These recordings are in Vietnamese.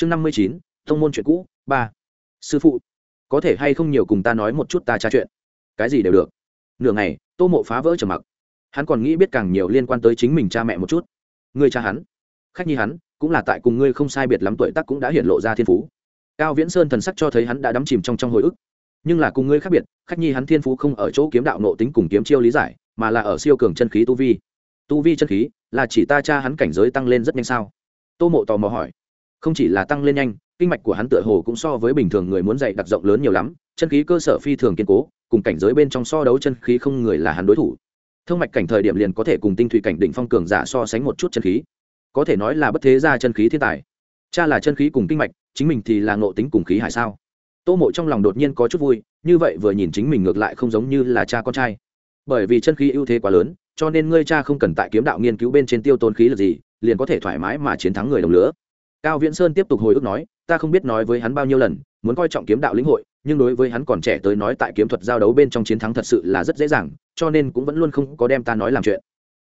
chương năm mươi chín, thông môn chuyện cũ, ba. Sư phụ, có thể hay không nhiều cùng ta nói một chút ta tra chuyện? Cái gì đều được. Nửa ngày, tô mộ phá vỡ trầm mặc. Hắn còn nghĩ biết càng nhiều liên quan tới chính mình cha mẹ một chút. Ngươi cha hắn, khách nhi hắn, cũng là tại cùng ngươi không sai biệt lắm tuổi tác cũng đã hiện lộ ra thiên phú. Cao viễn sơn thần sắc cho thấy hắn đã đắm chìm trong trong hồi ức. Nhưng là cùng ngươi khác biệt, khách nhi hắn thiên phú không ở chỗ kiếm đạo nộ tính cùng kiếm chiêu lý giải, mà là ở siêu cường chân khí tu vi. Tu vi chân khí, là chỉ ta cha hắn cảnh giới tăng lên rất nhanh sao? Tô mộ tò mò hỏi không chỉ là tăng lên nhanh, kinh mạch của hắn tựa hồ cũng so với bình thường người muốn dạy đặc rộng lớn nhiều lắm, chân khí cơ sở phi thường kiên cố, cùng cảnh giới bên trong so đấu chân khí không người là hắn đối thủ. Thông mạch cảnh thời điểm liền có thể cùng tinh thủy cảnh định phong cường giả so sánh một chút chân khí. Có thể nói là bất thế ra chân khí thiên tài. Cha là chân khí cùng kinh mạch, chính mình thì là ngộ tính cùng khí hải sao? Tô mộ trong lòng đột nhiên có chút vui, như vậy vừa nhìn chính mình ngược lại không giống như là cha con trai. Bởi vì chân khí ưu thế quá lớn, cho nên ngươi cha không cần tại kiếm đạo nghiên cứu bên trên tiêu tôn khí là gì, liền có thể thoải mái mà chiến thắng người đồng lứa cao viễn sơn tiếp tục hồi ức nói, ta không biết nói với hắn bao nhiêu lần, muốn coi trọng kiếm đạo lĩnh hội, nhưng đối với hắn còn trẻ tới nói tại kiếm thuật giao đấu bên trong chiến thắng thật sự là rất dễ dàng, cho nên cũng vẫn luôn không có đem ta nói làm chuyện.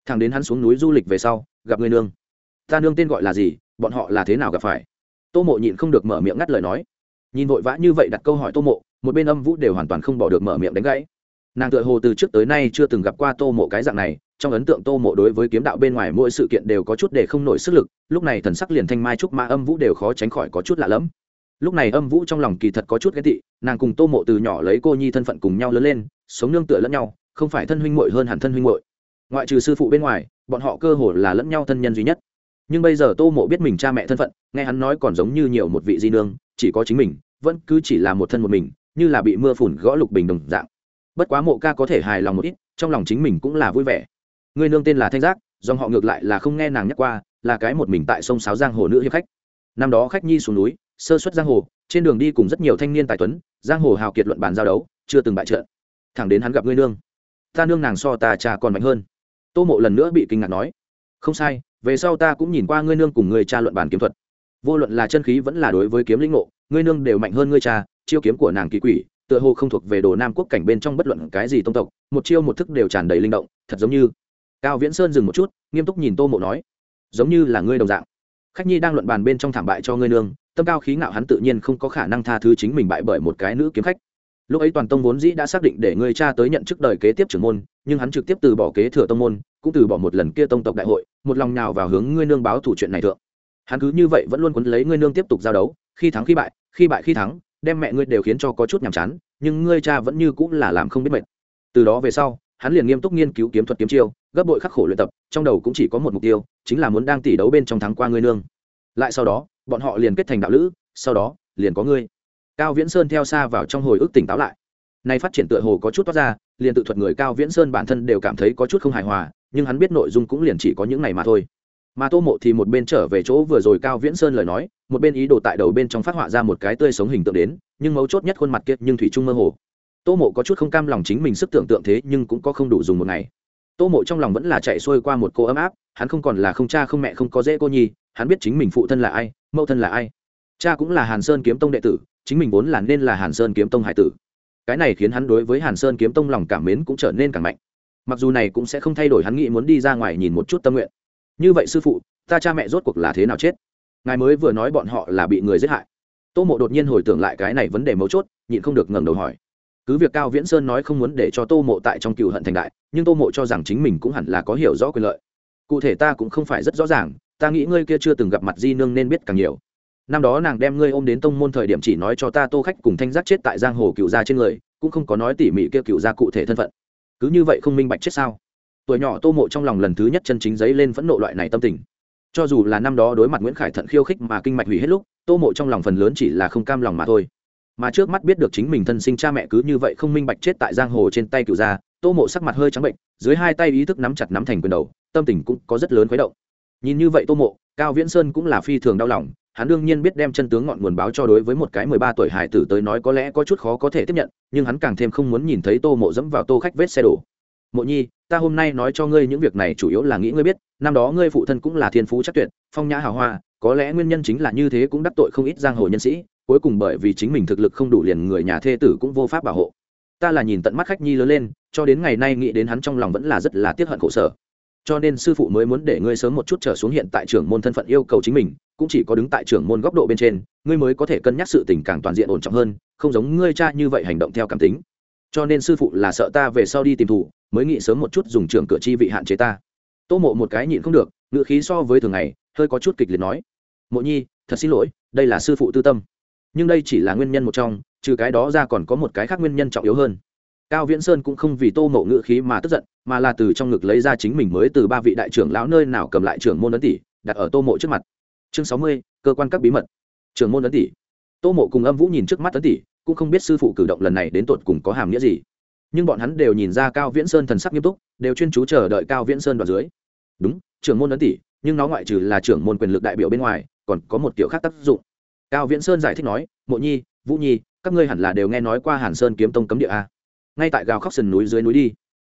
Thằng đến hắn xuống núi du lịch về sau, gặp người nương. Ta nương tên gọi là gì? Bọn họ là thế nào gặp phải? Tô mộ nhịn không được mở miệng ngắt lời nói. Nhìn vội vã như vậy đặt câu hỏi tô mộ, một bên âm vũ đều hoàn toàn không bỏ được mở miệng đánh gãy. Nàng tựa hồ từ trước tới nay chưa từng gặp qua tô mộ cái dạng này trong ấn tượng tô mộ đối với kiếm đạo bên ngoài mỗi sự kiện đều có chút để không nổi sức lực, lúc này thần sắc liền thanh mai trúc ma âm vũ đều khó tránh khỏi có chút lạ lẫm. Lúc này âm vũ trong lòng kỳ thật có chút ghét tị, nàng cùng tô mộ từ nhỏ lấy cô nhi thân phận cùng nhau lớn lên, sống nương tựa lẫn nhau, không phải thân huynh muội hơn hẳn thân huynh muội. Ngoại trừ sư phụ bên ngoài, bọn họ cơ hồ là lẫn nhau thân nhân duy nhất. Nhưng bây giờ tô mộ biết mình cha mẹ thân phận, nghe hắn nói còn giống như nhiều một vị di nương, chỉ có chính mình, vẫn cứ chỉ là một thân một mình, như là bị mưa phùn gõ lục bình đồng dạng. Bất quá mộ ca có thể hài lòng một ít, trong lòng chính mình cũng là vui vẻ người nương tên là thanh giác, dòng họ ngược lại là không nghe nàng nhắc qua, là cái một mình tại sông sáo giang hồ nữ hiệp khách. Năm đó khách nhi xuống núi, sơ xuất giang hồ, trên đường đi cùng rất nhiều thanh niên tài tuấn, giang hồ hào kiệt luận bàn giao đấu, chưa từng bại trận. Thẳng đến hắn gặp ngươi nương, ta nương nàng so ta cha còn mạnh hơn. Tô mộ lần nữa bị kinh ngạc nói, không sai, về sau ta cũng nhìn qua ngươi nương cùng ngươi cha luận bàn kiếm thuật. Vô luận là chân khí vẫn là đối với kiếm lĩnh ngộ, ngươi nương đều mạnh hơn ngươi cha, chiêu kiếm của nàng kỳ quỷ, tựa hồ không thuộc về đồ nam quốc cảnh bên trong bất luận cái gì tông tộc, một chiêu một thức đều tràn đầy linh động, thật giống như cao viễn sơn dừng một chút, nghiêm túc nhìn tô mộ nói, giống như là ngươi đồng dạng. Khách nhi đang luận bàn bên trong thảm bại cho ngươi nương, tâm cao khí ngạo hắn tự nhiên không có khả năng tha thứ chính mình bại bởi một cái nữ kiếm khách. Lúc ấy toàn tông vốn dĩ đã xác định để ngươi cha tới nhận chức đời kế tiếp trưởng môn, nhưng hắn trực tiếp từ bỏ kế thừa tông môn, cũng từ bỏ một lần kia tông tộc đại hội, một lòng nào vào hướng ngươi nương báo thủ chuyện này thượng. Hắn cứ như vậy vẫn luôn quấn lấy ngươi nương tiếp tục giao đấu, khi thắng khi bại khi bại khi thắng, đem mẹ ngươi đều khiến cho có chút nhàm chán, nhưng ngươi cha vẫn như cũng là làm không biết mệt. Từ đó về sau hắn liền nghiêm túc nghiên cứu kiếm thuật kiếm chiêu, gấp bội khắc khổ luyện tập, trong đầu cũng chỉ có một mục tiêu, chính là muốn đang tỷ đấu bên trong thắng qua ngươi nương. Lại sau đó, bọn họ liền kết thành đạo lữ, sau đó, liền có ngươi. Cao viễn sơn theo xa vào trong hồi ức tỉnh táo lại. Nay phát triển tựa hồ có chút toát ra, liền tự thuật người cao viễn sơn bản thân đều cảm thấy có chút không hài hòa, nhưng hắn biết nội dung cũng liền chỉ có những này mà thôi. Mà tô mộ thì một bên trở về chỗ vừa rồi cao viễn sơn lời nói, một bên ý đồ tại đầu bên trong phát họa ra một cái tươi sống hình tượng đến, nhưng mấu chốt nhất khuôn mặt kiệt nhưng thủy trung mơ hồ tô mộ có chút không cam lòng chính mình sức tưởng tượng thế nhưng cũng có không đủ dùng một ngày. Tô mộ trong lòng vẫn là chạy xuôi qua một cô ấm áp, hắn không còn là không cha không mẹ không có dễ cô nhi, hắn biết chính mình phụ thân là ai, mẫu thân là ai. Cha cũng là hàn sơn kiếm tông đệ tử, chính mình vốn là nên là hàn sơn kiếm tông hải tử. Cái này khiến hắn đối với hàn sơn kiếm tông lòng cảm mến cũng trở nên càng mạnh. Mặc dù này cũng sẽ không thay đổi hắn nghĩ muốn đi ra ngoài nhìn một chút tâm nguyện. Như vậy sư phụ, ta cha mẹ rốt cuộc là thế nào chết? Ngài mới vừa nói bọn họ là bị người giết hại. Tô mộ đột nhiên hồi tưởng lại cái này vấn đề mấu chốt, nhịn không được ngẩng đầu hỏi cứ việc cao viễn sơn nói không muốn để cho tô mộ tại trong cựu hận thành đại, nhưng tô mộ cho rằng chính mình cũng hẳn là có hiểu rõ quyền lợi. Cụ thể ta cũng không phải rất rõ ràng, ta nghĩ ngươi kia chưa từng gặp mặt di nương nên biết càng nhiều. Năm đó nàng đem ngươi ôm đến tông môn thời điểm chỉ nói cho ta tô khách cùng thanh giác chết tại giang hồ cựu gia trên người, cũng không có nói tỉ mỉ kia cựu gia cụ thể thân phận. Cứ như vậy không minh bạch chết sao? Tuổi nhỏ tô mộ trong lòng lần thứ nhất chân chính giấy lên phẫn nộ loại này tâm tình. Cho dù là năm đó đối mặt nguyễn khải thận khiêu khích mà kinh mạch hủy hết lúc, tô mộ trong lòng phần lớn chỉ là không cam lòng mà thôi mà trước mắt biết được chính mình thân sinh cha mẹ cứ như vậy không minh bạch chết tại giang hồ trên tay cựu gia, tô mộ sắc mặt hơi trắng bệnh, dưới hai tay ý thức nắm chặt nắm thành quyền đầu, tâm tình cũng có rất lớn khuấy động. Nhìn như vậy tô mộ, cao viễn sơn cũng là phi thường đau lòng, hắn đương nhiên biết đem chân tướng ngọn nguồn báo cho đối với một cái mười ba tuổi hải tử tới nói có lẽ có chút khó có thể tiếp nhận, nhưng hắn càng thêm không muốn nhìn thấy tô mộ dẫm vào tô khách vết xe đổ. Mộ nhi, ta hôm nay nói cho ngươi những việc này chủ yếu là nghĩ ngươi biết, năm đó ngươi phụ thân cũng là thiên phú chắc tuyệt, phong nhã hào hoa, có lẽ nguyên nhân chính là như thế cũng đắc tội không ít giang hồ nhân sĩ cuối cùng bởi vì chính mình thực lực không đủ liền người nhà thê tử cũng vô pháp bảo hộ. Ta là nhìn tận mắt khách nhi lớn lên, cho đến ngày nay nghĩ đến hắn trong lòng vẫn là rất là tiếc hận khổ sở. Cho nên sư phụ mới muốn để ngươi sớm một chút trở xuống hiện tại trưởng môn thân phận yêu cầu chính mình, cũng chỉ có đứng tại trưởng môn góc độ bên trên, ngươi mới có thể cân nhắc sự tình càng toàn diện ổn trọng hơn, không giống ngươi cha như vậy hành động theo cảm tính. Cho nên sư phụ là sợ ta về sau đi tìm thủ mới nghĩ sớm một chút dùng trưởng cửa chi vị hạn chế ta. Tô mộ một cái nhịn không được ngự khí so với thường ngày, hơi có chút kịch liệt nói, mộ nhi, thật xin lỗi, đây là sư phụ tư tâm nhưng đây chỉ là nguyên nhân một trong, trừ cái đó ra còn có một cái khác nguyên nhân trọng yếu hơn. Cao viễn sơn cũng không vì tô mộ ngự khí mà tức giận, mà là từ trong ngực lấy ra chính mình mới từ ba vị đại trưởng lão nơi nào cầm lại trưởng môn ấn tỷ, đặt ở tô mộ trước mặt. Chương sáu mươi, cơ quan các bí mật. Trưởng môn ấn tỷ. Tô mộ cùng âm vũ nhìn trước mắt ấn tỷ, cũng không biết sư phụ cử động lần này đến tột cùng có hàm nghĩa gì. Nhưng bọn hắn đều nhìn ra cao viễn sơn thần sắc nghiêm túc, đều chuyên chú chờ đợi cao viễn sơn đoạn dưới. Đúng, trưởng môn ấn tỷ, nhưng nó ngoại trừ là trưởng môn quyền lực đại biểu bên ngoài, còn có một kiểu khác tác dụng cao viễn sơn giải thích nói mộ nhi vũ nhi các ngươi hẳn là đều nghe nói qua hàn sơn kiếm tông cấm địa a. Ngay tại gào khóc sườn núi dưới núi đi.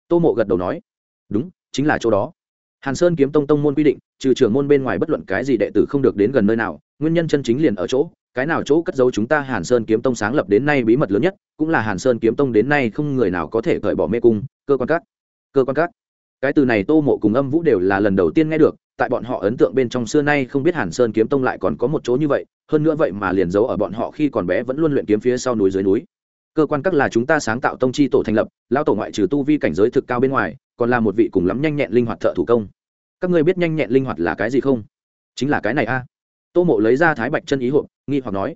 Tô mộ gật đầu nói đúng chính là chỗ đó. Hàn sơn kiếm tông tông môn quy định trừ trưởng môn bên ngoài bất luận cái gì đệ tử không được đến gần nơi nào nguyên nhân chân chính liền ở chỗ cái nào chỗ cất giấu chúng ta hàn sơn kiếm tông sáng lập đến nay bí mật lớn nhất cũng là hàn sơn kiếm tông đến nay không người nào có thể cởi bỏ mê cung cơ quan các, cơ quan các, cái từ này tô mộ cùng âm vũ đều là lần đầu tiên nghe được tại bọn họ ấn tượng bên trong xưa nay không biết hàn sơn kiếm tông lại còn có một chỗ như vậy hơn nữa vậy mà liền giấu ở bọn họ khi còn bé vẫn luôn luyện kiếm phía sau núi dưới núi. Cơ quan các là chúng ta sáng tạo tông chi tổ thành lập lao tổ ngoại trừ tu vi cảnh giới thực cao bên ngoài, còn là một vị cùng lắm nhanh nhẹn linh hoạt thợ thủ công. Các ngươi biết nhanh nhẹn linh hoạt là cái gì không? Chính là cái này a. Tô mộ lấy ra thái bạch chân ý hộp, nghi hoặc nói,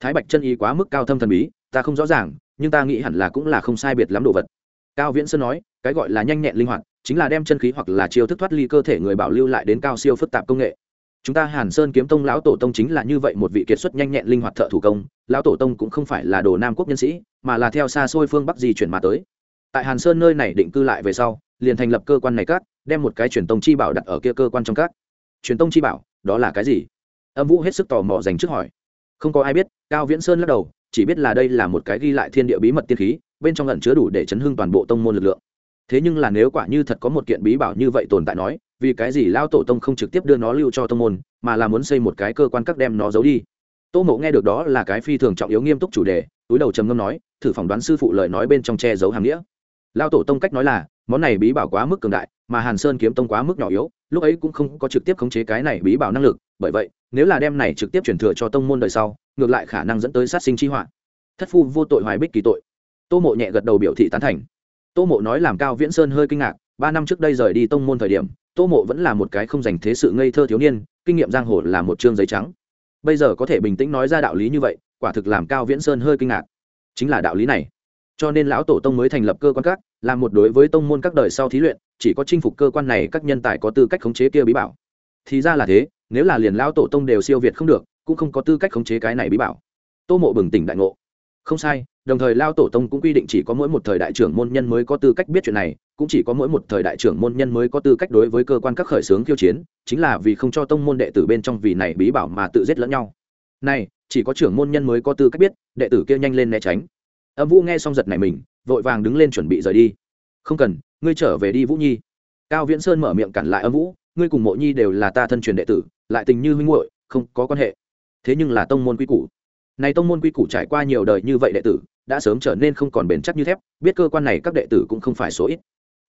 thái bạch chân ý quá mức cao thâm thần bí, ta không rõ ràng, nhưng ta nghĩ hẳn là cũng là không sai biệt lắm đồ vật. Cao viễn sơn nói, cái gọi là nhanh nhẹn linh hoạt, chính là đem chân khí hoặc là chiêu thức thoát ly cơ thể người bảo lưu lại đến cao siêu phức tạp công nghệ chúng ta hàn sơn kiếm tông lão tổ tông chính là như vậy một vị kiệt xuất nhanh nhẹn linh hoạt thợ thủ công, lão tổ tông cũng không phải là đồ nam quốc nhân sĩ, mà là theo xa xôi phương bắc di chuyển mà tới. Tại hàn sơn nơi này định cư lại về sau, liền thành lập cơ quan này các, đem một cái truyền tông chi bảo đặt ở kia cơ quan trong các. Truyền tông chi bảo, đó là cái gì? Âm vũ hết sức tò mò dành trước hỏi. Không có ai biết, cao viễn sơn lắc đầu, chỉ biết là đây là một cái ghi lại thiên địa bí mật tiên khí, bên trong ẩn chứa đủ để chấn hưng toàn bộ tông môn lực lượng thế nhưng là nếu quả như thật có một kiện bí bảo như vậy tồn tại nói, vì cái gì lao tổ tông không trực tiếp đưa nó lưu cho tông môn, mà là muốn xây một cái cơ quan các đem nó giấu đi? Tô mộ nghe được đó là cái phi thường trọng yếu nghiêm túc chủ đề, túi đầu trầm ngâm nói, thử phỏng đoán sư phụ lời nói bên trong che giấu hàm nghĩa. Lao tổ tông cách nói là, món này bí bảo quá mức cường đại, mà hàn sơn kiếm tông quá mức nhỏ yếu, lúc ấy cũng không có trực tiếp khống chế cái này bí bảo năng lực, bởi vậy, nếu là đem này trực tiếp chuyển thừa cho tông môn đời sau, ngược lại khả năng dẫn tới sát sinh chi họa. Thất phu vô tội hoài bích kỳ tội. Tô mộ nhẹ gật đầu biểu thị tán thành tô mộ nói làm cao viễn sơn hơi kinh ngạc, ba năm trước đây rời đi tông môn thời điểm, tô mộ vẫn là một cái không dành thế sự ngây thơ thiếu niên, kinh nghiệm giang hồ là một chương giấy trắng. Bây giờ có thể bình tĩnh nói ra đạo lý như vậy, quả thực làm cao viễn sơn hơi kinh ngạc. Chính là đạo lý này. Cho nên lão tổ tông mới thành lập cơ quan các là một đối với tông môn các đời sau thí luyện, chỉ có chinh phục cơ quan này các nhân tài có tư cách khống chế kia bí bảo. Thì ra là thế, nếu là liền lão tổ tông đều siêu việt không được, cũng không có tư cách khống chế cái này bí bảo. Tô mộ bừng tỉnh đại ngộ. Không sai đồng thời lao tổ tông cũng quy định chỉ có mỗi một thời đại trưởng môn nhân mới có tư cách biết chuyện này, cũng chỉ có mỗi một thời đại trưởng môn nhân mới có tư cách đối với cơ quan các khởi xướng khiêu chiến, chính là vì không cho tông môn đệ tử bên trong vì này bí bảo mà tự giết lẫn nhau. Này, chỉ có trưởng môn nhân mới có tư cách biết, đệ tử kia nhanh lên né tránh. Âm vũ nghe xong giật này mình, vội vàng đứng lên chuẩn bị rời đi. Không cần, ngươi trở về đi vũ nhi. Cao viễn sơn mở miệng cản lại âm vũ, ngươi cùng mộ nhi đều là ta thân truyền đệ tử, lại tình như huynh muội, không có quan hệ. Thế nhưng là tông môn quy củ. Này tông môn quy củ trải qua nhiều đời như vậy đệ tử đã sớm trở nên không còn bền chắc như thép, biết cơ quan này các đệ tử cũng không phải số ít.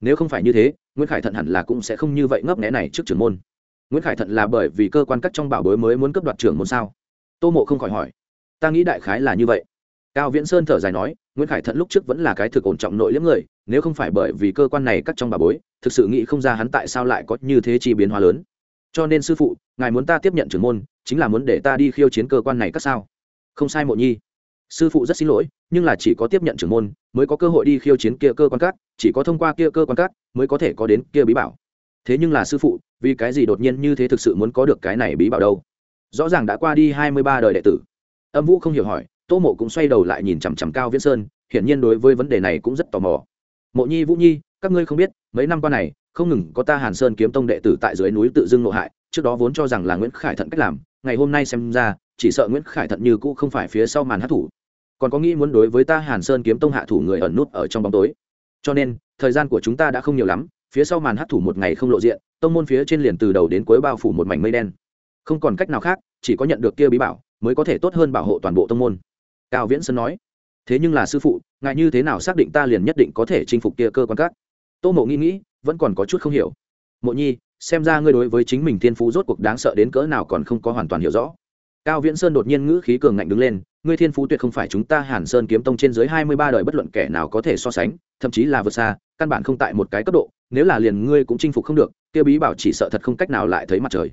Nếu không phải như thế, nguyễn khải thận hẳn là cũng sẽ không như vậy ngấp nghẽ này trước trưởng môn. Nguyễn khải thận là bởi vì cơ quan các trong bảo bối mới muốn cấp đoạt trưởng môn sao? Tô mộ không khỏi hỏi. Ta nghĩ đại khái là như vậy. Cao viễn sơn thở dài nói, nguyễn khải thận lúc trước vẫn là cái thực ổn trọng nội liếm người, nếu không phải bởi vì cơ quan này cắt trong bà bối, thực sự nghĩ không ra hắn tại sao lại có như thế chi biến hóa lớn. Cho nên sư phụ, ngài muốn ta tiếp nhận trưởng môn, chính là muốn để ta đi khiêu chiến cơ quan này cắt sao? Không sai mộ nhi sư phụ rất xin lỗi, nhưng là chỉ có tiếp nhận trưởng môn, mới có cơ hội đi khiêu chiến kia cơ quan cát, chỉ có thông qua kia cơ quan cát, mới có thể có đến kia bí bảo. Thế nhưng là sư phụ, vì cái gì đột nhiên như thế thực sự muốn có được cái này bí bảo đâu? Rõ ràng đã qua đi hai mươi ba đời đệ tử. Âm vũ không hiểu hỏi, tô mộ cũng xoay đầu lại nhìn chằm chằm cao viễn sơn, hiển nhiên đối với vấn đề này cũng rất tò mò. Mộ nhi, vũ nhi, các ngươi không biết, mấy năm qua này, không ngừng có ta hàn sơn kiếm tông đệ tử tại dưới núi tự dưng nộ hại, trước đó vốn cho rằng là nguyễn khải thận cách làm, ngày hôm nay xem ra, chỉ sợ nguyễn khải thận như cũ không phải phía sau màn hát thủ còn có nghĩ muốn đối với ta hàn sơn kiếm tông hạ thủ người ẩn nút ở trong bóng tối. Cho nên, thời gian của chúng ta đã không nhiều lắm, phía sau màn hát thủ một ngày không lộ diện, tông môn phía trên liền từ đầu đến cuối bao phủ một mảnh mây đen. Không còn cách nào khác, chỉ có nhận được kia bí bảo, mới có thể tốt hơn bảo hộ toàn bộ tông môn. Cao viễn sơn nói. Thế nhưng là sư phụ, ngài như thế nào xác định ta liền nhất định có thể chinh phục kia cơ quan các? Tô mộ nghĩ nghĩ, vẫn còn có chút không hiểu. Mộ nhi, xem ra ngươi đối với chính mình thiên phú rốt cuộc đáng sợ đến cỡ nào còn không có hoàn toàn hiểu rõ. Cao viễn sơn đột nhiên ngữ khí cường ngạnh đứng lên ngươi thiên phú tuyệt không phải chúng ta hàn sơn kiếm tông trên dưới hai mươi ba đời bất luận kẻ nào có thể so sánh, thậm chí là vượt xa, căn bản không tại một cái cấp độ, nếu là liền ngươi cũng chinh phục không được, kia bí bảo chỉ sợ thật không cách nào lại thấy mặt trời.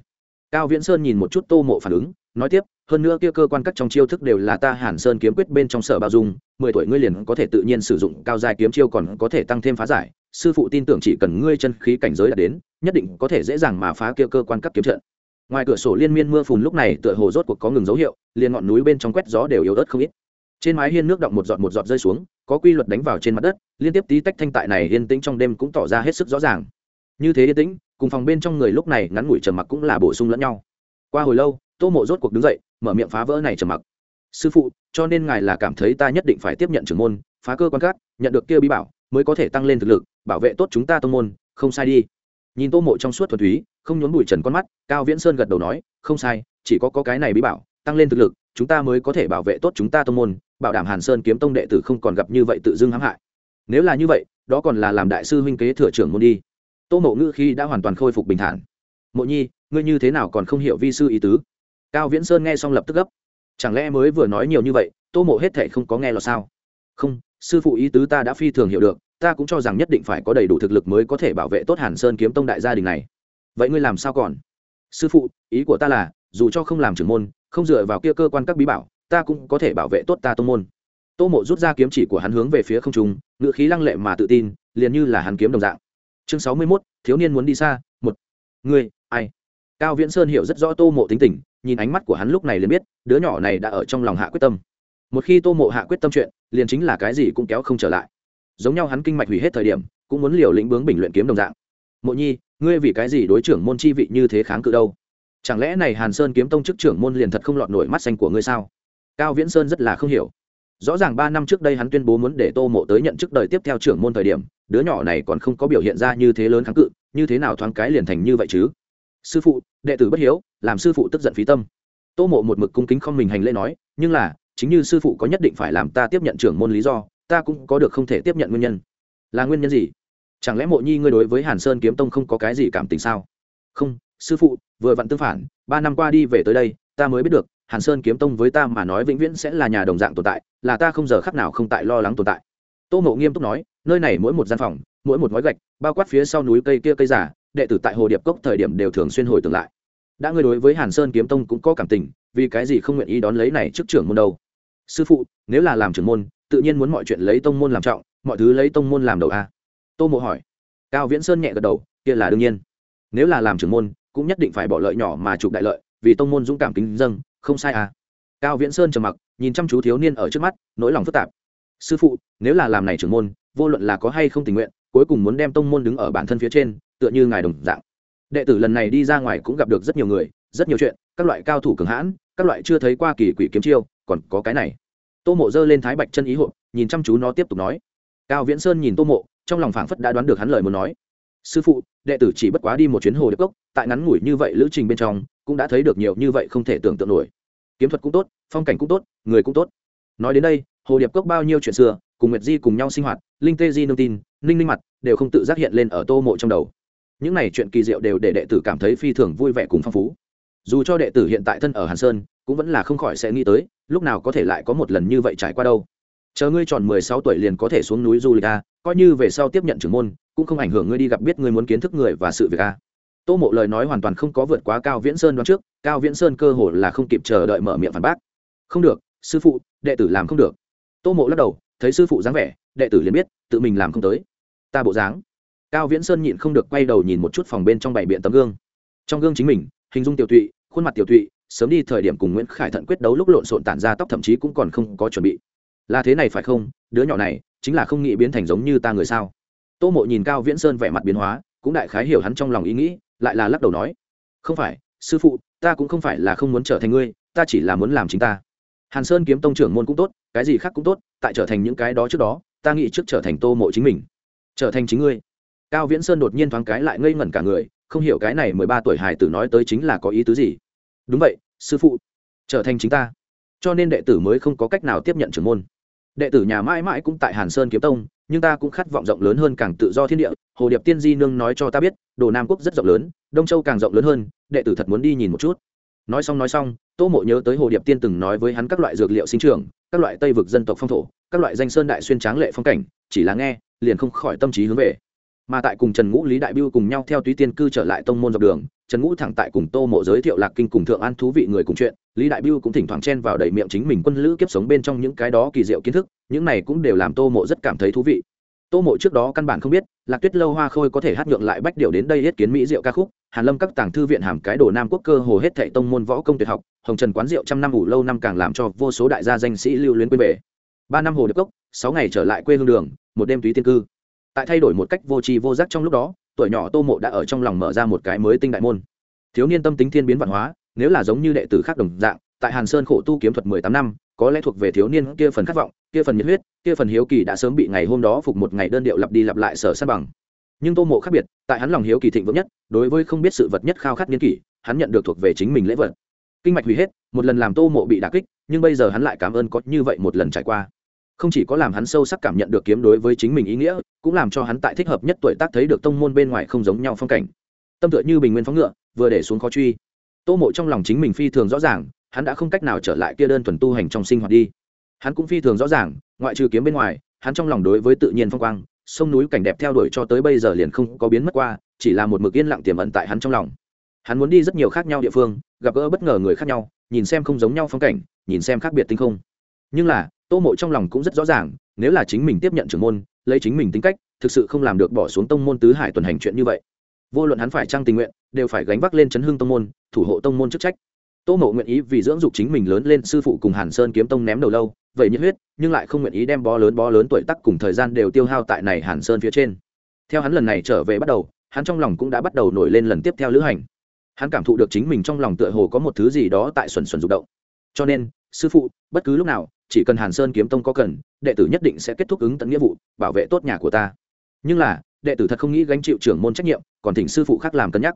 Cao viễn sơn nhìn một chút tô mộ phản ứng, nói tiếp, hơn nữa kia cơ quan các trong chiêu thức đều là ta hàn sơn kiếm quyết bên trong sở bao dung, mười tuổi ngươi liền có thể tự nhiên sử dụng, cao dài kiếm chiêu còn có thể tăng thêm phá giải, sư phụ tin tưởng chỉ cần ngươi chân khí cảnh giới đã đến, nhất định có thể dễ dàng mà phá kia cơ quan các kiếm trận ngoài cửa sổ liên miên mưa phùn lúc này tựa hồ rốt cuộc có ngừng dấu hiệu, liền ngọn núi bên trong quét gió đều yếu ớt không ít. Trên mái hiên nước động một giọt một giọt rơi xuống, có quy luật đánh vào trên mặt đất, liên tiếp tí tách thanh tại này yên tĩnh trong đêm cũng tỏ ra hết sức rõ ràng. Như thế yên tĩnh, cùng phòng bên trong người lúc này ngắn ngủi trầm mặc cũng là bổ sung lẫn nhau. Qua hồi lâu, tô mộ rốt cuộc đứng dậy, mở miệng phá vỡ này trầm mặc. Sư phụ, cho nên ngài là cảm thấy ta nhất định phải tiếp nhận trưởng môn, phá cơ quan cát nhận được kia bí bảo, mới có thể tăng lên thực lực, bảo vệ tốt chúng ta tông môn, không sai đi nhìn tô mộ trong suốt thuần túy không nhốn bụi trần con mắt cao viễn sơn gật đầu nói không sai chỉ có, có cái này bí bảo tăng lên thực lực chúng ta mới có thể bảo vệ tốt chúng ta tông môn bảo đảm hàn sơn kiếm tông đệ tử không còn gặp như vậy tự dưng hãm hại. Nếu là như vậy đó còn là làm đại sư huynh kế thừa trưởng môn đi. Tô mộ ngữ khi đã hoàn toàn khôi phục bình thản. Mộ nhi ngươi như thế nào còn không hiểu vi sư ý tứ? Cao viễn sơn nghe xong lập tức gấp. Chẳng lẽ mới vừa nói nhiều như vậy tô mộ hết thệ không có nghe là sao? Không sư phụ ý tứ ta đã phi thường hiểu được ta cũng cho rằng nhất định phải có đầy đủ thực lực mới có thể bảo vệ tốt hàn sơn kiếm tông đại gia đình này. Vậy ngươi làm sao còn? Sư phụ, ý của ta là, dù cho không làm trưởng môn, không dựa vào kia cơ quan các bí bảo, ta cũng có thể bảo vệ tốt ta tông môn. Tô mộ rút ra kiếm chỉ của hắn hướng về phía không trung ngự khí lăng lệ mà tự tin, liền như là hắn kiếm đồng dạng. Chương sáu mươi mốt, thiếu niên muốn đi xa, một. Người ai? Cao viễn sơn hiểu rất rõ tô mộ tính tình, nhìn ánh mắt của hắn lúc này liền biết, đứa nhỏ này đã ở trong lòng hạ quyết tâm. Một khi tô mộ hạ quyết tâm chuyện, liền chính là cái gì cũng kéo không trở lại giống nhau hắn kinh mạch hủy hết thời điểm, cũng muốn liều lĩnh bướng bình luyện kiếm đồng dạng. Mộ nhi, ngươi vì cái gì đối trưởng môn chi vị như thế kháng cự đâu? Chẳng lẽ này hàn sơn kiếm tông chức trưởng môn liền thật không lọt nổi mắt xanh của ngươi sao? Cao viễn sơn rất là không hiểu. Rõ ràng ba năm trước đây hắn tuyên bố muốn để tô mộ tới nhận chức đời tiếp theo trưởng môn thời điểm, đứa nhỏ này còn không có biểu hiện ra như thế lớn kháng cự, như thế nào thoáng cái liền thành như vậy chứ? Sư phụ, đệ tử bất hiếu, làm sư phụ tức giận phí tâm. Tô mộ một mực cung kính không mình hành lễ nói, nhưng là, chính như sư phụ có nhất định phải làm ta tiếp nhận trưởng môn lý do ta cũng có được không thể tiếp nhận nguyên nhân. Là nguyên nhân gì? Chẳng lẽ mộ nhi ngươi đối với hàn sơn kiếm tông không có cái gì cảm tình sao? Không, sư phụ, vừa vặn tương phản, ba năm qua đi về tới đây, ta mới biết được, hàn sơn kiếm tông với ta mà nói vĩnh viễn sẽ là nhà đồng dạng tồn tại, là ta không giờ khắc nào không tại lo lắng tồn tại. Tô mộ nghiêm túc nói, nơi này mỗi một gian phòng, mỗi một ngói gạch, bao quát phía sau núi cây kia cây giả đệ tử tại hồ điệp cốc thời điểm đều thường xuyên hồi tưởng lại. Đã ngươi đối với hàn sơn kiếm tông cũng có cảm tình, vì cái gì không nguyện ý đón lấy này trước trưởng môn đâu? Sư phụ, nếu là làm trưởng môn tự nhiên muốn mọi chuyện lấy tông môn làm trọng, mọi thứ lấy tông môn làm đầu a. Tô mộ hỏi. Cao viễn sơn nhẹ gật đầu, kia là đương nhiên. Nếu là làm trưởng môn, cũng nhất định phải bỏ lợi nhỏ mà chụp đại lợi, vì tông môn dũng cảm kính dâng không sai à. Cao viễn sơn trầm mặc, nhìn chăm chú thiếu niên ở trước mắt, nỗi lòng phức tạp. Sư phụ, nếu là làm này trưởng môn, vô luận là có hay không tình nguyện, cuối cùng muốn đem tông môn đứng ở bản thân phía trên, tựa như ngài đồng dạng. Đệ tử lần này đi ra ngoài cũng gặp được rất nhiều người, rất nhiều chuyện, các loại cao thủ cường hãn, các loại chưa thấy qua kỳ quỷ kiếm chiêu, còn có cái này tô mộ giơ lên thái bạch chân ý hộp, nhìn chăm chú nó tiếp tục nói. Cao viễn sơn nhìn tô mộ, trong lòng phảng phất đã đoán được hắn lời muốn nói. Sư phụ, đệ tử chỉ bất quá đi một chuyến hồ điệp cốc, tại ngắn ngủi như vậy lữ trình bên trong, cũng đã thấy được nhiều như vậy không thể tưởng tượng nổi. Kiếm thuật cũng tốt, phong cảnh cũng tốt, người cũng tốt. Nói đến đây, hồ điệp cốc bao nhiêu chuyện xưa, cùng nguyệt di cùng nhau sinh hoạt, linh tê di nương tin, ninh ninh mặt, đều không tự giác hiện lên ở tô mộ trong đầu. Những này chuyện kỳ diệu đều để đệ tử cảm thấy phi thường vui vẻ cùng phong phú. Dù cho đệ tử hiện tại thân ở hàn sơn, cũng vẫn là không khỏi sẽ nghĩ tới lúc nào có thể lại có một lần như vậy trải qua đâu. Chờ ngươi tròn mười sáu tuổi liền có thể xuống núi du lịch a coi như về sau tiếp nhận trưởng môn, cũng không ảnh hưởng ngươi đi gặp biết ngươi muốn kiến thức người và sự việc a tô mộ lời nói hoàn toàn không có vượt quá cao viễn sơn đoán trước, cao viễn sơn cơ hồ là không kịp chờ đợi mở miệng phản bác. Không được, sư phụ, đệ tử làm không được. Tô mộ lắc đầu, thấy sư phụ dáng vẻ, đệ tử liền biết, tự mình làm không tới. Ta bộ dáng. Cao viễn sơn nhịn không được quay đầu nhìn một chút phòng bên trong bảy biện tấm gương. Trong gương chính mình, hình dung tiểu tụy, khuôn mặt tiểu tụy sớm đi thời điểm cùng nguyễn khải thận quyết đấu lúc lộn xộn tản ra tóc thậm chí cũng còn không có chuẩn bị. Là thế này phải không? Đứa nhỏ này, chính là không nghĩ biến thành giống như ta người sao? Tô mộ nhìn cao viễn sơn vẻ mặt biến hóa, cũng đại khái hiểu hắn trong lòng ý nghĩ, lại là lắc đầu nói, không phải, sư phụ, ta cũng không phải là không muốn trở thành ngươi, ta chỉ là muốn làm chính ta. Hàn sơn kiếm tông trưởng môn cũng tốt, cái gì khác cũng tốt, tại trở thành những cái đó trước đó, ta nghĩ trước trở thành tô mộ chính mình. Trở thành chính ngươi? Cao viễn sơn đột nhiên thoáng cái lại ngây ngẩn cả người, không hiểu cái này mười ba tuổi hài tử nói tới chính là có ý tứ gì đúng vậy, sư phụ. Trở thành chính ta. Cho nên đệ tử mới không có cách nào tiếp nhận trưởng môn. Đệ tử nhà mãi mãi cũng tại hàn sơn kiếm tông, nhưng ta cũng khát vọng rộng lớn hơn càng tự do thiên địa. Hồ điệp tiên di nương nói cho ta biết, đồ nam quốc rất rộng lớn, đông châu càng rộng lớn hơn, đệ tử thật muốn đi nhìn một chút. Nói xong nói xong, tô mộ nhớ tới hồ điệp tiên từng nói với hắn các loại dược liệu sinh trường các loại tây vực dân tộc phong thổ, các loại danh sơn đại xuyên tráng lệ phong cảnh, chỉ là nghe, liền không khỏi tâm trí hướng về mà tại cùng trần ngũ, lý đại biêu cùng nhau theo túy tiên cư trở lại tông môn dọc đường, trần ngũ thẳng tại cùng tô mộ giới thiệu lạc kinh cùng thượng an thú vị người cùng chuyện, lý đại biêu cũng thỉnh thoảng chen vào đầy miệng chính mình quân lữ kiếp sống bên trong những cái đó kỳ diệu kiến thức, những này cũng đều làm tô mộ rất cảm thấy thú vị. Tô mộ trước đó căn bản không biết, lạc tuyết lâu hoa khôi có thể hát nhượng lại bách điều đến đây hết kiến mỹ diệu ca khúc, hàn lâm các tàng thư viện hàm cái đồ nam quốc cơ hồ hết thệ tông môn võ công tuyệt học, hồng trần quán rượu trăm năm ủ lâu năm càng làm cho vô số đại gia danh sĩ lưu luyến quên về. Ba năm hồ đức cốc, sáu ngày trở lại quê hương đường, một đêm túy tiên cư tại thay đổi một cách vô tri vô giác trong lúc đó, tuổi nhỏ tô mộ đã ở trong lòng mở ra một cái mới tinh đại môn. Thiếu niên tâm tính thiên biến văn hóa, nếu là giống như đệ tử khác đồng dạng, tại hàn sơn khổ tu kiếm thuật mười tám năm, có lẽ thuộc về thiếu niên kia phần khát vọng, kia phần nhiệt huyết, kia phần hiếu kỳ đã sớm bị ngày hôm đó phục một ngày đơn điệu lặp đi lặp lại sở sát bằng. Nhưng tô mộ khác biệt, tại hắn lòng hiếu kỳ thịnh vượng nhất, đối với không biết sự vật nhất khao khát nghiên kỷ, hắn nhận được thuộc về chính mình lễ vật. Kinh mạch hủy hết, một lần làm tô mộ bị đà kích, nhưng bây giờ hắn lại cảm ơn có như vậy một lần trải qua không chỉ có làm hắn sâu sắc cảm nhận được kiếm đối với chính mình ý nghĩa, cũng làm cho hắn tại thích hợp nhất tuổi tác thấy được tông môn bên ngoài không giống nhau phong cảnh. Tâm tựa như bình nguyên phóng ngựa, vừa để xuống khó truy. Tô mộ trong lòng chính mình phi thường rõ ràng, hắn đã không cách nào trở lại kia đơn thuần tu hành trong sinh hoạt đi. Hắn cũng phi thường rõ ràng, ngoại trừ kiếm bên ngoài, hắn trong lòng đối với tự nhiên phong quang, sông núi cảnh đẹp theo đuổi cho tới bây giờ liền không có biến mất qua, chỉ là một mực yên lặng tiềm ẩn tại hắn trong lòng. Hắn muốn đi rất nhiều khác nhau địa phương, gặp gỡ bất ngờ người khác nhau, nhìn xem không giống nhau phong cảnh, nhìn xem khác biệt tinh không. Nhưng là tô mộ trong lòng cũng rất rõ ràng, nếu là chính mình tiếp nhận trưởng môn, lấy chính mình tính cách, thực sự không làm được bỏ xuống tông môn tứ hải tuần hành chuyện như vậy. Vô luận hắn phải trang tình nguyện, đều phải gánh vác lên chấn hương tông môn, thủ hộ tông môn chức trách. Tô mộ nguyện ý vì dưỡng dục chính mình lớn lên sư phụ cùng hàn sơn kiếm tông ném đầu lâu, vậy nhiệt huyết, nhưng lại không nguyện ý đem bó lớn bó lớn tuổi tắc cùng thời gian đều tiêu hao tại này hàn sơn phía trên. Theo hắn lần này trở về bắt đầu, hắn trong lòng cũng đã bắt đầu nổi lên lần tiếp theo lữ hành. Hắn cảm thụ được chính mình trong lòng tựa hồ có một thứ gì đó tại xuẩn xuẩn rụng động. Cho nên, sư phụ, bất cứ lúc nào chỉ cần hàn sơn kiếm tông có cần, đệ tử nhất định sẽ kết thúc ứng tận nghĩa vụ, bảo vệ tốt nhà của ta. Nhưng là, đệ tử thật không nghĩ gánh chịu trưởng môn trách nhiệm, còn thỉnh sư phụ khác làm cân nhắc.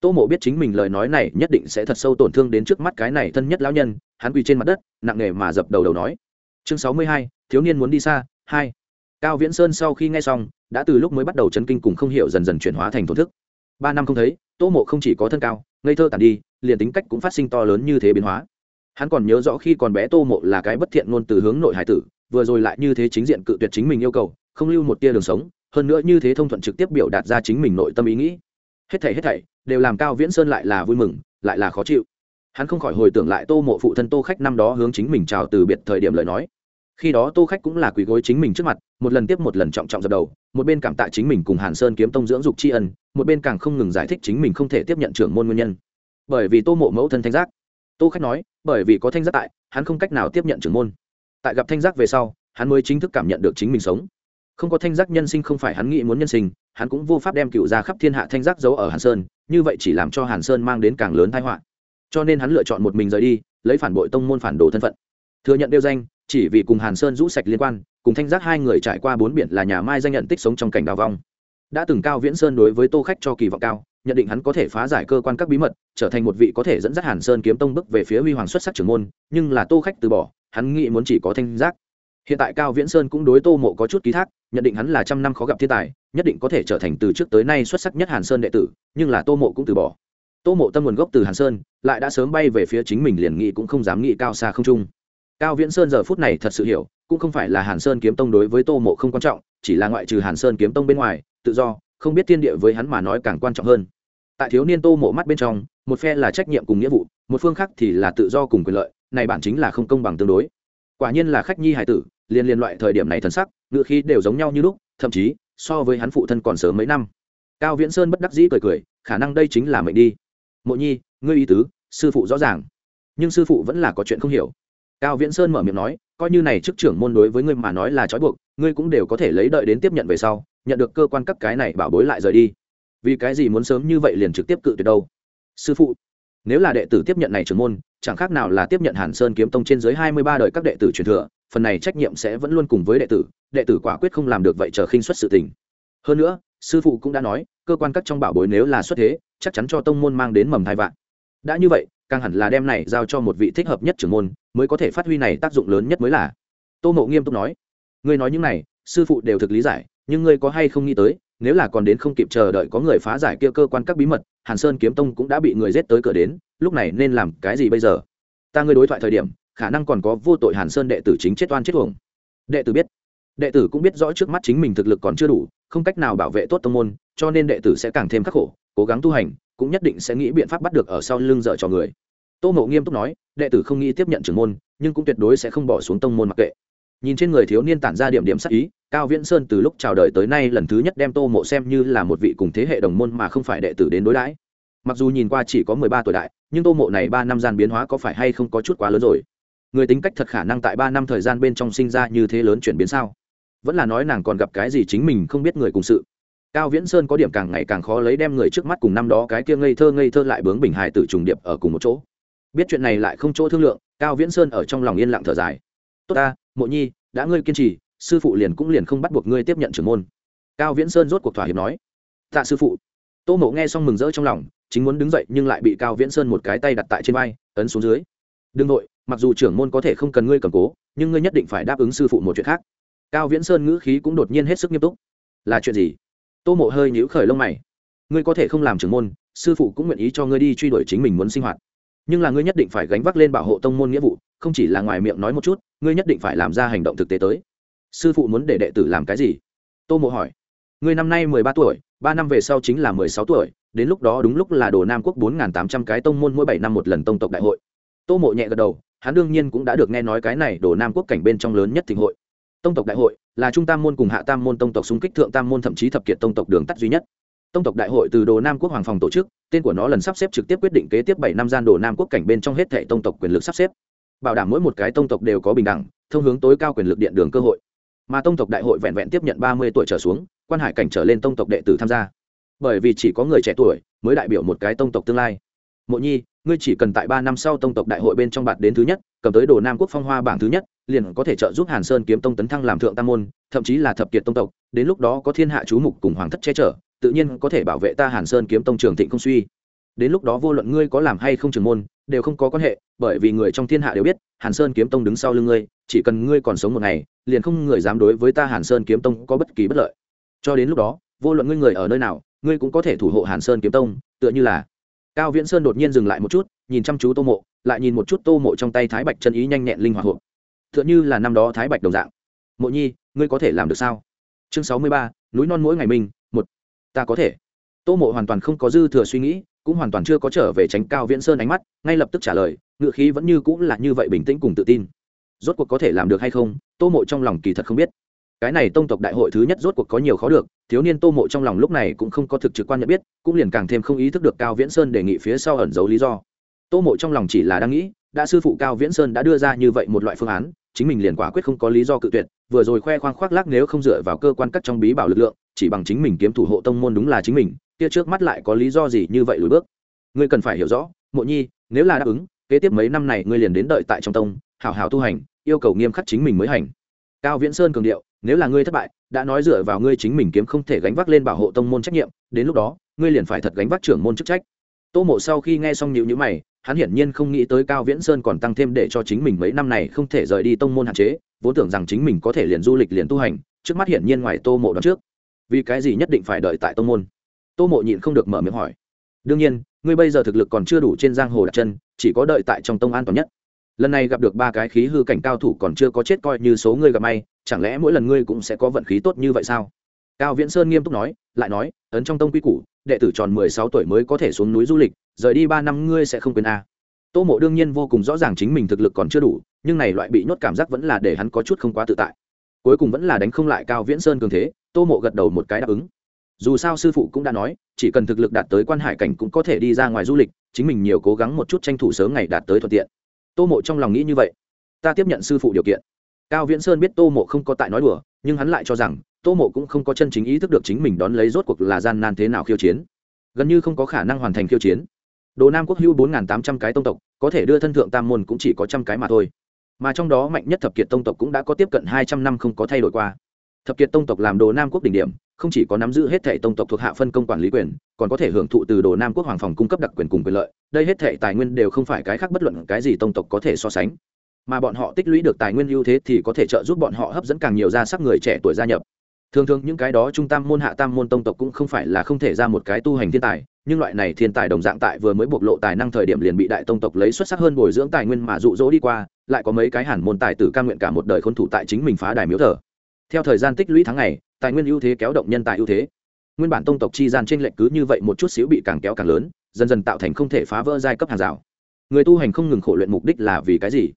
Tô mộ biết chính mình lời nói này nhất định sẽ thật sâu tổn thương đến trước mắt cái này thân nhất lão nhân, hắn quỳ trên mặt đất, nặng nề mà dập đầu đầu nói. Chương sáu mươi hai, thiếu niên muốn đi xa, hai. Cao viễn sơn sau khi nghe xong, đã từ lúc mới bắt đầu chấn kinh cùng không hiểu dần dần chuyển hóa thành thổ thức. Ba năm không thấy, tô mộ không chỉ có thân cao, ngây thơ tàn đi, liền tính cách cũng phát sinh to lớn như thế biến hóa hắn còn nhớ rõ khi còn bé tô mộ là cái bất thiện ngôn từ hướng nội hải tử, vừa rồi lại như thế chính diện cự tuyệt chính mình yêu cầu, không lưu một tia đường sống, hơn nữa như thế thông thuận trực tiếp biểu đạt ra chính mình nội tâm ý nghĩ. Hết thảy hết thảy, đều làm cao viễn sơn lại là vui mừng, lại là khó chịu. Hắn không khỏi hồi tưởng lại tô mộ phụ thân tô khách năm đó hướng chính mình chào từ biệt thời điểm lời nói. Khi đó tô khách cũng là quỳ gối chính mình trước mặt, một lần tiếp một lần trọng trọng dập đầu, một bên cảm tạ chính mình cùng hàn sơn kiếm tông dưỡng dục tri ân, một bên càng không ngừng giải thích chính mình không thể tiếp nhận trưởng môn nguyên nhân. Bởi vì tô mộ mẫu thân thanh giác tô khách nói, bởi vì có thanh giác tại, hắn không cách nào tiếp nhận trưởng môn. Tại gặp thanh giác về sau, hắn mới chính thức cảm nhận được chính mình sống. Không có thanh giác nhân sinh không phải hắn nghĩ muốn nhân sinh, hắn cũng vô pháp đem cựu ra khắp thiên hạ thanh giác giấu ở hàn sơn, như vậy chỉ làm cho hàn sơn mang đến càng lớn thái họa. Cho nên hắn lựa chọn một mình rời đi, lấy phản bội tông môn phản đồ thân phận. Thừa nhận đeo danh, chỉ vì cùng hàn sơn rũ sạch liên quan, cùng thanh giác hai người trải qua bốn biển là nhà mai danh nhận tích sống trong cảnh đào vong. Đã từng cao viễn sơn đối với tô khách cho kỳ vọng cao nhận định hắn có thể phá giải cơ quan các bí mật, trở thành một vị có thể dẫn dắt hàn sơn kiếm tông bước về phía huy hoàng xuất sắc trưởng môn, nhưng là tô khách từ bỏ, hắn nghĩ muốn chỉ có thanh giác. Hiện tại cao viễn sơn cũng đối tô mộ có chút ký thác, nhận định hắn là trăm năm khó gặp thiên tài, nhất định có thể trở thành từ trước tới nay xuất sắc nhất hàn sơn đệ tử, nhưng là tô mộ cũng từ bỏ. Tô mộ tâm nguồn gốc từ hàn sơn, lại đã sớm bay về phía chính mình liền nghĩ cũng không dám nghĩ cao xa không trung. Cao viễn sơn giờ phút này thật sự hiểu, cũng không phải là hàn sơn kiếm tông đối với tô mộ không quan trọng, chỉ là ngoại trừ hàn sơn kiếm tông bên ngoài, tự do, không biết thiên địa với hắn mà nói càng quan trọng hơn tại thiếu niên tô mộ mắt bên trong, một phe là trách nhiệm cùng nghĩa vụ, một phương khác thì là tự do cùng quyền lợi, này bản chính là không công bằng tương đối. Quả nhiên là khách nhi hải tử, liên liên loại thời điểm này thần sắc, ngựa khí đều giống nhau như lúc, thậm chí, so với hắn phụ thân còn sớm mấy năm. Cao viễn sơn bất đắc dĩ cười cười, khả năng đây chính là mệnh đi. Mộ nhi, ngươi y tứ, sư phụ rõ ràng. Nhưng sư phụ vẫn là có chuyện không hiểu. Cao viễn sơn mở miệng nói, coi như này chức trưởng môn đối với ngươi mà nói là trói buộc, ngươi cũng đều có thể lấy đợi đến tiếp nhận về sau, nhận được cơ quan cấp cái này bảo bối lại rời đi vì cái gì muốn sớm như vậy liền trực tiếp cự tuyệt đâu? Sư phụ, nếu là đệ tử tiếp nhận này trưởng môn, chẳng khác nào là tiếp nhận hàn sơn kiếm tông trên dưới hai mươi ba đời các đệ tử truyền thừa, phần này trách nhiệm sẽ vẫn luôn cùng với đệ tử đệ tử quả quyết không làm được vậy chờ khinh xuất sự tình. Hơn nữa, sư phụ cũng đã nói, cơ quan các trong bảo bối nếu là xuất thế, chắc chắn cho tông môn mang đến mầm thai vạn. Đã như vậy, càng hẳn là đem này giao cho một vị thích hợp nhất trưởng môn, mới có thể phát huy này tác dụng lớn nhất mới là. Tô mộ nghiêm túc nói, ngươi nói những này, sư phụ đều thực lý giải, nhưng ngươi có hay không nghĩ tới nếu là còn đến không kịp chờ đợi có người phá giải kia cơ quan các bí mật, hàn sơn kiếm tông cũng đã bị người giết tới cửa đến, lúc này nên làm cái gì bây giờ? Ta ngươi đối thoại thời điểm, khả năng còn có vô tội hàn sơn đệ tử chính chết oan chết tuồng đệ tử biết. Đệ tử cũng biết rõ trước mắt chính mình thực lực còn chưa đủ, không cách nào bảo vệ tốt tông môn, cho nên đệ tử sẽ càng thêm khắc khổ, cố gắng tu hành, cũng nhất định sẽ nghĩ biện pháp bắt được ở sau lưng dở cho người. Tô mộ nghiêm túc nói, đệ tử không nghĩ tiếp nhận trưởng môn, nhưng cũng tuyệt đối sẽ không bỏ xuống tông môn mặc kệ nhìn trên người thiếu niên tản ra điểm điểm sắc ý, cao viễn sơn từ lúc chào đời tới nay lần thứ nhất đem tô mộ xem như là một vị cùng thế hệ đồng môn mà không phải đệ tử đến đối đãi. Mặc dù nhìn qua chỉ có mười ba tuổi đại, nhưng tô mộ này ba năm gian biến hóa có phải hay không có chút quá lớn rồi? Người tính cách thật khả năng tại ba năm thời gian bên trong sinh ra như thế lớn chuyển biến sao? Vẫn là nói nàng còn gặp cái gì chính mình không biết người cùng sự. Cao viễn sơn có điểm càng ngày càng khó lấy đem người trước mắt cùng năm đó cái kia ngây thơ ngây thơ lại bướng bình hài tử trùng điệp ở cùng một chỗ. Biết chuyện này lại không chỗ thương lượng, cao viễn sơn ở trong lòng yên lặng thở dài tốt ta, mộ nhi, đã ngươi kiên trì, sư phụ liền cũng liền không bắt buộc ngươi tiếp nhận trưởng môn. Cao viễn sơn rốt cuộc thỏa hiệp nói. Tạ sư phụ. Tô mộ nghe xong mừng rỡ trong lòng, chính muốn đứng dậy nhưng lại bị cao viễn sơn một cái tay đặt tại trên vai, ấn xuống dưới. Đương nội mặc dù trưởng môn có thể không cần ngươi cầm cố, nhưng ngươi nhất định phải đáp ứng sư phụ một chuyện khác. Cao viễn sơn ngữ khí cũng đột nhiên hết sức nghiêm túc. Là chuyện gì? Tô mộ hơi nhíu khởi lông mày. Ngươi có thể không làm trưởng môn, sư phụ cũng nguyện ý cho ngươi đi truy đuổi chính mình muốn sinh hoạt nhưng là ngươi nhất định phải gánh vác lên bảo hộ tông môn nghĩa vụ, không chỉ là ngoài miệng nói một chút, ngươi nhất định phải làm ra hành động thực tế tới. Sư phụ muốn để đệ tử làm cái gì? Tô mộ hỏi. Ngươi năm nay mười ba tuổi, ba năm về sau chính là mười sáu tuổi, đến lúc đó đúng lúc là đồ nam quốc bốn n g h n tám trăm cái tông môn mỗi bảy năm một lần tông tộc đại hội. Tô mộ nhẹ gật đầu, hắn đương nhiên cũng đã được nghe nói cái này đồ nam quốc cảnh bên trong lớn nhất thịnh hội. Tông tộc đại hội là trung tam môn cùng hạ tam môn tông tộc xung kích thượng tam môn thậm chí thập kiệt tông tộc đường tắt duy nhất tông tộc đại hội từ đồ nam quốc hoàng phòng tổ chức, tên của nó lần sắp xếp trực tiếp quyết định kế tiếp bảy năm gian đồ nam quốc cảnh bên trong hết thệ tông tộc quyền lực sắp xếp. Bảo đảm mỗi một cái tông tộc đều có bình đẳng, thông hướng tối cao quyền lực điện đường cơ hội. Mà tông tộc đại hội vẹn vẹn tiếp nhận ba mươi tuổi trở xuống, quan hải cảnh trở lên tông tộc đệ tử tham gia. Bởi vì chỉ có người trẻ tuổi mới đại biểu một cái tông tộc tương lai. Mộ nhi, ngươi chỉ cần tại ba năm sau tông tộc đại hội bên trong bạt đến thứ nhất, cầm tới đồ nam quốc phong hoa bảng thứ nhất, liền có thể trợ giúp hàn sơn kiếm tông tấn thăng làm thượng tam môn, thậm chí là thập kiệt tông tộc, đến lúc đó có thiên hạ chú mục cùng hoàng thất che chở tự nhiên có thể bảo vệ ta hàn sơn kiếm tông trường thịnh không suy. Đến lúc đó vô luận ngươi có làm hay không trường môn, đều không có quan hệ, bởi vì người trong thiên hạ đều biết, hàn sơn kiếm tông đứng sau lưng ngươi, chỉ cần ngươi còn sống một ngày, liền không người dám đối với ta hàn sơn kiếm tông có bất kỳ bất lợi. Cho đến lúc đó, vô luận ngươi người ở nơi nào, ngươi cũng có thể thủ hộ hàn sơn kiếm tông, tựa như là cao viễn sơn đột nhiên dừng lại một chút, nhìn chăm chú tô mộ, lại nhìn một chút tô mộ trong tay thái bạch chân ý nhanh nhẹn linh hoạt hộp như là năm đó thái bạch đồng dạng. Mộ nhi, ngươi có thể làm được sao? Chương sáu mươi ba, núi non mỗi ngày mình ta có thể. Tô mộ hoàn toàn không có dư thừa suy nghĩ, cũng hoàn toàn chưa có trở về tránh cao viễn sơn ánh mắt, ngay lập tức trả lời, ngựa khí vẫn như cũng là như vậy bình tĩnh cùng tự tin. Rốt cuộc có thể làm được hay không, tô mộ trong lòng kỳ thật không biết. Cái này tông tộc đại hội thứ nhất rốt cuộc có nhiều khó được, thiếu niên tô mộ trong lòng lúc này cũng không có thực trực quan nhận biết, cũng liền càng thêm không ý thức được cao viễn sơn đề nghị phía sau ẩn giấu lý do. Tô mộ trong lòng chỉ là đang nghĩ, đã sư phụ cao viễn sơn đã đưa ra như vậy một loại phương án chính mình liền quả quyết không có lý do cự tuyệt, vừa rồi khoe khoang khoác lác nếu không dựa vào cơ quan cắt trong bí bảo lực lượng, chỉ bằng chính mình kiếm thủ hộ tông môn đúng là chính mình, kia trước mắt lại có lý do gì như vậy lùi bước? Ngươi cần phải hiểu rõ, mộ nhi, nếu là đáp ứng, kế tiếp mấy năm này ngươi liền đến đợi tại trong tông hào hào tu hành, yêu cầu nghiêm khắc chính mình mới hành. Cao viễn sơn cường điệu, nếu là ngươi thất bại, đã nói dựa vào ngươi chính mình kiếm không thể gánh vác lên bảo hộ tông môn trách nhiệm, đến lúc đó, ngươi liền phải thật gánh vác trưởng môn chức trách. Tô mộ sau khi nghe xong nhịu nhữ mày hắn hiển nhiên không nghĩ tới cao viễn sơn còn tăng thêm để cho chính mình mấy năm này không thể rời đi tông môn hạn chế, vốn tưởng rằng chính mình có thể liền du lịch liền tu hành, trước mắt hiển nhiên ngoài tô mộ đón trước. Vì cái gì nhất định phải đợi tại tông môn? Tô mộ nhịn không được mở miệng hỏi. Đương nhiên, ngươi bây giờ thực lực còn chưa đủ trên giang hồ đặt chân, chỉ có đợi tại trong tông an toàn nhất. Lần này gặp được ba cái khí hư cảnh cao thủ còn chưa có chết coi như số ngươi gặp may, chẳng lẽ mỗi lần ngươi cũng sẽ có vận khí tốt như vậy sao? Cao viễn sơn nghiêm túc nói, lại nói, ấn trong tông quy củ đệ tử tròn mười sáu tuổi mới có thể xuống núi du lịch, rời đi ba năm ngươi sẽ không quên a. Tô mộ đương nhiên vô cùng rõ ràng chính mình thực lực còn chưa đủ, nhưng này loại bị nhốt cảm giác vẫn là để hắn có chút không quá tự tại. Cuối cùng vẫn là đánh không lại cao viễn sơn cường thế, tô mộ gật đầu một cái đáp ứng. Dù sao sư phụ cũng đã nói, chỉ cần thực lực đạt tới quan hải cảnh cũng có thể đi ra ngoài du lịch, chính mình nhiều cố gắng một chút tranh thủ sớm ngày đạt tới thuận tiện. Tô mộ trong lòng nghĩ như vậy. Ta tiếp nhận sư phụ điều kiện. Cao viễn sơn biết tô mộ không có tại nói đùa, nhưng hắn lại cho rằng tô mộ cũng không có chân chính ý thức được chính mình đón lấy rốt cuộc là gian nan thế nào khiêu chiến. Gần như không có khả năng hoàn thành khiêu chiến. Đồ nam quốc hưu bốn tám trăm cái tông tộc, có thể đưa thân thượng tam môn cũng chỉ có trăm cái mà thôi. Mà trong đó mạnh nhất thập kiệt tông tộc cũng đã có tiếp cận hai trăm năm không có thay đổi qua. Thập kiệt tông tộc làm đồ nam quốc đỉnh điểm, không chỉ có nắm giữ hết thệ tông tộc thuộc hạ phân công quản lý quyền, còn có thể hưởng thụ từ đồ nam quốc hoàng phòng cung cấp đặc quyền cùng quyền lợi. Đây hết thệ tài nguyên đều không phải cái khác bất luận cái gì tông tộc có thể so sánh. Mà bọn họ tích lũy được tài nguyên ưu thế thì có thể trợ giúp bọn họ hấp dẫn càng nhiều gia sắc người trẻ tuổi gia nhập thường thường những cái đó trung tam môn, hạ tam môn tông tộc cũng không phải là không thể ra một cái tu hành thiên tài, nhưng loại này thiên tài đồng dạng tại vừa mới bộc lộ tài năng thời điểm liền bị đại tông tộc lấy xuất sắc hơn bồi dưỡng tài nguyên mà dụ dỗ đi qua, lại có mấy cái hẳn môn tài tử ca nguyện cả một đời khôn thủ tại chính mình phá đài miếu thờ. Theo thời gian tích lũy tháng ngày, tài nguyên ưu thế kéo động nhân tài ưu thế. Nguyên bản tông tộc chi gian trên lệnh cứ như vậy một chút xíu bị càng kéo càng lớn, dần dần tạo thành không thể phá vỡ giai cấp hàng rào. Người tu hành không ngừng khổ luyện mục đích là vì cái gì?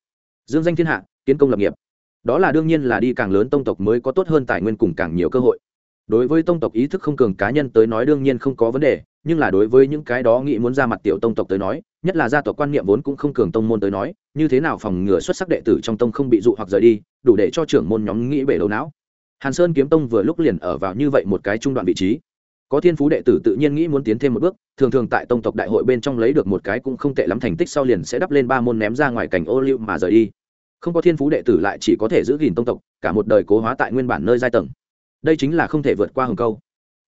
Dương danh thiên hạ, kiến công lập nghiệp đó là đương nhiên là đi càng lớn tông tộc mới có tốt hơn tài nguyên cùng càng nhiều cơ hội. Đối với tông tộc ý thức không cường cá nhân tới nói đương nhiên không có vấn đề, nhưng là đối với những cái đó nghĩ muốn ra mặt tiểu tông tộc tới nói, nhất là gia tộc quan niệm vốn cũng không cường tông môn tới nói, như thế nào phòng ngừa xuất sắc đệ tử trong tông không bị dụ hoặc rời đi, đủ để cho trưởng môn nhóm nghĩ bể đầu não. Hàn sơn kiếm tông vừa lúc liền ở vào như vậy một cái trung đoạn vị trí. Có thiên phú đệ tử tự nhiên nghĩ muốn tiến thêm một bước, thường thường tại tông tộc đại hội bên trong lấy được một cái cũng không tệ lắm thành tích sau liền sẽ đắp lên ba môn ném ra ngoài cảnh ô liu mà rời đi không có thiên phú đệ tử lại chỉ có thể giữ gìn tông tộc, cả một đời cố hóa tại nguyên bản nơi giai tầng. Đây chính là không thể vượt qua hừng câu.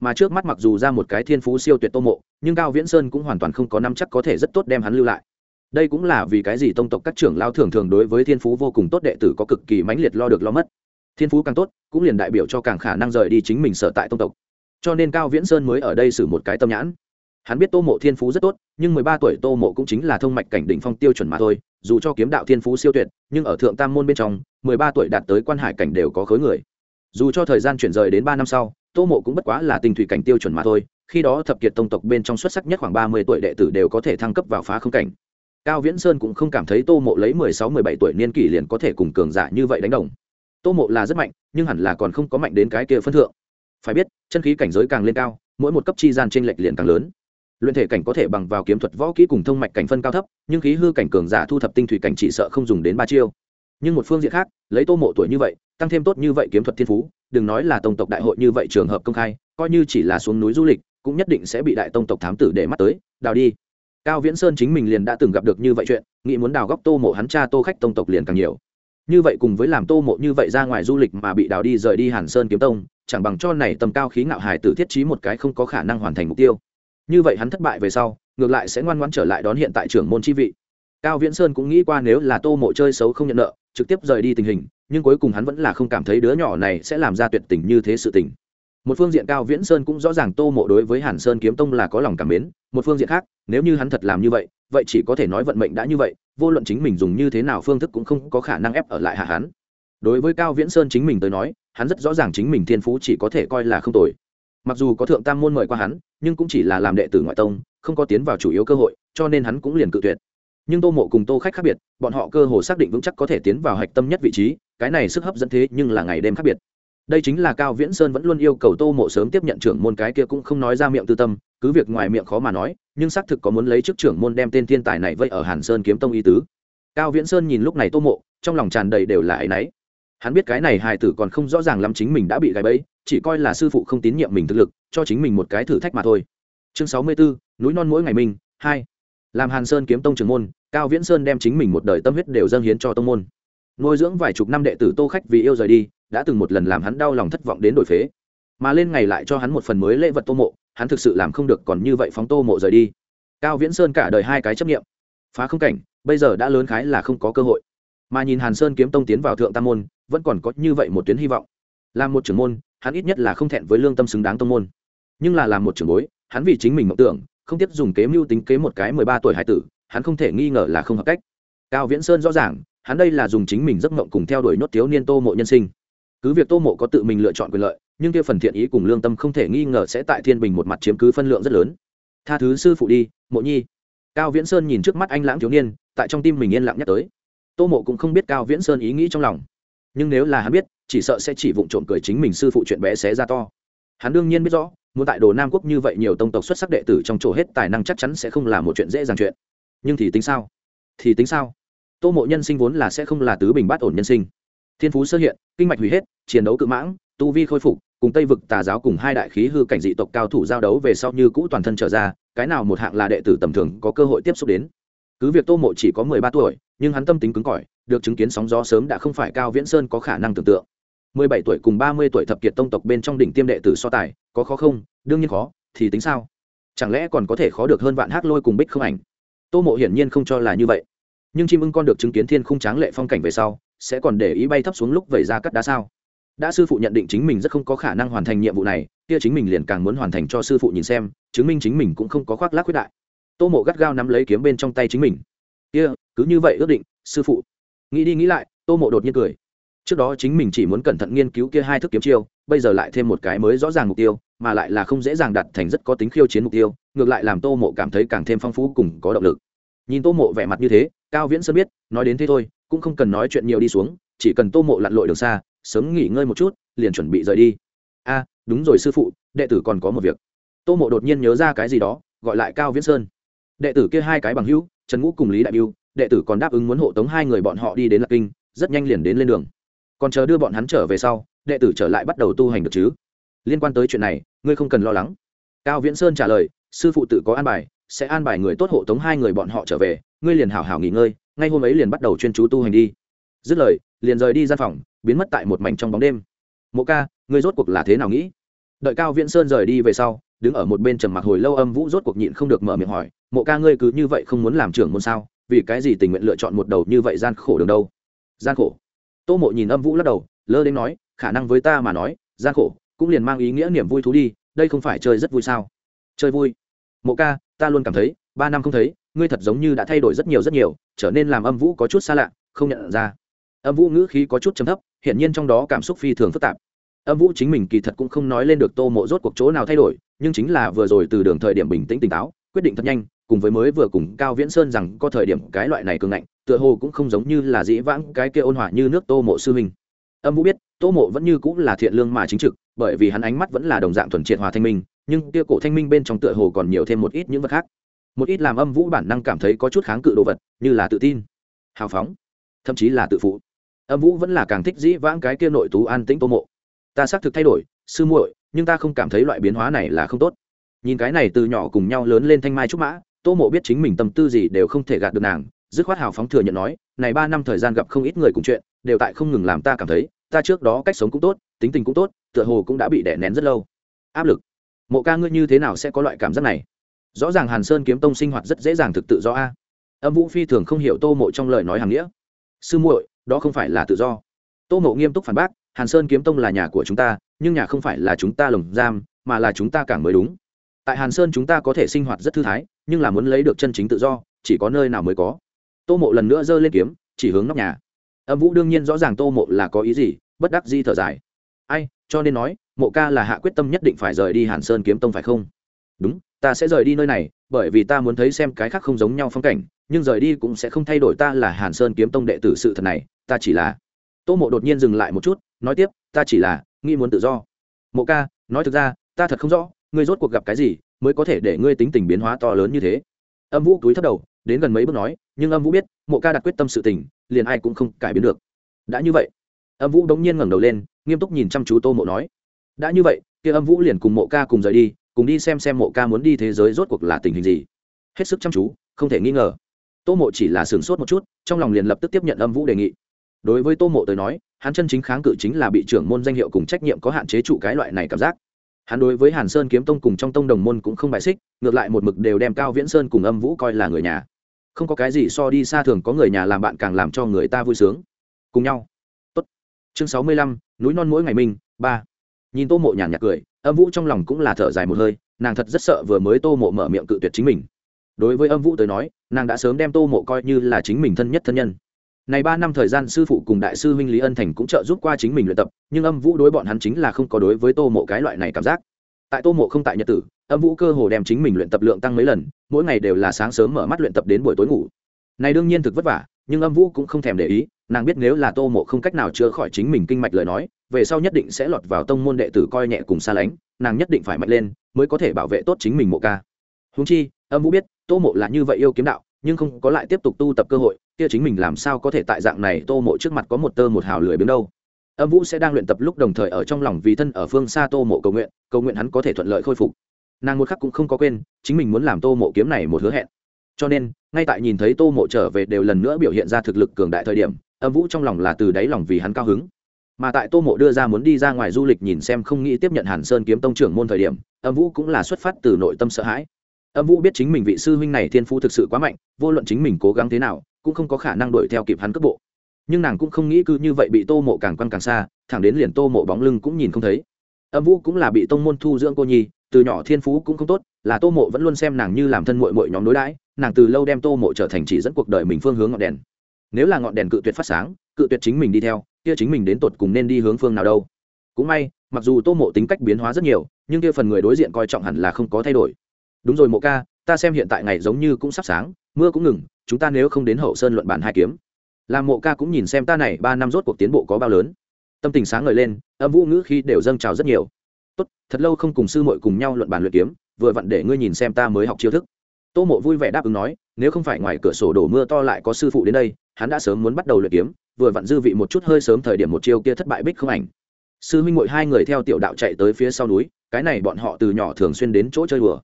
Mà trước mắt mặc dù ra một cái thiên phú siêu tuyệt tô mộ, nhưng cao viễn sơn cũng hoàn toàn không có năm chắc có thể rất tốt đem hắn lưu lại. Đây cũng là vì cái gì tông tộc các trưởng lao thường thường đối với thiên phú vô cùng tốt đệ tử có cực kỳ mãnh liệt lo được lo mất. Thiên phú càng tốt, cũng liền đại biểu cho càng khả năng rời đi chính mình sở tại tông tộc. Cho nên cao viễn sơn mới ở đây xử một cái tâm nhãn. Hắn biết tô mộ thiên phú rất tốt, nhưng mười ba tuổi tô mộ cũng chính là thông mạch cảnh đỉnh phong tiêu chuẩn mà thôi dù cho kiếm đạo thiên phú siêu tuyệt, nhưng ở thượng tam môn bên trong, mười ba tuổi đạt tới quan hải cảnh đều có khối người. Dù cho thời gian chuyển rời đến ba năm sau, tô mộ cũng bất quá là tình thủy cảnh tiêu chuẩn mà thôi, khi đó thập kiệt tông tộc bên trong xuất sắc nhất khoảng ba mươi tuổi đệ tử đều có thể thăng cấp vào phá không cảnh. Cao viễn sơn cũng không cảm thấy tô mộ lấy mười sáu, mười bảy tuổi niên kỷ liền có thể cùng cường giả như vậy đánh đồng. Tô mộ là rất mạnh, nhưng hẳn là còn không có mạnh đến cái kia phân thượng. Phải biết, chân khí cảnh giới càng lên cao, mỗi một cấp chi gian t r ê n lệch liền càng lớn luyện thể cảnh có thể bằng vào kiếm thuật võ kỹ cùng thông mạch cảnh phân cao thấp, nhưng khí hư cảnh cường giả thu thập tinh thủy cảnh chỉ sợ không dùng đến ba chiêu. Nhưng một phương diện khác, lấy tô mộ tuổi như vậy, tăng thêm tốt như vậy kiếm thuật thiên phú, đừng nói là tông tộc đại hội như vậy trường hợp công khai, coi như chỉ là xuống núi du lịch, cũng nhất định sẽ bị đại tông tộc thám tử để mắt tới. Đào đi. Cao viễn sơn chính mình liền đã từng gặp được như vậy chuyện, nghĩ muốn đào góc tô mộ hắn cha tô khách tông tộc liền càng nhiều. Như vậy cùng với làm tô mộ như vậy ra ngoài du lịch mà bị đào đi rời đi hàn sơn kiếm tông, chẳng bằng cho này tầm cao khí ngạo hải tử thiết trí một cái không có khả năng hoàn thành mục tiêu như vậy hắn thất bại về sau, ngược lại sẽ ngoan ngoãn trở lại đón hiện tại trưởng môn chi vị. Cao viễn sơn cũng nghĩ qua nếu là tô mộ chơi xấu không nhận nợ, trực tiếp rời đi tình hình, nhưng cuối cùng hắn vẫn là không cảm thấy đứa nhỏ này sẽ làm ra tuyệt tình như thế sự tình. Một phương diện cao viễn sơn cũng rõ ràng tô mộ đối với hàn sơn kiếm tông là có lòng cảm mến, một phương diện khác, nếu như hắn thật làm như vậy vậy chỉ có thể nói vận mệnh đã như vậy, vô luận chính mình dùng như thế nào phương thức cũng không có khả năng ép ở lại hạ hắn. Đối với cao viễn sơn chính mình tới nói, hắn rất rõ ràng chính mình thiên phú chỉ có thể coi là không tồi. Mặc dù có thượng tam môn mời qua hắn nhưng cũng chỉ là làm đệ tử ngoại tông, không có tiến vào chủ yếu cơ hội, cho nên hắn cũng liền cự tuyệt. Nhưng tô mộ cùng tô khách khác biệt, bọn họ cơ hồ xác định vững chắc có thể tiến vào hạch tâm nhất vị trí, cái này sức hấp dẫn thế nhưng là ngày đêm khác biệt. Đây chính là cao viễn sơn vẫn luôn yêu cầu tô mộ sớm tiếp nhận trưởng môn cái kia cũng không nói ra miệng tư tâm, cứ việc ngoài miệng khó mà nói, nhưng xác thực có muốn lấy chức trưởng môn đem tên thiên tài này vây ở hàn sơn kiếm tông y tứ. Cao viễn sơn nhìn lúc này tô mộ, trong lòng tràn đầy đều là áy náy. Hắn biết cái này hài tử còn không rõ ràng lắm chính mình đã bị gáy bẫy chỉ coi là sư phụ không tín nhiệm mình thực lực, cho chính mình một cái thử thách mà thôi. Chương sáu mươi bốn núi non mỗi ngày mình, hai. Làm hàn sơn kiếm tông trưởng môn, cao viễn sơn đem chính mình một đời tâm huyết đều dâng hiến cho tông môn. Nuôi dưỡng vài chục năm đệ tử tô khách vì yêu rời đi, đã từng một lần làm hắn đau lòng thất vọng đến đổi phế. Mà lên ngày lại cho hắn một phần mới lễ vật tô mộ, hắn thực sự làm không được còn như vậy phóng tô mộ rời đi. Cao viễn sơn cả đời hai cái chấp nghiệm phá không cảnh, bây giờ đã lớn khái là không có cơ hội. Mà nhìn hàn sơn kiếm tông tiến vào thượng tam môn, vẫn còn có như vậy một tuyến hy vọng. Làm một trưởng môn hắn ít nhất là không thẹn với lương tâm xứng đáng tông môn. Nhưng là làm một trưởng bối, hắn vì chính mình mộng tưởng, không tiếp dùng kế mưu tính kế một cái mười ba tuổi hải tử, hắn không thể nghi ngờ là không hợp cách. Cao viễn sơn rõ ràng, hắn đây là dùng chính mình giấc mộng cùng theo đuổi nốt thiếu niên tô mộ nhân sinh. Cứ việc tô mộ có tự mình lựa chọn quyền lợi, nhưng kia phần thiện ý cùng lương tâm không thể nghi ngờ sẽ tại thiên bình một mặt chiếm cứ phân lượng rất lớn. Tha thứ sư phụ đi, mộ nhi. Cao viễn sơn nhìn trước mắt anh lãng thiếu niên, tại trong tim mình yên lặng nhắc tới. Tô mộ cũng không biết cao viễn sơn ý nghĩ trong lòng. Nhưng nếu là hắn biết chỉ sợ sẽ chỉ vụng trộm cười chính mình sư phụ chuyện bé xé ra to. Hắn đương nhiên biết rõ, muốn tại đồ nam quốc như vậy nhiều tông tộc xuất sắc đệ tử trong chỗ hết tài năng chắc chắn sẽ không là một chuyện dễ dàng chuyện. Nhưng thì tính sao? Thì tính sao? Tô mộ nhân sinh vốn là sẽ không là tứ bình bát ổn nhân sinh. Thiên phú sơ hiện, kinh mạch hủy hết, chiến đấu cự mãng, tu vi khôi phục, cùng tây vực tà giáo cùng hai đại khí hư cảnh dị tộc cao thủ giao đấu về sau như cũ toàn thân trở ra, cái nào một hạng là đệ tử tầm thường có cơ hội tiếp xúc đến. Cứ việc tô mộ chỉ có mười ba tuổi nhưng hắn tâm tính cứng cỏi, được chứng kiến sóng gió sớm đã không phải cao viễn sơn có khả năng tưởng tượng. Mười bảy tuổi cùng ba mươi tuổi thập kiệt tông tộc bên trong đỉnh tiêm đệ tử so tài, có khó không? Đương nhiên khó, thì tính sao? Chẳng lẽ còn có thể khó được hơn vạn hát lôi cùng bích không ảnh? Tô mộ hiển nhiên không cho là như vậy. Nhưng chim ưng con được chứng kiến thiên khung tráng lệ phong cảnh về sau, sẽ còn để ý bay thấp xuống lúc vẩy ra cắt đá sao? Đã sư phụ nhận định chính mình rất không có khả năng hoàn thành nhiệm vụ này, kia chính mình liền càng muốn hoàn thành cho sư phụ nhìn xem, chứng minh chính mình cũng không có khoác lác quyết đại. Tô mộ gắt gao nắm lấy kiếm bên trong tay chính mình kia, cứ như vậy ước định, sư phụ. Nghĩ đi nghĩ lại, tô mộ đột nhiên cười. Trước đó chính mình chỉ muốn cẩn thận nghiên cứu kia hai thức kiếm chiêu, bây giờ lại thêm một cái mới rõ ràng mục tiêu, mà lại là không dễ dàng đặt thành rất có tính khiêu chiến mục tiêu, ngược lại làm tô mộ cảm thấy càng thêm phong phú cùng có động lực. Nhìn tô mộ vẻ mặt như thế, cao viễn sơn biết, nói đến thế thôi, cũng không cần nói chuyện nhiều đi xuống, chỉ cần tô mộ lặn lội đường xa, sớm nghỉ ngơi một chút, liền chuẩn bị rời đi. A, đúng rồi sư phụ, đệ tử còn có một việc. Tô mộ đột nhiên nhớ ra cái gì đó, gọi lại cao viễn sơn. Đệ tử kia hai cái bằng hữu trần ngũ cùng lý đại biêu đệ tử còn đáp ứng muốn hộ tống hai người bọn họ đi đến lạc kinh, rất nhanh liền đến lên đường. Còn chờ đưa bọn hắn trở về sau, đệ tử trở lại bắt đầu tu hành được chứ? Liên quan tới chuyện này, ngươi không cần lo lắng. Cao viễn sơn trả lời, sư phụ tự có an bài, sẽ an bài người tốt hộ tống hai người bọn họ trở về, ngươi liền hảo hảo nghỉ ngơi, ngay hôm ấy liền bắt đầu chuyên chú tu hành đi. Dứt lời, liền rời đi gian phòng, biến mất tại một mảnh trong bóng đêm. Mộ ca, ngươi rốt cuộc là thế nào nghĩ? Đợi cao viễn sơn rời đi về sau đứng ở một bên trầm mặc hồi lâu âm vũ rốt cuộc nhịn không được mở miệng hỏi, mộ ca ngươi cứ như vậy không muốn làm trưởng môn sao? Vì cái gì tình nguyện lựa chọn một đầu như vậy gian khổ đường đâu? Gian khổ? Tô mộ nhìn âm vũ lắc đầu, lơ đến nói, khả năng với ta mà nói, gian khổ cũng liền mang ý nghĩa niềm vui thú đi, đây không phải chơi rất vui sao? Chơi vui? Mộ ca, ta luôn cảm thấy, ba năm không thấy, ngươi thật giống như đã thay đổi rất nhiều rất nhiều, trở nên làm âm vũ có chút xa lạ, không nhận ra. Âm vũ ngữ khí có chút chấm thấp, hiển nhiên trong đó cảm xúc phi thường phức tạp âm vũ chính mình kỳ thật cũng không nói lên được tô mộ rốt cuộc chỗ nào thay đổi, nhưng chính là vừa rồi từ đường thời điểm bình tĩnh tỉnh táo, quyết định thật nhanh, cùng với mới vừa cùng cao viễn sơn rằng có thời điểm cái loại này cường ngạnh, tựa hồ cũng không giống như là dĩ vãng cái kia ôn hòa như nước tô mộ sư huynh. Âm vũ biết, tô mộ vẫn như cũng là thiện lương mà chính trực, bởi vì hắn ánh mắt vẫn là đồng dạng thuần triệt hòa thanh minh, nhưng kia cổ thanh minh bên trong tựa hồ còn nhiều thêm một ít những vật khác. Một ít làm âm vũ bản năng cảm thấy có chút kháng cự đồ vật, như là tự tin, hào phóng, thậm chí là tự phụ. Âm vũ vẫn là càng thích dĩ vãng cái kia nội tú an tĩnh tô mộ ta xác thực thay đổi, sư muội, nhưng ta không cảm thấy loại biến hóa này là không tốt. Nhìn cái này từ nhỏ cùng nhau lớn lên thanh mai trúc mã, tô mộ biết chính mình tâm tư gì đều không thể gạt được nàng, dứt khoát hào phóng thừa nhận nói, này ba năm thời gian gặp không ít người cùng chuyện, đều tại không ngừng làm ta cảm thấy, ta trước đó cách sống cũng tốt, tính tình cũng tốt, tựa hồ cũng đã bị đè nén rất lâu. Áp lực. Mộ ca ngươi như thế nào sẽ có loại cảm giác này? Rõ ràng hàn sơn kiếm tông sinh hoạt rất dễ dàng thực tự do a. Âm vũ phi thường không hiểu tô mộ trong lời nói hàng nghĩa. Sư muội, đó không phải là tự do. Tô mộ nghiêm túc phản bác hàn sơn kiếm tông là nhà của chúng ta, nhưng nhà không phải là chúng ta lồng giam, mà là chúng ta càng mới đúng. Tại hàn sơn chúng ta có thể sinh hoạt rất thư thái, nhưng là muốn lấy được chân chính tự do, chỉ có nơi nào mới có. Tô mộ lần nữa giơ lên kiếm, chỉ hướng nóc nhà. Âm vũ đương nhiên rõ ràng tô mộ là có ý gì, bất đắc di thở dài. Ai, cho nên nói, mộ ca là hạ quyết tâm nhất định phải rời đi hàn sơn kiếm tông phải không? Đúng, ta sẽ rời đi nơi này, bởi vì ta muốn thấy xem cái khác không giống nhau phong cảnh, nhưng rời đi cũng sẽ không thay đổi ta là hàn sơn kiếm tông đệ tử sự thật này, ta chỉ là. Tô mộ đột nhiên dừng lại một chút nói tiếp, ta chỉ là nghĩ muốn tự do. Mộ ca, nói thực ra, ta thật không rõ, ngươi rốt cuộc gặp cái gì mới có thể để ngươi tính tình biến hóa to lớn như thế. Âm vũ túi thấp đầu, đến gần mấy bước nói, nhưng âm vũ biết, mộ ca đặt quyết tâm sự tình, liền ai cũng không cải biến được. Đã như vậy, âm vũ đống nhiên ngẩng đầu lên, nghiêm túc nhìn chăm chú tô mộ nói, đã như vậy, kia âm vũ liền cùng mộ ca cùng rời đi, cùng đi xem xem mộ ca muốn đi thế giới rốt cuộc là tình hình gì. Hết sức chăm chú, không thể nghi ngờ. Tô mộ chỉ là sửng sốt một chút, trong lòng liền lập tức tiếp nhận âm vũ đề nghị. Đối với tô mộ tới nói hắn chân chính kháng cự chính là bị trưởng môn danh hiệu cùng trách nhiệm có hạn chế trụ cái loại này cảm giác. Hắn đối với hàn sơn kiếm tông cùng trong tông đồng môn cũng không bài xích, ngược lại một mực đều đem cao viễn sơn cùng âm vũ coi là người nhà. Không có cái gì so đi xa thường có người nhà làm bạn càng làm cho người ta vui sướng. Cùng nhau. Tốt. chương sáu mươi lăm, núi non mỗi ngày mình, ba. Nhìn tô mộ nhàn nhạt cười, âm vũ trong lòng cũng là thở dài một hơi, nàng thật rất sợ vừa mới tô mộ mở miệng cự tuyệt chính mình. Đối với âm vũ tới nói, nàng đã sớm đem tô mộ coi như là chính mình thân nhất thân nhân này ba năm thời gian sư phụ cùng đại sư huynh lý ân thành cũng trợ giúp qua chính mình luyện tập, nhưng âm vũ đối bọn hắn chính là không có đối với tô mộ cái loại này cảm giác. Tại tô mộ không tại nhật tử, âm vũ cơ hồ đem chính mình luyện tập lượng tăng mấy lần, mỗi ngày đều là sáng sớm mở mắt luyện tập đến buổi tối ngủ. Này đương nhiên thực vất vả, nhưng âm vũ cũng không thèm để ý, nàng biết nếu là tô mộ không cách nào chữa khỏi chính mình kinh mạch lời nói, về sau nhất định sẽ lọt vào tông môn đệ tử coi nhẹ cùng xa lánh, nàng nhất định phải mạnh lên mới có thể bảo vệ tốt chính mình mộ ca. Húng chi, âm vũ biết tô mộ là như vậy yêu kiếm đạo, nhưng không có lại tiếp tục tu tập cơ hội kia chính mình làm sao có thể tại dạng này tô mộ trước mặt có một tơ một hào lười biếng đâu. Âm vũ sẽ đang luyện tập lúc đồng thời ở trong lòng vì thân ở phương xa tô mộ cầu nguyện cầu nguyện hắn có thể thuận lợi khôi phục. Nàng một khắc cũng không có quên, chính mình muốn làm tô mộ kiếm này một hứa hẹn. Cho nên, ngay tại nhìn thấy tô mộ trở về đều lần nữa biểu hiện ra thực lực cường đại thời điểm, âm vũ trong lòng là từ đáy lòng vì hắn cao hứng. Mà tại tô mộ đưa ra muốn đi ra ngoài du lịch nhìn xem không nghĩ tiếp nhận hàn sơn kiếm tông trưởng môn thời điểm, âm vũ cũng là xuất phát từ nội tâm sợ hãi. Âm vũ biết chính mình vị sư huynh này thiên phú thực sự quá mạnh, vô luận chính mình cố gắng thế nào cũng không có khả năng đuổi theo kịp hắn cước bộ. Nhưng nàng cũng không nghĩ cứ như vậy bị tô mộ càng quăng càng xa, thẳng đến liền tô mộ bóng lưng cũng nhìn không thấy. Âm vũ cũng là bị tông môn thu dưỡng cô nhi, từ nhỏ thiên phú cũng không tốt, là tô mộ vẫn luôn xem nàng như làm thân mội mội nhóm đối đãi, nàng từ lâu đem tô mộ trở thành chỉ dẫn cuộc đời mình phương hướng ngọn đèn. Nếu là ngọn đèn cự tuyệt phát sáng, cự tuyệt chính mình đi theo, kia chính mình đến tột cùng nên đi hướng phương nào đâu. Cũng may, mặc dù tô mộ tính cách biến hóa rất nhiều, nhưng kia phần người đối diện coi trọng hẳn là không có thay đổi. Đúng rồi mộ ca, ta xem hiện tại ngày giống như cũng sắp sáng, mưa cũng ngừng chúng ta nếu không đến hậu sơn luận bản hai kiếm. Làm mộ ca cũng nhìn xem ta này ba năm rốt cuộc tiến bộ có bao lớn. Tâm tình sáng ngời lên, âm vũ ngữ khi đều dâng trào rất nhiều. Tốt, thật lâu không cùng sư muội cùng nhau luận bàn luyện kiếm, vừa vặn để ngươi nhìn xem ta mới học chiêu thức. Tô mộ vui vẻ đáp ứng nói, nếu không phải ngoài cửa sổ đổ mưa to lại có sư phụ đến đây, hắn đã sớm muốn bắt đầu luyện kiếm, vừa vặn dư vị một chút hơi sớm thời điểm một chiêu kia thất bại bích không ảnh. Sư huynh muội hai người theo tiểu đạo chạy tới phía sau núi, cái này bọn họ từ nhỏ thường xuyên đến chỗ chơi đùa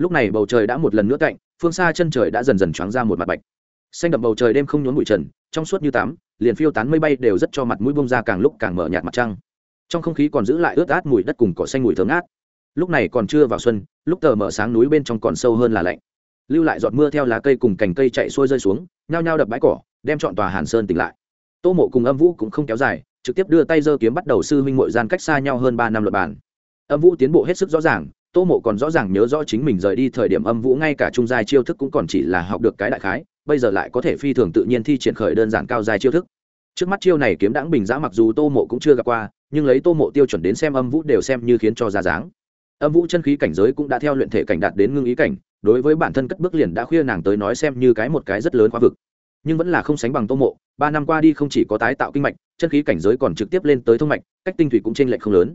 lúc này bầu trời đã một lần nữa cạnh phương xa chân trời đã dần dần choáng ra một mặt bạch. Xanh đậm bầu trời đêm không nhốn bụi trần, trong suốt như tắm, liền phiêu tán mây bay đều rất cho mặt mũi bông ra càng lúc càng mở nhạt mặt trăng. Trong không khí còn giữ lại ướt át mùi đất cùng cỏ xanh mùi thơm ngát. Lúc này còn chưa vào xuân, lúc tờ mở sáng núi bên trong còn sâu hơn là lạnh. Lưu lại giọt mưa theo lá cây cùng cành cây chạy xuôi rơi xuống, nhao nhao đập bãi cỏ, đem chọn tòa hàn sơn tỉnh lại. Tô mộ cùng âm vũ cũng không kéo dài, trực tiếp đưa tay giơ kiếm bắt đầu sư huynh mội gian cách xa nhau hơn ba năm luật bản âm vũ tiến bộ hết sức rõ ràng tô mộ còn rõ ràng nhớ rõ chính mình rời đi thời điểm âm vũ ngay cả trung giai chiêu thức cũng còn chỉ là học được cái đại khái, bây giờ lại có thể phi thường tự nhiên thi triển khởi đơn giản cao giai chiêu thức. Trước mắt chiêu này kiếm đãng bình giã mặc dù tô mộ cũng chưa gặp qua, nhưng lấy tô mộ tiêu chuẩn đến xem âm vũ đều xem như khiến cho ra dáng. Âm vũ chân khí cảnh giới cũng đã theo luyện thể cảnh đạt đến ngưng ý cảnh, đối với bản thân cất bước liền đã khuya nàng tới nói xem như cái một cái rất lớn khoa vực. Nhưng vẫn là không sánh bằng tô mộ, ba năm qua đi không chỉ có tái tạo kinh mạch, chân khí cảnh giới còn trực tiếp lên tới thông mạch, cách tinh thủy cũng t r ê n lệch không lớn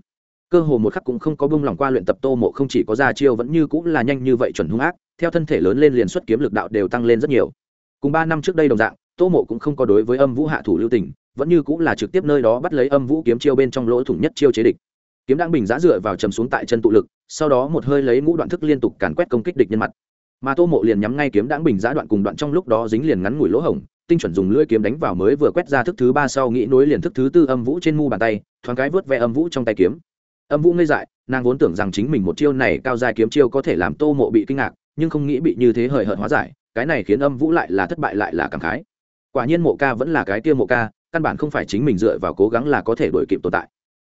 cơ hồ một khắc cũng không có bông lòng qua luyện tập tô mộ không chỉ có ra chiêu vẫn như cũng là nhanh như vậy chuẩn hung ác, theo thân thể lớn lên liền xuất kiếm lực đạo đều tăng lên rất nhiều. Cùng ba năm trước đây đồng dạng, tô mộ cũng không có đối với âm vũ hạ thủ lưu tình, vẫn như cũng là trực tiếp nơi đó bắt lấy âm vũ kiếm chiêu bên trong lỗ thủng nhất chiêu chế địch. Kiếm đang bình giã dựa vào chầm xuống tại chân tụ lực, sau đó một hơi lấy ngũ đoạn thức liên tục càn quét công kích địch nhân mặt. Mà tô mộ liền nhắm ngay kiếm đáng bình giã đoạn cùng đoạn trong lúc đó dính liền ngắn ngủi lỗ hổng, tinh chuẩn dùng lưỡi kiếm đánh vào mới vừa quét ra thức thứ ba sau nghĩ nối liền thức thứ tư âm vũ trên mu bàn tay, thoáng cái vớt ve âm vũ trong tay kiếm âm vũ ngây dại, nàng vốn tưởng rằng chính mình một chiêu này cao dài kiếm chiêu có thể làm tô mộ bị kinh ngạc, nhưng không nghĩ bị như thế hời hợt hóa giải, cái này khiến âm vũ lại là thất bại lại là cảm khái. Quả nhiên mộ ca vẫn là cái kia mộ ca, căn bản không phải chính mình dựa vào cố gắng là có thể đổi kịp tồn tại.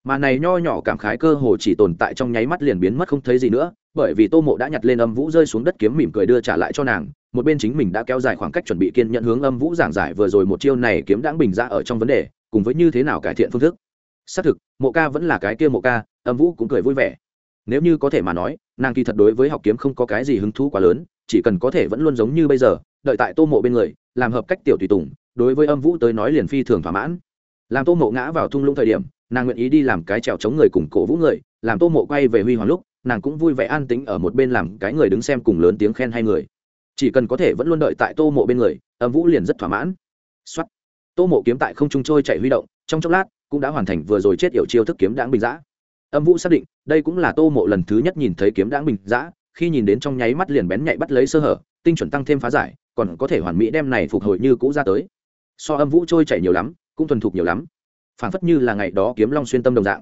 Mà này nho nhỏ cảm khái cơ hồ chỉ tồn tại trong nháy mắt liền biến mất không thấy gì nữa, bởi vì tô mộ đã nhặt lên âm vũ rơi xuống đất kiếm mỉm cười đưa trả lại cho nàng, một bên chính mình đã kéo dài khoảng cách chuẩn bị kiên nhận hướng âm vũ giảng giải vừa rồi một chiêu này kiếm đãng bình ra ở trong vấn đề, cùng với như thế nào cải thiện phương thức xác thực, mộ ca vẫn là cái kia mộ ca, âm vũ cũng cười vui vẻ. Nếu như có thể mà nói, nàng kỳ thật đối với học kiếm không có cái gì hứng thú quá lớn, chỉ cần có thể vẫn luôn giống như bây giờ, đợi tại tô mộ bên người, làm hợp cách tiểu tùy tùng, đối với âm vũ tới nói liền phi thường thỏa mãn. Làm tô mộ ngã vào thung lũng thời điểm, nàng nguyện ý đi làm cái trèo chống người cùng cổ vũ người, làm tô mộ quay về huy hoàng lúc, nàng cũng vui vẻ an tính ở một bên làm cái người đứng xem cùng lớn tiếng khen hay người. Chỉ cần có thể vẫn luôn đợi tại tô mộ bên người, âm vũ liền rất thỏa mãn. X tô mộ kiếm tại không trung trôi chạy huy động, trong chốc lát cũng đã hoàn thành vừa rồi chết yểu chiêu thức kiếm đáng bình giã. Âm vũ xác định, đây cũng là tô mộ lần thứ nhất nhìn thấy kiếm đáng bình giã, khi nhìn đến trong nháy mắt liền bén nhạy bắt lấy sơ hở, tinh chuẩn tăng thêm phá giải, còn có thể hoàn mỹ đem này phục hồi như cũ ra tới. So âm vũ trôi chảy nhiều lắm, cũng thuần thục nhiều lắm. Phản phất như là ngày đó kiếm long xuyên tâm đồng dạng.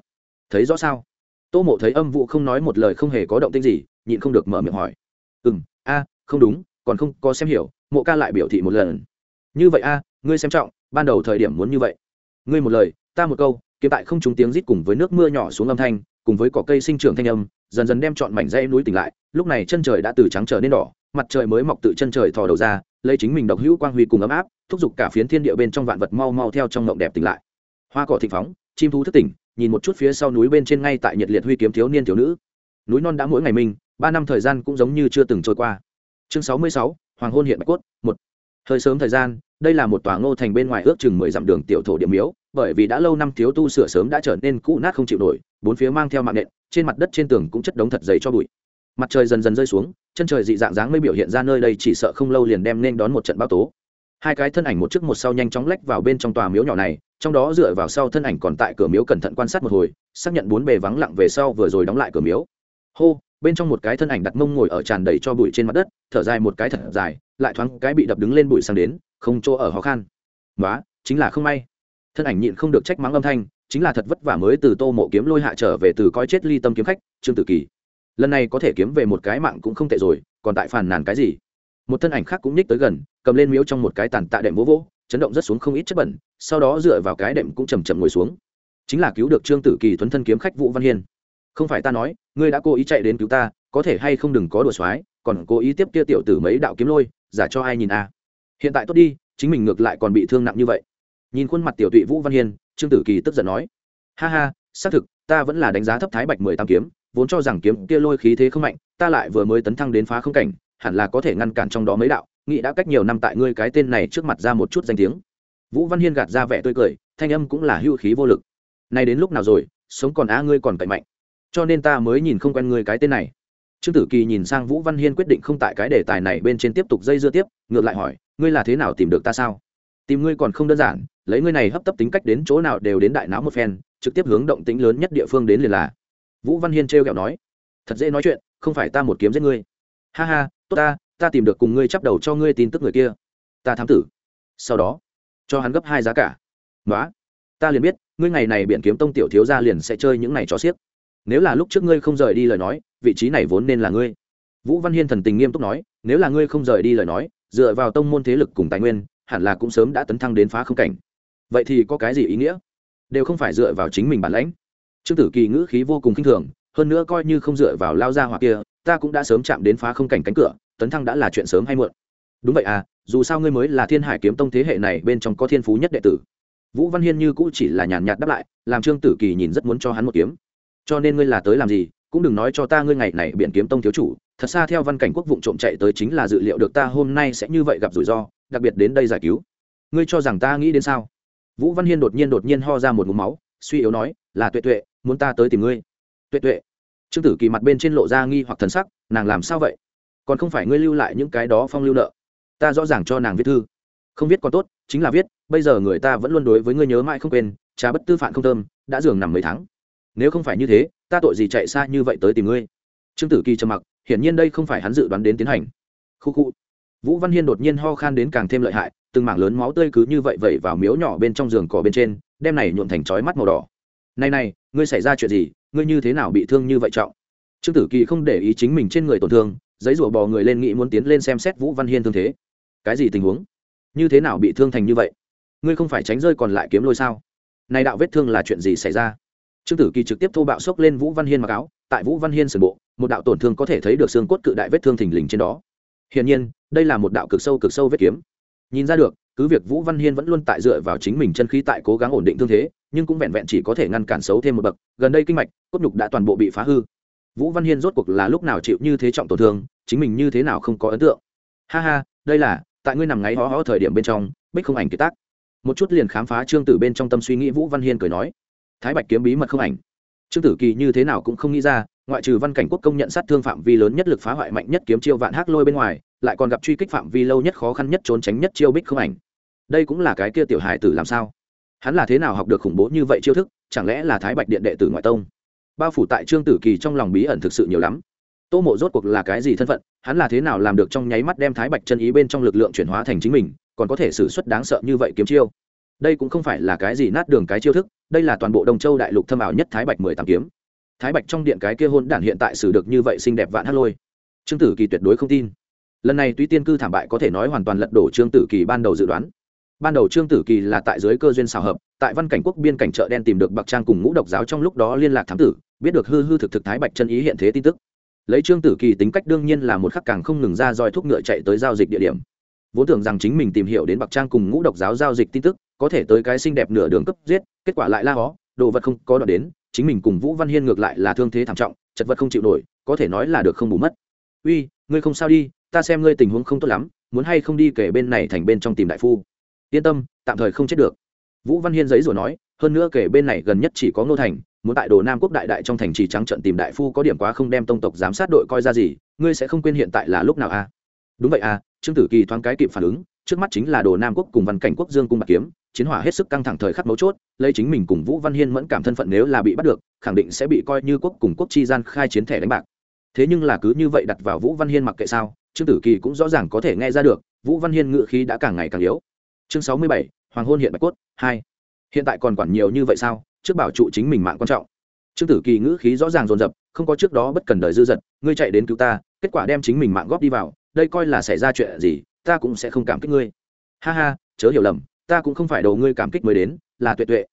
Thấy rõ sao? Tô mộ thấy âm vũ không nói một lời không hề có động tinh gì, nhịn không được mở miệng hỏi. Ừ m a, không đúng, còn không có xem hiểu, mộ ca lại biểu thị một lần. Như vậy a, ngươi xem trọng, ban đầu thời điểm muốn như vậy. Ngươi một lời ta một câu, kiếm tại không trúng tiếng rít cùng với nước mưa nhỏ xuống âm thanh, cùng với cỏ cây sinh trưởng thanh âm, dần dần đem chọn mảnh dây núi tỉnh lại, lúc này chân trời đã từ trắng trở nên đỏ, mặt trời mới mọc tự chân trời thò đầu ra, lấy chính mình độc hữu quang huy cùng ấm áp, thúc giục cả phiến thiên địa bên trong vạn vật mau mau theo trong ngộng đẹp tỉnh lại. Hoa cỏ thịnh phóng, chim thú thức tỉnh, nhìn một chút phía sau núi bên trên ngay tại nhiệt liệt huy kiếm thiếu niên thiếu nữ. Núi non đã mỗi ngày mình, ba năm thời gian cũng giống như chưa từng trôi qua. Chương sáu mươi sáu, hoàng hôn hiện bạch cốt, một. Hơi sớm thời gian đây là một tòa ngô thành bên ngoài ước chừng mười dặm đường tiểu thổ điểm miếu, bởi vì đã lâu năm thiếu tu sửa sớm đã trở nên cũ nát không chịu nổi, bốn phía mang theo mạng nện, trên mặt đất trên tường cũng chất đống thật dày cho bụi. Mặt trời dần dần rơi xuống, chân trời dị dạng dáng mới biểu hiện ra nơi đây chỉ sợ không lâu liền đem nên đón một trận bão tố. Hai cái thân ảnh một trước một sau nhanh chóng lách vào bên trong tòa miếu nhỏ này, trong đó dựa vào sau thân ảnh còn tại cửa miếu cẩn thận quan sát một hồi, xác nhận bốn bề vắng lặng về sau vừa rồi đóng lại cửa miếu. Hô, bên trong một cái thân ảnh đặt mông ngồi ở tràn đầy cho bụi trên mặt đất, thở dài một cái thật dài, lại thoáng cái bị đập đứng lên bụi sang đến không chỗ ở khó khăn. Đó chính là không may. Thân ảnh nhịn không được trách mắng âm thanh, chính là thật vất vả mới từ tô mộ kiếm lôi hạ trở về từ coi chết ly tâm kiếm khách, trương tử kỳ. Lần này có thể kiếm về một cái mạng cũng không tệ rồi, còn tại phản nàn cái gì? Một thân ảnh khác cũng nhích tới gần, cầm lên miếu trong một cái tàn tạ đệm vỗ vỗ, chấn động rất xuống không ít chất bẩn, sau đó dựa vào cái đệm cũng chầm chậm ngồi xuống. Chính là cứu được trương tử kỳ thuấn thân kiếm khách vũ văn hiên. Không phải ta nói, ngươi đã cố ý chạy đến cứu ta, có thể hay không đừng có đùa soái còn cố ý tiếp kia tiểu tử mấy đạo kiếm lôi, giả cho ai nhìn a? Hiện tại tốt đi, chính mình ngược lại còn bị thương nặng như vậy. Nhìn khuôn mặt tiểu tụy vũ văn hiên, trương tử kỳ tức giận nói, ha ha, xác thực, ta vẫn là đánh giá thấp thái bạch mười tám kiếm, vốn cho rằng kiếm kia lôi khí thế không mạnh, ta lại vừa mới tấn thăng đến phá không cảnh, hẳn là có thể ngăn cản trong đó mấy đạo nghị đã cách nhiều năm tại ngươi cái tên này trước mặt ra một chút danh tiếng. Vũ văn hiên gạt ra vẻ tươi cười, thanh âm cũng là hưu khí vô lực. Nay đến lúc nào rồi, sống còn á ngươi còn cậy mạnh, cho nên ta mới nhìn không quen ngươi cái tên này. Trương tử kỳ nhìn sang vũ văn hiên quyết định không tại cái đề tài này bên trên tiếp tục dây dưa tiếp, ngược lại hỏi ngươi là thế nào tìm được ta sao? Tìm ngươi còn không đơn giản, lấy ngươi này hấp tấp tính cách đến chỗ nào đều đến đại não một phen, trực tiếp hướng động tính lớn nhất địa phương đến liền là. Vũ văn hiên trêu kẹo nói, thật dễ nói chuyện, không phải ta một kiếm giết ngươi. Ha ha, tốt ta ta tìm được cùng ngươi chắp đầu cho ngươi tin tức người kia. Ta thám tử. Sau đó, cho hắn gấp hai giá cả. Nói ta liền biết, ngươi ngày này biện kiếm tông tiểu thiếu gia liền sẽ chơi những này cho xiếc. Nếu là lúc trước ngươi không rời đi lời nói, vị trí này vốn nên là ngươi. Vũ văn hiên thần tình nghiêm túc nói, nếu là ngươi không rời đi lời nói dựa vào tông môn thế lực cùng tài nguyên, hẳn là cũng sớm đã tấn thăng đến phá không cảnh. Vậy thì có cái gì ý nghĩa? Đều không phải dựa vào chính mình bản lãnh. Trương tử kỳ ngữ khí vô cùng kinh thường, hơn nữa coi như không dựa vào lao ra hoặc kia, ta cũng đã sớm chạm đến phá không cảnh cánh cửa, tấn thăng đã là chuyện sớm hay muộn. Đúng vậy à dù sao ngươi mới là thiên hải kiếm tông thế hệ này bên trong có thiên phú nhất đệ tử. Vũ văn hiên như cũ chỉ là nhàn nhạt đáp lại, làm trương tử kỳ nhìn rất muốn cho hắn một kiếm. Cho nên ngươi là tới làm gì, cũng đừng nói cho ta ngươi ngày này biện kiếm tông thiếu chủ thật xa theo văn cảnh quốc vụ trộm chạy tới chính là dự liệu được ta hôm nay sẽ như vậy gặp rủi ro, đặc biệt đến đây giải cứu. Ngươi cho rằng ta nghĩ đến sao? Vũ văn hiên đột nhiên đột nhiên ho ra một mũ máu, suy yếu nói, là tuệ tuệ, muốn ta tới tìm ngươi. Tuệ tuệ. Trương tử kỳ mặt bên trên lộ ra nghi hoặc thần sắc, nàng làm sao vậy? Còn không phải ngươi lưu lại những cái đó phong lưu nợ. Ta rõ ràng cho nàng viết thư. Không viết còn tốt, chính là viết, bây giờ người ta vẫn luôn đối với ngươi nhớ mãi không quên trà bất tư phản không thơm, đã giường nằm mấy tháng. Nếu không phải như thế, ta tội gì chạy xa như vậy tới tìm ngươi? Trương tử kỳ trầm mặc, hiển nhiên đây không phải hắn dự đoán đến tiến hành. Khu khu. Vũ văn hiên đột nhiên ho khan đến càng thêm lợi hại, từng mảng lớn máu tươi cứ như vậy vẩy vào miếu nhỏ bên trong giường cỏ bên trên, đem này nhuộm thành chói mắt màu đỏ. Này này, ngươi xảy ra chuyện gì? Ngươi như thế nào bị thương như vậy trọng? Trương tử kỳ không để ý chính mình trên người tổn thương, giấy rủa bò người lên nghĩ muốn tiến lên xem xét vũ văn hiên thương thế. Cái gì tình huống? Như thế nào bị thương thành như vậy? Ngươi không phải tránh rơi còn lại kiếm lôi sao? Này đạo vết thương là chuyện gì xảy ra? Trương tử kỳ trực tiếp thô bạo xốc lên vũ văn hiên mặc áo, tại vũ văn hiên sườn bộ, một đạo tổn thương có thể thấy được xương cốt cự đại vết thương thình lình trên đó. Hiển nhiên, đây là một đạo cực sâu cực sâu vết kiếm. Nhìn ra được, cứ việc vũ văn hiên vẫn luôn tại dựa vào chính mình chân khí tại cố gắng ổn định thương thế, nhưng cũng vẹn vẹn chỉ có thể ngăn cản xấu thêm một bậc, gần đây kinh mạch, cốt nhục đã toàn bộ bị phá hư. Vũ văn hiên rốt cuộc là lúc nào chịu như thế trọng tổn thương, chính mình như thế nào không có ấn tượng. Ha ha, đây là, tại ngươi nằm ngáy hó hó thời điểm bên trong, bích không ảnh kiệt tác. Một chút liền khám phá trương tử bên trong tâm suy nghĩ vũ văn hiên cười nói thái bạch kiếm bí mật không ảnh. Trương tử kỳ như thế nào cũng không nghĩ ra, ngoại trừ văn cảnh quốc công nhận sát thương phạm vi lớn nhất lực phá hoại mạnh nhất kiếm chiêu vạn hắc lôi bên ngoài, lại còn gặp truy kích phạm vi lâu nhất khó khăn nhất trốn tránh nhất chiêu bích không ảnh. Đây cũng là cái kia tiểu Hải tử làm sao? Hắn là thế nào học được khủng bố như vậy chiêu thức, chẳng lẽ là thái bạch điện đệ tử ngoại tông? Bao phủ tại trương tử kỳ trong lòng bí ẩn thực sự nhiều lắm. Tô mộ rốt cuộc là cái gì thân phận, hắn là thế nào làm được trong nháy mắt đem thái bạch chân ý bên trong lực lượng chuyển hóa thành chính mình, còn có thể xử suất đáng sợ như vậy kiếm chiêu? Đây cũng không phải là cái gì nát đường cái chiêu thức, đây là toàn bộ đông châu đại lục thâm ảo nhất thái bạch mười tám kiếm. Thái bạch trong điện cái kia hôn đản hiện tại xử được như vậy xinh đẹp vạn hát lôi. Trương tử kỳ tuyệt đối không tin. Lần này tuy tiên cư thảm bại có thể nói hoàn toàn lật đổ trương tử kỳ ban đầu dự đoán. Ban đầu trương tử kỳ là tại dưới cơ duyên xào hợp, tại văn cảnh quốc biên cảnh chợ đen tìm được bạc trang cùng ngũ độc giáo trong lúc đó liên lạc thám tử, biết được hư hư thực thực thái bạch chân ý hiện thế tin tức. Lấy trương tử kỳ tính cách đương nhiên là một khắc càng không ngừng ra roi thuốc ngựa chạy tới giao dịch địa điểm. Vốn tưởng rằng chính mình tìm hiểu đến bạc trang cùng ngũ độc giáo giao dịch tin tức có thể tới cái xinh đẹp nửa đường cấp giết, kết quả lại la hó, đồ vật không có đoạn đến, chính mình cùng vũ văn hiên ngược lại là thương thế thảm trọng, chật vật không chịu nổi, có thể nói là được không bù mất. Uy, ngươi không sao đi, ta xem ngươi tình huống không tốt lắm, muốn hay không đi kể bên này thành bên trong tìm đại phu. Yên tâm, tạm thời không chết được. Vũ văn hiên giấy rồi nói, hơn nữa kể bên này gần nhất chỉ có ngô thành, muốn tại đồ nam quốc đại đại trong thành trì trắng trận tìm đại phu có điểm quá không đem tông tộc giám sát đội coi ra gì, ngươi sẽ không quên hiện tại là lúc nào a à? đúng vậy à trương tử kỳ thoáng cái kịp phản ứng, trước mắt chính là đồ nam quốc cùng văn cảnh quốc dương cung bạc kiếm chiến hỏa hết sức căng thẳng thời khắc mấu chốt, lấy chính mình cùng vũ văn hiên mẫn cảm thân phận nếu là bị bắt được, khẳng định sẽ bị coi như quốc cùng quốc chi gian khai chiến thẻ đánh bạc. Thế nhưng là cứ như vậy đặt vào vũ văn hiên mặc kệ sao, trương tử kỳ cũng rõ ràng có thể nghe ra được, vũ văn hiên ngự khí đã càng ngày càng yếu. Chương sáu mươi bảy, hoàng hôn hiện bạch cốt, hai. Hiện tại còn quản nhiều như vậy sao, trước bảo trụ chính mình mạng quan trọng. Trương tử kỳ ngữ khí rõ ràng dồn dập, không có trước đó bất cần đời dư dật, ngươi chạy đến cứu ta, kết quả đem chính mình mạng góp đi vào, đây coi là xảy ra chuyện gì, ta cũng sẽ không cảm kích ngươi. Ha ha, chớ hiểu lầm ta cũng không phải đầu ngươi cảm kích mới đến, là tuệ tuệ.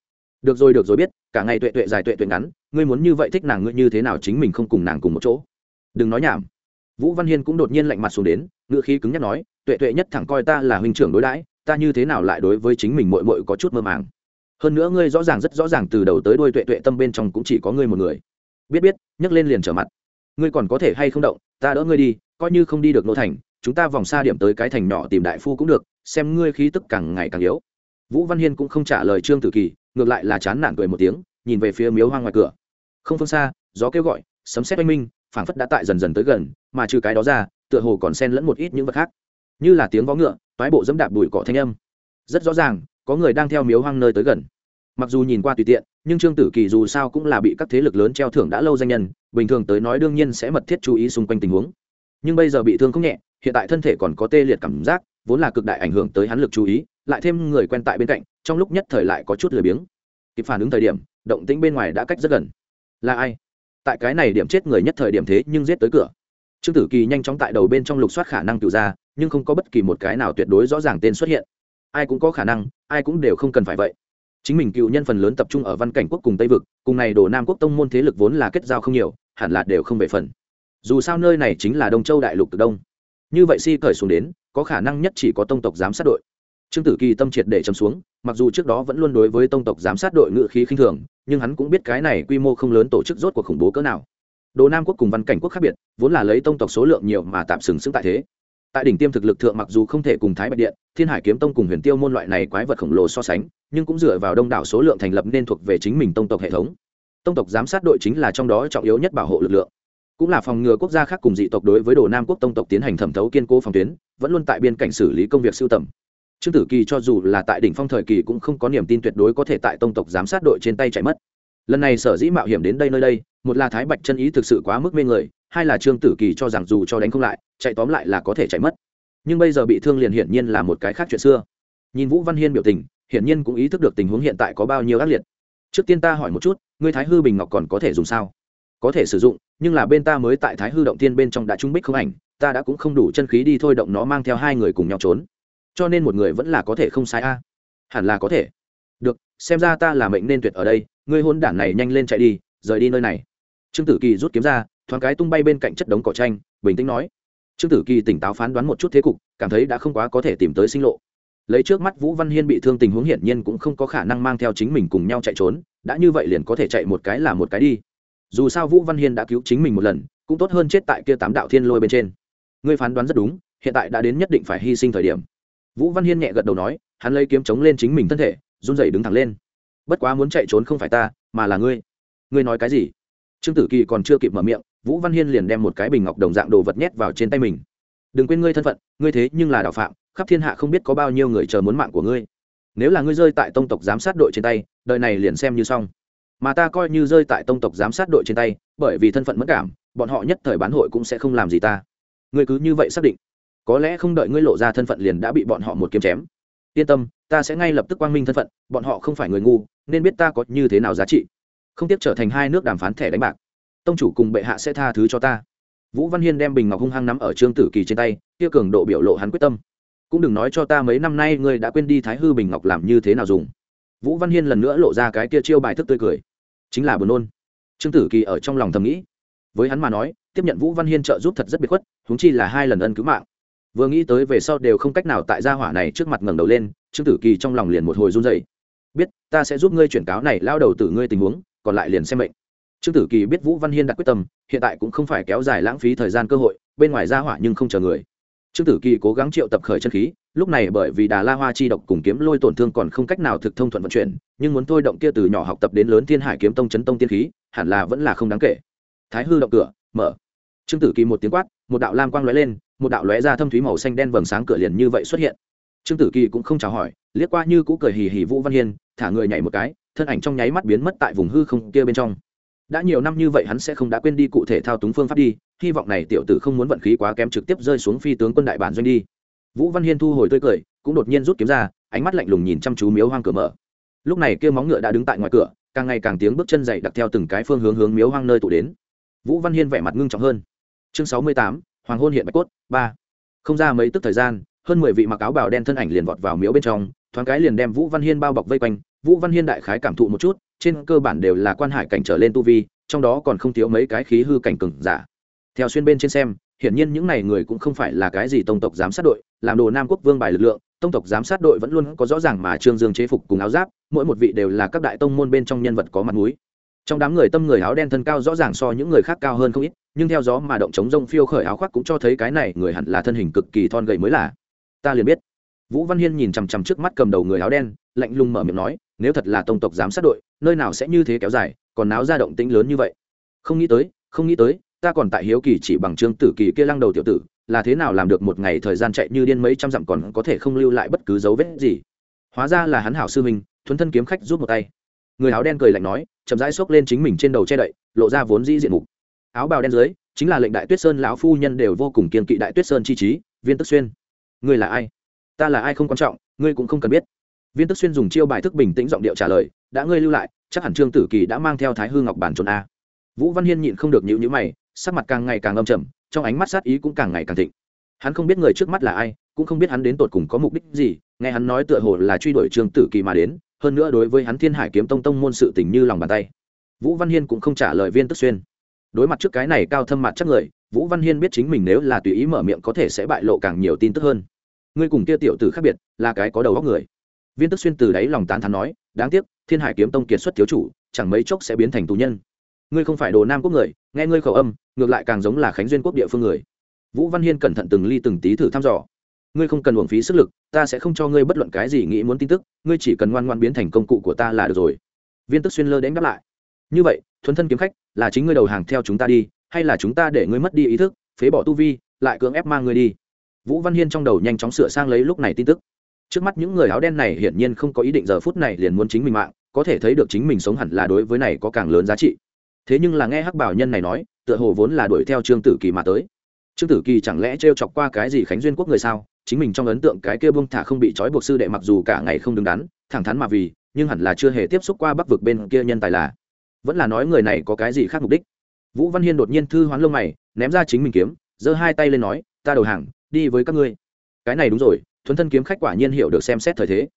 Được rồi được rồi, biết, cả ngày tuệ tuệ dài tuệ tuệ ngắn, ngươi muốn như vậy thích nàng ngươi như thế nào chính mình không cùng nàng cùng một chỗ. Đừng nói nhảm. Vũ văn hiên cũng đột nhiên lạnh mặt xuống đến ngựa khí cứng nhắc nói, tuệ tuệ nhất thẳng coi ta là huynh trưởng đối đãi, ta như thế nào lại đối với chính mình mội mội có chút mơ màng. Hơn nữa ngươi rõ ràng rất rõ ràng từ đầu tới đuôi tuệ tuệ tâm bên trong cũng chỉ có ngươi một người. Biết biết, nhấc lên liền trở mặt. Ngươi còn có thể hay không động, ta đỡ ngươi đi, coi như không đi được nô thành, chúng ta vòng xa điểm tới cái thành nhỏ tìm đại phu cũng được, xem ngươi khí tức càng ngày càng yếu vũ văn hiên cũng không trả lời trương tử kỳ, ngược lại là chán nản cười một tiếng, nhìn về phía miếu hoang ngoài cửa. Không phương xa, gió kêu gọi, sấm sét oanh minh, phảng phất đã tại dần dần tới gần, mà trừ cái đó ra, tựa hồ còn xen lẫn một ít những vật khác. Như là tiếng vó ngựa, toái bộ dẫm đạp bụi cỏ thanh âm. Rất rõ ràng, có người đang theo miếu hoang nơi tới gần. Mặc dù nhìn qua tùy tiện, nhưng trương tử kỳ dù sao cũng là bị các thế lực lớn treo thưởng đã lâu danh nhân, bình thường tới nói đương nhiên sẽ mật thiết chú ý xung quanh tình huống. Nhưng bây giờ bị thương không nhẹ, hiện tại thân thể còn có tê liệt cảm giác vốn là cực đại ảnh hưởng tới hắn lực chú ý, lại thêm người quen tại bên cạnh, trong lúc nhất thời lại có chút lười biếng. Kịp phản ứng thời điểm, động tĩnh bên ngoài đã cách rất gần. Là ai? Tại cái này điểm chết người nhất thời điểm thế nhưng giết tới cửa. Trương tử kỳ nhanh chóng tại đầu bên trong lục soát khả năng tự ra, nhưng không có bất kỳ một cái nào tuyệt đối rõ ràng tên xuất hiện. Ai cũng có khả năng, ai cũng đều không cần phải vậy. Chính mình cựu nhân phần lớn tập trung ở văn cảnh quốc cùng tây vực, cùng này đồ nam quốc tông môn thế lực vốn là kết giao không nhiều, hẳn là đều không về phần. Dù sao nơi này chính là đông châu đại lục cực đông. Như vậy si cởi xuống đến có khả năng nhất chỉ có tông tộc giám sát đội. Trương tử kỳ tâm triệt để chấm xuống, mặc dù trước đó vẫn luôn đối với tông tộc giám sát đội ngự khí khinh thường, nhưng hắn cũng biết cái này quy mô không lớn tổ chức rốt cuộc khủng bố cỡ nào. Đồ nam quốc cùng văn cảnh quốc khác biệt, vốn là lấy tông tộc số lượng nhiều mà tạm sừng sững tại thế. Tại đỉnh tiêm thực lực thượng mặc dù không thể cùng thái bạch điện, thiên hải kiếm tông cùng huyền tiêu môn loại này quái vật khổng lồ so sánh, nhưng cũng dựa vào đông đảo số lượng thành lập nên thuộc về chính mình tông tộc hệ thống. Tông tộc giám sát đội chính là trong đó trọng yếu nhất bảo hộ lực lượng cũng là phòng ngừa quốc gia khác cùng dị tộc đối với đồ nam quốc tông tộc tiến hành thẩm thấu kiên cố phòng tuyến, vẫn luôn tại biên cảnh xử lý công việc sưu tầm. Trương tử kỳ cho dù là tại đỉnh phong thời kỳ cũng không có niềm tin tuyệt đối có thể tại tông tộc giám sát đội trên tay chạy mất. Lần này sở dĩ mạo hiểm đến đây nơi đây, một là thái bạch chân ý thực sự quá mức mê người, hai là trương tử kỳ cho rằng dù cho đánh không lại, chạy tóm lại là có thể chạy mất. Nhưng bây giờ bị thương liền hiển nhiên là một cái khác chuyện xưa. Nhìn vũ văn hiên biểu tình, hiển nhiên cũng ý thức được tình huống hiện tại có bao nhiêu ác liệt. Trước tiên ta hỏi một chút, ngươi thái hư bình ngọc còn có thể dùng sao? Có thể sử dụng, nhưng là bên ta mới tại thái hư động tiên bên trong đã trung bích không ảnh, ta đã cũng không đủ chân khí đi thôi động nó mang theo hai người cùng nhau trốn. Cho nên một người vẫn là có thể không sai a. Hẳn là có thể. Được, xem ra ta là mệnh nên tuyệt ở đây, ngươi hôn đản này nhanh lên chạy đi, rời đi nơi này. Trương tử kỳ rút kiếm ra, thoáng cái tung bay bên cạnh chất đống cỏ tranh bình tĩnh nói. Trương tử kỳ tỉnh táo phán đoán một chút thế cục, cảm thấy đã không quá có thể tìm tới sinh lộ. Lấy trước mắt vũ văn hiên bị thương tình huống hiển nhiên cũng không có khả năng mang theo chính mình cùng nhau chạy trốn, đã như vậy liền có thể chạy một cái là một cái đi dù sao vũ văn hiên đã cứu chính mình một lần, cũng tốt hơn chết tại kia tám đạo thiên lôi bên trên. Ngươi phán đoán rất đúng, hiện tại đã đến nhất định phải hy sinh thời điểm. Vũ văn hiên nhẹ gật đầu nói, hắn lấy kiếm chống lên chính mình thân thể, run rẩy đứng thẳng lên. Bất quá muốn chạy trốn không phải ta, mà là ngươi. Ngươi nói cái gì? Trương tử kỳ còn chưa kịp mở miệng, vũ văn hiên liền đem một cái bình ngọc đồng dạng đồ vật nhét vào trên tay mình. Đừng quên ngươi thân phận, ngươi thế nhưng là đạo phạm, khắp thiên hạ không biết có bao nhiêu người chờ muốn mạng của ngươi. Nếu là ngươi rơi tại tông tộc giám sát đội trên tay, đời này liền xem như xong mà ta coi như rơi tại tông tộc giám sát đội trên tay, bởi vì thân phận mất cảm, bọn họ nhất thời bán hội cũng sẽ không làm gì ta. Ngươi cứ như vậy xác định. Có lẽ không đợi ngươi lộ ra thân phận liền đã bị bọn họ một kiếm chém. Yên tâm, ta sẽ ngay lập tức quang minh thân phận, bọn họ không phải người ngu, nên biết ta có như thế nào giá trị. Không tiếp trở thành hai nước đàm phán thẻ đánh bạc. Tông chủ cùng bệ hạ sẽ tha thứ cho ta. Vũ văn hiên đem bình ngọc hung hăng nắm ở trương tử kỳ trên tay, kia cường độ biểu lộ hắn quyết tâm. Cũng đừng nói cho ta mấy năm nay ngươi đã quên đi thái hư bình ngọc làm như thế nào dùng. Vũ văn hiên lần nữa lộ ra cái kia chiêu bài thức tươi cười chính là buồn nôn. Trương tử kỳ ở trong lòng thầm nghĩ. Với hắn mà nói, tiếp nhận vũ văn hiên trợ giúp thật rất biệt khuất húng chi là hai lần ân cứu mạng. Vừa nghĩ tới về sau đều không cách nào tại gia hỏa này trước mặt ngẩng đầu lên, trương tử kỳ trong lòng liền một hồi run dậy biết, ta sẽ giúp ngươi chuyển cáo này lao đầu từ ngươi tình huống, còn lại liền xem mệnh. Trương tử kỳ biết vũ văn hiên đã quyết tâm, hiện tại cũng không phải kéo dài lãng phí thời gian cơ hội, bên ngoài gia hỏa nhưng không chờ người trương tử kỳ cố gắng triệu tập khởi chân khí, lúc này bởi vì đà la hoa chi độc cùng kiếm lôi tổn thương còn không cách nào thực thông thuận vận chuyển, nhưng muốn thôi động kia từ nhỏ học tập đến lớn thiên hải kiếm tông chấn tông tiên khí, hẳn là vẫn là không đáng kể. Thái hư động cửa, mở. Trương tử kỳ một tiếng quát, một đạo lam quang lóe lên, một đạo lóe ra thâm thúy màu xanh đen vầng sáng cửa liền như vậy xuất hiện. Trương tử kỳ cũng không chào hỏi, liếc qua như cũ cười hì hì vũ văn hiên, thả người nhảy một cái, thân ảnh trong nháy mắt biến mất tại vùng hư không kia bên trong đã nhiều năm như vậy hắn sẽ không đã quên đi cụ thể thao túng phương pháp đi, hy vọng này tiểu tử không muốn vận khí quá kém trực tiếp rơi xuống phi tướng quân đại bản doanh đi. Vũ văn hiên thu hồi tươi cười, cũng đột nhiên rút kiếm ra, ánh mắt lạnh lùng nhìn chăm chú miếu hoang cửa mở. Lúc này kia móng ngựa đã đứng tại ngoài cửa, càng ngày càng tiếng bước chân dậy đặt theo từng cái phương hướng hướng miếu hoang nơi tụ đến. Vũ văn hiên vẻ mặt ngưng trọng hơn. Chương sáu mươi tám, hoàng hôn hiện bạch cốt, ba. Không ra mấy tức thời gian, hơn mười vị mặc áo bào đen thân ảnh liền vọt vào miếu bên trong, thoáng cái liền đem vũ văn hiên bao bọc vây quanh. Vũ văn hiên đại khái cảm thụ một chút trên cơ bản đều là quan hải cảnh trở lên tu vi, trong đó còn không thiếu mấy cái khí hư cảnh cừng giả. Theo xuyên bên trên xem, hiển nhiên những này người cũng không phải là cái gì tông tộc giám sát đội, làm đồ nam quốc vương bài lực lượng, tông tộc giám sát đội vẫn luôn có rõ ràng mà trương dương chế phục cùng áo giáp, mỗi một vị đều là các đại tông môn bên trong nhân vật có mặt mũi. Trong đám người tâm người áo đen thân cao rõ ràng so những người khác cao hơn không ít, nhưng theo gió mà động chống rông phiêu khởi áo khoác cũng cho thấy cái này người hẳn là thân hình cực kỳ thon gầy mới là. Ta liền biết. Vũ văn hiên nhìn chằm chằm trước mắt cầm đầu người áo đen, lạnh lùng mở miệng nói nếu thật là tông tộc giám sát đội, nơi nào sẽ như thế kéo dài, còn náo ra động tĩnh lớn như vậy. Không nghĩ tới, không nghĩ tới, ta còn tại hiếu kỳ chỉ bằng trương tử kỳ kia lăng đầu tiểu tử, là thế nào làm được một ngày thời gian chạy như điên mấy trăm dặm còn có thể không lưu lại bất cứ dấu vết gì. Hóa ra là hắn hảo sư minh thuấn thân kiếm khách rút một tay. Người áo đen cười lạnh nói, chậm rãi xốc lên chính mình trên đầu che đậy, lộ ra vốn dĩ diện mục. Áo bào đen dưới, chính là lệnh đại tuyết sơn lão phu nhân đều vô cùng kiên kỵ đại tuyết sơn chi trí, viên tức xuyên. Ngươi là ai? Ta là ai không quan trọng, ngươi cũng không cần biết viên tức xuyên dùng chiêu bài thức bình tĩnh giọng điệu trả lời, đã ngươi lưu lại, chắc hẳn trương tử kỳ đã mang theo thái hư ngọc bản trốn a. Vũ văn hiên nhịn không được nhịu nhữ mày, sắc mặt càng ngày càng âm trầm, trong ánh mắt sát ý cũng càng ngày càng thịnh. Hắn không biết người trước mắt là ai, cũng không biết hắn đến tột cùng có mục đích gì, nghe hắn nói tựa hồ là truy đuổi trương tử kỳ mà đến, hơn nữa đối với hắn thiên hải kiếm tông tông môn sự tình như lòng bàn tay. Vũ văn hiên cũng không trả lời viên tức xuyên. Đối mặt trước cái này cao thâm mặt chắc người, vũ văn hiên biết chính mình nếu là tùy ý mở miệng có thể sẽ bại lộ càng nhiều tin tức hơn. Ngươi cùng kia tiểu tử khác biệt, là cái có đầu óc người viên tức xuyên từ đáy lòng tán thán nói, đáng tiếc, thiên hải kiếm tông kiệt xuất thiếu chủ, chẳng mấy chốc sẽ biến thành tù nhân. Ngươi không phải đồ nam quốc người, nghe ngươi khẩu âm, ngược lại càng giống là khánh duyên quốc địa phương người. Vũ văn hiên cẩn thận từng ly từng tí thử thăm dò. Ngươi không cần uổng phí sức lực, ta sẽ không cho ngươi bất luận cái gì nghĩ muốn tin tức, ngươi chỉ cần ngoan ngoan biến thành công cụ của ta là được rồi. Viên tức xuyên lơ đánh đáp lại. Như vậy, thuấn thân kiếm khách, là chính ngươi đầu hàng theo chúng ta đi, hay là chúng ta để ngươi mất đi ý thức, phế bỏ tu vi, lại cưỡng ép mang ngươi đi? Vũ văn hiên trong đầu nhanh chóng sửa sang lấy lúc này tin tức trước mắt những người áo đen này hiển nhiên không có ý định giờ phút này liền muốn chính mình mạng, có thể thấy được chính mình sống hẳn là đối với này có càng lớn giá trị. Thế nhưng là nghe hắc bảo nhân này nói, tựa hồ vốn là đuổi theo trương tử kỳ mà tới. Trương tử kỳ chẳng lẽ t chọc qua cái gì khánh duyên quốc người sao? Chính mình trong ấn tượng cái kia bông thả không bị trói buộc sư đệ mặc dù cả ngày không đứng đắn, thẳng thắn mà vì, nhưng hẳn là chưa hề tiếp xúc qua bắc vực bên kia nhân tài là. Vẫn là nói người này có cái gì khác mục đích? Vũ văn hiên đột nhiên thư hoán lông mày, ném ra chính mình kiếm, giơ hai tay lên nói, ta đầu hàng, đi với các ngươi. Cái này đúng rồi thuấn thân kiếm khách quả nhiên hiểu được xem xét thời thế.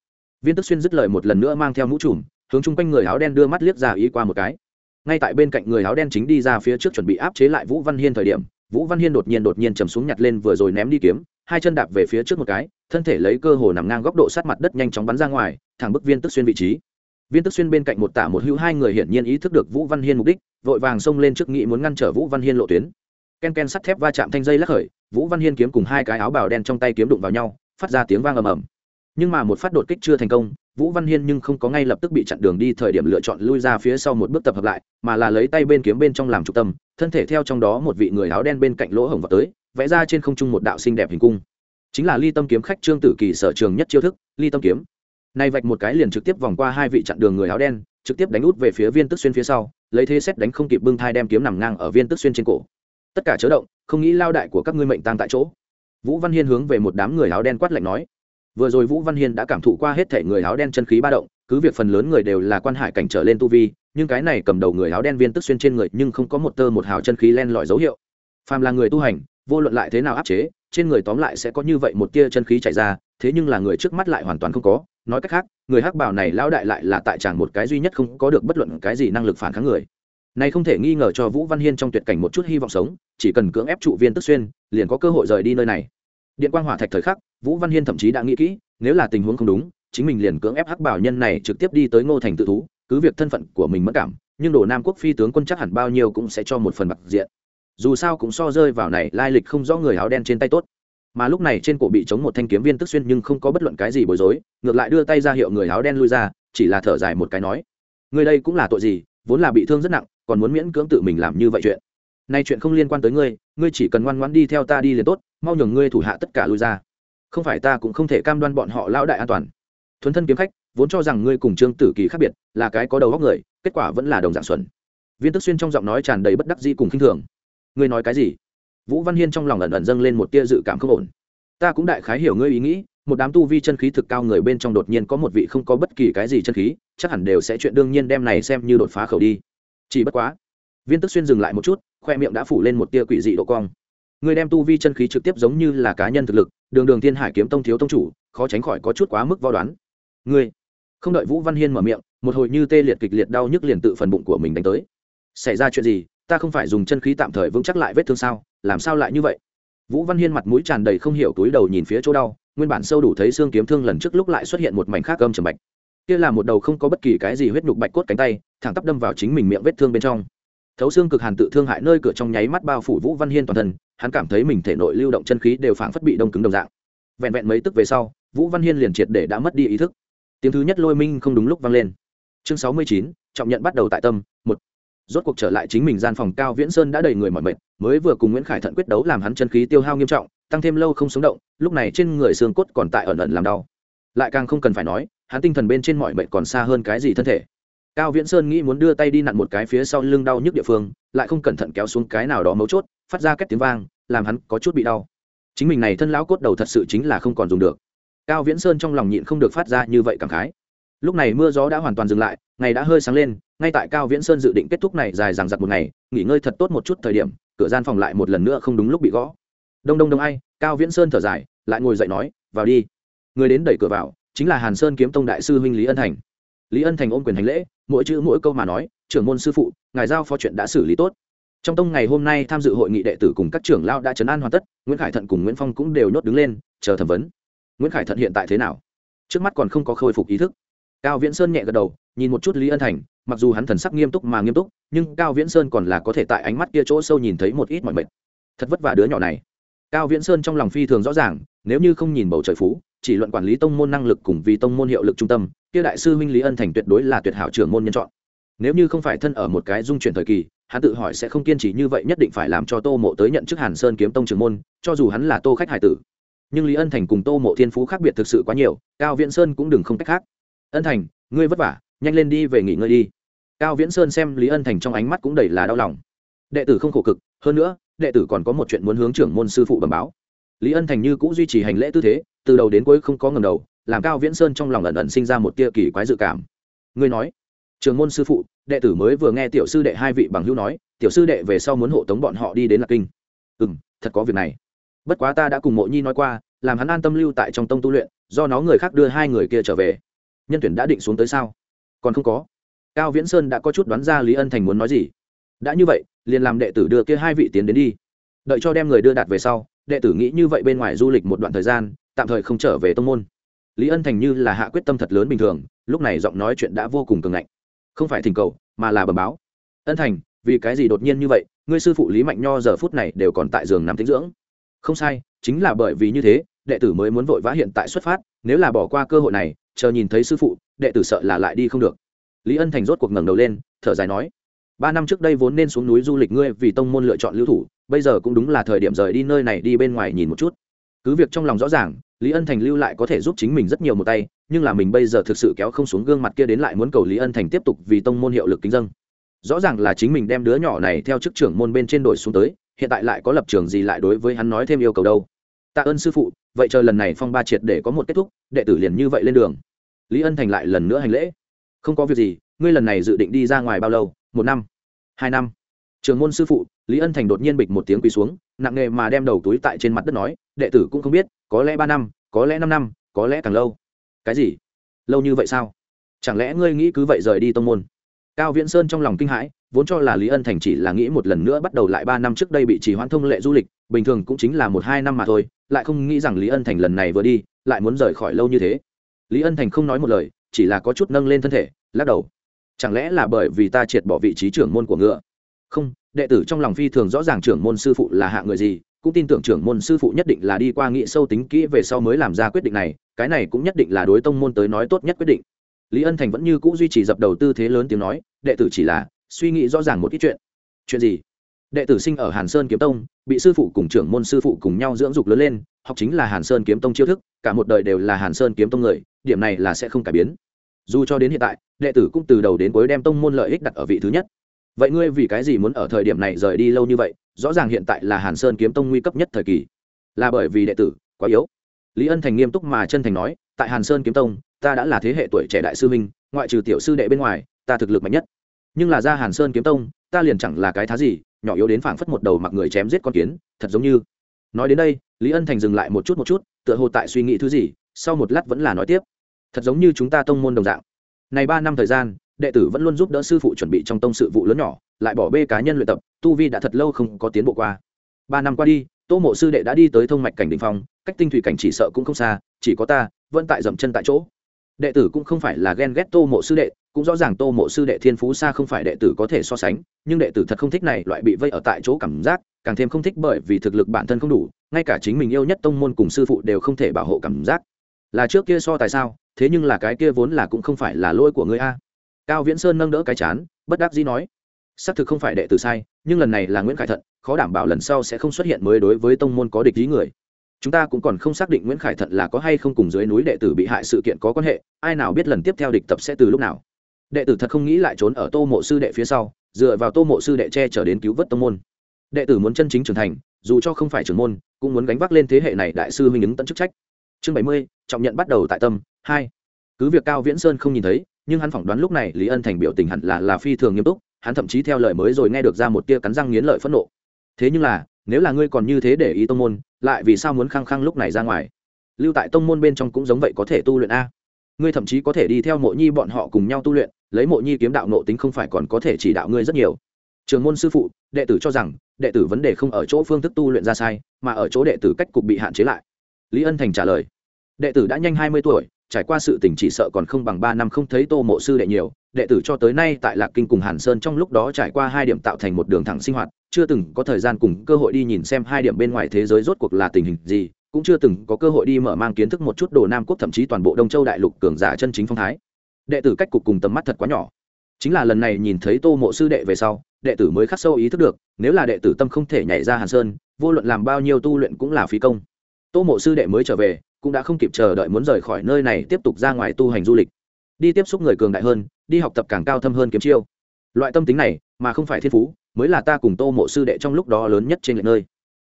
Viên tức xuyên dứt lời một lần nữa mang theo mũ trùm, hướng chung quanh người áo đen đưa mắt liếc ra ý qua một cái. Ngay tại bên cạnh người áo đen chính đi ra phía trước chuẩn bị áp chế lại vũ văn hiên thời điểm, vũ văn hiên đột nhiên đột nhiên chầm xuống nhặt lên vừa rồi ném đi kiếm, hai chân đạp về phía trước một cái, thân thể lấy cơ hồ nằm ngang góc độ sát mặt đất nhanh chóng bắn ra ngoài, thẳng bức viên tức xuyên vị trí. Viên tức xuyên bên cạnh một tả một hữu hai người hiển nhiên ý thức được vũ văn hiên mục đích, vội vàng xông lên trước nghị muốn ngăn trở vũ văn hiên lộ tuyến. Ken ken sắt thép va chạm thanh dây lắc khởi, vũ văn hiên kiếm cùng hai cái áo bào đen trong tay kiếm đụng vào nhau phát ra tiếng vang ầm ầm. Nhưng mà một phát đột kích chưa thành công, vũ văn hiên nhưng không có ngay lập tức bị chặn đường đi thời điểm lựa chọn lui ra phía sau một bước tập hợp lại, mà là lấy tay bên kiếm bên trong làm trung tâm, thân thể theo trong đó một vị người áo đen bên cạnh lỗ hổng vào tới, vẽ ra trên không trung một đạo xinh đẹp hình cung. Chính là ly tâm kiếm khách trương tử kỳ sở trường nhất chiêu thức, ly tâm kiếm. Nay vạch một cái liền trực tiếp vòng qua hai vị chặn đường người áo đen, trực tiếp đánh út về phía viên tức xuyên phía sau, lấy thế xét đánh không kịp bưng thai đem kiếm nằm ngang ở viên tức xuyên trên cổ. Tất cả chớ động, không nghĩ lao đại của các ngươi mệnh tăng tại chỗ vũ văn hiên hướng về một đám người áo đen quát lạnh nói. Vừa rồi vũ văn hiên đã cảm thụ qua hết thể người áo đen chân khí ba động, cứ việc phần lớn người đều là quan hải cảnh trở lên tu vi, nhưng cái này cầm đầu người áo đen viên tức xuyên trên người nhưng không có một tơ một hào chân khí len lỏi dấu hiệu. Phàm là người tu hành, vô luận lại thế nào áp chế, trên người tóm lại sẽ có như vậy một tia chân khí chảy ra, thế nhưng là người trước mắt lại hoàn toàn không có. Nói cách khác, người hắc bảo này lão đại lại là tại chàng một cái duy nhất không có được bất luận cái gì năng lực phản kháng người này không thể nghi ngờ cho vũ văn hiên trong tuyệt cảnh một chút hy vọng sống, chỉ cần cưỡng ép trụ viên tức xuyên, liền có cơ hội rời đi nơi này. Điện quang hỏa thạch thời khắc, vũ văn hiên thậm chí đã nghĩ kỹ, nếu là tình huống không đúng, chính mình liền cưỡng ép hắc bảo nhân này trực tiếp đi tới ngô thành tự thú, cứ việc thân phận của mình mất cảm, nhưng đồ nam quốc phi tướng quân chắc hẳn bao nhiêu cũng sẽ cho một phần bạc diện. Dù sao cũng so rơi vào này, lai lịch không rõ người áo đen trên tay tốt. Mà lúc này trên cổ bị chống một thanh kiếm viên tức xuyên nhưng không có bất luận cái gì bối rối, ngược lại đưa tay ra hiệu người áo đen lui ra, chỉ là thở dài một cái nói người đây cũng là tội gì, vốn là bị thương rất nặng còn muốn miễn cưỡng tự mình làm như vậy chuyện. Nay chuyện không liên quan tới ngươi ngươi chỉ cần ngoan ngoãn đi theo ta đi liền tốt, mau nhường ngươi thủ hạ tất cả lui ra. Không phải ta cũng không thể cam đoan bọn họ lão đại an toàn. Thuấn thân kiếm khách, vốn cho rằng ngươi cùng trương tử kỳ khác biệt, là cái có đầu góc người, kết quả vẫn là đồng dạng xuẩn. Viên tức xuyên trong giọng nói tràn đầy bất đắc dĩ cùng khinh thường. Ngươi nói cái gì? Vũ văn hiên trong lòng ẩn ẩn dâng lên một tia dự cảm không ổn. Ta cũng đại khái hiểu ngươi ý nghĩ, một đám tu vi chân khí thực cao người bên trong đột nhiên có một vị không có bất kỳ cái gì chân khí, chắc hẳn đều sẽ chuyện đương nhiên đem này xem như đột phá khẩu đi chỉ bất quá. Viên tức xuyên dừng lại một chút, khoe miệng đã phủ lên một tia quỷ dị độ cong. Người đem tu vi chân khí trực tiếp giống như là cá nhân thực lực, đường đường thiên hải kiếm tông thiếu tông chủ, khó tránh khỏi có chút quá mức vo đoán. Ngươi. Không đợi vũ văn hiên mở miệng, một hồi như tê liệt kịch liệt đau nhức liền tự phần bụng của mình đánh tới. Xảy ra chuyện gì? Ta không phải dùng chân khí tạm thời vững chắc lại vết thương sao? Làm sao lại như vậy? Vũ văn hiên mặt mũi tràn đầy không hiểu túi đầu nhìn phía chỗ đau, nguyên bản sâu đủ thấy xương kiếm thương lần trước lúc lại xuất hiện một mảnh khác âm trầm bạch kia là một đầu không có bất kỳ cái gì huyết nhục bạch cốt cánh tay, thẳng tắp đâm vào chính mình miệng vết thương bên trong. Thấu xương cực hàn tự thương hại nơi cửa trong nháy mắt bao phủ vũ văn hiên toàn thân, hắn cảm thấy mình thể nội lưu động chân khí đều phảng phất bị đông cứng đồng dạng. Vẹn vẹn mấy tức về sau, vũ văn hiên liền triệt để đã mất đi ý thức. Tiếng thứ nhất lôi minh không đúng lúc vang lên. Chương sáu mươi chín, trọng nhận bắt đầu tại tâm, một. Rốt cuộc trở lại chính mình gian phòng cao viễn sơn đã đầy người mỏi mệt, mới vừa cùng nguyễn khải thận quyết đấu làm hắn chân khí tiêu hao nghiêm trọng, tăng thêm lâu không sống động, lúc này trên người xương cốt còn tại ẩn ẩn làm đau. Lại càng không cần phải nói hắn tinh thần bên trên mọi mệnh còn xa hơn cái gì thân thể. Cao viễn sơn nghĩ muốn đưa tay đi nặn một cái phía sau lưng đau nhức địa phương, lại không cẩn thận kéo xuống cái nào đó mấu chốt, phát ra két tiếng vang, làm hắn có chút bị đau. Chính mình này thân lão cốt đầu thật sự chính là không còn dùng được. Cao viễn sơn trong lòng nhịn không được phát ra như vậy cảm khái. Lúc này mưa gió đã hoàn toàn dừng lại, ngày đã hơi sáng lên, ngay tại cao viễn sơn dự định kết thúc này dài dằng dặc một ngày, nghỉ ngơi thật tốt một chút thời điểm, cửa gian phòng lại một lần nữa không đúng lúc bị gõ. Đông đông đông ai, cao viễn sơn thở dài, lại ngồi dậy nói, vào đi. Người đến đẩy cửa vào chính là hàn sơn kiếm tông đại sư huynh lý ân thành. Lý ân thành ôm quyền hành lễ, mỗi chữ mỗi câu mà nói, trưởng môn sư phụ, ngài giao phó chuyện đã xử lý tốt. Trong tông ngày hôm nay tham dự hội nghị đệ tử cùng các trưởng lao đã chấn an hoàn tất, nguyễn khải thận cùng nguyễn phong cũng đều nhốt đứng lên, chờ thẩm vấn. Nguyễn khải thận hiện tại thế nào? Trước mắt còn không có khôi phục ý thức. Cao viễn sơn nhẹ gật đầu, nhìn một chút lý ân thành, mặc dù hắn thần sắc nghiêm túc mà nghiêm túc, nhưng cao viễn sơn còn là có thể tại ánh mắt kia chỗ sâu nhìn thấy một ít mọi mệt. Thật vất vả đứa nhỏ này. Cao viễn sơn trong lòng phi thường rõ ràng, nếu như không nhìn bầu trời phú chỉ luận quản lý tông môn năng lực cùng vì tông môn hiệu lực trung tâm, kia đại sư huynh lý ân thành tuyệt đối là tuyệt hảo trưởng môn nhân chọn. Nếu như không phải thân ở một cái dung chuyển thời kỳ, hắn tự hỏi sẽ không kiên trì như vậy nhất định phải làm cho tô mộ tới nhận chức hàn sơn kiếm tông trưởng môn, cho dù hắn là tô khách hải tử. Nhưng lý ân thành cùng tô mộ thiên phú khác biệt thực sự quá nhiều, cao viễn sơn cũng đừng không cách khác. Ân thành, ngươi vất vả, nhanh lên đi về nghỉ ngơi đi. Cao viễn sơn xem lý ân thành trong ánh mắt cũng đầy là đau lòng. Đệ tử không khổ cực, hơn nữa, đệ tử còn có một chuyện muốn hướng trưởng môn sư phụ bẩm báo lý ân thành như cũng duy trì hành lễ tư thế, từ đầu đến cuối không có ngầm đầu, làm cao viễn sơn trong lòng ẩn ẩn sinh ra một tia kỳ quái dự cảm. Ngươi nói, trường môn sư phụ, đệ tử mới vừa nghe tiểu sư đệ hai vị bằng hữu nói, tiểu sư đệ về sau muốn hộ tống bọn họ đi đến lạc kinh. Ừ m thật có việc này. Bất quá ta đã cùng mộ nhi nói qua, làm hắn an tâm lưu tại trong tông tu luyện, do nó người khác đưa hai người kia trở về. Nhân tuyển đã định xuống tới sao? Còn không có. Cao viễn sơn đã có chút đoán ra lý ân thành muốn nói gì. Đã như vậy, liền làm đệ tử đưa kia hai vị tiến đến đi. Đợi cho đem người đưa đạt về sau đệ tử nghĩ như vậy bên ngoài du lịch một đoạn thời gian, tạm thời không trở về tông môn. Lý ân thành như là hạ quyết tâm thật lớn bình thường, lúc này giọng nói chuyện đã vô cùng cường ngạnh. Không phải thỉnh cầu, mà là bẩm báo. Ân thành, vì cái gì đột nhiên như vậy? Ngươi sư phụ lý mạnh nho giờ phút này đều còn tại giường nằm tĩnh dưỡng. Không sai, chính là bởi vì như thế, đệ tử mới muốn vội vã hiện tại xuất phát, nếu là bỏ qua cơ hội này, chờ nhìn thấy sư phụ, đệ tử sợ là lại đi không được. Lý ân thành rốt cuộc ngẩng đầu lên, thở dài nói, ba năm trước đây vốn nên xuống núi du lịch ngươi vì tông môn lựa chọn lưu thủ bây giờ cũng đúng là thời điểm rời đi nơi này đi bên ngoài nhìn một chút. Cứ việc trong lòng rõ ràng, lý ân thành lưu lại có thể giúp chính mình rất nhiều một tay, nhưng là mình bây giờ thực sự kéo không xuống gương mặt kia đến lại muốn cầu lý ân thành tiếp tục vì tông môn hiệu lực kính dân. Rõ ràng là chính mình đem đứa nhỏ này theo chức trưởng môn bên trên đổi xuống tới, hiện tại lại có lập trường gì lại đối với hắn nói thêm yêu cầu đâu. Tạ ơn sư phụ, vậy chờ lần này phong ba triệt để có một kết thúc, đệ tử liền như vậy lên đường. Lý ân thành lại lần nữa hành lễ. Không có việc gì, ngươi lần này dự định đi ra ngoài bao lâu? Một năm? Hai năm? Trường môn sư phụ lý ân thành đột nhiên bịch một tiếng quỳ xuống, nặng nề mà đem đầu túi tại trên mặt đất nói, đệ tử cũng không biết, có lẽ ba năm, có lẽ năm năm, có lẽ càng lâu. Cái gì? Lâu như vậy sao? Chẳng lẽ ngươi nghĩ cứ vậy rời đi tông môn? Cao viễn sơn trong lòng kinh hãi, vốn cho là lý ân thành chỉ là nghĩ một lần nữa bắt đầu lại ba năm trước đây bị chỉ hoãn thông lệ du lịch, bình thường cũng chính là một hai năm mà thôi, lại không nghĩ rằng lý ân thành lần này vừa đi, lại muốn rời khỏi lâu như thế. Lý ân thành không nói một lời, chỉ là có chút nâng lên thân thể, lắc đầu. Chẳng lẽ là bởi vì ta triệt bỏ vị trí trưởng môn của ngựa không, đệ tử trong lòng phi thường rõ ràng trưởng môn sư phụ là hạ người gì, cũng tin tưởng trưởng môn sư phụ nhất định là đi qua nghị sâu tính kỹ về sau mới làm ra quyết định này, cái này cũng nhất định là đối tông môn tới nói tốt nhất quyết định. Lý ân thành vẫn như c ũ duy trì dập đầu tư thế lớn tiếng nói, đệ tử chỉ là suy nghĩ rõ ràng một ít chuyện. Chuyện gì? Đệ tử sinh ở hàn sơn kiếm tông, bị sư phụ cùng trưởng môn sư phụ cùng nhau dưỡng dục lớn lên, học chính là hàn sơn kiếm tông chiêu thức, cả một đời đều là hàn sơn kiếm tông người, điểm này là sẽ không cải biến. Dù cho đến hiện tại, đệ tử cũng từ đầu đến cuối đem tông môn lợi ích đặt ở vị thứ nhất vậy ngươi vì cái gì muốn ở thời điểm này rời đi lâu như vậy? Rõ ràng hiện tại là hàn sơn kiếm tông nguy cấp nhất thời kỳ. Là bởi vì đệ tử quá yếu. Lý ân thành nghiêm túc mà chân thành nói, tại hàn sơn kiếm tông, ta đã là thế hệ tuổi trẻ đại sư minh ngoại trừ tiểu sư đệ bên ngoài, ta thực lực mạnh nhất. Nhưng là ra hàn sơn kiếm tông, ta liền chẳng là cái thá gì, nhỏ yếu đến phảng phất một đầu mặc người chém giết con kiến, thật giống như. Nói đến đây, lý ân thành dừng lại một chút một chút, tựa hồ tại suy nghĩ thứ gì, sau một lát vẫn là nói tiếp, thật giống như chúng ta tông môn đồng dạng. Này ba năm thời gian đệ tử vẫn luôn giúp đỡ sư phụ chuẩn bị trong tông sự vụ lớn nhỏ, lại bỏ bê cá nhân luyện tập, tu vi đã thật lâu không có tiến bộ qua. Ba năm qua đi, tô mộ sư đệ đã đi tới thông mạch cảnh đình phong, cách tinh thủy cảnh chỉ sợ cũng không xa, chỉ có ta, vẫn tại dậm chân tại chỗ. Đệ tử cũng không phải là ghen ghét tô mộ sư đệ, cũng rõ ràng tô mộ sư đệ thiên phú xa không phải đệ tử có thể so sánh, nhưng đệ tử thật không thích này loại bị vây ở tại chỗ cảm giác, càng thêm không thích bởi vì thực lực bản thân không đủ, ngay cả chính mình yêu nhất tông môn cùng sư phụ đều không thể bảo hộ cảm giác. Là trước kia so tại sao, thế nhưng là cái kia vốn là cũng không phải là lỗi của người a cao viễn sơn nâng đỡ cái chán, bất đắc dĩ nói, xác thực không phải đệ tử sai, nhưng lần này là nguyễn khải thận, khó đảm bảo lần sau sẽ không xuất hiện mới đối với tông môn có địch ý người. Chúng ta cũng còn không xác định nguyễn khải thận là có hay không cùng dưới núi đệ tử bị hại sự kiện có quan hệ, ai nào biết lần tiếp theo địch tập sẽ từ lúc nào. Đệ tử thật không nghĩ lại trốn ở tô mộ sư đệ phía sau, dựa vào tô mộ sư đệ che trở đến cứu vớt tông môn. Đệ tử muốn chân chính trưởng thành, dù cho không phải trưởng môn, cũng muốn gánh vác lên thế hệ này đại sư huynh ứng tận chức trách. Chương bảy mươi, trọng nhận bắt đầu tại tâm, hai. Cứ việc cao viễn sơn không nhìn thấy nhưng hắn phỏng đoán lúc này lý ân thành biểu tình hẳn là là phi thường nghiêm túc, hắn thậm chí theo lời mới rồi nghe được ra một tia cắn răng nghiến lợi phẫn nộ. Thế nhưng là, nếu là ngươi còn như thế để ý tông môn, lại vì sao muốn khăng khăng lúc này ra ngoài? Lưu tại tông môn bên trong cũng giống vậy có thể tu luyện a. Ngươi thậm chí có thể đi theo mộ nhi bọn họ cùng nhau tu luyện, lấy mộ nhi kiếm đạo nộ tính không phải còn có thể chỉ đạo ngươi rất nhiều. Trường môn sư phụ, đệ tử cho rằng, đệ tử vấn đề không ở chỗ phương thức tu luyện ra sai, mà ở chỗ đệ tử cách cục bị hạn chế lại. Lý ân thành trả lời, đệ tử đã nhanh hai mươi tuổi trải qua sự tình chỉ sợ còn không bằng ba năm không thấy tô mộ sư đệ nhiều, đệ tử cho tới nay tại lạc kinh cùng hàn sơn trong lúc đó trải qua hai điểm tạo thành một đường thẳng sinh hoạt, chưa từng có thời gian cùng cơ hội đi nhìn xem hai điểm bên ngoài thế giới rốt cuộc là tình hình gì, cũng chưa từng có cơ hội đi mở mang kiến thức một chút đồ nam quốc thậm chí toàn bộ đông châu đại lục cường giả chân chính phong thái. Đệ tử cách cục cùng tầm mắt thật quá nhỏ. Chính là lần này nhìn thấy tô mộ sư đệ về sau, đệ tử mới khắc sâu ý thức được, nếu là đệ tử tâm không thể nhảy ra hàn sơn, vô luận làm bao nhiêu tu luyện cũng là phí công. Tô mộ sư đệ mới trở về cũng đã không kịp chờ đợi muốn rời khỏi nơi này tiếp tục ra ngoài tu hành du lịch. Đi tiếp xúc người cường đại hơn, đi học tập càng cao thâm hơn kiếm chiêu. Loại tâm tính này mà không phải thiên phú, mới là ta cùng tô mộ sư đệ trong lúc đó lớn nhất trên lệ nơi.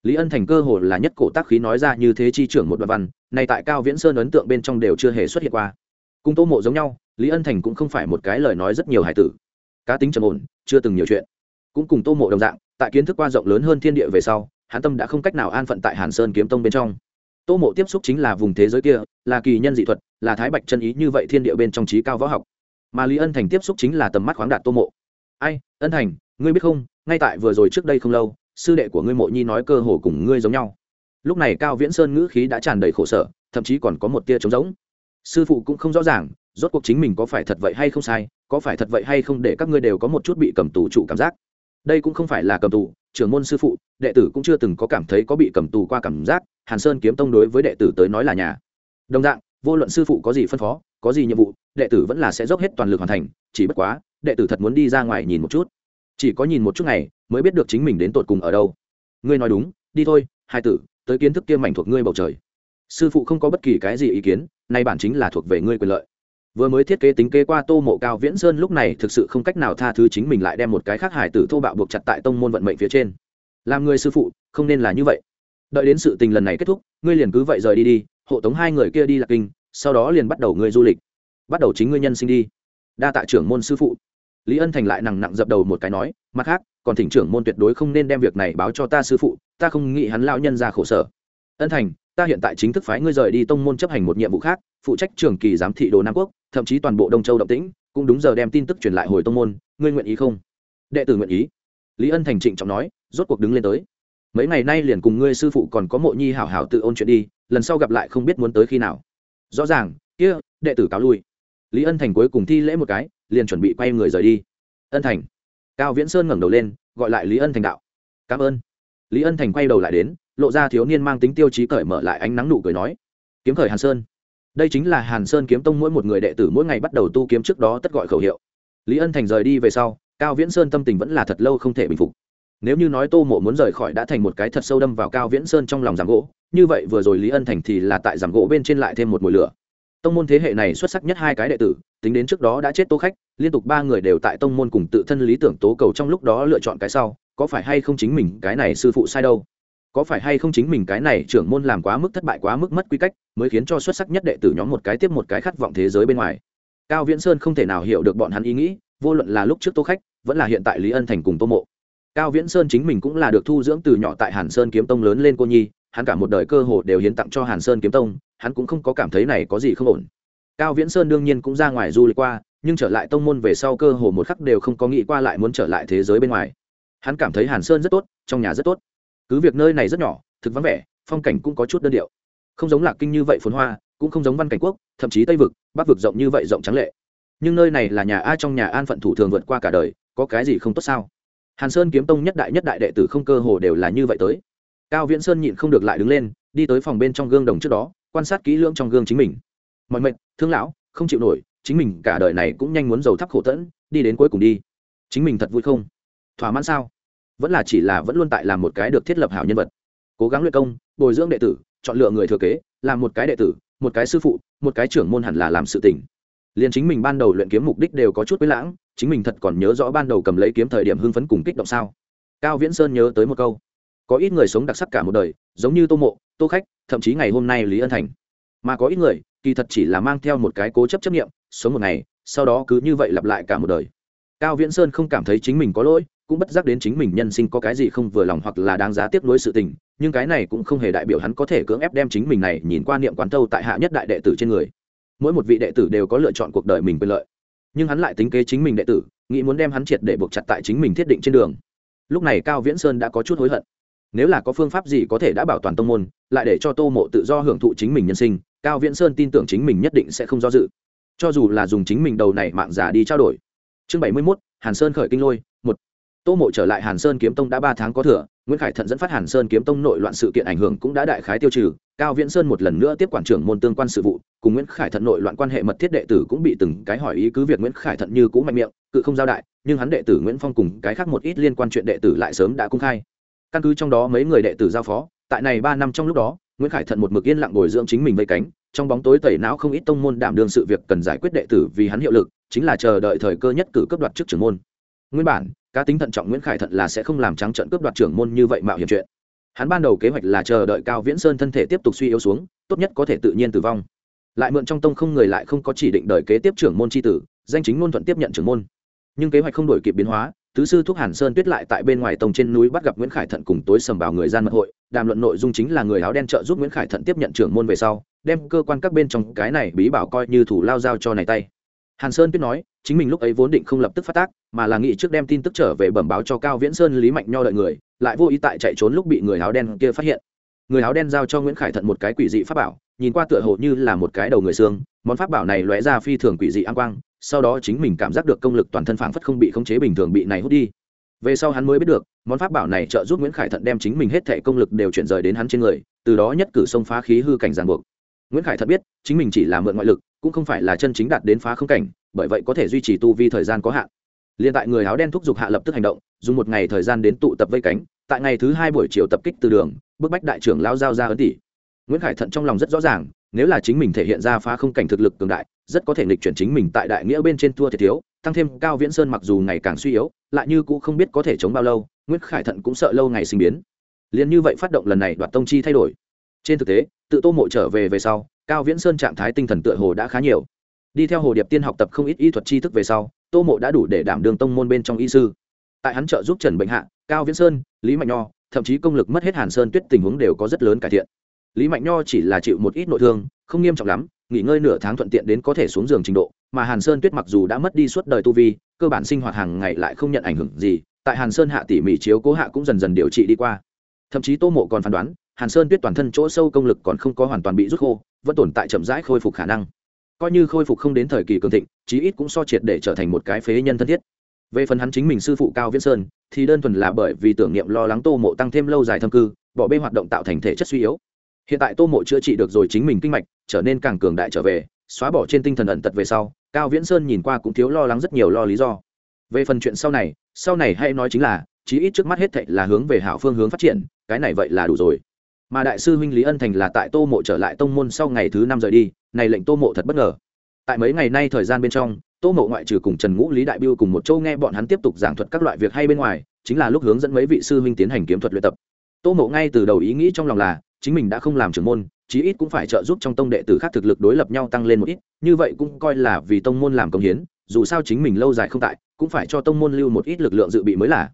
Lý ân thành cơ hồ là nhất cổ tác khí nói ra như thế chi trưởng một đoạn văn, này tại cao viễn sơn ấn tượng bên trong đều chưa hề xuất hiện qua. Cùng tô mộ giống nhau, lý ân thành cũng không phải một cái lời nói rất nhiều hải tử. Cá tính trầm ổn, chưa từng nhiều chuyện. Cũng cùng tô mộ đồng dạng, tại kiến thức qua rộng lớn hơn thiên địa về sau hán tâm đã không cách nào an phận tại hàn sơn kiếm tông bên trong tô mộ tiếp xúc chính là vùng thế giới kia, là kỳ nhân dị thuật, là thái bạch chân ý như vậy thiên địa bên trong trí cao võ học. Mà lý ân thành tiếp xúc chính là tầm mắt khoáng đạt tô mộ. Ai, ân thành, ngươi biết không, ngay tại vừa rồi trước đây không lâu, sư đệ của ngươi mộ nhi nói cơ hồ cùng ngươi giống nhau. Lúc này cao viễn sơn ngữ khí đã tràn đầy khổ sở, thậm chí còn có một tia trống rỗng. Sư phụ cũng không rõ ràng, rốt cuộc chính mình có phải thật vậy hay không sai, có phải thật vậy hay không để các ngươi đều có một chút bị cầm tù trụ cảm giác. Đây cũng không phải là cầm tù, trưởng môn sư phụ, đệ tử cũng chưa từng có cảm thấy có bị cầm tù qua cảm giác hàn sơn kiếm tông đối với đệ tử tới nói là nhà. Đồng dạng, vô luận sư phụ có gì phân phó, có gì nhiệm vụ, đệ tử vẫn là sẽ dốc hết toàn lực hoàn thành, chỉ bất quá, đệ tử thật muốn đi ra ngoài nhìn một chút. Chỉ có nhìn một chút này mới biết được chính mình đến tột cùng ở đâu. Ngươi nói đúng, đi thôi, hai tử, tới kiến thức kia mảnh thuộc ngươi bầu trời. Sư phụ không có bất kỳ cái gì ý kiến, nay bản chính là thuộc về ngươi quyền lợi. Vừa mới thiết kế tính kế qua tô mộ cao viễn sơn lúc này thực sự không cách nào tha thứ chính mình lại đem một cái khác hải tử thô bạo buộc chặt tại tông môn vận mệnh phía trên. Làm người sư phụ, không nên là như vậy đợi đến sự tình lần này kết thúc, ngươi liền cứ vậy rời đi đi, hộ tống hai người kia đi lạc kinh, sau đó liền bắt đầu ngươi du lịch. Bắt đầu chính ngươi nhân sinh đi. Đa tạ trưởng môn sư phụ. Lý ân thành lại nặng nặng dập đầu một cái nói, mặt khác, còn thỉnh trưởng môn tuyệt đối không nên đem việc này báo cho ta sư phụ, ta không nghĩ hắn lao nhân ra khổ sở. Ân thành, ta hiện tại chính thức phái ngươi rời đi tông môn chấp hành một nhiệm vụ khác, phụ trách trường kỳ giám thị đồ nam quốc, thậm chí toàn bộ đông châu động tĩnh, cũng đúng giờ đem tin tức truyền lại hồi tông môn, ngươi nguyện ý không? Đệ tử nguyện ý. Lý ân thành trịnh trọng nói, rốt cuộc đứng lên tới mấy ngày nay liền cùng ngươi sư phụ còn có mộ nhi hảo hảo tự ôn chuyện đi, lần sau gặp lại không biết muốn tới khi nào. Rõ ràng, kia, đệ tử cáo lui. Lý ân thành cuối cùng thi lễ một cái, liền chuẩn bị quay người rời đi. Ân thành. Cao viễn sơn ngẩng đầu lên, gọi lại lý ân thành đạo. Cảm ơn. Lý ân thành quay đầu lại đến, lộ ra thiếu niên mang tính tiêu chí cởi mở lại ánh nắng nụ cười nói, kiếm khởi hàn sơn. Đây chính là hàn sơn kiếm tông mỗi một người đệ tử mỗi ngày bắt đầu tu kiếm trước đó tất gọi khẩu hiệu. Lý ân thành rời đi về sau, cao viễn sơn tâm tình vẫn là thật lâu không thể bình phục nếu như nói tô mộ muốn rời khỏi đã thành một cái thật sâu đâm vào cao viễn sơn trong lòng giảm gỗ, như vậy vừa rồi lý ân thành thì là tại giảm gỗ bên trên lại thêm một mùi lửa. Tông môn thế hệ này xuất sắc nhất hai cái đệ tử, tính đến trước đó đã chết tô khách, liên tục ba người đều tại tông môn cùng tự thân lý tưởng tố cầu trong lúc đó lựa chọn cái sau, có phải hay không chính mình cái này sư phụ sai đâu? Có phải hay không chính mình cái này trưởng môn làm quá mức thất bại quá mức mất quy cách, mới khiến cho xuất sắc nhất đệ tử nhóm một cái tiếp một cái khát vọng thế giới bên ngoài? Cao viễn sơn không thể nào hiểu được bọn hắn ý nghĩ, vô luận là lúc trước tô khách, vẫn là hiện tại lý ân thành cùng tô mộ cao viễn sơn chính mình cũng là được thu dưỡng từ nhỏ tại hàn sơn kiếm tông lớn lên cô nhi, hắn cả một đời cơ hồ đều hiến tặng cho hàn sơn kiếm tông, hắn cũng không có cảm thấy này có gì không ổn. Cao viễn sơn đương nhiên cũng ra ngoài du lịch qua, nhưng trở lại tông môn về sau cơ hồ một khắc đều không có nghĩ qua lại muốn trở lại thế giới bên ngoài. Hắn cảm thấy hàn sơn rất tốt, trong nhà rất tốt. Cứ việc nơi này rất nhỏ, thực vắng vẻ, phong cảnh cũng có chút đơn điệu. Không giống lạc kinh như vậy phồn hoa, cũng không giống văn cảnh quốc, thậm chí tây vực, bắc vực rộng như vậy rộng trắng lệ. Nhưng nơi này là nhà a trong nhà an phận thủ thường vượt qua cả đời, có cái gì không tốt sao? Hàn sơn kiếm tông nhất đại nhất đại đệ tử không cơ hồ đều là như vậy tới. Cao viễn sơn nhịn không được lại đứng lên, đi tới phòng bên trong gương đồng trước đó, quan sát kỹ lưỡng trong gương chính mình. Mọi mệnh thương lão, không chịu nổi, chính mình cả đời này cũng nhanh muốn giàu thắp khổ tẫn, đi đến cuối cùng đi. Chính mình thật vui không? Thỏa mãn sao? Vẫn là chỉ là vẫn luôn tại làm một cái được thiết lập hảo nhân vật. Cố gắng luyện công, bồi dưỡng đệ tử, chọn lựa người thừa kế, làm một cái đệ tử, một cái sư phụ, một cái trưởng môn hẳn là làm sự tình liền chính mình ban đầu luyện kiếm mục đích đều có chút quý lãng, chính mình thật còn nhớ rõ ban đầu cầm lấy kiếm thời điểm hưng phấn cùng kích động sao? Cao viễn sơn nhớ tới một câu, có ít người sống đặc sắc cả một đời, giống như tô mộ, tô khách, thậm chí ngày hôm nay lý ân thành. Mà có ít người, kỳ thật chỉ là mang theo một cái cố chấp chấp nghiệm sống một ngày, sau đó cứ như vậy lặp lại cả một đời. Cao viễn sơn không cảm thấy chính mình có lỗi, cũng bất giác đến chính mình nhân sinh có cái gì không vừa lòng hoặc là đáng giá tiếp nối sự tình, nhưng cái này cũng không hề đại biểu hắn có thể cưỡng ép đem chính mình này nhìn qua niệm quán tâu tại hạ nhất đại đệ tử trên người mỗi một vị đệ tử đều có lựa chọn cuộc đời mình quyền lợi. Nhưng hắn lại tính kế chính mình đệ tử, nghĩ muốn đem hắn triệt để buộc chặt tại chính mình thiết định trên đường. Lúc này cao viễn sơn đã có chút hối hận. Nếu là có phương pháp gì có thể đã bảo toàn tông môn, lại để cho tô mộ tự do hưởng thụ chính mình nhân sinh, cao viễn sơn tin tưởng chính mình nhất định sẽ không do dự. Cho dù là dùng chính mình đầu này mạng giả đi trao đổi. Chương bảy mươi mốt, hàn sơn khởi kinh lôi, một. Tô mộ trở lại hàn sơn kiếm tông đã ba tháng có thừa, nguyễn khải thận dẫn phát hàn sơn kiếm tông nội loạn sự kiện ảnh hưởng cũng đã đại khái tiêu trừ cao viễn sơn một lần nữa tiếp quản trưởng môn tương quan sự vụ, cùng nguyễn khải thận nội loạn quan hệ mật thiết đệ tử cũng bị từng cái hỏi ý cứ việc nguyễn khải thận như cũ mạnh miệng, cự không giao đại, nhưng hắn đệ tử nguyễn phong cùng cái khác một ít liên quan chuyện đệ tử lại sớm đã công khai. Căn cứ trong đó mấy người đệ tử giao phó, tại này ba năm trong lúc đó, nguyễn khải thận một mực yên lặng bồi dưỡng chính mình vây cánh, trong bóng tối tẩy não không ít tông môn đảm đương sự việc cần giải quyết đệ tử vì hắn hiệu lực, chính là chờ đợi thời cơ nhất cử cấp đoạt chức trưởng môn. Nguyên bản, cá tính thận trọng nguyễn khải thận là sẽ không làm trắng trận cướp đoạt trưởng môn như vậy mạo hiểm chuyện hắn ban đầu kế hoạch là chờ đợi cao viễn sơn thân thể tiếp tục suy yếu xuống, tốt nhất có thể tự nhiên tử vong. Lại mượn trong tông không người lại không có chỉ định đợi kế tiếp trưởng môn tri tử, danh chính ngôn thuận tiếp nhận trưởng môn. Nhưng kế hoạch không đổi kịp biến hóa, tứ sư thúc hàn sơn tuyết lại tại bên ngoài tông trên núi bắt gặp nguyễn khải thận cùng tối sầm vào người gian mật hội, đàm luận nội dung chính là người áo đen trợ giúp nguyễn khải thận tiếp nhận trưởng môn về sau, đem cơ quan các bên trong cái này bí bảo coi như thủ lao giao cho này tay hàn sơn tuyết nói, chính mình lúc ấy vốn định không lập tức phát tác, mà là nghĩ trước đem tin tức trở về bẩm báo cho cao viễn sơn, lý mạnh nho đợi người, lại vô ý tại chạy trốn lúc bị người áo đen kia phát hiện. Người áo đen giao cho nguyễn khải thận một cái quỷ dị pháp bảo, nhìn qua tựa hồ như là một cái đầu người xương, món pháp bảo này lóe ra phi thường quỷ dị an quang, sau đó chính mình cảm giác được công lực toàn thân phảng phất không bị khống chế bình thường bị này hút đi. Về sau hắn mới biết được, món pháp bảo này trợ giúp nguyễn khải thận đem chính mình hết thể công lực đều chuyển rời đến hắn trên người, từ đó nhất cử xông phá khí hư cảnh giàn buộc nguyễn khải thận biết, chính mình chỉ là mượn ngoại lực, cũng không phải là chân chính đạt đến phá không cảnh, bởi vậy có thể duy trì tu vi thời gian có hạn. Liền tại người áo đen thúc giục hạ lập tức hành động, dùng một ngày thời gian đến tụ tập vây cánh, tại ngày thứ hai buổi chiều tập kích từ đường bức bách đại trưởng lao giao ra ấn tỷ. Nguyễn khải thận trong lòng rất rõ ràng, nếu là chính mình thể hiện ra phá không cảnh thực lực cường đại, rất có thể nghịch chuyển chính mình tại đại nghĩa bên trên thua thiệt thiếu, tăng thêm cao viễn sơn mặc dù ngày càng suy yếu, lại như cũng không biết có thể chống bao lâu, nguyễn khải thận cũng sợ lâu ngày sinh biến. Liền như vậy phát động lần này đoạt tông chi thay đổi. Trên thực tế tự tô mộ trở về về sau, cao viễn sơn trạng thái tinh thần tựa hồ đã khá nhiều. Đi theo hồ điệp tiên học tập không ít y thuật tri thức về sau, tô mộ đã đủ để đảm đường tông môn bên trong y sư. Tại hắn trợ giúp trần bệnh hạ, cao viễn sơn, lý mạnh nho, thậm chí công lực mất hết hàn sơn tuyết tình huống đều có rất lớn cải thiện. Lý mạnh nho chỉ là chịu một ít nội thương, không nghiêm trọng lắm, nghỉ ngơi nửa tháng thuận tiện đến có thể xuống giường trình độ, mà hàn sơn tuyết mặc dù đã mất đi suốt đời tu vi, cơ bản sinh hoạt hàng ngày lại không nhận ảnh hưởng gì, tại hàn sơn hạ tỉ mỉ chiếu cố hạ cũng dần dần điều trị đi qua thậm chí tô mộ còn phán đoán, hàn sơn tuyết toàn thân chỗ sâu công lực còn không có hoàn toàn bị rút khô, vẫn tồn tại chậm rãi khôi phục khả năng. Coi như khôi phục không đến thời kỳ cường thịnh, chí ít cũng so triệt để trở thành một cái phế nhân thân thiết. Về phần hắn chính mình sư phụ cao viễn sơn, thì đơn thuần là bởi vì tưởng niệm lo lắng tô mộ tăng thêm lâu dài thâm cư, bỏ bê hoạt động tạo thành thể chất suy yếu. Hiện tại tô mộ chữa trị được rồi chính mình kinh mạch, trở nên càng cường đại trở về, xóa bỏ trên tinh thần ẩn tật về sau, cao viễn sơn nhìn qua cũng thiếu lo lắng rất nhiều lo lý do. Về phần chuyện sau này sau này hay nói chính là, chí ít trước mắt hết thệ là hướng về hảo phương hướng phát triển cái này vậy là đủ rồi. Mà đại sư huynh lý ân thành là tại tô mộ trở lại tông môn sau ngày thứ năm rời đi, này lệnh tô mộ thật bất ngờ. Tại mấy ngày nay thời gian bên trong, tô mộ ngoại trừ cùng trần ngũ lý đại biêu cùng một châu nghe bọn hắn tiếp tục giảng thuật các loại việc hay bên ngoài, chính là lúc hướng dẫn mấy vị sư huynh tiến hành kiếm thuật luyện tập. Tô mộ ngay từ đầu ý nghĩ trong lòng là, chính mình đã không làm trưởng môn, chí ít cũng phải trợ giúp trong tông đệ tử khác thực lực đối lập nhau tăng lên một ít, như vậy cũng coi là vì tông môn làm công hiến, dù sao chính mình lâu dài không tại, cũng phải cho tông môn lưu một ít lực lượng dự bị mới là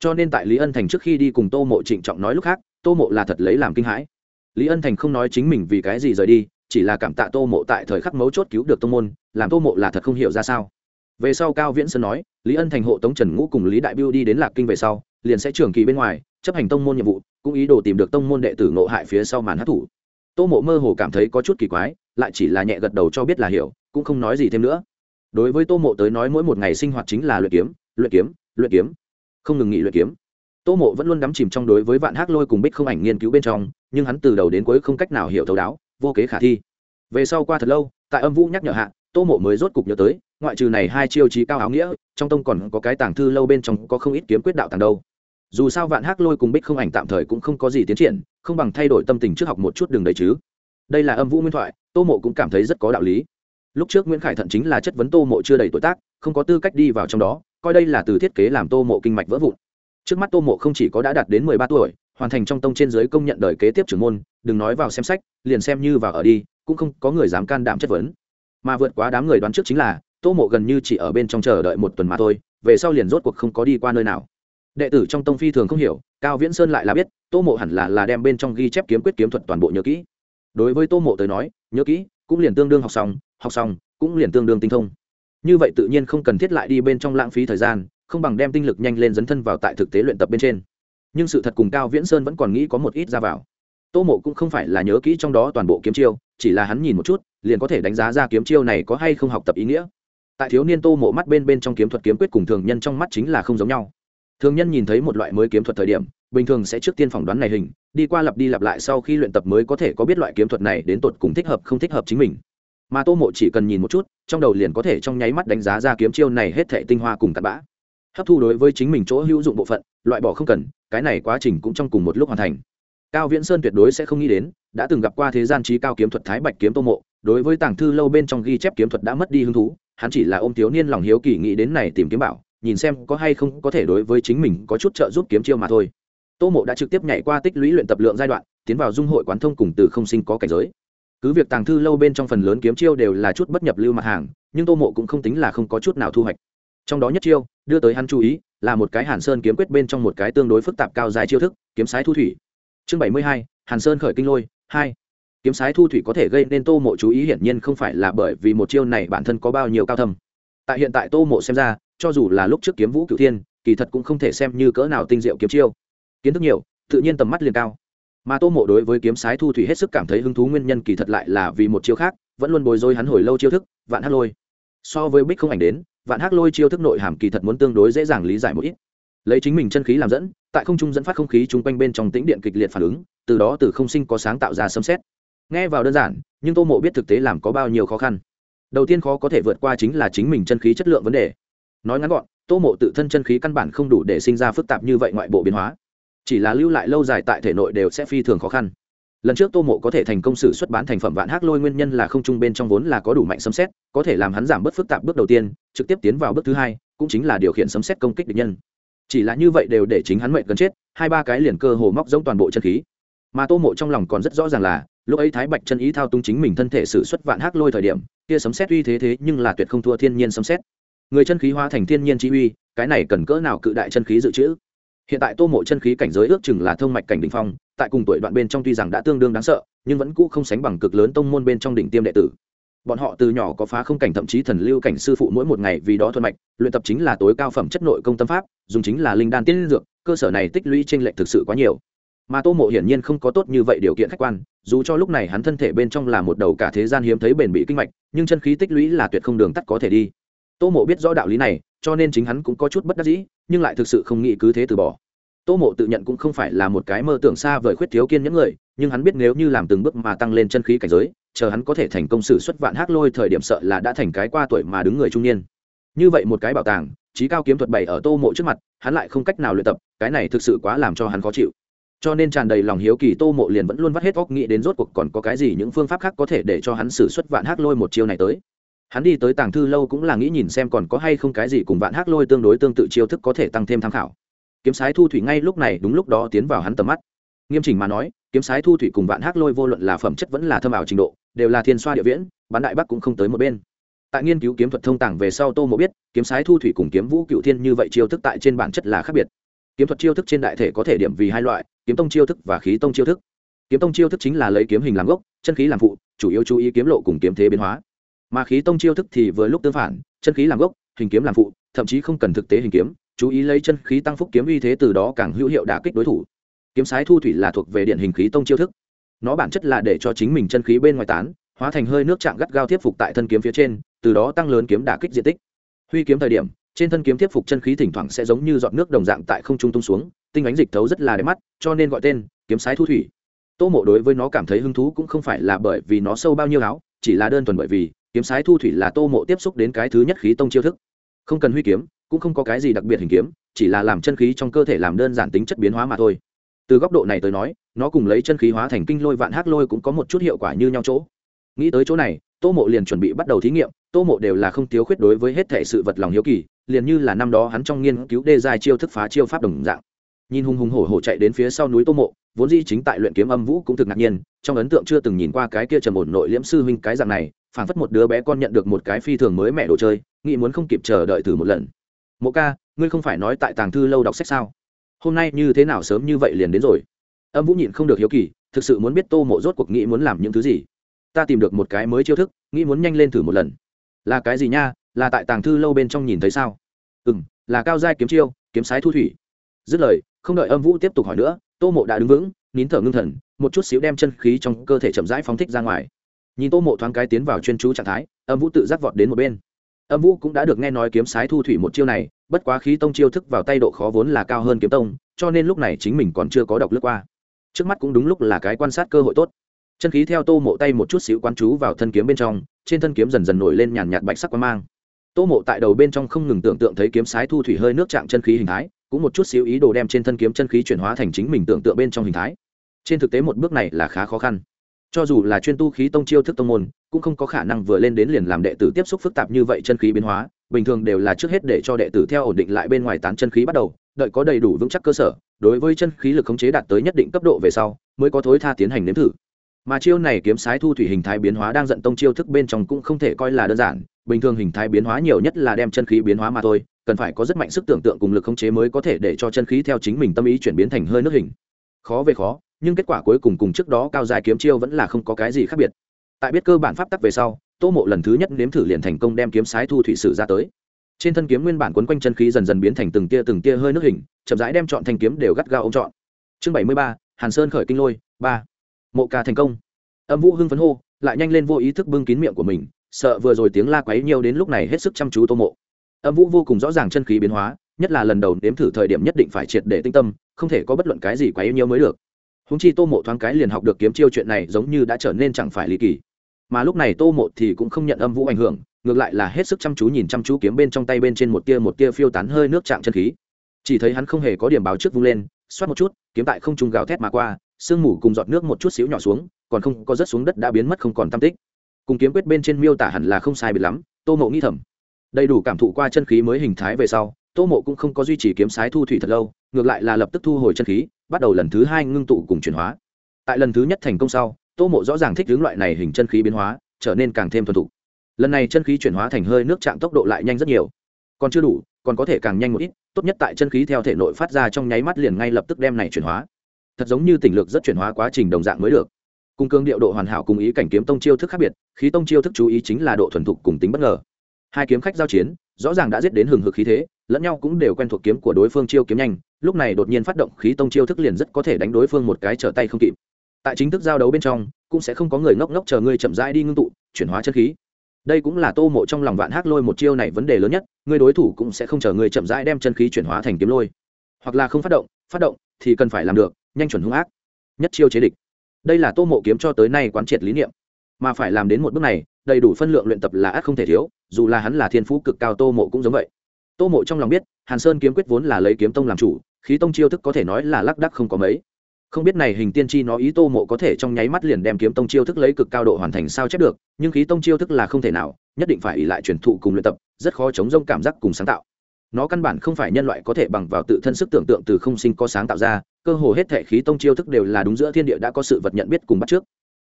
cho nên tại lý ân thành trước khi đi cùng tô mộ trịnh trọng nói lúc khác, tô mộ là thật lấy làm kinh hãi. Lý ân thành không nói chính mình vì cái gì rời đi, chỉ là cảm tạ tô mộ tại thời khắc mấu chốt cứu được tô môn, làm tô mộ là thật không hiểu ra sao. Về sau cao viễn sơn nói, lý ân thành hộ tống trần ngũ cùng lý đại biêu đi đến lạc kinh về sau, liền sẽ trường kỳ bên ngoài, chấp hành tông môn nhiệm vụ, cũng ý đồ tìm được tông môn đệ tử ngộ hại phía sau màn hát thủ. Tô mộ mơ hồ cảm thấy có chút kỳ quái, lại chỉ là nhẹ gật đầu cho biết là hiểu, cũng không nói gì thêm nữa. Đối với tô mộ tới nói mỗi một ngày sinh hoạt chính là luyện kiếm luyện kiếm luyện kiếm không ngừng nghị luyện kiếm. Tô mộ vẫn luôn đắm chìm trong đối với vạn hát lôi cùng bích không ảnh nghiên cứu bên trong, nhưng hắn từ đầu đến cuối không cách nào hiểu thấu đáo, vô kế khả thi. Về sau qua thật lâu, tại âm vũ nhắc nhở hạ, tô mộ mới rốt cục nhớ tới, ngoại trừ này hai chiêu trí cao áo nghĩa, trong tông còn có cái tàng thư lâu bên trong có không ít kiếm quyết đạo tàng đâu. Dù sao vạn hắc lôi cùng bích không ảnh tạm thời cũng không có gì tiến triển, không bằng thay đổi tâm tình trước học một chút đường đấy chứ. Đây là âm vũ nguyên thoại, tô mộ cũng cảm thấy rất có đạo lý. Lúc trước nguyễn khải thận chính là chất vấn tô mộ chưa đầy tuổi tác, không có tư cách đi vào trong đó coi đây là từ thiết kế làm tô mộ kinh mạch vỡ vụn. Trước mắt tô mộ không chỉ có đã đạt đến mười ba tuổi, hoàn thành trong tông trên giới công nhận đời kế tiếp trưởng môn, đừng nói vào xem sách, liền xem như vào ở đi, cũng không có người dám can đảm chất vấn. Mà vượt quá đám người đoán trước chính là, tô mộ gần như chỉ ở bên trong chờ đợi một tuần mà thôi, về sau liền rốt cuộc không có đi qua nơi nào. Đệ tử trong tông phi thường không hiểu, cao viễn sơn lại là biết, tô mộ hẳn là là đem bên trong ghi chép kiếm quyết kiếm thuật toàn bộ nhớ kỹ. Đối với tô mộ tới nói, nhớ kỹ, cũng liền tương đương học xong học xong, cũng liền tương đương tinh thông như vậy tự nhiên không cần thiết lại đi bên trong lãng phí thời gian, không bằng đem tinh lực nhanh lên dấn thân vào tại thực tế luyện tập bên trên. Nhưng sự thật cùng cao viễn sơn vẫn còn nghĩ có một ít ra vào. Tô mộ cũng không phải là nhớ kỹ trong đó toàn bộ kiếm chiêu, chỉ là hắn nhìn một chút, liền có thể đánh giá ra kiếm chiêu này có hay không học tập ý nghĩa. Tại thiếu niên tô mộ mắt bên bên trong kiếm thuật kiếm quyết cùng thường nhân trong mắt chính là không giống nhau. Thường nhân nhìn thấy một loại mới kiếm thuật thời điểm, bình thường sẽ trước tiên phỏng đoán này hình, đi qua lặp đi lặp lại sau khi luyện tập mới có thể có biết loại kiếm thuật này đến tột cùng thích hợp không thích hợp chính mình mà tô mộ chỉ cần nhìn một chút, trong đầu liền có thể trong nháy mắt đánh giá ra kiếm chiêu này hết thệ tinh hoa cùng cặn bã. Hấp thu đối với chính mình chỗ hữu dụng bộ phận, loại bỏ không cần, cái này quá trình cũng trong cùng một lúc hoàn thành. Cao viễn sơn tuyệt đối sẽ không nghĩ đến, đã từng gặp qua thế gian trí cao kiếm thuật thái bạch kiếm tô mộ, đối với tàng thư lâu bên trong ghi chép kiếm thuật đã mất đi hứng thú, hắn chỉ là ôm thiếu niên lòng hiếu kỳ nghĩ đến này tìm kiếm bảo, nhìn xem có hay không có thể đối với chính mình có chút trợ giúp kiếm chiêu mà thôi. Tô mộ đã trực tiếp nhảy qua tích lũy luyện tập lượng giai đoạn, tiến vào dung hội quán thông cùng từ không sinh có cảnh giới cứ việc tàng thư lâu bên trong phần lớn kiếm chiêu đều là chút bất nhập lưu mặt hàng, nhưng tô mộ cũng không tính là không có chút nào thu hoạch. Trong đó nhất chiêu, đưa tới hắn chú ý, là một cái hàn sơn kiếm quyết bên trong một cái tương đối phức tạp cao dài chiêu thức, kiếm sái thu thủy. Chương bảy mươi hai, hàn sơn khởi kinh lôi, hai. Kiếm sái thu thủy có thể gây nên tô mộ chú ý hiển nhiên không phải là bởi vì một chiêu này bản thân có bao nhiêu cao thâm. Tại hiện tại tô mộ xem ra, cho dù là lúc trước kiếm vũ cửu thiên, kỳ thật cũng không thể xem như cỡ nào tinh diệu kiếm chiêu. Kiến thức nhiều, tự nhiên tầm mắt liền cao mà tô mộ đối với kiếm sái thu thủy hết sức cảm thấy hứng thú nguyên nhân kỳ thật lại là vì một chiêu khác, vẫn luôn bồi dối hắn hồi lâu chiêu thức, vạn hắc lôi. So với bích không ảnh đến, vạn hắc lôi chiêu thức nội hàm kỳ thật muốn tương đối dễ dàng lý giải một ít. Lấy chính mình chân khí làm dẫn, tại không trung dẫn phát không khí chung quanh bên trong tĩnh điện kịch liệt phản ứng, từ đó từ không sinh có sáng tạo ra sấm xét nghe vào đơn giản, nhưng tô mộ biết thực tế làm có bao nhiêu khó khăn. Đầu tiên khó có thể vượt qua chính là chính mình chân khí chất lượng vấn đề. Nói ngắn gọn, tô mộ tự thân chân khí căn bản không đủ để sinh ra phức tạp như vậy ngoại bộ biến hóa chỉ là lưu lại lâu dài tại thể nội đều sẽ phi thường khó khăn. Lần trước tô mộ có thể thành công sử xuất bán thành phẩm vạn hắc lôi nguyên nhân là không trung bên trong vốn là có đủ mạnh sấm xét có thể làm hắn giảm bớt phức tạp bước đầu tiên, trực tiếp tiến vào bước thứ hai, cũng chính là điều khiển sấm xét công kích địch nhân. Chỉ là như vậy đều để chính hắn mệnh gần chết, hai ba cái liền cơ hồ móc giống toàn bộ chân khí. Mà tô mộ trong lòng còn rất rõ ràng là, lúc ấy thái bạch chân ý thao túng chính mình thân thể sử xuất vạn hắc lôi thời điểm, kia sấm xét uy thế thế nhưng là tuyệt không thua thiên nhiên sấm xét người chân khí hóa thành thiên nhiên chi uy, cái này cần cỡ nào cự đại chân khí dự trữ? Hiện tại tô mộ chân khí cảnh giới ước chừng là thông mạch cảnh đỉnh phong, tại cùng tuổi đoạn bên trong tuy rằng đã tương đương đáng sợ, nhưng vẫn cũ không sánh bằng cực lớn tông môn bên trong đỉnh tiêm đệ tử. Bọn họ từ nhỏ có phá không cảnh thậm chí thần lưu cảnh sư phụ mỗi một ngày vì đó thuận mạch, luyện tập chính là tối cao phẩm chất nội công tâm pháp, dùng chính là linh đan tiên dược, cơ sở này tích lũy tranh lệch thực sự quá nhiều. Mà tô mộ hiển nhiên không có tốt như vậy điều kiện khách quan, dù cho lúc này hắn thân thể bên trong là một đầu cả thế gian hiếm thấy bền bị kinh mạch, nhưng chân khí tích lũy là tuyệt không đường tắt có thể đi. Tô mộ biết rõ đạo lý này, cho nên chính hắn cũng có chút bất đắc dĩ nhưng lại thực sự không nghĩ cứ thế từ bỏ. Tô mộ tự nhận cũng không phải là một cái mơ tưởng xa vời khuyết thiếu kiên những người, nhưng hắn biết nếu như làm từng bước mà tăng lên chân khí cảnh giới, chờ hắn có thể thành công sử xuất vạn hát lôi thời điểm sợ là đã thành cái qua tuổi mà đứng người trung niên. Như vậy một cái bảo tàng, trí cao kiếm thuật bày ở tô mộ trước mặt, hắn lại không cách nào luyện tập, cái này thực sự quá làm cho hắn khó chịu. Cho nên tràn đầy lòng hiếu kỳ tô mộ liền vẫn luôn vắt hết óc nghĩ đến rốt cuộc còn có cái gì những phương pháp khác có thể để cho hắn xử xuất vạn hát lôi một chiêu này tới hắn đi tới tàng thư lâu cũng là nghĩ nhìn xem còn có hay không cái gì cùng vạn hắc lôi tương đối tương tự chiêu thức có thể tăng thêm tham khảo. Kiếm sái thu thủy ngay lúc này đúng lúc đó tiến vào hắn tầm mắt. Nghiêm chỉnh mà nói, kiếm sái thu thủy cùng vạn hắc lôi vô luận là phẩm chất vẫn là thâm ảo trình độ, đều là thiên xoa địa viễn, bán đại bắc cũng không tới một bên. Tại nghiên cứu kiếm thuật thông tàng về sau tô mộ biết, kiếm sái thu thủy cùng kiếm vũ cựu thiên như vậy chiêu thức tại trên bản chất là khác biệt. Kiếm thuật chiêu thức trên đại thể có thể điểm vì hai loại, kiếm tông chiêu thức và khí tông chiêu thức. Kiếm tông chiêu thức chính là lấy kiếm hình làm gốc, chân khí làm phụ, chủ yếu chú ý kiếm lộ cùng kiếm thế biến hóa mà khí tông chiêu thức thì vừa lúc tương phản, chân khí làm gốc, hình kiếm làm phụ, thậm chí không cần thực tế hình kiếm, chú ý lấy chân khí tăng phúc kiếm uy thế từ đó càng hữu hiệu đả kích đối thủ. Kiếm sái thu thủy là thuộc về điện hình khí tông chiêu thức. Nó bản chất là để cho chính mình chân khí bên ngoài tán, hóa thành hơi nước chạm gắt gao tiếp phục tại thân kiếm phía trên, từ đó tăng lớn kiếm đả kích diện tích. Huy kiếm thời điểm, trên thân kiếm tiếp phục chân khí thỉnh thoảng sẽ giống như giọt nước đồng dạng tại không trung tung xuống, tinh ánh dịch thấu rất là đẹp mắt, cho nên gọi tên kiếm sái thu thủy. Tô mộ đối với nó cảm thấy hứng thú cũng không phải là bởi vì nó sâu bao nhiêu áo, chỉ là đơn thuần bởi vì kiếm sái thu thủy là tô mộ tiếp xúc đến cái thứ nhất khí tông chiêu thức. Không cần huy kiếm, cũng không có cái gì đặc biệt hình kiếm, chỉ là làm chân khí trong cơ thể làm đơn giản tính chất biến hóa mà thôi. Từ góc độ này tới nói, nó cùng lấy chân khí hóa thành kinh lôi vạn hát lôi cũng có một chút hiệu quả như nhau chỗ. Nghĩ tới chỗ này, tô mộ liền chuẩn bị bắt đầu thí nghiệm, tô mộ đều là không thiếu khuyết đối với hết thể sự vật lòng hiếu kỳ, liền như là năm đó hắn trong nghiên cứu đê dài chiêu thức phá chiêu pháp đồng dạng nhìn hùng hùng hổ hổ chạy đến phía sau núi tô mộ, vốn di chính tại luyện kiếm âm vũ cũng thực ngạc nhiên, trong ấn tượng chưa từng nhìn qua cái kia trầm ổn nội liễm sư huynh cái dạng này, phảng phất một đứa bé con nhận được một cái phi thường mới mẹ đồ chơi, nghĩ muốn không kịp chờ đợi thử một lần. Mộ ca, ngươi không phải nói tại tàng thư lâu đọc sách sao? Hôm nay như thế nào sớm như vậy liền đến rồi? Âm vũ nhịn không được hiếu kỳ, thực sự muốn biết tô mộ rốt cuộc nghĩ muốn làm những thứ gì. Ta tìm được một cái mới chiêu thức, nghĩ muốn nhanh lên thử một lần. Là cái gì nha? Là tại tàng thư lâu bên trong nhìn thấy sao? Ừ m là cao giai kiếm chiêu, kiếm sái thu thủy. Dứt lời không đợi âm vũ tiếp tục hỏi nữa, tô mộ đã đứng vững, nín thở ngưng thần, một chút xíu đem chân khí trong cơ thể chậm rãi phóng thích ra ngoài. Nhìn tô mộ thoáng cái tiến vào chuyên chú trạng thái, âm vũ tự giác vọt đến một bên. Âm vũ cũng đã được nghe nói kiếm sái thu thủy một chiêu này, bất quá khí tông chiêu thức vào tay độ khó vốn là cao hơn kiếm tông, cho nên lúc này chính mình còn chưa có độc lướt qua. Trước mắt cũng đúng lúc là cái quan sát cơ hội tốt. Chân khí theo tô mộ tay một chút xíu quán chú vào thân kiếm bên trong, trên thân kiếm dần dần nổi lên nhàn nhạt bạch sắc quang mang. Tô mộ tại đầu bên trong không ngừng tưởng tượng thấy kiếm sái thu thủy hơi nước chạm chân khí hình thái cũng một chút xíu ý đồ đem trên thân kiếm chân khí chuyển hóa thành chính mình tưởng tượng bên trong hình thái. Trên thực tế một bước này là khá khó khăn. Cho dù là chuyên tu khí tông chiêu thức tông môn, cũng không có khả năng vừa lên đến liền làm đệ tử tiếp xúc phức tạp như vậy chân khí biến hóa, bình thường đều là trước hết để cho đệ tử theo ổn định lại bên ngoài tán chân khí bắt đầu, đợi có đầy đủ vững chắc cơ sở, đối với chân khí lực khống chế đạt tới nhất định cấp độ về sau, mới có thối tha tiến hành nếm thử. Mà chiêu này kiếm sái thu thủy hình thái biến hóa đang giận tông chiêu thức bên trong cũng không thể coi là đơn giản bình thường hình thái biến hóa nhiều nhất là đem chân khí biến hóa mà thôi, cần phải có rất mạnh sức tưởng tượng cùng lực khống chế mới có thể để cho chân khí theo chính mình tâm ý chuyển biến thành hơi nước hình. Khó về khó, nhưng kết quả cuối cùng cùng trước đó cao dài kiếm chiêu vẫn là không có cái gì khác biệt. Tại biết cơ bản pháp tắc về sau, tô mộ lần thứ nhất nếm thử liền thành công đem kiếm sái thu thủy sử ra tới. Trên thân kiếm nguyên bản quấn quanh chân khí dần dần biến thành từng tia từng tia hơi nước hình, chậm rãi đem chọn thanh kiếm đều gắt gao ông chọn. Chương bảy mươi ba, hàn sơn khởi kinh lôi, ba. Mộ ca thành công. Âm vũ hưng phấn hô, lại nhanh lên vô ý thức bưng kín miệng của mình sợ vừa rồi tiếng la quấy nhiều đến lúc này hết sức chăm chú tô mộ. Âm vũ vô cùng rõ ràng chân khí biến hóa, nhất là lần đầu nếm thử thời điểm nhất định phải triệt để tinh tâm, không thể có bất luận cái gì quấy nhiều mới được. Húng chi tô mộ thoáng cái liền học được kiếm chiêu chuyện này giống như đã trở nên chẳng phải lý kỳ. Mà lúc này tô mộ thì cũng không nhận âm vũ ảnh hưởng, ngược lại là hết sức chăm chú nhìn chăm chú kiếm bên trong tay bên trên một tia một tia phiêu tán hơi nước chạm chân khí. Chỉ thấy hắn không hề có điểm báo trước vung lên, xoát một chút, kiếm tại không trung gào thét mà qua, sương mù cùng giọt nước một chút xíu nhỏ xuống, còn không có rớt xuống đất đã biến mất không còn tam tích cùng kiếm quyết bên trên miêu tả hẳn là không sai biệt lắm, tô mộ nghĩ thầm. Đầy đủ cảm thụ qua chân khí mới hình thái về sau, tô mộ cũng không có duy trì kiếm sái thu thủy thật lâu, ngược lại là lập tức thu hồi chân khí, bắt đầu lần thứ hai ngưng tụ cùng chuyển hóa. Tại lần thứ nhất thành công sau, tô mộ rõ ràng thích hướng loại này hình chân khí biến hóa, trở nên càng thêm thuần thục. Lần này chân khí chuyển hóa thành hơi nước chạm tốc độ lại nhanh rất nhiều. Còn chưa đủ, còn có thể càng nhanh một ít, tốt nhất tại chân khí theo thể nội phát ra trong nháy mắt liền ngay lập tức đem này chuyển hóa. Thật giống như tỉnh lực rất chuyển hóa quá trình đồng dạng mới được cung cương điệu độ hoàn hảo cùng ý cảnh kiếm tông chiêu thức khác biệt, khí tông chiêu thức chú ý chính là độ thuần thục cùng tính bất ngờ. Hai kiếm khách giao chiến, rõ ràng đã giết đến hừng hực khí thế, lẫn nhau cũng đều quen thuộc kiếm của đối phương chiêu kiếm nhanh, lúc này đột nhiên phát động khí tông chiêu thức liền rất có thể đánh đối phương một cái trở tay không kịp. Tại chính thức giao đấu bên trong, cũng sẽ không có người ngốc ngốc chờ ngươi chậm rãi đi ngưng tụ, chuyển hóa chất khí. Đây cũng là tô mộ trong lòng vạn hắc lôi một chiêu này vấn đề lớn nhất người đối thủ cũng sẽ không chờ người chậm rãi đem chân khí chuyển hóa thành kiếm lôi. Hoặc là không phát động phát động thì cần phải làm được, nhanh chuẩn hung ác. Nhất chiêu chế địch đây là tô mộ kiếm cho tới nay quán triệt lý niệm. Mà phải làm đến một bước này, đầy đủ phân lượng luyện tập là ác không thể thiếu, dù là hắn là thiên phú cực cao tô mộ cũng giống vậy. Tô mộ trong lòng biết, hàn sơn kiếm quyết vốn là lấy kiếm tông làm chủ, khí tông chiêu thức có thể nói là lác đắc không có mấy. Không biết này hình tiên tri nó ý tô mộ có thể trong nháy mắt liền đem kiếm tông chiêu thức lấy cực cao độ hoàn thành sao chép được, nhưng khí tông chiêu thức là không thể nào, nhất định phải ỉ lại truyền thụ cùng luyện tập, rất khó chống rông cảm giác cùng sáng tạo nó căn bản không phải nhân loại có thể bằng vào tự thân sức tưởng tượng từ không sinh có sáng tạo ra, cơ hồ hết thể khí tông chiêu thức đều là đúng giữa thiên địa đã có sự vật nhận biết cùng bắt trước.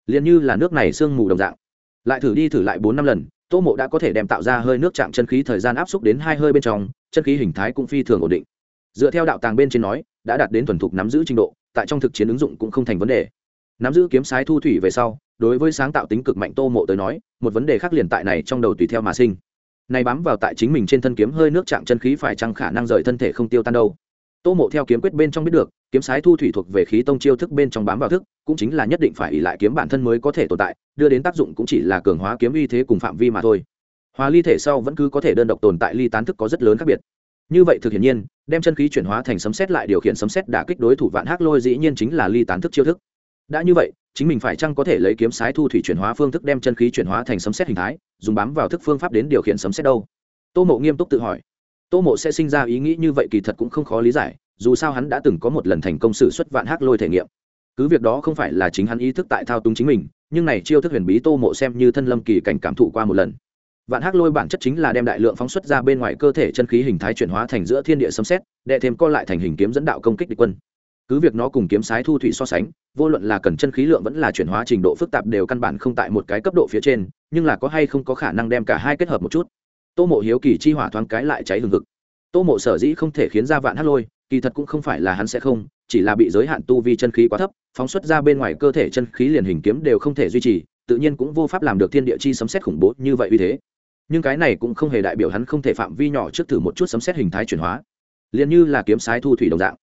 Liền như là nước này sương mù đồng dạng. Lại thử đi thử lại bốn năm lần, tô mộ đã có thể đem tạo ra hơi nước chạm chân khí thời gian áp xúc đến hai hơi bên trong, chân khí hình thái cũng phi thường ổn định. Dựa theo đạo tàng bên trên nói, đã đạt đến thuần thục nắm giữ trình độ, tại trong thực chiến ứng dụng cũng không thành vấn đề. Nắm giữ kiếm sái thu thủy về sau, đối với sáng tạo tính cực mạnh tô mộ tới nói, một vấn đề khác liền tại này trong đầu tùy theo mà sinh này bám vào tại chính mình trên thân kiếm hơi nước chạm chân khí phải chăng khả năng rời thân thể không tiêu tan đâu? Tô mộ theo kiếm quyết bên trong biết được, kiếm sái thu thủy thuộc về khí tông chiêu thức bên trong bám vào thức, cũng chính là nhất định phải ỉ lại kiếm bản thân mới có thể tồn tại, đưa đến tác dụng cũng chỉ là cường hóa kiếm uy thế cùng phạm vi mà thôi. Hóa ly thể sau vẫn cứ có thể đơn độc tồn tại ly tán thức có rất lớn khác biệt. Như vậy thực hiện nhiên, đem chân khí chuyển hóa thành sấm xét lại điều khiển sấm xét đả kích đối thủ vạn hắc lôi dĩ nhiên chính là ly tán thức chiêu thức. Đã như vậy chính mình phải chăng có thể lấy kiếm sái thu thủy chuyển hóa phương thức đem chân khí chuyển hóa thành sấm xét hình thái, dùng bám vào thức phương pháp đến điều khiển sấm xét đâu? Tô mộ nghiêm túc tự hỏi. Tô mộ sẽ sinh ra ý nghĩ như vậy kỳ thật cũng không khó lý giải, dù sao hắn đã từng có một lần thành công xử xuất vạn hắc lôi thể nghiệm. Cứ việc đó không phải là chính hắn ý thức tại thao túng chính mình, nhưng này chiêu thức huyền bí tô mộ xem như thân lâm kỳ cảnh cảm thụ qua một lần. Vạn hắc lôi bản chất chính là đem đại lượng phóng xuất ra bên ngoài cơ thể chân khí hình thái chuyển hóa thành giữa thiên địa sấm xét đệ thêm co lại thành hình kiếm dẫn đạo công kích địch quân cứ việc nó cùng kiếm sái thu thủy so sánh, vô luận là cần chân khí lượng vẫn là chuyển hóa trình độ phức tạp đều căn bản không tại một cái cấp độ phía trên, nhưng là có hay không có khả năng đem cả hai kết hợp một chút. Tô mộ hiếu kỳ chi hỏa thoáng cái lại cháy hừng hực. Tô mộ sở dĩ không thể khiến ra vạn hát lôi, kỳ thật cũng không phải là hắn sẽ không, chỉ là bị giới hạn tu vi chân khí quá thấp, phóng xuất ra bên ngoài cơ thể chân khí liền hình kiếm đều không thể duy trì, tự nhiên cũng vô pháp làm được thiên địa chi sấm xét khủng bố như vậy uy thế. Nhưng cái này cũng không hề đại biểu hắn không thể phạm vi nhỏ trước thử một chút sấm xét hình thái chuyển hóa. Liền như là kiếm sái thu thủy đồng dạng.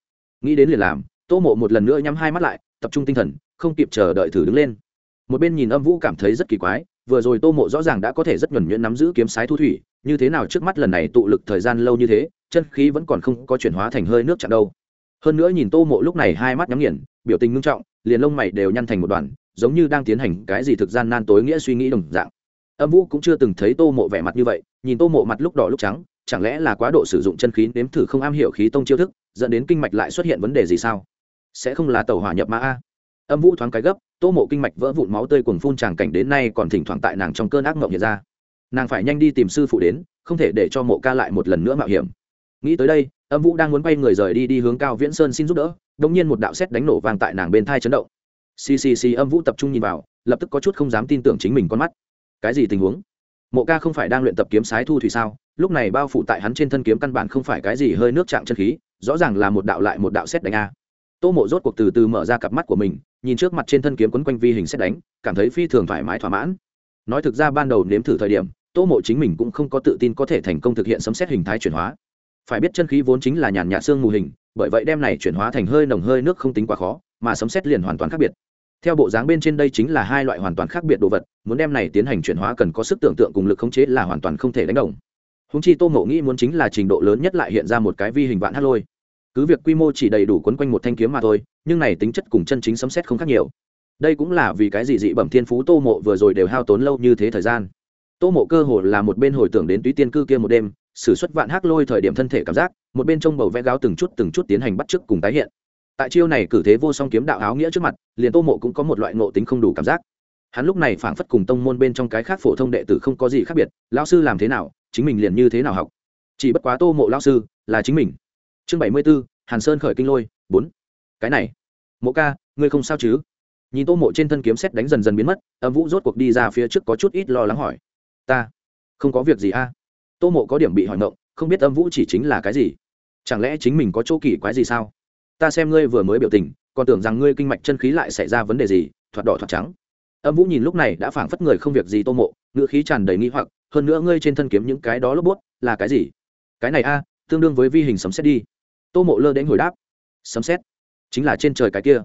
Nghĩ đến liền làm tô mộ một lần nữa nhắm hai mắt lại, tập trung tinh thần, không kịp chờ đợi thử đứng lên. Một bên nhìn âm vũ cảm thấy rất kỳ quái, vừa rồi tô mộ rõ ràng đã có thể rất nhuẩn nhuyễn nắm giữ kiếm sái thu thủy, như thế nào trước mắt lần này tụ lực thời gian lâu như thế, chân khí vẫn còn không có chuyển hóa thành hơi nước chặn đâu. Hơn nữa nhìn tô mộ lúc này hai mắt nhắm nghiền, biểu tình ngưng trọng, liền lông mày đều nhăn thành một đoàn, giống như đang tiến hành cái gì thực gian nan tối nghĩa suy nghĩ đồng dạng. Âm vũ cũng chưa từng thấy tô mộ vẻ mặt như vậy, nhìn tô mộ mặt lúc đỏ lúc trắng, chẳng lẽ là quá độ sử dụng chân khí nếm thử không am hiểu khí tông chiêu thức, dẫn đến kinh mạch lại xuất hiện vấn đề gì sao? Sẽ không là tàu hỏa nhập ma a. Âm vũ thoáng cái gấp, tô mộ kinh mạch vỡ vụn máu tươi cuồng phun tràng cảnh đến nay còn thỉnh thoảng tại nàng trong cơn ác mộng hiện ra. Nàng phải nhanh đi tìm sư phụ đến, không thể để cho mộ ca lại một lần nữa mạo hiểm. Nghĩ tới đây, âm vũ đang muốn quay người rời đi đi hướng cao viễn sơn xin giúp đỡ đống nhiên một đạo sét đánh nổ vang tại nàng bên thai chấn động. Ccc âm vũ tập trung nhìn vào, lập tức có chút không dám tin tưởng chính mình con mắt. Cái gì tình huống? Mộ ca không phải đang luyện tập kiếm sái thu thủy sao? Lúc này bao phủ tại hắn trên thân kiếm căn bản không phải cái gì hơi nước chạm chân khí, rõ ràng là một đạo lại một đạo xét đánh a tô mộ rốt cuộc từ từ mở ra cặp mắt của mình, nhìn trước mặt trên thân kiếm quấn quanh vi hình xét đánh, cảm thấy phi thường thoải mái thỏa mãn. Nói thực ra ban đầu nếm thử thời điểm, tô mộ chính mình cũng không có tự tin có thể thành công thực hiện sấm xét hình thái chuyển hóa. Phải biết chân khí vốn chính là nhàn nhạt xương mù hình, bởi vậy đem này chuyển hóa thành hơi nồng hơi nước không tính quá khó, mà sấm xét liền hoàn toàn khác biệt. Theo bộ dáng bên trên đây chính là hai loại hoàn toàn khác biệt đồ vật, muốn đem này tiến hành chuyển hóa cần có sức tưởng tượng cùng lực khống chế là hoàn toàn không thể đánh đồng. Húng chi tô mộ nghĩ muốn chính là trình độ lớn nhất lại hiện ra một cái vi hình vạn hát lôi cứ việc quy mô chỉ đầy đủ quấn quanh một thanh kiếm mà thôi, nhưng này tính chất cùng chân chính sấm xét không khác nhiều. Đây cũng là vì cái gì dị bẩm thiên phú tô mộ vừa rồi đều hao tốn lâu như thế thời gian. Tô mộ cơ hồ là một bên hồi tưởng đến túy tiên cư kia một đêm s ử suất vạn hắc lôi thời điểm thân thể cảm giác, một bên trong bầu vẽ gáo từng chút từng chút tiến hành bắt chước cùng tái hiện. Tại chiêu này cử thế vô song kiếm đạo áo nghĩa trước mặt, liền tô mộ cũng có một loại ngộ tính không đủ cảm giác. Hắn lúc này phảng phất cùng tông môn bên trong cái khác phổ thông đệ tử không có gì khác biệt lao sư làm thế nào? Chính mình liền như thế nào học? Chỉ bất quá tô mộ lao sư là chính mình chương bảy mươi b ố hàn sơn khởi kinh lôi, bốn. Cái này, mộ ca, ngươi không sao chứ? Nhìn tô mộ trên thân kiếm xét đánh dần dần biến mất, âm vũ rốt cuộc đi ra phía trước có chút ít lo lắng hỏi. Ta, không có việc gì a? Tô mộ có điểm bị hỏi ngộng, không biết âm vũ chỉ chính là cái gì? Chẳng lẽ chính mình có chỗ kỳ quái gì sao? Ta xem ngươi vừa mới biểu tình, còn tưởng rằng ngươi kinh mạch chân khí lại xảy ra vấn đề gì, thoạt đỏ thoạt trắng. Âm vũ nhìn lúc này đã phảng phất người không việc gì tô mộ, ngữ khí tràn đầy nghi hoặc, hơn nữa ngươi trên thân kiếm những cái đó lốp bút là cái gì? Cái này a, tương đương với vi hình sấm xét đi tô mộ lơ đến hồi đáp. Sấm xét chính là trên trời cái kia.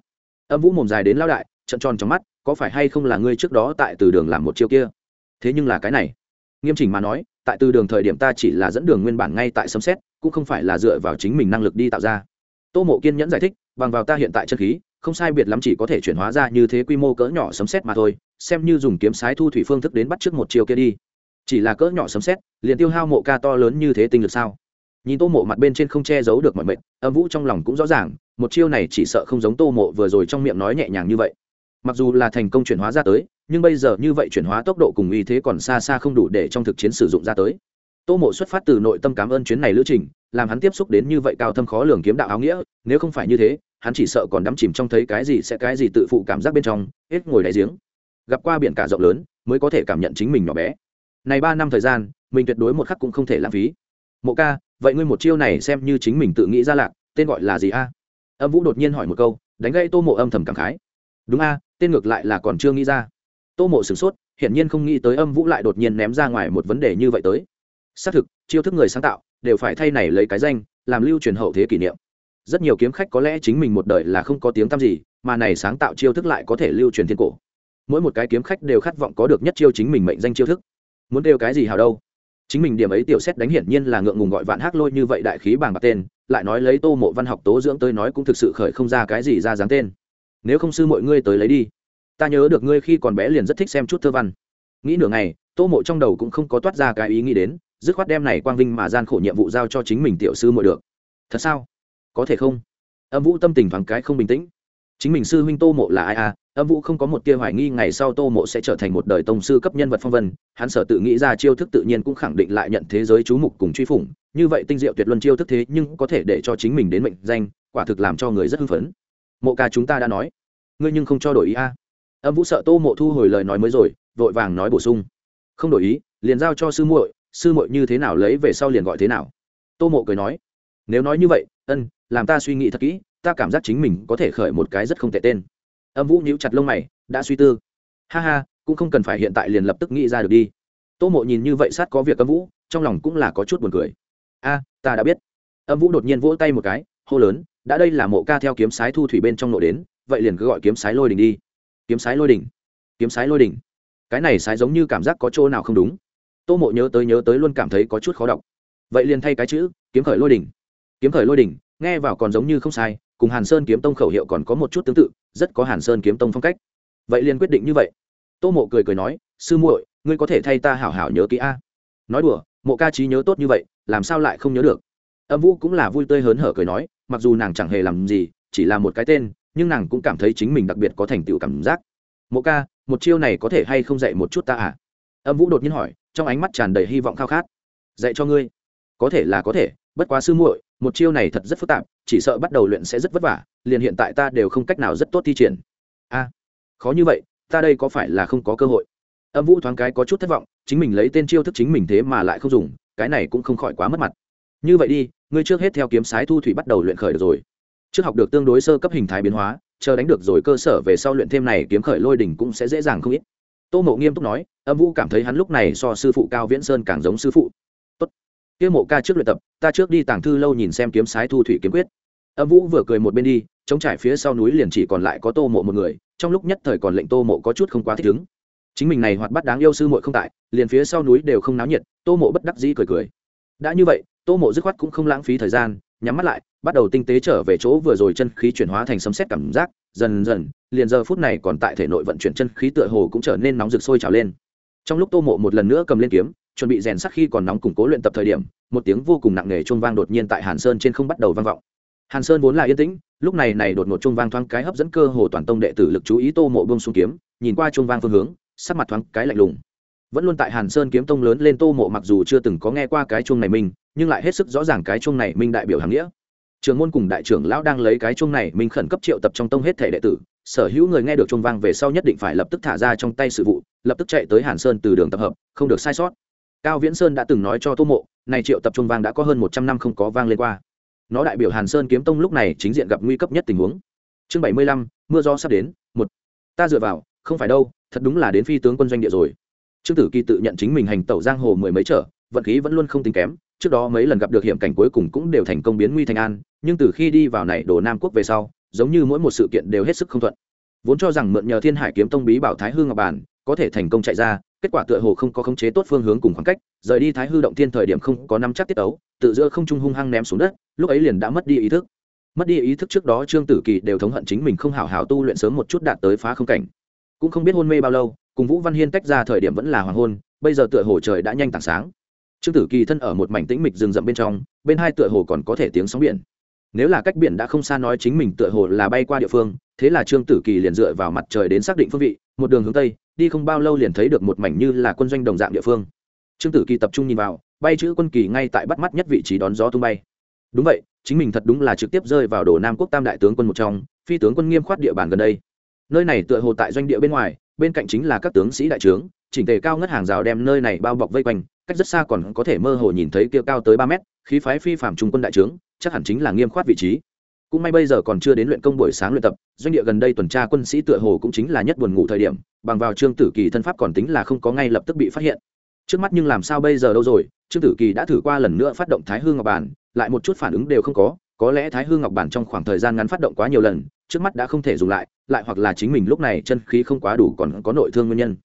Âm vũ mồm dài đến lao đại, trận tròn trong mắt, có phải hay không là ngươi trước đó tại từ đường làm một chiêu kia? Thế nhưng là cái này. Nghiêm chỉnh mà nói, tại từ đường thời điểm ta chỉ là dẫn đường nguyên bản ngay tại sấm xét cũng không phải là dựa vào chính mình năng lực đi tạo ra. Tô mộ kiên nhẫn giải thích, bằng vào ta hiện tại chân khí, không sai biệt lắm chỉ có thể chuyển hóa ra như thế quy mô cỡ nhỏ sấm xét mà thôi, xem như dùng kiếm sái thu thủy phương thức đến bắt trước một chiều kia đi. Chỉ là cỡ nhỏ sấm xét liền tiêu hao mộ ca to lớn như thế tinh lực sao? Nhìn tô mộ mặt bên trên không che giấu được mọi mệnh âm vũ trong lòng cũng rõ ràng, một chiêu này chỉ sợ không giống tô mộ vừa rồi trong miệng nói nhẹ nhàng như vậy. Mặc dù là thành công chuyển hóa ra tới, nhưng bây giờ như vậy chuyển hóa tốc độ cùng uy thế còn xa xa không đủ để trong thực chiến sử dụng ra tới. Tô mộ xuất phát từ nội tâm cảm ơn chuyến này lữ trình, làm hắn tiếp xúc đến như vậy cao thâm khó lường kiếm đạo áo nghĩa, nếu không phải như thế, hắn chỉ sợ còn đắm chìm trong thấy cái gì sẽ cái gì tự phụ cảm giác bên trong, hết ngồi đáy giếng. Gặp qua biển cả rộng lớn, mới có thể cảm nhận chính mình nhỏ bé. Này ba năm thời gian, mình tuyệt đối một khắc cũng không thể lãng phí. Mộ ca vậy ngươi một chiêu này xem như chính mình tự nghĩ ra lạc, tên gọi là gì a? Âm vũ đột nhiên hỏi một câu, đánh gây tô mộ âm thầm cảm khái. Đúng a, tên ngược lại là còn chưa nghĩ ra. Tô mộ sửng sốt, hiển nhiên không nghĩ tới âm vũ lại đột nhiên ném ra ngoài một vấn đề như vậy tới. Xác thực, chiêu thức người sáng tạo đều phải thay này lấy cái danh, làm lưu truyền hậu thế kỷ niệm. Rất nhiều kiếm khách có lẽ chính mình một đời là không có tiếng tăm gì, mà này sáng tạo chiêu thức lại có thể lưu truyền thiên cổ. Mỗi một cái kiếm khách đều khát vọng có được nhất chiêu chính mình mệnh danh chiêu thức. Muốn đều cái gì hào đâu? Chính mình điểm ấy tiểu xét đánh hiển nhiên là ngượng ngùng gọi vạn hắc lôi như vậy đại khí bằng bạc tên, lại nói lấy tô mộ văn học tố dưỡng tới nói cũng thực sự khởi không ra cái gì ra dáng tên. Nếu không sư mọi ngươi tới lấy đi, ta nhớ được ngươi khi còn bé liền rất thích xem chút thơ văn. Nghĩ nửa ngày, tô mộ trong đầu cũng không có toát ra cái ý nghĩ đến, dứt khoát đem này quang vinh mà gian khổ nhiệm vụ giao cho chính mình tiểu sư muội được. Thật sao? Có thể không? Âm vũ tâm tình thoáng cái không bình tĩnh chính mình sư huynh tô mộ là ai à? Âm vũ không có một tia hoài nghi, ngày sau tô mộ sẽ trở thành một đời tông sư cấp nhân vật phong vân. Hắn sở tự nghĩ ra chiêu thức tự nhiên cũng khẳng định lại nhận thế giới chú mục cùng truy phủng. Như vậy tinh diệu tuyệt luân chiêu thức thế nhưng có thể để cho chính mình đến mệnh danh, quả thực làm cho người rất hưng phấn. Mộ ca chúng ta đã nói. Ngươi nhưng không cho đổi ý a à. âm vũ sợ tô mộ thu hồi lời nói mới rồi, vội vàng nói bổ sung. Không đổi ý, liền giao cho sư muội sư muội như thế nào lấy về sau liền gọi thế nào. Tô mộ cười nói. Nếu nói như vậy, ân, làm ta suy nghĩ thật kỹ ta cảm giác chính mình có thể khởi một cái rất không tệ tên. Âm vũ nhíu chặt lông mày, đã suy tư. Ha ha, cũng không cần phải hiện tại liền lập tức nghĩ ra được đi. Tô mộ nhìn như vậy sát có việc âm vũ, trong lòng cũng là có chút buồn cười. A, ta đã biết. Âm vũ đột nhiên vỗ tay một cái, hô lớn, đã đây là mộ ca theo kiếm sái thu thủy bên trong nội đến, vậy liền cứ gọi kiếm sái lôi đình đi. Kiếm sái lôi đình. Kiếm sái lôi đình. Cái này sái giống như cảm giác có chỗ nào không đúng. Tô mộ nhớ tới nhớ tới luôn cảm thấy có chút khó đọc. Vậy liền thay cái chữ, kiếm khởi lôi đình. Kiếm khởi lôi đình, nghe vào còn giống như không sai cùng hàn sơn kiếm tông khẩu hiệu còn có một chút tương tự, rất có hàn sơn kiếm tông phong cách. Vậy liền quyết định như vậy. Tô mộ cười cười nói, sư muội, ngươi có thể thay ta hảo hảo nhớ kỹ a. Nói đùa, mộ ca trí nhớ tốt như vậy, làm sao lại không nhớ được? Âm vũ cũng là vui tươi hớn hở cười nói, mặc dù nàng chẳng hề làm gì, chỉ là một cái tên, nhưng nàng cũng cảm thấy chính mình đặc biệt có thành tựu cảm giác. Mộ ca, một chiêu này có thể hay không dạy một chút ta à? Âm vũ đột nhiên hỏi, trong ánh mắt tràn đầy hy vọng khao khát. Dạy cho ngươi. Có thể là có thể, bất quá sư muội một chiêu này thật rất phức tạp, chỉ sợ bắt đầu luyện sẽ rất vất vả, liền hiện tại ta đều không cách nào rất tốt thi triển. A, khó như vậy, ta đây có phải là không có cơ hội? Âm vũ thoáng cái có chút thất vọng, chính mình lấy tên chiêu thức chính mình thế mà lại không dùng, cái này cũng không khỏi quá mất mặt. Như vậy đi, ngươi trước hết theo kiếm sái thu thủy bắt đầu luyện khởi được rồi. Trước học được tương đối sơ cấp hình thái biến hóa, chờ đánh được rồi cơ sở về sau luyện thêm này kiếm khởi lôi đỉnh cũng sẽ dễ dàng không ít. Tô mộ nghiêm túc nói, âm vũ cảm thấy hắn lúc này so sư phụ cao viễn sơn càng giống sư phụ kia mộ ca trước luyện tập, ta trước đi tàng thư lâu nhìn xem kiếm sái thu thủy kiếm quyết. Âm vũ vừa cười một bên đi chống trải phía sau núi liền chỉ còn lại có tô mộ một người, trong lúc nhất thời còn lệnh tô mộ có chút không quá thích ứng. Chính mình này hoạt bắt đáng yêu sư muội không tại, liền phía sau núi đều không náo nhiệt, tô mộ bất đắc dĩ cười cười. Đã như vậy, tô mộ dứt khoát cũng không lãng phí thời gian, nhắm mắt lại, bắt đầu tinh tế trở về chỗ vừa rồi chân khí chuyển hóa thành sấm xét cảm giác, dần dần, liền giờ phút này còn tại thể nội vận chuyển chân khí tựa hồ cũng trở nên nóng rực sôi trào lên. Trong lúc tô mộ một lần nữa cầm lên kiếm chuẩn bị rèn sắc khi còn nóng củng cố luyện tập thời điểm, một tiếng vô cùng nặng nề chuông vang đột nhiên tại hàn sơn trên không bắt đầu vang vọng. Hàn sơn vốn là yên tĩnh, lúc này này đột ngột chuông vang thoáng cái hấp dẫn cơ hồ toàn tông đệ tử lực chú ý tô mộ bông xuống kiếm, nhìn qua chuông vang phương hướng, sắc mặt thoáng cái lạnh lùng. Vẫn luôn tại hàn sơn kiếm tông lớn lên tô mộ mặc dù chưa từng có nghe qua cái chuông này mình, nhưng lại hết sức rõ ràng cái chuông này minh đại biểu hàng nghĩa. Trường môn cùng đại trưởng lão đang lấy cái chuông này minh khẩn cấp triệu tập trong tông hết thể đệ tử, sở hữu người nghe được chuông vang về sau nhất định phải lập tức thả ra trong tay sự vụ, lập tức chạy tới hàn sơn từ đường tập hợp, không được sai sót cao viễn sơn đã từng nói cho tô mộ, này triệu tập Trung vang đã có hơn một trăm năm không có vang lên qua. Nó đại biểu hàn sơn kiếm tông lúc này chính diện gặp nguy cấp nhất tình huống. Chương bảy mươi lăm, mưa gió sắp đến, một. Ta dựa vào, không phải đâu, thật đúng là đến phi tướng quân doanh địa rồi. Trương tử kỳ tự nhận chính mình hành tẩu giang hồ mười mấy trở, vận khí vẫn luôn không tính kém, trước đó mấy lần gặp được hiểm cảnh cuối cùng cũng đều thành công biến nguy thành an, nhưng từ khi đi vào này đồ nam quốc về sau, giống như mỗi một sự kiện đều hết sức không thuận. Vốn cho rằng mượn nhờ thiên hải kiếm tông bí bảo thái hương ngọc bản, có thể thành công chạy ra kết quả tựa hồ không có khống chế tốt phương hướng cùng khoảng cách, rời đi thái hư động thiên thời điểm không có nắm chắc tiết ấu tự giữa không trung hung hăng ném xuống đất, lúc ấy liền đã mất đi ý thức. Mất đi ý thức trước đó trương tử kỳ đều thống hận chính mình không hảo hảo tu luyện sớm một chút đạt tới phá không cảnh. Cũng không biết hôn mê bao lâu, cùng vũ văn hiên tách ra thời điểm vẫn là hoàng hôn, bây giờ tựa hồ trời đã nhanh tảng sáng. Trương tử kỳ thân ở một mảnh tĩnh mịch rừng rậm bên trong, bên hai tựa hồ còn có thể tiếng sóng biển. Nếu là cách biển đã không xa nói chính mình tựa hồ là bay qua địa phương, thế là trương tử kỳ liền dựa vào mặt trời đến xác định phương vị, một đường hướng tây đi không bao lâu liền thấy được một mảnh như là quân doanh đồng dạng địa phương. Trương tử kỳ tập trung nhìn vào, bay chữ quân kỳ ngay tại bắt mắt nhất vị trí đón gió tung bay. Đúng vậy, chính mình thật đúng là trực tiếp rơi vào đổ nam quốc tam đại tướng quân một trong, phi tướng quân nghiêm khoát địa bàn gần đây. Nơi này tựa hồ tại doanh địa bên ngoài, bên cạnh chính là các tướng sĩ đại trướng, chỉnh tề cao ngất hàng rào đem nơi này bao bọc vây quanh, cách rất xa còn có thể mơ hồ nhìn thấy kia cao tới ba mét, khí phái phi phạm trung quân đại trướng, chắc hẳn chính là nghiêm khoát vị trí cũng may bây giờ còn chưa đến luyện công buổi sáng luyện tập, doanh địa gần đây tuần tra quân sĩ tựa hồ cũng chính là nhất buồn ngủ thời điểm, bằng vào trương tử kỳ thân pháp còn tính là không có ngay lập tức bị phát hiện. Trước mắt nhưng làm sao bây giờ đâu rồi, trương tử kỳ đã thử qua lần nữa phát động thái hương ngọc bản, lại một chút phản ứng đều không có có lẽ thái hương ngọc bản trong khoảng thời gian ngắn phát động quá nhiều lần, trước mắt đã không thể dùng lại lại hoặc là chính mình lúc này chân khí không quá đủ còn có nội thương nguyên nhân.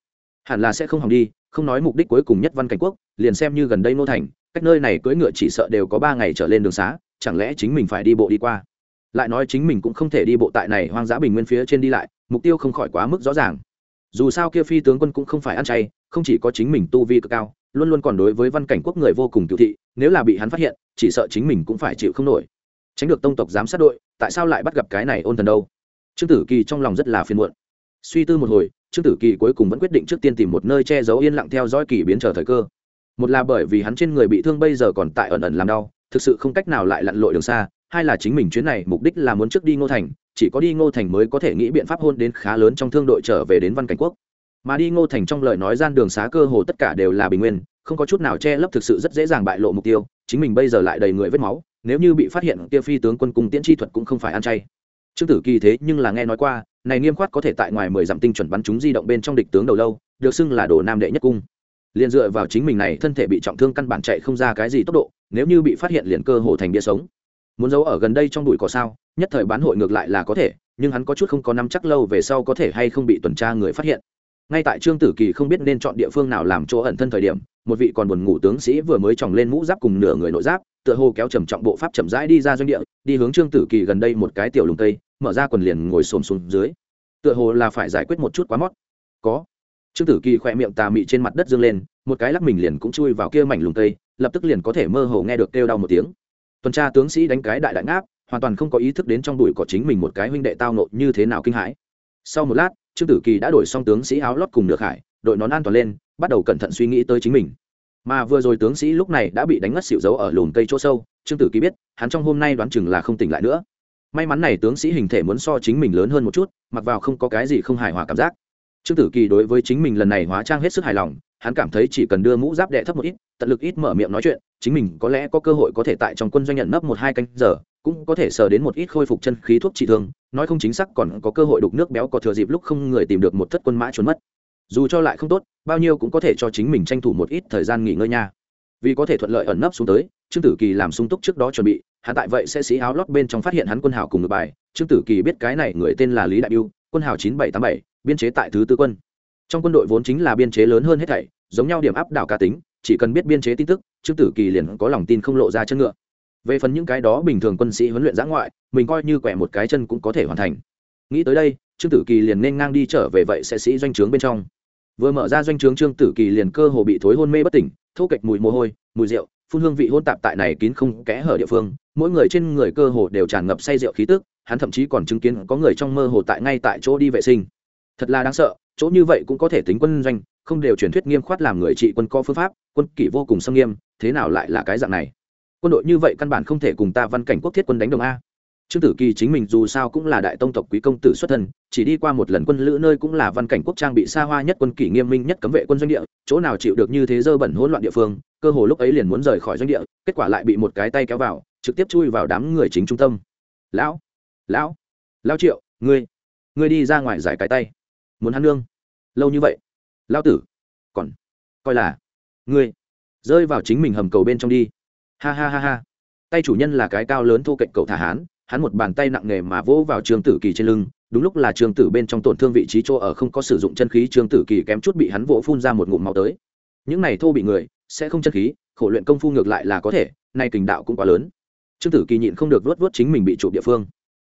Hẳn là sẽ không hỏng đi, không nói mục đích cuối cùng nhất văn cảnh quốc, liền xem như gần đây nô thành, cách nơi này cưỡi ngựa chỉ sợ đều có ba ngày trở lên đường xá, chẳng lẽ chính mình phải đi bộ đi qua? Lại nói chính mình cũng không thể đi bộ tại này hoang dã bình nguyên phía trên đi lại, mục tiêu không khỏi quá mức rõ ràng. Dù sao kia phi tướng quân cũng không phải ăn chay, không chỉ có chính mình tu vi cực cao, luôn luôn còn đối với văn cảnh quốc người vô cùng cựu thị, nếu là bị hắn phát hiện, chỉ sợ chính mình cũng phải chịu không nổi. Tránh được tông tộc giám sát đội, tại sao lại bắt gặp cái này ôn thần đâu? Trương tử kỳ trong lòng rất là phiền muộn. Suy tư một hồi, trương tử kỳ cuối cùng vẫn quyết định trước tiên tìm một nơi che giấu yên lặng theo dõi kỳ biến chờ thời cơ. Một là bởi vì hắn trên người bị thương bây giờ còn tại ẩn ẩn làm đau, thực sự không cách nào lại lặn lội đường xa hai là chính mình chuyến này mục đích là muốn trước đi ngô thành, chỉ có đi ngô thành mới có thể nghĩ biện pháp hôn đến khá lớn trong thương đội trở về đến văn cảnh quốc. Mà đi ngô thành trong lời nói gian đường xá cơ hồ tất cả đều là bình nguyên, không có chút nào che lấp thực sự rất dễ dàng bại lộ mục tiêu, chính mình bây giờ lại đầy người vết máu, nếu như bị phát hiện kia phi tướng quân cung tiễn chi thuật cũng không phải ăn chay. Trương tử kỳ thế nhưng là nghe nói qua, này nghiêm khoát có thể tại ngoài mười dặm tinh chuẩn bắn chúng di động bên trong địch tướng đầu lâu, được xưng là đồ nam đệ nhất cung. Liền dựa vào chính mình này, thân thể bị trọng thương căn bản chạy không ra cái gì tốc độ, nếu như bị phát hiện liền cơ hồ thành bia sống muốn giấu ở gần đây trong bụi cỏ sao? Nhất thời bán hội ngược lại là có thể, nhưng hắn có chút không có nắm chắc lâu về sau có thể hay không bị tuần tra người phát hiện. Ngay tại trương tử kỳ không biết nên chọn địa phương nào làm chỗ ẩn thân thời điểm, một vị còn buồn ngủ tướng sĩ vừa mới tròng lên mũ giáp cùng nửa người nội giáp, tựa hồ kéo trầm trọng bộ pháp chậm rãi đi ra doanh địa, đi hướng trương tử kỳ gần đây một cái tiểu lùng tây mở ra quần liền ngồi xồm xuống dưới. Tựa hồ là phải giải quyết một chút quá mót có. Trương tử kỳ khỏe miệng tà mị trên mặt đất dương lên, một cái lắc mình liền cũng chui vào kia mảnh lùng tây lập tức liền có thể mơ hồ nghe được kêu đau một tiếng tuần tra tướng sĩ đánh cái đại đại ngáp, hoàn toàn không có ý thức đến trong đùi của chính mình một cái huynh đệ tao nộ như thế nào kinh hãi. Sau một lát, trương tử kỳ đã đổi xong tướng sĩ áo lót cùng nửa hải đội nón an toàn lên, bắt đầu cẩn thận suy nghĩ tới chính mình. Mà vừa rồi tướng sĩ lúc này đã bị đánh ngất xịu dấu ở lùm cây chỗ sâu, trương tử kỳ biết, hắn trong hôm nay đoán chừng là không tỉnh lại nữa. May mắn này tướng sĩ hình thể muốn so chính mình lớn hơn một chút, mặc vào không có cái gì không hài hòa cảm giác. Trương tử kỳ đối với chính mình lần này hóa trang hết sức hài lòng, hắn cảm thấy chỉ cần đưa mũ giáp đệ thấp một ít tận lực ít mở miệng nói chuyện, chính mình có lẽ có cơ hội có thể tại trong quân doanh nhận nấp một hai canh giờ, cũng có thể sờ đến một ít khôi phục chân khí thuốc trị thương, nói không chính xác còn có cơ hội đục nước béo có thừa dịp lúc không người tìm được một thất quân mã trốn mất. Dù cho lại không tốt, bao nhiêu cũng có thể cho chính mình tranh thủ một ít thời gian nghỉ ngơi nha. Vì có thể thuận lợi ẩn nấp xuống tới, trương tử kỳ làm sung túc trước đó chuẩn bị, hắn tại vậy sẽ sĩ áo lót bên trong phát hiện hắn quân hào cùng ngược bài. Trương tử kỳ biết cái này người tên là lý đại biêu, quân hào chín bảy tám bảy, biên chế tại thứ tư quân. Trong quân đội vốn chính là biên chế lớn hơn hết thảy, giống nhau điểm áp đảo cá tính chỉ cần biết biên chế tin tức, trương tử kỳ liền có lòng tin không lộ ra chân ngựa. Về phần những cái đó bình thường quân sĩ huấn luyện giã ngoại, mình coi như quẹ một cái chân cũng có thể hoàn thành. Nghĩ tới đây, trương tử kỳ liền nên ngang đi trở về vậy sẽ sĩ doanh trướng bên trong. Vừa mở ra doanh trướng, trương tử kỳ liền cơ hồ bị thối hôn mê bất tỉnh, thô kệch mùi mồ hôi, mùi rượu, phun hương vị hôn tạp tại này kín không kẽ hở địa phương, mỗi người trên người cơ hồ đều tràn ngập say rượu khí tức, hắn thậm chí còn chứng kiến có người trong mơ hồ tại ngay tại chỗ đi vệ sinh. Thật là đáng sợ, chỗ như vậy cũng có thể tính quân doanh không đều truyền thuyết nghiêm khoát làm người trị quân có phương pháp, quân kỷ vô cùng xâm nghiêm, thế nào lại là cái dạng này? Quân đội như vậy căn bản không thể cùng ta văn cảnh quốc thiết quân đánh đồng a. Trương tử kỳ chính mình dù sao cũng là đại tông tộc quý công tử xuất thân, chỉ đi qua một lần quân lữ nơi cũng là văn cảnh quốc trang bị xa hoa nhất quân kỷ nghiêm minh nhất cấm vệ quân doanh địa, chỗ nào chịu được như thế dơ bẩn hỗn loạn địa phương, cơ hồ lúc ấy liền muốn rời khỏi doanh địa, kết quả lại bị một cái tay kéo vào, trực tiếp chui vào đám người chính trung tâm. Lão lão lão triệu, ngươi ngươi đi ra ngoài giải cái tay. Muốn hắn nương lâu như vậy lão tử, còn coi là ngươi, rơi vào chính mình hầm cầu bên trong đi. Ha ha ha ha. Tay chủ nhân là cái cao lớn thu cạnh cậu thả hán, hắn một bàn tay nặng nề mà vỗ vào trương tử kỳ trên lưng, đúng lúc là trương tử bên trong tổn thương vị trí chỗ ở không có sử dụng chân khí trương tử kỳ kém chút bị hắn vỗ phun ra một ngụm máu tới. Những này thô bị người, sẽ không chân khí, khổ luyện công phu ngược lại là có thể, nay kình đạo cũng quá lớn. Trương tử kỳ nhịn không được vớt vớt chính mình bị chụp địa phương.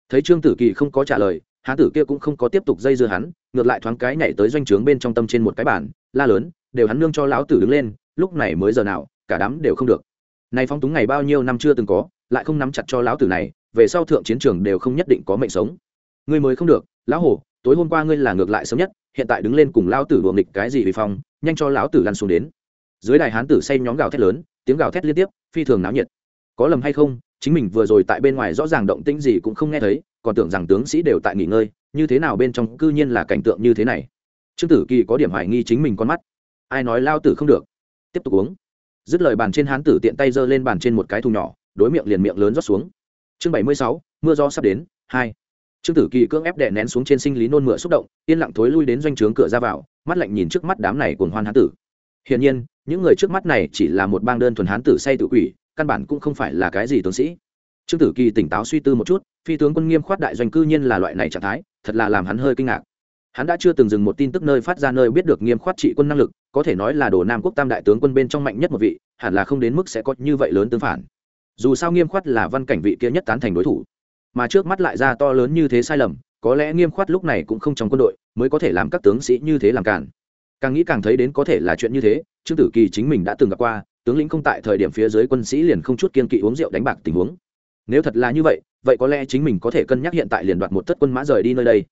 Thấy trương tử kỳ không có trả lời hán tử kia cũng không có tiếp tục dây dưa hắn, ngược lại thoáng cái nhảy tới doanh trướng bên trong tâm trên một cái bản la lớn, đều hắn nương cho lão tử đứng lên, lúc này mới giờ nào, cả đám đều không được. Này phong túng ngày bao nhiêu năm chưa từng có, lại không nắm chặt cho lão tử này, về sau thượng chiến trường đều không nhất định có mệnh sống. Ngươi mới không được, lão hổ, tối hôm qua ngươi là ngược lại sớm nhất, hiện tại đứng lên cùng lão tử đùa nghịch cái gì vì phong, nhanh cho lão tử lăn xuống đến. Dưới đài hán tử say nhóm gào thét lớn, tiếng gào thét liên tiếp, phi thường náo nhiệt. Có lầm hay không, chính mình vừa rồi tại bên ngoài rõ ràng động tĩnh gì cũng không nghe thấy còn tưởng rằng tướng sĩ đều tại nghỉ ngơi, như thế nào bên trong cư nhiên là cảnh tượng như thế này? Trương tử kỳ có điểm hoài nghi chính mình con mắt. Ai nói lao tử không được? Tiếp tục uống. Dứt lời bàn trên hán tử tiện tay giơ lên bàn trên một cái thùng nhỏ, đối miệng liền miệng lớn rót xuống. Chương bảy mươi sáu, mưa gió sắp đến, hai. Trương tử kỳ cưỡng ép đè nén xuống trên sinh lý nôn mửa xúc động, yên lặng thối lui đến doanh trướng cửa ra vào, mắt lạnh nhìn trước mắt đám này cuồng hoan hán tử. Hiển nhiên, những người trước mắt này chỉ là một bang đơn thuần hán tử say tự quỷ, căn bản cũng không phải là cái gì tướng sĩ trương tử kỳ tỉnh táo suy tư một chút, phi tướng quân nghiêm khoát đại doanh cư nhiên là loại này trạng thái, thật là làm hắn hơi kinh ngạc. Hắn đã chưa từng dừng một tin tức nơi phát ra nơi biết được nghiêm khoát trị quân năng lực, có thể nói là đồ nam quốc tam đại tướng quân bên trong mạnh nhất một vị, hẳn là không đến mức sẽ có như vậy lớn tương phản. Dù sao nghiêm khoát là văn cảnh vị kia nhất tán thành đối thủ, mà trước mắt lại ra to lớn như thế sai lầm, có lẽ nghiêm khoát lúc này cũng không trong quân đội, mới có thể làm các tướng sĩ như thế làm cản càng nghĩ càng thấy đến có thể là chuyện như thế, trương tử kỳ chính mình đã từng gặp qua, tướng lĩnh không tại thời điểm phía dưới quân sĩ liền không chút kiên kỵ uống rượu đánh bạc tình huống nếu thật là như vậy vậy có lẽ chính mình có thể cân nhắc hiện tại liền đoạt một tất quân mã rời đi nơi đây.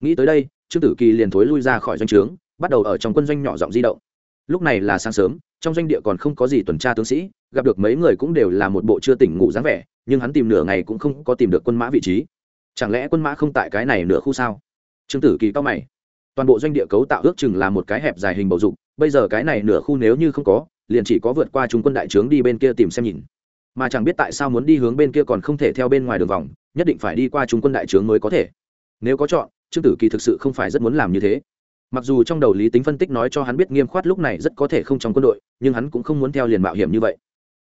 Nghĩ tới đây, trương tử kỳ liền thối lui ra khỏi doanh trướng, bắt đầu ở trong quân doanh nhỏ giọng di động. Lúc này là sáng sớm, trong doanh địa còn không có gì tuần tra tướng sĩ, gặp được mấy người cũng đều là một bộ chưa tỉnh ngủ dáng vẻ, nhưng hắn tìm nửa ngày cũng không có tìm được quân mã vị trí. Chẳng lẽ quân mã không tại cái này nửa khu sao? Trương tử kỳ cao mày. Toàn bộ doanh địa cấu tạo ước chừng là một cái hẹp dài hình bầu dục, bây giờ cái này nửa khu nếu như không có, liền chỉ có vượt qua chúng quân đại trướng đi bên kia tìm xem nhìn mà chẳng biết tại sao muốn đi hướng bên kia còn không thể theo bên ngoài đường vòng, nhất định phải đi qua chúng quân đại trướng mới có thể. Nếu có chọn, trương tử kỳ thực sự không phải rất muốn làm như thế. Mặc dù trong đầu lý tính phân tích nói cho hắn biết nghiêm khoát lúc này rất có thể không trong quân đội, nhưng hắn cũng không muốn theo liền mạo hiểm như vậy.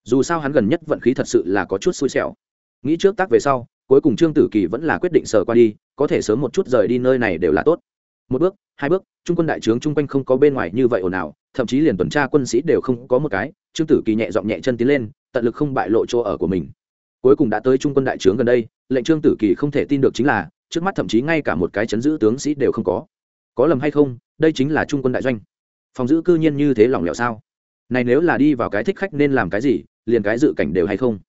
Dù sao hắn gần nhất vận khí thật sự là có chút xui xẻo. Nghĩ trước tác về sau, cuối cùng trương tử kỳ vẫn là quyết định sờ qua đi, có thể sớm một chút rời đi nơi này đều là tốt. Một bước, hai bước, trung quân đại trướng chung quanh không có bên ngoài như vậy ồn ào thậm chí liền tuần tra quân sĩ đều không có một cái, trương tử kỳ nhẹ giọng nhẹ chân tiến lên, tận lực không bại lộ chỗ ở của mình. Cuối cùng đã tới trung quân đại trướng gần đây, lệnh trương tử kỳ không thể tin được chính là, trước mắt thậm chí ngay cả một cái chấn giữ tướng sĩ đều không có. Có lầm hay không, đây chính là trung quân đại doanh. Phòng giữ cư nhiên như thế lỏng lẻo sao? Này nếu là đi vào cái thích khách nên làm cái gì, liền cái dự cảnh đều hay không?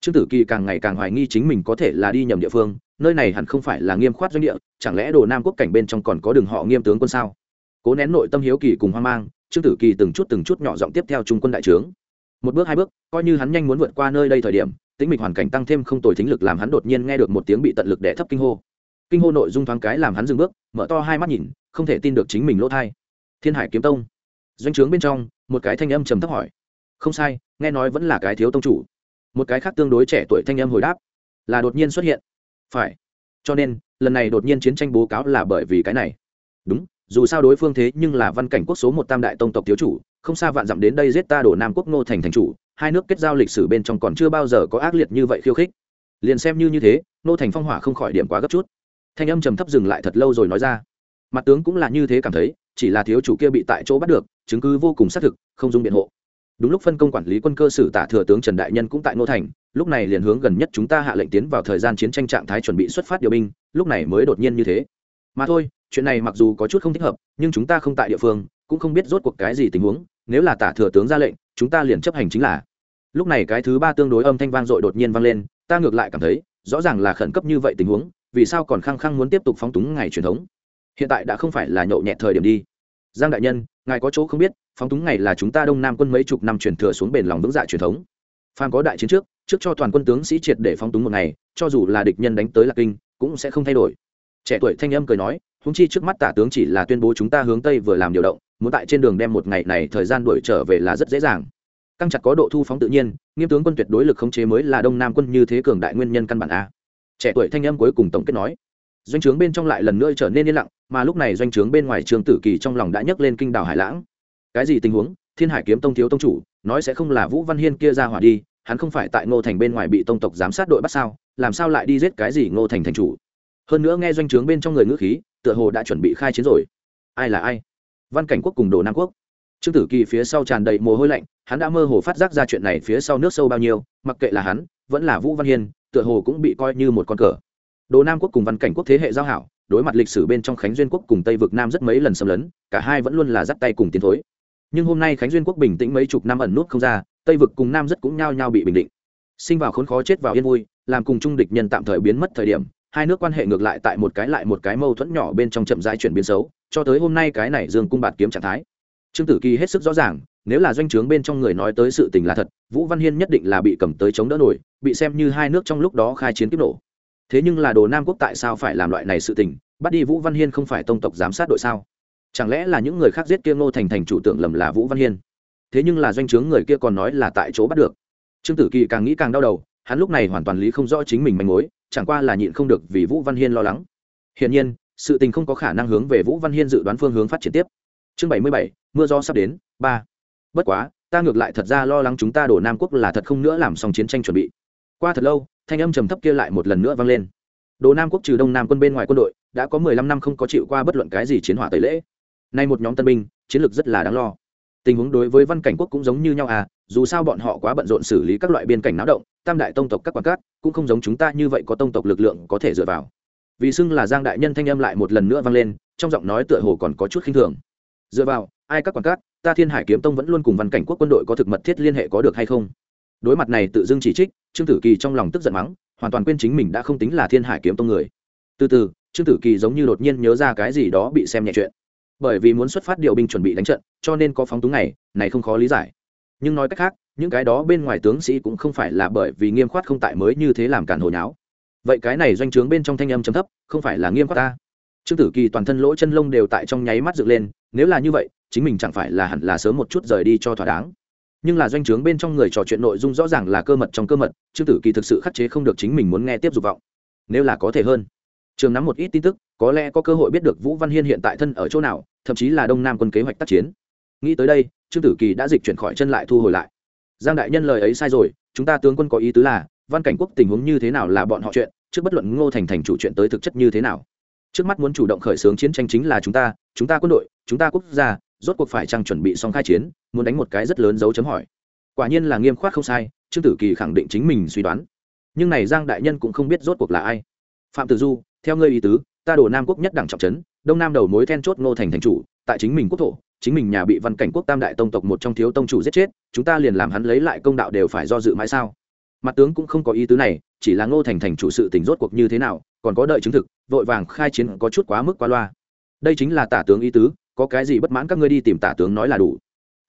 Trương tử kỳ càng ngày càng hoài nghi chính mình có thể là đi nhầm địa phương, nơi này hẳn không phải là nghiêm khoát doanh địa, chẳng lẽ đồ nam quốc cảnh bên trong còn có đường họ nghiêm tướng quân sao? Cố nén nội tâm hiếu kỳ cùng hoang mang trương tử kỳ từng chút từng chút nhỏ giọng tiếp theo trung quân đại trướng. Một bước hai bước, coi như hắn nhanh muốn vượt qua nơi đây thời điểm tính mịch hoàn cảnh tăng thêm không tồi thính lực làm hắn đột nhiên nghe được một tiếng bị tận lực đẻ thấp kinh hô. Kinh hô nội dung thoáng cái làm hắn dừng bước, mở to hai mắt nhìn, không thể tin được chính mình lỗ thai. Thiên hải kiếm tông. Doanh trướng bên trong, một cái thanh âm trầm thấp hỏi. Không sai, nghe nói vẫn là cái thiếu tông chủ. Một cái khác tương đối trẻ tuổi thanh âm hồi đáp. Là đột nhiên xuất hiện. Phải. Cho nên, lần này đột nhiên chiến tranh bố cáo là bởi vì cái này. Đúng dù sao đối phương thế nhưng là văn cảnh quốc số một tam đại tông tộc thiếu chủ, không xa vạn dặm đến đây giết ta đổ nam quốc ngô thành thành chủ, hai nước kết giao lịch sử bên trong còn chưa bao giờ có ác liệt như vậy khiêu khích. Liền xem như như thế, ngô thành phong hỏa không khỏi điểm quá gấp chút. Thanh âm trầm thấp dừng lại thật lâu rồi nói ra. Mặt tướng cũng là như thế cảm thấy, chỉ là thiếu chủ kia bị tại chỗ bắt được, chứng cứ vô cùng xác thực, không dung biện hộ. Đúng lúc phân công quản lý quân cơ sử tả thừa tướng trần đại nhân cũng tại ngô thành, lúc này liền hướng gần nhất chúng ta hạ lệnh tiến vào thời gian chiến tranh trạng thái chuẩn bị xuất phát điều binh, lúc này mới đột nhiên như thế. Mà thôi chuyện này mặc dù có chút không thích hợp, nhưng chúng ta không tại địa phương, cũng không biết rốt cuộc cái gì tình huống, nếu là tả thừa tướng ra lệnh, chúng ta liền chấp hành chính là. Lúc này cái thứ ba tương đối âm thanh vang dội đột nhiên vang lên, ta ngược lại cảm thấy, rõ ràng là khẩn cấp như vậy tình huống, vì sao còn khăng khăng muốn tiếp tục phóng túng ngày truyền thống? Hiện tại đã không phải là nhậu nhẹt thời điểm đi. Giang đại nhân, ngài có chỗ không biết, phóng túng ngày là chúng ta đông nam quân mấy chục năm truyền thừa xuống bền lòng vững dạ truyền thống. Phan có đại chiến trước trước cho toàn quân tướng sĩ triệt để phóng túng một ngày, cho dù là địch nhân đánh tới lạc kinh, cũng sẽ không thay đổi. Trẻ tuổi thanh âm cười nói húng chi trước mắt tả tướng chỉ là tuyên bố chúng ta hướng tây vừa làm điều động, muốn tại trên đường đem một ngày này thời gian đuổi trở về là rất dễ dàng. Căng chặt có độ thu phóng tự nhiên, nghiêm tướng quân tuyệt đối lực khống chế mới là đông nam quân như thế cường đại nguyên nhân căn bản a. Trẻ tuổi thanh âm cuối cùng tổng kết nói. Doanh trướng bên trong lại lần nữa trở nên yên lặng, mà lúc này doanh trướng bên ngoài trường tử kỳ trong lòng đã nhấc lên kinh đảo hải lãng. Cái gì tình huống? Thiên hải kiếm tông thiếu tông chủ, nói sẽ không là vũ văn hiên kia ra hỏa đi, hắn không phải tại ngô thành bên ngoài bị tông tộc giám sát đội bắt sao, làm sao lại đi giết cái gì ngô thành thành chủ? Hơn nữa nghe doanh trướng bên trong người ngữ khí tựa hồ đã chuẩn bị khai chiến rồi. Ai là ai? Văn cảnh quốc cùng đồ nam quốc. Trương tử kỳ phía sau tràn đầy mồ hôi lạnh, hắn đã mơ hồ phát giác ra chuyện này phía sau nước sâu bao nhiêu, mặc kệ là hắn, vẫn là vũ văn hiên, tựa hồ cũng bị coi như một con cờ. Đồ nam quốc cùng văn cảnh quốc thế hệ giao hảo, đối mặt lịch sử bên trong khánh duyên quốc cùng tây vực nam rất mấy lần xâm lấn, cả hai vẫn luôn là dắt tay cùng tiến thối. Nhưng hôm nay khánh duyên quốc bình tĩnh mấy chục năm ẩn nút không ra, tây vực cùng nam rất cũng nhao nhao bị bình định. Sinh vào khốn khó chết vào yên vui, làm cùng trung địch nhân tạm thời biến mất thời điểm hai nước quan hệ ngược lại tại một cái lại một cái mâu thuẫn nhỏ bên trong chậm rãi chuyển biến xấu, cho tới hôm nay cái này dương cung bạt kiếm trạng thái. Trương tử kỳ hết sức rõ ràng, nếu là doanh trướng bên trong người nói tới sự tình là thật, vũ văn hiên nhất định là bị cầm tới chống đỡ nổi, bị xem như hai nước trong lúc đó khai chiến kiếp nổ. Thế nhưng là đồ nam quốc tại sao phải làm loại này sự tình, bắt đi vũ văn hiên không phải tông tộc giám sát đội sao? Chẳng lẽ là những người khác giết kia ngô thành thành chủ tượng lầm là vũ văn hiên? Thế nhưng là doanh trướng người kia còn nói là tại chỗ bắt được. Trương tử kỳ càng nghĩ càng đau đầu, hắn lúc này hoàn toàn lý không rõ chính mình manh mối chẳng qua là nhịn không được vì vũ văn hiên lo lắng. Hiển nhiên, sự tình không có khả năng hướng về vũ văn hiên dự đoán phương hướng phát triển tiếp. Chương bảy mươi bảy, mưa do sắp đến, ba. Bất quá, ta ngược lại thật ra lo lắng chúng ta đổ nam quốc là thật không nữa làm xong chiến tranh chuẩn bị. Qua thật lâu, thanh âm trầm thấp kia lại một lần nữa vang lên. Đồ nam quốc trừ đông nam quân bên ngoài quân đội, đã có mười lăm năm không có chịu qua bất luận cái gì chiến hỏa tẩy lễ. Nay một nhóm tân binh, chiến lược rất là đáng lo tình huống đối với văn cảnh quốc cũng giống như nhau à dù sao bọn họ quá bận rộn xử lý các loại biên cảnh náo động, tam đại tông tộc các quan cát, cũng không giống chúng ta như vậy có tông tộc lực lượng có thể dựa vào. Vì xưng là giang đại nhân thanh âm lại một lần nữa vang lên, trong giọng nói tựa hồ còn có chút khinh thường. Dựa vào, ai các quan cát, ta thiên hải kiếm tông vẫn luôn cùng văn cảnh quốc quân đội có thực mật thiết liên hệ có được hay không? Đối mặt này tự dưng chỉ trích, trương tử kỳ trong lòng tức giận mắng, hoàn toàn quên chính mình đã không tính là thiên hải kiếm tông người. Từ từ, trương tử kỳ giống như đột nhiên nhớ ra cái gì đó bị xem nhẹ chuyện bởi vì muốn xuất phát điều binh chuẩn bị đánh trận, cho nên có phóng túng này này không khó lý giải. Nhưng nói cách khác, những cái đó bên ngoài tướng sĩ cũng không phải là bởi vì nghiêm khoát không tại mới như thế làm cản hồi nháo. Vậy cái này doanh trướng bên trong thanh âm chấm thấp, không phải là nghiêm khoát ta. Trương tử kỳ toàn thân lỗ chân lông đều tại trong nháy mắt dựng lên, nếu là như vậy, chính mình chẳng phải là hẳn là sớm một chút rời đi cho thỏa đáng. Nhưng là doanh trướng bên trong người trò chuyện nội dung rõ ràng là cơ mật trong cơ mật, trương tử kỳ thực sự khắc chế không được chính mình muốn nghe tiếp dục vọng. Nếu là có thể hơn trường nắm một ít tin tức, có lẽ có cơ hội biết được vũ văn hiên hiện tại thân ở chỗ nào, thậm chí là đông nam quân kế hoạch tác chiến. Nghĩ tới đây, trương tử kỳ đã dịch chuyển khỏi chân lại thu hồi lại. Giang đại nhân lời ấy sai rồi, chúng ta tướng quân có ý tứ là, văn cảnh quốc tình huống như thế nào là bọn họ chuyện, trước bất luận ngô thành thành chủ chuyện tới thực chất như thế nào. Trước mắt muốn chủ động khởi xướng chiến tranh chính là chúng ta chúng ta quân đội, chúng ta quốc gia, rốt cuộc phải chăng chuẩn bị xong khai chiến, muốn đánh một cái rất lớn dấu chấm hỏi. Quả nhiên là nghiêm khoát không sai, trương tử kỳ khẳng định chính mình suy đoán. Nhưng này giang đại nhân cũng không biết rốt cuộc là ai. Phạm tử du theo ngươi ý tứ, ta đổ nam quốc nhất đẳng trọng trấn, đông nam đầu mối then chốt ngô thành thành chủ, tại chính mình quốc thổ, chính mình nhà bị văn cảnh quốc tam đại tông tộc một trong thiếu tông chủ giết chết, chúng ta liền làm hắn lấy lại công đạo đều phải do dự mãi sao? Mặt tướng cũng không có ý tứ này, chỉ là ngô thành thành chủ sự tình rốt cuộc như thế nào, còn có đợi chứng thực, vội vàng khai chiến có chút quá mức quá loa. Đây chính là tả tướng ý tứ, có cái gì bất mãn các ngươi đi tìm tả tướng nói là đủ.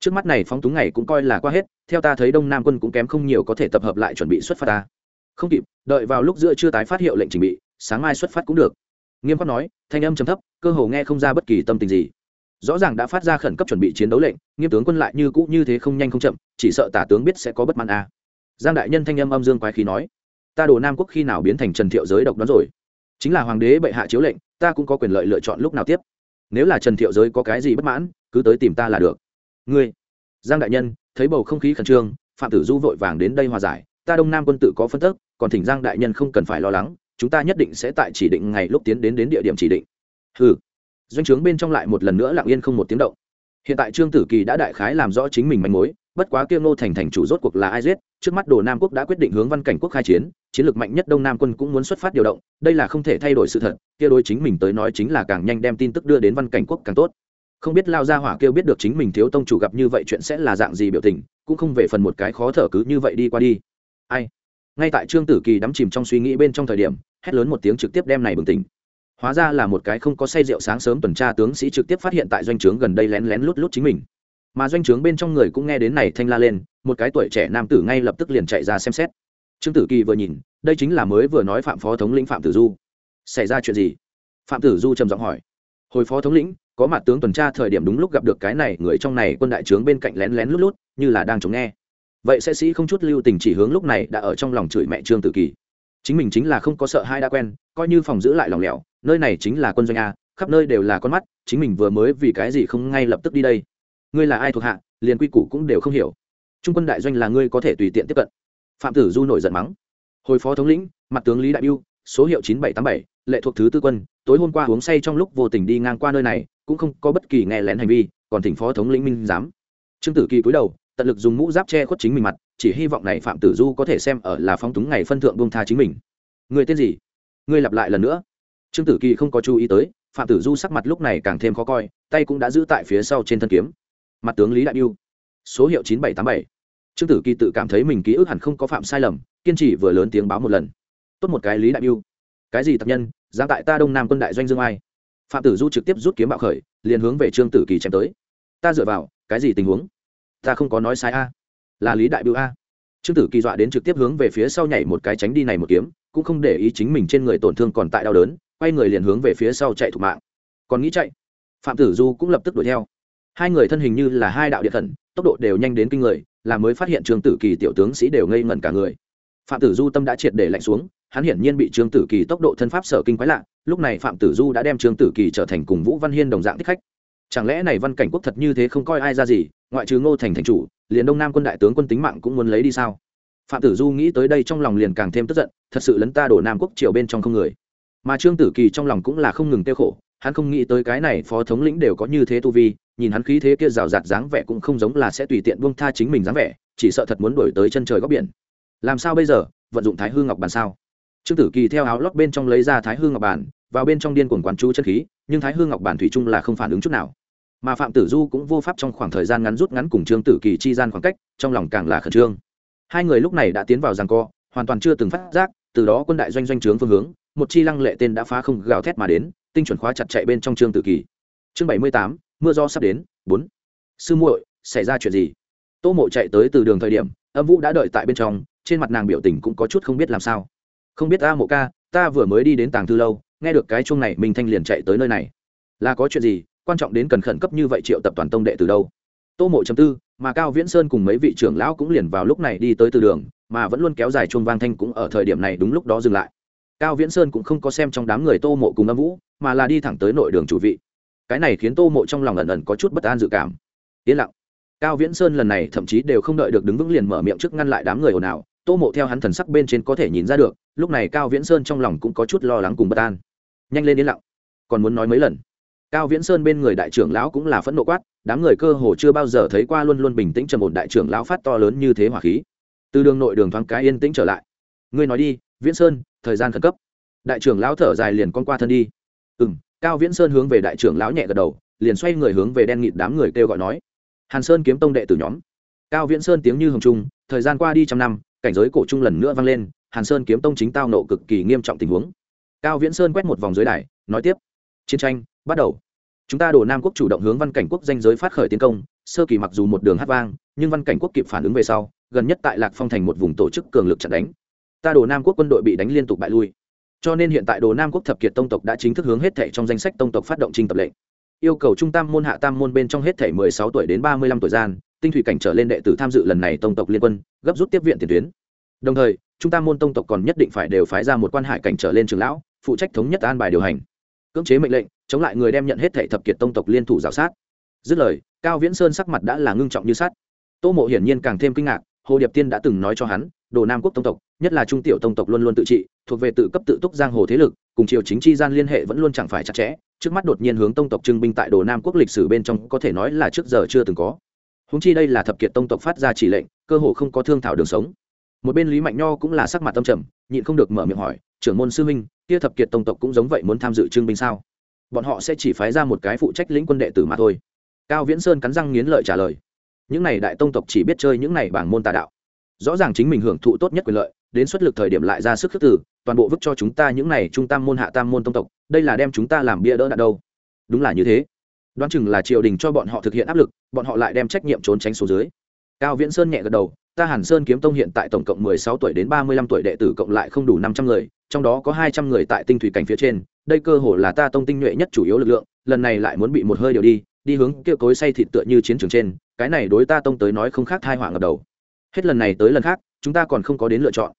Trước mắt này phóng túng ngày cũng coi là qua hết, theo ta thấy đông nam quân cũng kém không nhiều có thể tập hợp lại chuẩn bị xuất phát ta. Không kịp, đợi vào lúc giữa chưa tái phát hiệu lệnh trình bị sáng mai xuất phát cũng được. Nghiêm khắc nói, thanh âm trầm thấp, cơ hồ nghe không ra bất kỳ tâm tình gì. Rõ ràng đã phát ra khẩn cấp chuẩn bị chiến đấu lệnh, nghiêm tướng quân lại như cũ như thế không nhanh không chậm, chỉ sợ tả tướng biết sẽ có bất mãn a. À. giang đại nhân thanh âm âm dương quái khí nói, ta đồ nam quốc khi nào biến thành trần thiệu giới độc đoán rồi? Chính là hoàng đế bệ hạ chiếu lệnh, ta cũng có quyền lợi lựa chọn lúc nào tiếp. Nếu là trần thiệu giới có cái gì bất mãn, cứ tới tìm ta là được. Ngươi, giang đại nhân, thấy bầu không khí khẩn trương, phạm tử du vội vàng đến đây hòa giải, ta đông nam quân tự có phân tức, còn thỉnh giang đại nhân không cần phải lo lắng chúng ta nhất định sẽ tại chỉ định ngày lúc tiến đến đến địa điểm chỉ định. Ừ doanh trướng bên trong lại một lần nữa lặng yên không một tiếng động. Hiện tại trương tử kỳ đã đại khái làm rõ chính mình manh mối, bất quá kia ngô thành thành chủ rốt cuộc là ai giết, trước mắt đồ nam quốc đã quyết định hướng văn cảnh quốc khai chiến chiến lược mạnh nhất đông nam quân cũng muốn xuất phát điều động, đây là không thể thay đổi sự thật, kia đối chính mình tới nói chính là càng nhanh đem tin tức đưa đến văn cảnh quốc càng tốt. Không biết lao ra hỏa kêu biết được chính mình thiếu tông chủ gặp như vậy chuyện sẽ là dạng gì biểu tình, cũng không về phần một cái khó thở cứ như vậy đi qua đi. Ai? Ngay tại trương tử kỳ đắm chìm trong suy nghĩ bên trong thời điểm, hét lớn một tiếng trực tiếp đem này bừng tỉnh. Hóa ra là một cái không có say rượu sáng sớm tuần tra tướng sĩ trực tiếp phát hiện tại doanh trướng gần đây lén lén lút lút chính mình. Mà doanh trướng bên trong người cũng nghe đến này thanh la lên, một cái tuổi trẻ nam tử ngay lập tức liền chạy ra xem xét. Trương tử kỳ vừa nhìn, đây chính là mới vừa nói phạm phó thống lĩnh phạm tử du. Xảy ra chuyện gì? Phạm tử du trầm giọng hỏi. Hồi phó thống lĩnh, có mặt tướng tuần tra thời điểm đúng lúc gặp được cái này, người trong này quân đại trướng bên cạnh lén lén lút lút, như là đang chống nghe vậy sẽ sĩ không chút lưu tình chỉ hướng lúc này đã ở trong lòng chửi mẹ trương tử kỳ. Chính mình chính là không có sợ hai đã quen, coi như phòng giữ lại lòng lẻo, nơi này chính là quân doanh a, khắp nơi đều là con mắt, chính mình vừa mới vì cái gì không ngay lập tức đi đây? Ngươi là ai thuộc hạ, liền quy củ cũng đều không hiểu. Trung quân đại doanh là ngươi có thể tùy tiện tiếp cận. Phạm tử du nổi giận mắng. Hồi phó thống lĩnh, mặt tướng lý đại biêu, số hiệu chín bảy tám bảy, lệ thuộc thứ tư quân, tối hôm qua uống say trong lúc vô tình đi ngang qua nơi này, cũng không có bất kỳ nghe lén hành vi, còn thỉnh phó thống lĩnh minh giám. Trương tử kỳ cúi đầu tận lực dùng mũ giáp che khuất chính mình mặt, chỉ hy vọng này phạm tử du có thể xem ở là phóng túng ngày phân thượng bông tha chính mình. Người tên gì? Ngươi lặp lại lần nữa. Trương tử kỳ không có chú ý tới, phạm tử du sắc mặt lúc này càng thêm khó coi, tay cũng đã giữ tại phía sau trên thân kiếm. Mặt tướng lý đại biêu. Số hiệu chín bảy tám bảy. Trương tử kỳ tự cảm thấy mình ký ức hẳn không có phạm sai lầm, kiên trì vừa lớn tiếng báo một lần. Tốt một cái lý đại biêu. Cái gì tập nhân giang tại ta đông nam quân đại doanh dương ai? Phạm tử du trực tiếp rút kiếm bạo khởi, liền hướng về trương tử kỳ chém tới. Ta dựa vào, cái gì tình huống? Ta không có nói sai a. Là lý đại biểu a. Trương tử kỳ dọa đến trực tiếp hướng về phía sau nhảy một cái tránh đi này một kiếm, cũng không để ý chính mình trên người tổn thương còn tại đau đớn, quay người liền hướng về phía sau chạy thủ mạng. Còn nghĩ chạy. Phạm tử du cũng lập tức đuổi theo. Hai người thân hình như là hai đạo điện thần, tốc độ đều nhanh đến kinh người, là mới phát hiện trương tử kỳ tiểu tướng sĩ đều ngây ngẩn cả người. Phạm tử du tâm đã triệt để lạnh xuống, hắn hiển nhiên bị trương tử kỳ tốc độ thân pháp sở kinh quái lạ, lúc này phạm tử du đã đem trương tử kỳ trở thành cùng vũ văn hiên đồng dạng thích khách. Chẳng lẽ này văn cảnh quốc thật như thế không coi ai ra gì ngoại trừ ngô thành thành chủ, liền đông nam quân đại tướng quân tính mạng cũng muốn lấy đi sao? Phạm tử du nghĩ tới đây trong lòng liền càng thêm tức giận, thật sự lấn ta đổ nam quốc triều bên trong không người. Mà trương tử kỳ trong lòng cũng là không ngừng tiêu khổ, hắn không nghĩ tới cái này phó thống lĩnh đều có như thế tu vi, nhìn hắn khí thế kia rào rạt dáng vẻ cũng không giống là sẽ tùy tiện buông tha chính mình dáng vẻ, chỉ sợ thật muốn đổi tới chân trời góc biển. Làm sao bây giờ? Vận dụng thái hư ngọc bàn sao? Trương tử kỳ theo áo lót bên trong lấy ra thái hư ngọc bàn vào bên trong điên cuồng quán chú chân khí, nhưng thái hư ngọc bàn thủy chung là không phản ứng chút nào mà phạm tử du cũng vô pháp trong khoảng thời gian ngắn rút ngắn cùng trương tử kỳ chi gian khoảng cách, trong lòng càng là khẩn trương. Hai người lúc này đã tiến vào giằng co, hoàn toàn chưa từng phát giác, từ đó quân đại doanh doanh trướng phương hướng, một chi lăng lệ tên đã phá không gào thét mà đến, tinh chuẩn khóa chặt chạy bên trong trương tử kỳ. Chương bảy mươi tám, mưa do sắp đến, bốn. Sư muội, xảy ra chuyện gì? Tô mộ chạy tới từ đường thời điểm, âm vũ đã đợi tại bên trong, trên mặt nàng biểu tình cũng có chút không biết làm sao. Không biết ta mộ ca, ta vừa mới đi đến tàng thư lâu, nghe được cái chuông này, minh thanh liền chạy tới nơi này. Là có chuyện gì? Quan trọng đến cần khẩn cấp như vậy triệu tập toàn tông đệ từ đâu? Tô mộ chấm tư, mà cao viễn sơn cùng mấy vị trưởng lão cũng liền vào lúc này đi tới từ đường, mà vẫn luôn kéo dài chuông vang thanh cũng ở thời điểm này đúng lúc đó dừng lại. Cao viễn sơn cũng không có xem trong đám người tô mộ cùng âm vũ, mà là đi thẳng tới nội đường chủ vị. Cái này khiến tô mộ trong lòng ẩn ẩn có chút bất an dự cảm. Yên lặng. Cao viễn sơn lần này thậm chí đều không đợi được đứng vững liền mở miệng trước ngăn lại đám người ồn ào, tô mộ theo hắn thần sắc bên trên có thể nhìn ra được, lúc này cao viễn sơn trong lòng cũng có chút lo lắng cùng bất an. Nhanh lên yên lặng. Còn muốn nói mấy lần? Cao viễn sơn bên người đại trưởng lão cũng là phẫn nộ quát, đám người cơ hồ chưa bao giờ thấy qua luôn luôn bình tĩnh trầm ổn đại trưởng lão phát to lớn như thế hỏa khí. Từ đường nội đường thoáng cái yên tĩnh trở lại. Ngươi nói đi, viễn sơn, thời gian khẩn cấp. Đại trưởng lão thở dài liền con qua thân đi. Ừ m cao viễn sơn hướng về đại trưởng lão nhẹ gật đầu, liền xoay người hướng về đen nghịt đám người kêu gọi nói. Hàn sơn kiếm tông đệ tử nhóm. Cao viễn sơn tiếng như hồng trung, thời gian qua đi trăm năm, cảnh giới cổ trung lần nữa vang lên, hàn sơn kiếm tông chính tao nộ cực kỳ nghiêm trọng tình huống. Cao viễn sơn quét một vòng dưới đài, nói tiếp. Chiến tranh bắt đầu. Chúng ta đổ nam quốc chủ động hướng văn cảnh quốc danh giới phát khởi tiến công, sơ kỳ mặc dù một đường hát vang, nhưng văn cảnh quốc kịp phản ứng về sau, gần nhất tại lạc phong thành một vùng tổ chức cường lực chặn đánh. Ta đồ nam quốc quân đội bị đánh liên tục bại lui. Cho nên hiện tại đồ nam quốc thập kiệt tông tộc đã chính thức hướng hết thệ trong danh sách tông tộc phát động trình tập lệnh. Yêu cầu trung tam môn hạ tam môn bên trong hết thảy mười sáu tuổi đến ba mươi lăm tuổi gian, tinh thủy cảnh trở lên đệ tử tham dự lần này tông tộc liên quân, gấp rút tiếp viện tiền tuyến. Đồng thời, trung tam môn tông tộc còn nhất định phải đều phái ra một quan hải cảnh trở lên trưởng lão, phụ trách thống nhất an bài điều hành. Cưỡng chế mệnh lệnh chống lại người đem nhận hết thệ thập kiệt tông tộc liên thủ giáo sát. Dứt lời, cao viễn sơn sắc mặt đã là ngưng trọng như sát tô mộ hiển nhiên càng thêm kinh ngạc, hồ điệp tiên đã từng nói cho hắn, đồ nam quốc tông tộc, nhất là trung tiểu tông tộc luôn luôn tự trị, thuộc về tự cấp tự túc giang hồ thế lực, cùng triều chính chi gian liên hệ vẫn luôn chẳng phải chặt chẽ, trước mắt đột nhiên hướng tông tộc trưng binh tại đồ nam quốc lịch sử bên trong có thể nói là trước giờ chưa từng có. Húng chi đây là thập kiệt tông tộc phát ra chỉ lệnh, cơ hồ không có thương thảo đường sống. Một bên lý mạnh nho cũng là sắc mặt tâm trầm, nhịn không được mở miệng hỏi, trưởng môn sư huynh, kia thập kiệt tông tộc cũng giống vậy muốn tham dự trưng binh sao? Bọn họ sẽ chỉ phái ra một cái phụ trách lĩnh quân đệ tử mà thôi. Cao viễn sơn cắn răng nghiến lợi trả lời. Những này đại tông tộc chỉ biết chơi những này bảng môn tà đạo. Rõ ràng chính mình hưởng thụ tốt nhất quyền lợi, đến xuất lực thời điểm lại ra sức khước từ, toàn bộ vứt cho chúng ta những này trung tam môn, hạ tam môn tông tộc, đây là đem chúng ta làm bia đỡ đạn đâu. Đúng là như thế. Đoán chừng là triều đình cho bọn họ thực hiện áp lực, bọn họ lại đem trách nhiệm trốn tránh số dưới. Cao viễn sơn nhẹ gật đầu, ta hàn sơn kiếm tông hiện tại tổng cộng mười sáu tuổi đến ba mươi lăm tuổi đệ tử cộng lại không đủ năm trăm người trong đó có hai trăm người tại tinh thủy cảnh phía trên, đây cơ hồ là ta tông tinh nhuệ nhất chủ yếu lực lượng, lần này lại muốn bị một hơi điều đi đi hướng kia cối say thịt tựa như chiến trường trên, cái này đối ta tông tới nói không khác thai họa ngập đầu. Hết lần này tới lần khác, chúng ta còn không có đến lựa chọn.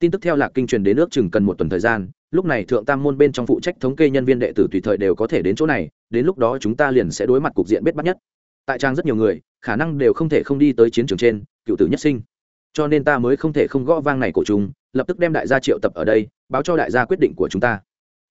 Tin tức theo lạc kinh truyền đến nước chừng cần một tuần thời gian, lúc này thượng tam môn bên trong phụ trách thống kê nhân viên đệ tử tùy thời đều có thể đến chỗ này, đến lúc đó chúng ta liền sẽ đối mặt cục diện bết bắt nhất. Tại trang rất nhiều người, khả năng đều không thể không đi tới chiến trường trên, cựu tử nhất sinh cho nên ta mới không thể không gõ vang này của chúng, lập tức đem đại gia triệu tập ở đây, báo cho đại gia quyết định của chúng ta.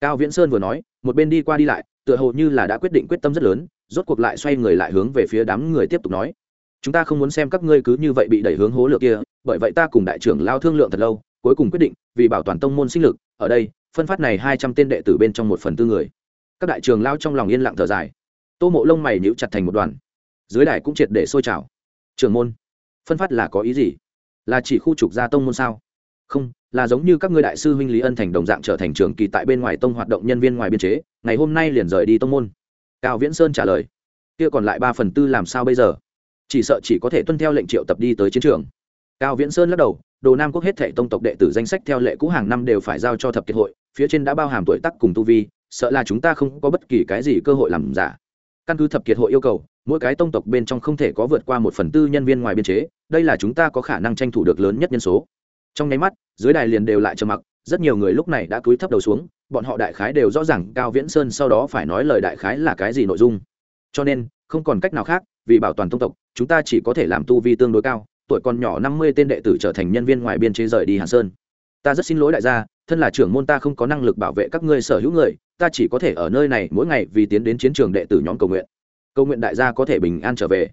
Cao viễn sơn vừa nói, một bên đi qua đi lại, tựa hồ như là đã quyết định quyết tâm rất lớn, rốt cuộc lại xoay người lại hướng về phía đám người tiếp tục nói, chúng ta không muốn xem các ngươi cứ như vậy bị đẩy hướng hố lửa kia, bởi vậy ta cùng đại trưởng lao thương lượng thật lâu, cuối cùng quyết định, vì bảo toàn tông môn sinh lực, ở đây, phân phát này hai trăm tên đệ tử bên trong một phần tư người. Các đại trường lao trong lòng yên lặng thở dài. Tô mộ lông mày níu chặt thành một đoàn. Dưới đài cũng triệt để sôi trào. Trường môn, phân phát là có ý gì? Là chỉ khu trục gia tông môn sao? Không, là giống như các ngươi đại sư huynh lý ân thành đồng dạng trở thành trường kỳ tại bên ngoài tông hoạt động nhân viên ngoài biên chế, ngày hôm nay liền rời đi tông môn. Cao viễn sơn trả lời, kia còn lại ba phần tư làm sao bây giờ? Chỉ sợ chỉ có thể tuân theo lệnh triệu tập đi tới chiến trường. Cao viễn sơn lắc đầu, đồ nam quốc hết thệ tông tộc đệ tử danh sách theo lệ cũ hàng năm đều phải giao cho thập kiệt hội, phía trên đã bao hàm tuổi tác cùng tu vi, sợ là chúng ta không có bất kỳ cái gì cơ hội làm giả. Căn cứ thập kiệt hội yêu cầu mỗi cái tông tộc bên trong không thể có vượt qua một phần tư nhân viên ngoài biên chế, đây là chúng ta có khả năng tranh thủ được lớn nhất nhân số. Trong nháy mắt, dưới đài liền đều lại trầm mặc, rất nhiều người lúc này đã cúi thấp đầu xuống, bọn họ đại khái đều rõ ràng cao viễn sơn sau đó phải nói lời đại khái là cái gì nội dung. Cho nên, không còn cách nào khác, vì bảo toàn tông tộc, chúng ta chỉ có thể làm tu vi tương đối cao, tuổi còn nhỏ năm mươi tên đệ tử trở thành nhân viên ngoài biên chế rời đi hàn sơn. Ta rất xin lỗi đại gia, thân là trưởng môn ta không có năng lực bảo vệ các ngươi sở hữu người, ta chỉ có thể ở nơi này mỗi ngày vì tiến đến chiến trường đệ tử nhóm cầu nguyện cầu nguyện đại gia có thể bình an trở về.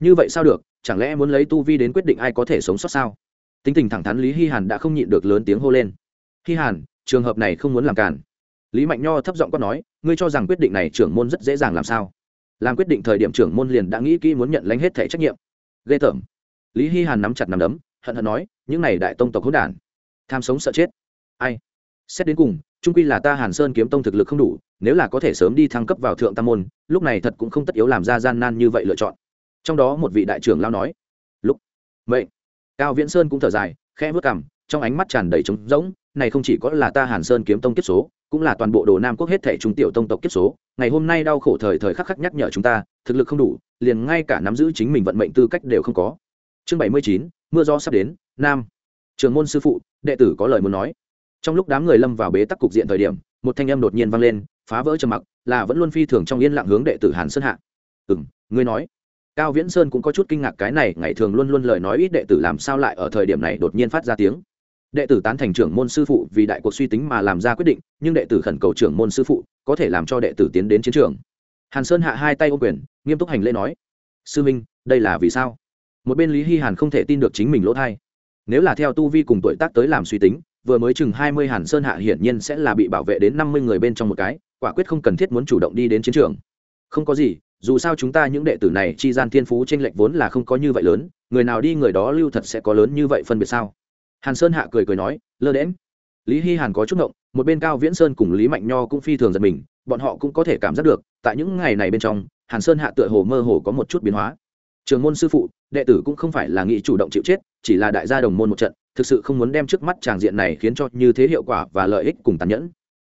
Như vậy sao được, chẳng lẽ muốn lấy tu vi đến quyết định ai có thể sống sót sao? Tính tình thẳng thắn lý hy hàn đã không nhịn được lớn tiếng hô lên. Hy hàn, trường hợp này không muốn làm cản. Lý mạnh nho thấp giọng quát nói, ngươi cho rằng quyết định này trưởng môn rất dễ dàng làm sao? Làm quyết định thời điểm trưởng môn liền đã nghĩ kỹ muốn nhận lãnh hết thẻ trách nhiệm. Ghê tởm. Lý hy hàn nắm chặt nắm đấm, hận hận nói, những này đại tông tộc hỗn đản. Tham sống sợ chết. Ai? Xét đến cùng, trung quy là ta hàn sơn kiếm tông thực lực không đủ nếu là có thể sớm đi thăng cấp vào thượng tam môn, lúc này thật cũng không tất yếu làm ra gian nan như vậy lựa chọn. Trong đó một vị đại trưởng lao nói lúc vậy cao viễn sơn cũng thở dài, khẽ vớt cằm, trong ánh mắt tràn đầy trống rỗng, này không chỉ có là ta hàn sơn kiếm tông kiếp số, cũng là toàn bộ đồ nam quốc hết thể trung tiểu tông tộc kiếp số, ngày hôm nay đau khổ thời thời khắc khắc nhắc nhở chúng ta, thực lực không đủ, liền ngay cả nắm giữ chính mình vận mệnh tư cách đều không có. Chương bảy mươi chín, mưa gió sắp đến, nam. Trường môn sư phụ, đệ tử có lời muốn nói trong lúc đám người lâm vào bế tắc cục diện thời điểm, một thanh âm đột nhiên vang lên, phá vỡ trầm mặc, là vẫn luôn phi thường trong yên lặng hướng đệ tử hàn sơn hạ. Ừ m ngươi nói. Cao viễn sơn cũng có chút kinh ngạc cái này, ngày thường luôn luôn lời nói ít đệ tử làm sao lại ở thời điểm này đột nhiên phát ra tiếng. Đệ tử tán thành trưởng môn sư phụ vì đại cuộc suy tính mà làm ra quyết định, nhưng đệ tử khẩn cầu trưởng môn sư phụ có thể làm cho đệ tử tiến đến chiến trường. Hàn sơn hạ hai tay ô quyền, nghiêm túc hành lễ nói, sư minh, đây là vì sao? Một bên lý hy hàn không thể tin được chính mình lỗ thai. Nếu là theo tu vi cùng tuổi tác tới làm suy tính vừa mới chừng hai mươi hàn sơn hạ hiển nhiên sẽ là bị bảo vệ đến năm mươi người bên trong một cái, quả quyết không cần thiết muốn chủ động đi đến chiến trường. Không có gì, dù sao chúng ta những đệ tử này chi gian thiên phú chênh lệch vốn là không có như vậy lớn, người nào đi người đó lưu thật sẽ có lớn như vậy phân biệt sao? Hàn sơn hạ cười cười nói, lơ đễm lý Hi hàn có chút ngộng, một bên cao viễn sơn cùng lý mạnh nho cũng phi thường giật mình, bọn họ cũng có thể cảm giác được, tại những ngày này bên trong, hàn sơn hạ tựa hồ mơ hồ có một chút biến hóa. Trường môn sư phụ, đệ tử cũng không phải là nghĩ chủ động chịu chết, chỉ là đại gia đồng môn một trận thực sự không muốn đem trước mắt tràng diện này khiến cho như thế hiệu quả và lợi ích cùng tàn nhẫn.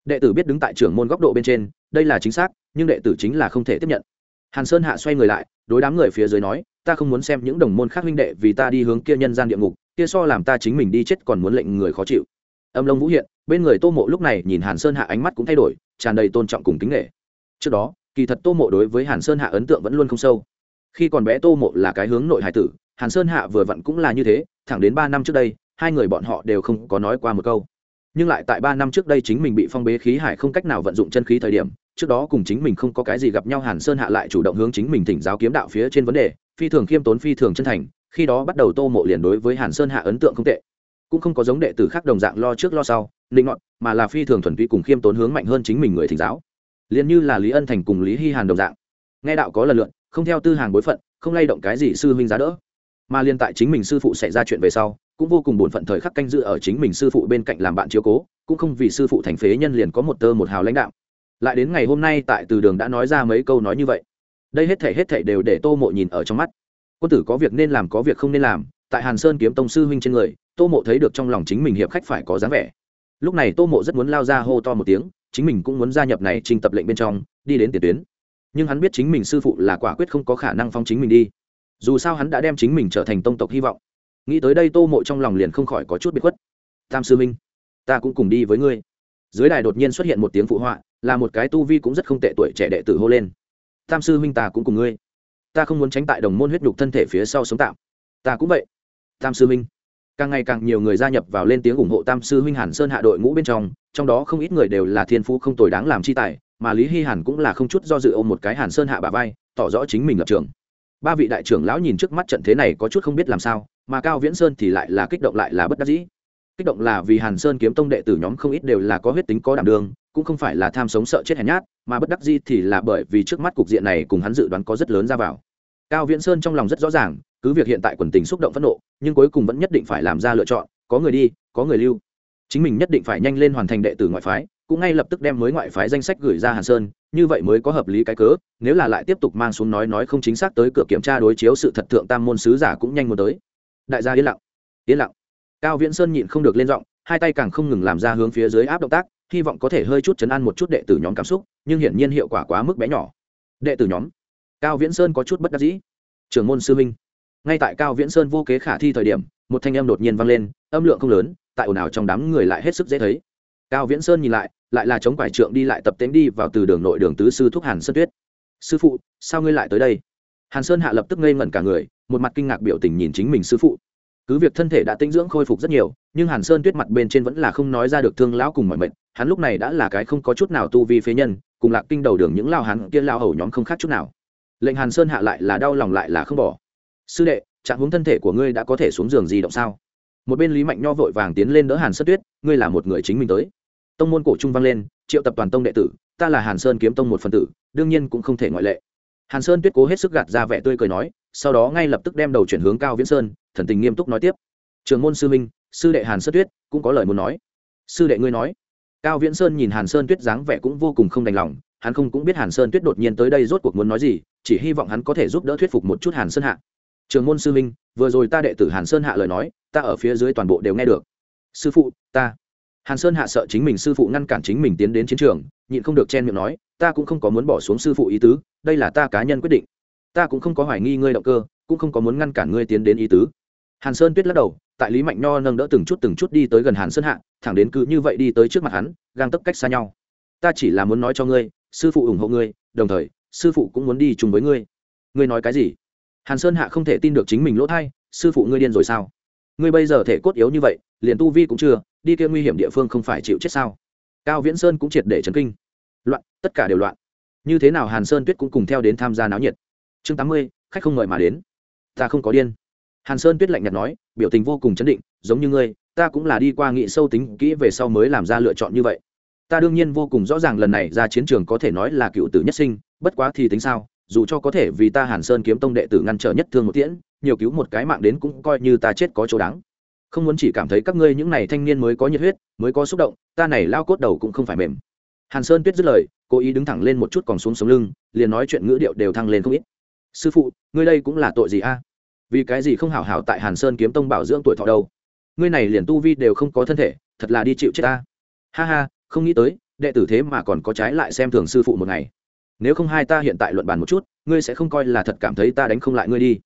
Đệ tử biết đứng tại trưởng môn góc độ bên trên, đây là chính xác, nhưng đệ tử chính là không thể tiếp nhận. Hàn sơn hạ xoay người lại, đối đám người phía dưới nói, ta không muốn xem những đồng môn khác huynh đệ vì ta đi hướng kia nhân gian địa ngục, kia so làm ta chính mình đi chết còn muốn lệnh người khó chịu. Âm lông vũ hiện, bên người tô mộ lúc này nhìn hàn sơn hạ ánh mắt cũng thay đổi, tràn đầy tôn trọng cùng kính nghệ trước đó, kỳ thật tô mộ đối với hàn sơn hạ ấn tượng vẫn luôn không sâu. Khi còn bé tô mộ là cái hướng nội hải tử, hàn sơn hạ vừa vặn cũng là như thế, thẳng đến ba năm trước đây hai người bọn họ đều không có nói qua một câu. Nhưng lại tại ba năm trước đây chính mình bị phong bế khí hải không cách nào vận dụng chân khí thời điểm, trước đó cùng chính mình không có cái gì gặp nhau hàn sơn hạ lại chủ động hướng chính mình thỉnh giáo kiếm đạo phía trên vấn đề, phi thường khiêm tốn, phi thường chân thành, khi đó bắt đầu tô mộ liền đối với hàn sơn hạ ấn tượng không tệ. Cũng không có giống đệ tử khác đồng dạng lo trước lo sau linh ngọn, mà là phi thường thuần túy cùng khiêm tốn hướng mạnh hơn chính mình người thỉnh giáo. Liền như là lý ân thành cùng lý hy hàn đồng dạng. Nghe đạo có lần lượn, không theo tư hàng bối phận, không lay động cái gì sư huynh giá đỡ. Mà liên tại chính mình sư phụ xảy ra chuyện về sau cũng vô cùng bổn phận thời khắc canh dự ở chính mình sư phụ bên cạnh làm bạn chiếu cố, cũng không vì sư phụ thành phế nhân liền có một tơ một hào lãnh đạo lại đến ngày hôm nay tại từ đường đã nói ra mấy câu nói như vậy. Đây hết thể hết thể đều để tô mộ nhìn ở trong mắt. Quân tử có việc nên làm có việc không nên làm, tại hàn sơn kiếm tông sư huynh trên người, tô mộ thấy được trong lòng chính mình hiệp khách phải có dáng vẻ. Lúc này tô mộ rất muốn lao ra hô to một tiếng, chính mình cũng muốn gia nhập này trình tập lệnh bên trong, đi đến tiền tuyến. Nhưng hắn biết chính mình sư phụ là quả quyết không có khả năng phong chính mình đi. Dù sao hắn đã đem chính mình trở thành tông tộc hy vọng nghĩ tới đây tô mộ trong lòng liền không khỏi có chút bị khuất. Tam sư minh ta cũng cùng đi với ngươi. Dưới đài đột nhiên xuất hiện một tiếng phụ họa, là một cái tu vi cũng rất không tệ tuổi trẻ đệ tử hô lên. Tam sư minh ta cũng cùng ngươi. Ta không muốn tránh tại đồng môn huyết nhục thân thể phía sau sống tạm. Ta cũng vậy. Tam sư minh càng ngày càng nhiều người gia nhập vào lên tiếng ủng hộ tam sư huynh hàn sơn hạ đội ngũ bên trong trong đó không ít người đều là thiên phú không tồi đáng làm chi tài, mà lý hy hàn cũng là không chút do dự ôm một cái hàn sơn hạ bà vai, tỏ rõ chính mình lập trường. Ba vị đại trưởng lão nhìn trước mắt trận thế này có chút không biết làm sao mà cao viễn sơn thì lại là kích động lại là bất đắc dĩ. Kích động là vì hàn sơn kiếm tông đệ tử nhóm không ít đều là có huyết tính, có đảm đường cũng không phải là tham sống sợ chết hèn nhát, mà bất đắc dĩ thì là bởi vì trước mắt cục diện này cùng hắn dự đoán có rất lớn ra vào. Cao viễn sơn trong lòng rất rõ ràng, cứ việc hiện tại quần tình xúc động phẫn nộ, nhưng cuối cùng vẫn nhất định phải làm ra lựa chọn, có người đi, có người lưu. Chính mình nhất định phải nhanh lên hoàn thành đệ tử ngoại phái, cũng ngay lập tức đem mới ngoại phái danh sách gửi ra hàn sơn, như vậy mới có hợp lý cái cớ, nếu là lại tiếp tục mang xuống nói nói không chính xác tới cửa kiểm tra đối chiếu sự thật thượng tam môn sứ giả cũng nhanh muốn tới đại gia yên lặng yên lặng. Cao viễn sơn nhịn không được lên giọng, hai tay càng không ngừng làm ra hướng phía dưới áp động tác, hy vọng có thể hơi chút chấn an một chút đệ tử nhóm cảm xúc, nhưng hiển nhiên hiệu quả quá mức bé nhỏ. Đệ tử nhóm, cao viễn sơn có chút bất đắc dĩ. Trưởng môn sư minh ngay tại cao viễn sơn vô kế khả thi thời điểm, một thanh âm đột nhiên vang lên, âm lượng không lớn, tại ồn ào trong đám người lại hết sức dễ thấy. Cao viễn sơn nhìn lại lại là chống quải trượng đi lại tập tễnh đi vào từ đường nội đường tứ sư thúc hàn sơn tuyết. Sư phụ, sao ngươi lại tới đây? Hàn sơn hạ lập tức ngây ngẩn cả người một mặt kinh ngạc biểu tình nhìn chính mình sư phụ. Cứ việc thân thể đã tinh dưỡng khôi phục rất nhiều, nhưng hàn sơn tuyết mặt bên trên vẫn là không nói ra được thương lão cùng mọi mệnh, hắn lúc này đã là cái không có chút nào tu vi phế nhân, cùng lạc kinh đầu đường những lao hắn kia lao hầu nhóm không khác chút nào. Lệnh hàn sơn hạ lại là đau lòng lại là không bỏ. Sư đệ, trạng hướng thân thể của ngươi đã có thể xuống giường gì động sao? Một bên lý mạnh nho vội vàng tiến lên đỡ hàn sơn tuyết, ngươi là một người chính mình tới. Tông môn cổ trung vang lên, triệu tập toàn tông đệ tử, ta là hàn sơn kiếm tông một phần tử, đương nhiên cũng không thể ngoại lệ. Hàn sơn tuyết cố hết sức gạt ra vẻ tươi cười nói sau đó ngay lập tức đem đầu chuyển hướng cao viễn sơn thần tình nghiêm túc nói tiếp trường môn sư minh sư đệ hàn sơn tuyết cũng có lời muốn nói sư đệ ngươi nói cao viễn sơn nhìn hàn sơn tuyết dáng vẻ cũng vô cùng không đành lòng hắn không cũng biết hàn sơn tuyết đột nhiên tới đây rốt cuộc muốn nói gì chỉ hy vọng hắn có thể giúp đỡ thuyết phục một chút hàn sơn hạ trường môn sư minh vừa rồi ta đệ tử hàn sơn hạ lời nói ta ở phía dưới toàn bộ đều nghe được sư phụ ta hàn sơn hạ sợ chính mình sư phụ ngăn cản chính mình tiến đến chiến trường nhịn không được chen miệng nói ta cũng không có muốn bỏ xuống sư phụ ý tứ đây là ta cá nhân quyết định ta cũng không có hoài nghi ngươi động cơ cũng không có muốn ngăn cản ngươi tiến đến ý tứ. Hàn sơn tuyết lắc đầu tại lý mạnh nho nâng đỡ từng chút từng chút đi tới gần hàn sơn hạ thẳng đến cứ như vậy đi tới trước mặt hắn gang tấp cách xa nhau. Ta chỉ là muốn nói cho ngươi sư phụ ủng hộ ngươi đồng thời sư phụ cũng muốn đi chung với ngươi. Ngươi nói cái gì? Hàn sơn hạ không thể tin được chính mình lỗ thay, sư phụ ngươi điên rồi sao? Ngươi bây giờ thể cốt yếu như vậy liền tu vi cũng chưa đi kia nguy hiểm địa phương không phải chịu chết sao? Cao viễn sơn cũng triệt để chấn kinh. Loạn tất cả đều loạn. Như thế nào hàn sơn tuyết cũng cùng theo đến tham gia náo nhiệt? Chương tám mươi, khách không mời mà đến. Ta không có điên. Hàn sơn tuyết lạnh nhạt nói, biểu tình vô cùng chấn định, giống như ngươi, ta cũng là đi qua nghị sâu tính kỹ về sau mới làm ra lựa chọn như vậy. Ta đương nhiên vô cùng rõ ràng lần này ra chiến trường có thể nói là cựu tử nhất sinh, bất quá thì tính sao, dù cho có thể vì ta hàn sơn kiếm tông đệ tử ngăn trở nhất thương một tiễn, nhiều cứu một cái mạng đến cũng coi như ta chết có chỗ đáng. Không muốn chỉ cảm thấy các ngươi những này thanh niên mới có nhiệt huyết, mới có xúc động, ta này lao cốt đầu cũng không phải mềm. Hàn sơn tuyết dứt lời, cố ý đứng thẳng lên một chút còn xuống sống lưng, liền nói chuyện ngữ điệu đều thăng lên không ít sư phụ, ngươi đây cũng là tội gì a? Vì cái gì không hảo hảo tại hàn sơn kiếm tông bảo dưỡng tuổi thọ đâu? Ngươi này liền tu vi đều không có thân thể, thật là đi chịu chết ta. Ha ha, không nghĩ tới, đệ tử thế mà còn có trái lại xem thường sư phụ một ngày. Nếu không hai ta hiện tại luận bàn một chút, ngươi sẽ không coi là thật cảm thấy ta đánh không lại ngươi đi.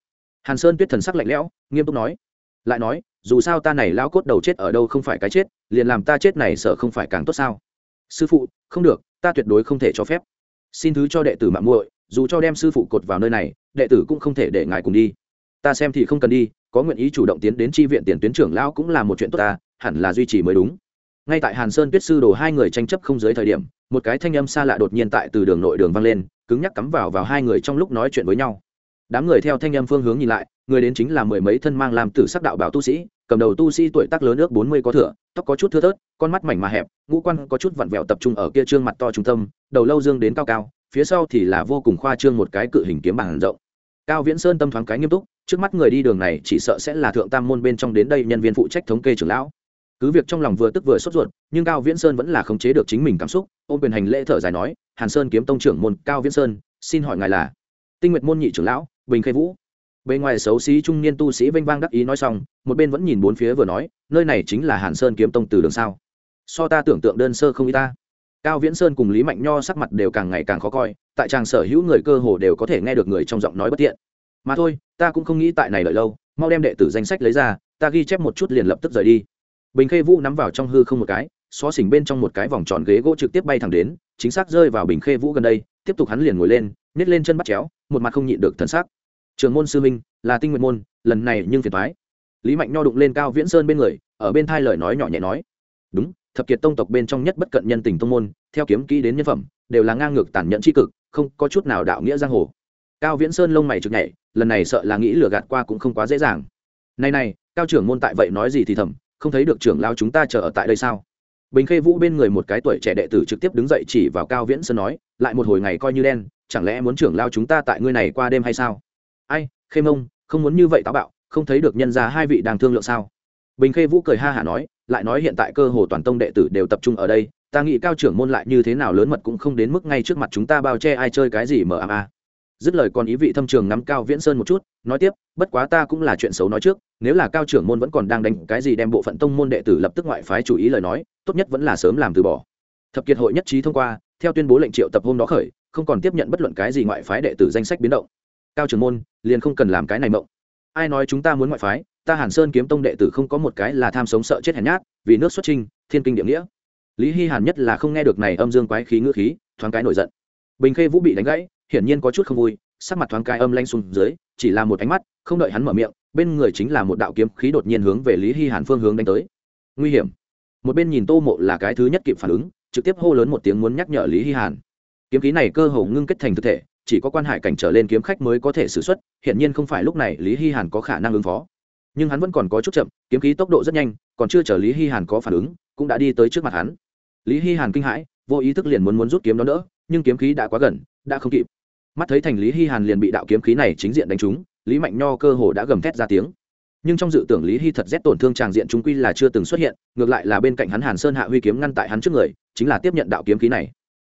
Hàn sơn tuyết thần sắc lạnh lẽo, nghiêm túc nói. Lại nói, dù sao ta này lao cốt đầu chết ở đâu không phải cái chết, liền làm ta chết này sợ không phải càng tốt sao? Sư phụ, không được, ta tuyệt đối không thể cho phép. Xin thứ cho đệ tử mạng muội dù cho đem sư phụ cột vào nơi này, đệ tử cũng không thể để ngài cùng đi. Ta xem thì không cần đi, có nguyện ý chủ động tiến đến tri viện tiền tuyến trưởng lão cũng là một chuyện tốt ta, hẳn là duy trì mới đúng. Ngay tại hàn sơn tuyết sư đồ hai người tranh chấp không dưới thời điểm, một cái thanh âm xa lạ đột nhiên tại từ đường nội đường vang lên, cứng nhắc cắm vào vào hai người trong lúc nói chuyện với nhau. Đám người theo thanh âm phương hướng nhìn lại, người đến chính là mười mấy thân mang làm tử sắc đạo bảo tu sĩ, cầm đầu tu sĩ tuổi tác lớn ước bốn mươi có thửa tóc có chút thưa thớt, con mắt mảnh mà hẹp, ngũ quan có chút vặn vẹo tập trung ở kia trương mặt to trung tâm, đầu lâu dương đến cao cao phía sau thì là vô cùng khoa trương một cái cự hình kiếm bằng rộng. Cao viễn sơn tâm thoáng cái nghiêm túc, trước mắt người đi đường này chỉ sợ sẽ là thượng tam môn bên trong đến đây nhân viên phụ trách thống kê trưởng lão. Cứ việc trong lòng vừa tức vừa sốt ruột, nhưng cao viễn sơn vẫn là khống chế được chính mình cảm xúc, ôm quyền hành lễ thở dài nói, hàn sơn kiếm tông trưởng môn cao viễn sơn, xin hỏi ngài là? Tinh nguyệt môn nhị trưởng lão, bình khê vũ. Bên ngoài xấu xí trung niên tu sĩ vênh vang đắc ý nói xong, một bên vẫn nhìn bốn phía vừa nói, nơi này chính là hàn sơn kiếm tông từ đường sao? So ta tưởng tượng đơn sơ không y ta cao viễn sơn cùng lý mạnh nho sắc mặt đều càng ngày càng khó coi, tại tràng sở hữu người cơ hồ đều có thể nghe được người trong giọng nói bất tiện mà thôi, ta cũng không nghĩ tại này đợi lâu, mau đem đệ tử danh sách lấy ra, ta ghi chép một chút liền lập tức rời đi. Bình khê vũ nắm vào trong hư không một cái, xó xỉnh bên trong một cái vòng tròn ghế gỗ trực tiếp bay thẳng đến, chính xác rơi vào bình khê vũ gần đây, tiếp tục hắn liền ngồi lên, nhét lên chân bắt chéo, một mặt không nhịn được thần sắc. Trường môn sư minh là tinh nguyện môn, lần này nhưng phiền thoái lý mạnh nho đụng lên cao viễn sơn bên người, ở bên thai lời nói nhỏ nhẹ nói. Đúng thập kiệt tông tộc bên trong nhất bất cận nhân tình tông môn, theo kiếm kỹ đến nhân phẩm, đều là ngang ngược tàn nhẫn tri cực, không có chút nào đạo nghĩa giang hồ. Cao viễn sơn lông mày trực nhảy, lần này sợ là nghĩ lừa gạt qua cũng không quá dễ dàng. Này này, cao trưởng môn tại vậy nói gì thì thầm, không thấy được trưởng lao chúng ta chờ ở tại đây sao? Bình khê vũ bên người một cái tuổi trẻ đệ tử trực tiếp đứng dậy chỉ vào cao viễn sơn nói, lại một hồi ngày coi như đen, chẳng lẽ muốn trưởng lao chúng ta tại ngươi này qua đêm hay sao? Ai, khê mông, không muốn như vậy táo bạo, không thấy được nhân ra hai vị đang thương lượng sao? Bình khê vũ cười ha hả nói lại nói hiện tại cơ hồ toàn tông đệ tử đều tập trung ở đây, ta nghĩ cao trưởng môn lại như thế nào lớn mật cũng không đến mức ngay trước mặt chúng ta bao che ai chơi cái gì mờ ám a. Dứt lời còn ý vị thâm trường nắm cao viễn sơn một chút, nói tiếp, bất quá ta cũng là chuyện xấu nói trước, nếu là cao trưởng môn vẫn còn đang đánh cái gì đem bộ phận tông môn đệ tử lập tức ngoại phái chủ ý lời nói, tốt nhất vẫn là sớm làm từ bỏ. Thập kiệt hội nhất trí thông qua, theo tuyên bố lệnh triệu tập hôm đó khởi, không còn tiếp nhận bất luận cái gì ngoại phái đệ tử danh sách biến động. Cao trưởng môn, liền không cần làm cái này mộng. Ai nói chúng ta muốn ngoại phái ta hàn sơn kiếm tông đệ tử không có một cái là tham sống sợ chết hèn nhát, vì nước xuất trinh thiên kinh địa nghĩa. Lý hy hàn nhất là không nghe được này âm dương quái khí ngữ khí, thoáng cái nổi giận. Bình khê vũ bị đánh gãy, hiển nhiên có chút không vui, sắc mặt thoáng cái âm lanh xuống dưới, chỉ là một ánh mắt, không đợi hắn mở miệng, bên người chính là một đạo kiếm khí đột nhiên hướng về lý hy hàn phương hướng đánh tới. Nguy hiểm. Một bên nhìn tô mộ là cái thứ nhất kịp phản ứng, trực tiếp hô lớn một tiếng muốn nhắc nhở lý hy hàn. Kiếm khí này cơ hồ ngưng kết thành thực thể, chỉ có quan hải cảnh trở lên kiếm khách mới có thể xử x hiển hiện nhiên không phải lúc này lý hy hàn có khả năng ứng phó nhưng hắn vẫn còn có chút chậm, kiếm khí tốc độ rất nhanh, còn chưa chờ lý hy hàn có phản ứng, cũng đã đi tới trước mặt hắn. Lý hy hàn kinh hãi, vô ý thức liền muốn muốn rút kiếm đó nữa, nhưng kiếm khí đã quá gần, đã không kịp. Mắt thấy thành lý hy hàn liền bị đạo kiếm khí này chính diện đánh trúng, lý mạnh nho cơ hồ đã gầm thét ra tiếng. Nhưng trong dự tưởng lý hy thật rét tổn thương tràng diện chúng quy là chưa từng xuất hiện, ngược lại là bên cạnh hắn hàn sơn hạ huy kiếm ngăn tại hắn trước người, chính là tiếp nhận đạo kiếm khí này.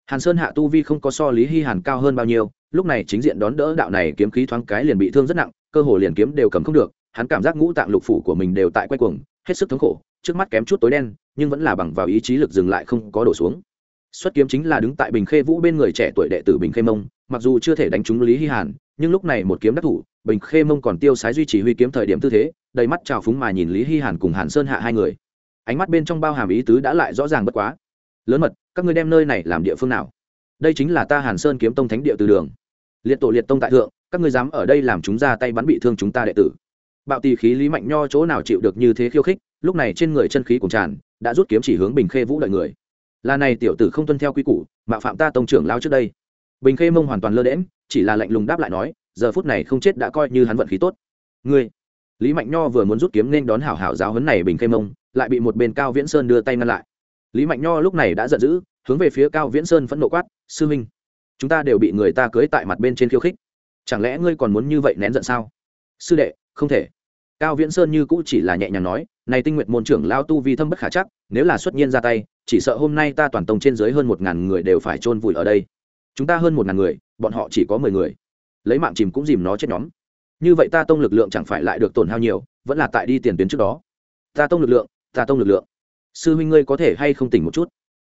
Hàn sơn hạ tu vi không có so lý hy hàn cao hơn bao nhiêu, lúc này chính diện đón đỡ đạo này kiếm khí thoáng cái liền bị thương rất nặng, cơ hồ liền kiếm đều cầm không được hắn cảm giác ngũ tạng lục phủ của mình đều tại quay cuồng, hết sức thống khổ, trước mắt kém chút tối đen, nhưng vẫn là bằng vào ý chí lực dừng lại không có đổ xuống. Xuất kiếm chính là đứng tại bình khê vũ bên người trẻ tuổi đệ tử bình khê mông, mặc dù chưa thể đánh trúng lý hy hàn, nhưng lúc này một kiếm đắc thủ, bình khê mông còn tiêu sái duy trì huy kiếm thời điểm tư thế, đầy mắt trào phúng mà nhìn lý hy hàn cùng hàn sơn hạ hai người. Ánh mắt bên trong bao hàm ý tứ đã lại rõ ràng bất quá. Lớn mật, các ngươi đem nơi này làm địa phương nào? Đây chính là ta hàn sơn kiếm tông thánh địa từ đường. Liệt tổ liệt tông tại thượng, các ngươi dám ở đây làm chúng ra tay bắn bị thương chúng ta đệ tử bạo tì khí lý mạnh nho chỗ nào chịu được như thế khiêu khích, lúc này trên người chân khí cùng tràn, đã rút kiếm chỉ hướng bình khê vũ lợi người. Là này tiểu tử không tuân theo quy củ, mạo phạm ta tông trưởng lao trước đây. Bình khê mông hoàn toàn lơ đễm chỉ là lạnh lùng đáp lại nói, giờ phút này không chết đã coi như hắn vận khí tốt. Ngươi. Lý mạnh nho vừa muốn rút kiếm nên đón hảo hảo giáo hấn này bình khê mông, lại bị một bên cao viễn sơn đưa tay ngăn lại. Lý mạnh nho lúc này đã giận dữ, hướng về phía cao viễn sơn phẫn nộ quát, sư minh, chúng ta đều bị người ta cưới tại mặt bên trên khiêu khích. Chẳng lẽ ngươi còn muốn như vậy nén giận sao? Sư đệ, không thể. Cao viễn sơn như cũ chỉ là nhẹ nhàng nói, này tinh nguyện môn trưởng lao tu vi thâm bất khả chắc, nếu là xuất nhiên ra tay, chỉ sợ hôm nay ta toàn tông trên dưới hơn một ngàn người đều phải chôn vùi ở đây. Chúng ta hơn một ngàn người, bọn họ chỉ có mười người. Lấy mạng chìm cũng dìm nó chết nhóm. Như vậy ta tông lực lượng chẳng phải lại được tổn hao nhiều, vẫn là tại đi tiền tuyến trước đó. Ta tông lực lượng, ta tông lực lượng. Sư huynh ngươi có thể hay không tỉnh một chút?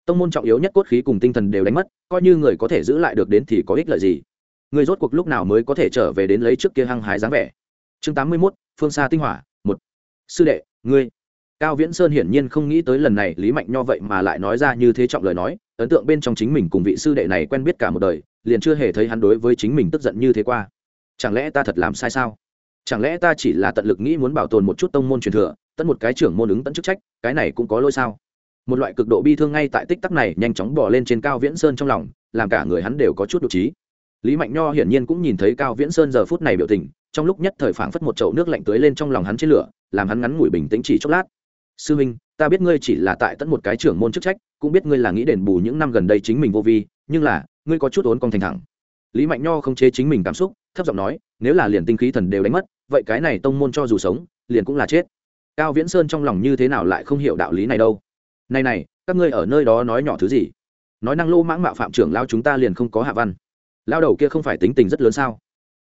Tông môn trọng yếu nhất cốt khí cùng tinh thần đều đánh mất, coi như người có thể giữ lại được đến thì có ích lợi gì? Người rốt cuộc lúc nào mới có thể trở về đến lấy trước kia hăng hái dáng vẻ? Chương tám mươi mốt, phương xa tinh hỏa, một. Sư đệ, ngươi. Cao viễn sơn hiển nhiên không nghĩ tới lần này lý mạnh nho vậy mà lại nói ra như thế trọng lời nói, ấn tượng bên trong chính mình cùng vị sư đệ này quen biết cả một đời, liền chưa hề thấy hắn đối với chính mình tức giận như thế qua. Chẳng lẽ ta thật làm sai sao? Chẳng lẽ ta chỉ là tận lực nghĩ muốn bảo tồn một chút tông môn truyền thừa, tận một cái trưởng môn ứng tận chức trách, cái này cũng có lỗi sao? Một loại cực độ bi thương ngay tại tích tắc này nhanh chóng bỏ lên trên cao viễn sơn trong lòng, làm cả người hắn đều có chút độ trí. Lý mạnh nho hiển nhiên cũng nhìn thấy cao viễn sơn giờ phút này biểu tình trong lúc nhất thời phảng phất một chậu nước lạnh tưới lên trong lòng hắn trên lửa, làm hắn ngắn ngủi bình tĩnh chỉ chốc lát. Sư huynh ta biết ngươi chỉ là tại tận một cái trưởng môn chức trách, cũng biết ngươi là nghĩ đền bù những năm gần đây chính mình vô vi, nhưng là, ngươi có chút ốn cong thành thẳng. Lý mạnh nho không chế chính mình cảm xúc, thấp giọng nói, nếu là liền tinh khí thần đều đánh mất, vậy cái này tông môn cho dù sống, liền cũng là chết. Cao viễn sơn trong lòng như thế nào lại không hiểu đạo lý này đâu. Này này, các ngươi ở nơi đó nói nhỏ thứ gì? Nói năng lô mãng mạo phạm trưởng lao chúng ta liền không có hạ văn. Lao đầu kia không phải tính tình rất lớn sao?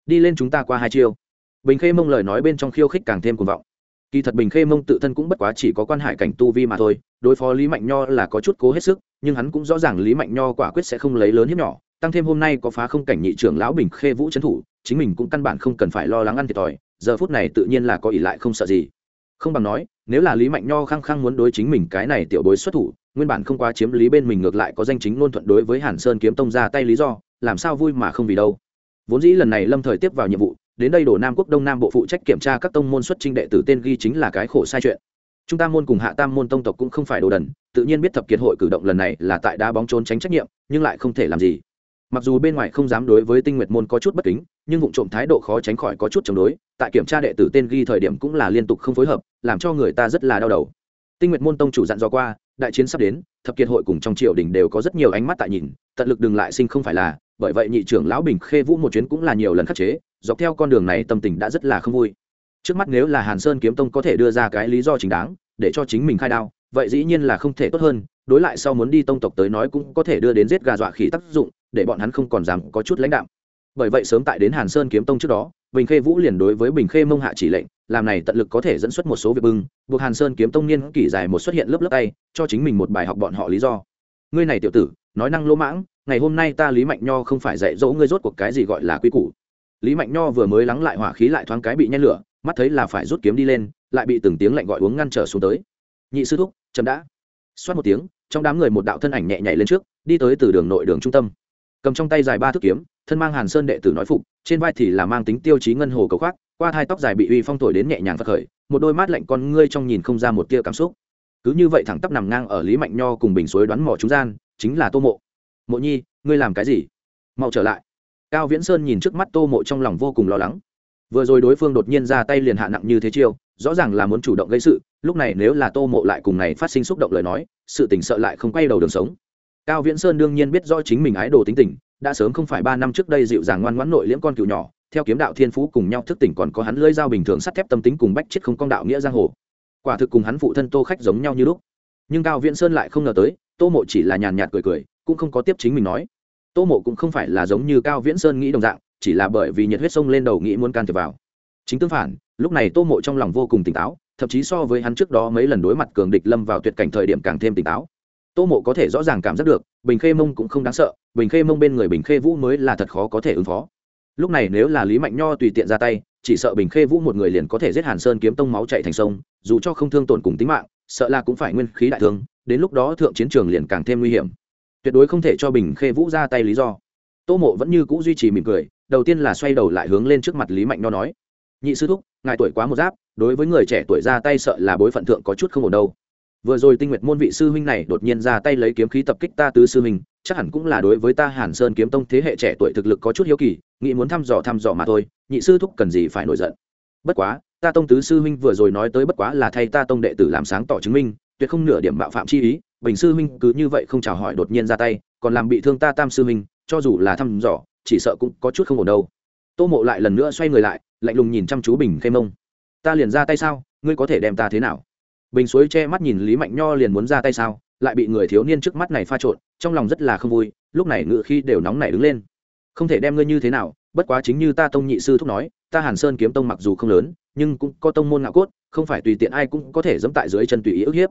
Đi lên chúng ta qua hai chiêu. Bình khê mông lời nói bên trong khiêu khích càng thêm cuồng vọng. Kỳ thật bình khê mông tự thân cũng bất quá chỉ có quan hải cảnh tu vi mà thôi, đối phó lý mạnh nho là có chút cố hết sức, nhưng hắn cũng rõ ràng lý mạnh nho quả quyết sẽ không lấy lớn hiếp nhỏ, tăng thêm hôm nay có phá không cảnh nhị trưởng lão bình khê vũ trấn thủ, chính mình cũng căn bản không cần phải lo lắng ăn thiệt thòi, giờ phút này tự nhiên là có ỷ lại không sợ gì. Không bằng nói, nếu là lý mạnh nho khăng khăng muốn đối chính mình cái này tiểu bối xuất thủ, nguyên bản không quá chiếm lý bên mình ngược lại có danh chính ngôn thuận đối với hàn sơn kiếm tông ra tay lý do, làm sao vui mà không vì đâu vốn dĩ lần này lâm thời tiếp vào nhiệm vụ, đến đây đổ nam quốc đông nam bộ phụ trách kiểm tra các tông môn xuất trinh đệ tử tên ghi chính là cái khổ sai chuyện. Chúng ta môn cùng hạ tam môn tông tộc cũng không phải đồ đần, tự nhiên biết thập kiệt hội cử động lần này là tại đá bóng trốn tránh trách nhiệm, nhưng lại không thể làm gì. Mặc dù bên ngoài không dám đối với tinh nguyệt môn có chút bất kính, nhưng vụ trộm thái độ khó tránh khỏi có chút chống đối, tại kiểm tra đệ tử tên ghi thời điểm cũng là liên tục không phối hợp, làm cho người ta rất là đau đầu. Tinh nguyệt môn tông chủ dặn dò qua, đại chiến sắp đến, thập kiệt hội cùng trong triều đình đều có rất nhiều ánh mắt tại nhìn, tận lực đừng lại sinh không phải là bởi vậy nhị trưởng lão bình khê vũ một chuyến cũng là nhiều lần khắc chế, dọc theo con đường này tâm tình đã rất là không vui. Trước mắt nếu là hàn sơn kiếm tông có thể đưa ra cái lý do chính đáng, để cho chính mình khai đao, vậy dĩ nhiên là không thể tốt hơn, đối lại sau muốn đi tông tộc tới nói cũng có thể đưa đến giết gà dọa khỉ tác dụng, để bọn hắn không còn dám có chút lãnh đạo bởi vậy sớm tại đến hàn sơn kiếm tông trước đó, bình khê vũ liền đối với bình khê mông hạ chỉ lệnh, làm này tận lực có thể dẫn xuất một số việc bưng, buộc hàn sơn kiếm tông niên kỷ dài một xuất hiện lớp lớp tay, cho chính mình một bài học bọn họ lý do. Ngươi này tiểu tử, nói năng lỗ mãng ngày hôm nay ta lý mạnh nho không phải dạy dỗ ngươi rốt cuộc cái gì gọi là quy củ. Lý mạnh nho vừa mới lắng lại hỏa khí lại thoáng cái bị nhen lửa, mắt thấy là phải rút kiếm đi lên, lại bị từng tiếng lạnh gọi uống ngăn trở xuống tới. Nhị sư thúc chấm đã. Xoát một tiếng, trong đám người một đạo thân ảnh nhẹ nhảy lên trước, đi tới từ đường nội đường trung tâm. Cầm trong tay dài ba thước kiếm, thân mang hàn sơn đệ tử nói phục, trên vai thì là mang tính tiêu chí ngân hồ cầu khoác, qua hai tóc dài bị uy phong thổi đến nhẹ nhàng phật khởi, một đôi mắt lạnh con ngươi trong nhìn không ra một tia cảm xúc. Cứ như vậy thẳng tắp nằm ngang ở lý mạnh nho cùng bình suối đoán mỏ trung gian, chính là tô mộ mộ nhi, ngươi làm cái gì? Mau trở lại. Cao viễn sơn nhìn trước mắt tô mộ trong lòng vô cùng lo lắng. Vừa rồi đối phương đột nhiên ra tay liền hạ nặng như thế chiêu, rõ ràng là muốn chủ động gây sự, lúc này nếu là tô mộ lại cùng này phát sinh xúc động lời nói, sự tỉnh sợ lại không quay đầu đường sống. Cao viễn sơn đương nhiên biết rõ chính mình ái đồ tính tình, đã sớm không phải ba năm trước đây dịu dàng ngoan ngoãn nội liễm con cừu nhỏ, theo kiếm đạo thiên phú cùng nhau thức tỉnh còn có hắn lưỡi dao bình thường sắt thép tâm tính cùng bách chết không công đạo nghĩa giang hồ. Quả thực cùng hắn phụ thân tô khách giống nhau như lúc. Nhưng cao viễn sơn lại không ngờ tới, tô mộ chỉ là nhàn nhạt cười cười cũng không có tiếp chính mình nói. Tô mộ cũng không phải là giống như cao viễn sơn nghĩ đồng dạng, chỉ là bởi vì nhiệt huyết sông lên đầu nghĩ muốn can thiệp vào. Chính tương phản, lúc này tô mộ trong lòng vô cùng tỉnh táo, thậm chí so với hắn trước đó mấy lần đối mặt cường địch lâm vào tuyệt cảnh thời điểm càng thêm tỉnh táo. Tô mộ có thể rõ ràng cảm giác được, bình khê mông cũng không đáng sợ, bình khê mông bên người bình khê vũ mới là thật khó có thể ứng phó. Lúc này nếu là lý mạnh nho tùy tiện ra tay, chỉ sợ bình khê vũ một người liền có thể giết hàn sơn kiếm tông máu chạy thành sông, dù cho không thương tổn cùng tính mạng, sợ là cũng phải nguyên khí đại thương, đến lúc đó thượng chiến trường liền càng thêm nguy hiểm tuyệt đối không thể cho bình khê vũ ra tay lý do. Tô mộ vẫn như c ũ duy trì mỉm cười, đầu tiên là xoay đầu lại hướng lên trước mặt lý mạnh nho nói, nhị sư thúc, ngài tuổi quá một giáp, đối với người trẻ tuổi ra tay sợ là bối phận thượng có chút không ổn đâu. Vừa rồi tinh nguyệt môn vị sư huynh này đột nhiên ra tay lấy kiếm khí tập kích ta tứ sư huynh, chắc hẳn cũng là đối với ta hàn sơn kiếm tông thế hệ trẻ tuổi thực lực có chút hiếu kỳ, nghĩ muốn thăm dò thăm dò mà thôi, nhị sư thúc cần gì phải nổi giận. Bất quá, ta tông tứ sư huynh vừa rồi nói tới bất quá là thay ta tông đệ tử làm sáng tỏ chứng minh, tuyệt không nửa điểm mạo phạm chi ý bình sư huynh cứ như vậy không chào hỏi đột nhiên ra tay, còn làm bị thương ta tam sư huynh, cho dù là thăm dò, chỉ sợ cũng có chút không ổn đâu. Tô mộ lại lần nữa xoay người lại, lạnh lùng nhìn chăm chú bình khê mông. Ta liền ra tay sao? Ngươi có thể đem ta thế nào? Bình suối che mắt nhìn lý mạnh nho liền muốn ra tay sao? Lại bị người thiếu niên trước mắt này pha trộn, trong lòng rất là không vui, lúc này ngự khi đều nóng nảy đứng lên. Không thể đem ngươi như thế nào, bất quá chính như ta tông nhị sư thúc nói, ta hàn sơn kiếm tông mặc dù không lớn, nhưng cũng có tông môn ngạo cốt, không phải tùy tiện ai cũng có thể dẫm tại dưới chân tùy ý ức hiếp.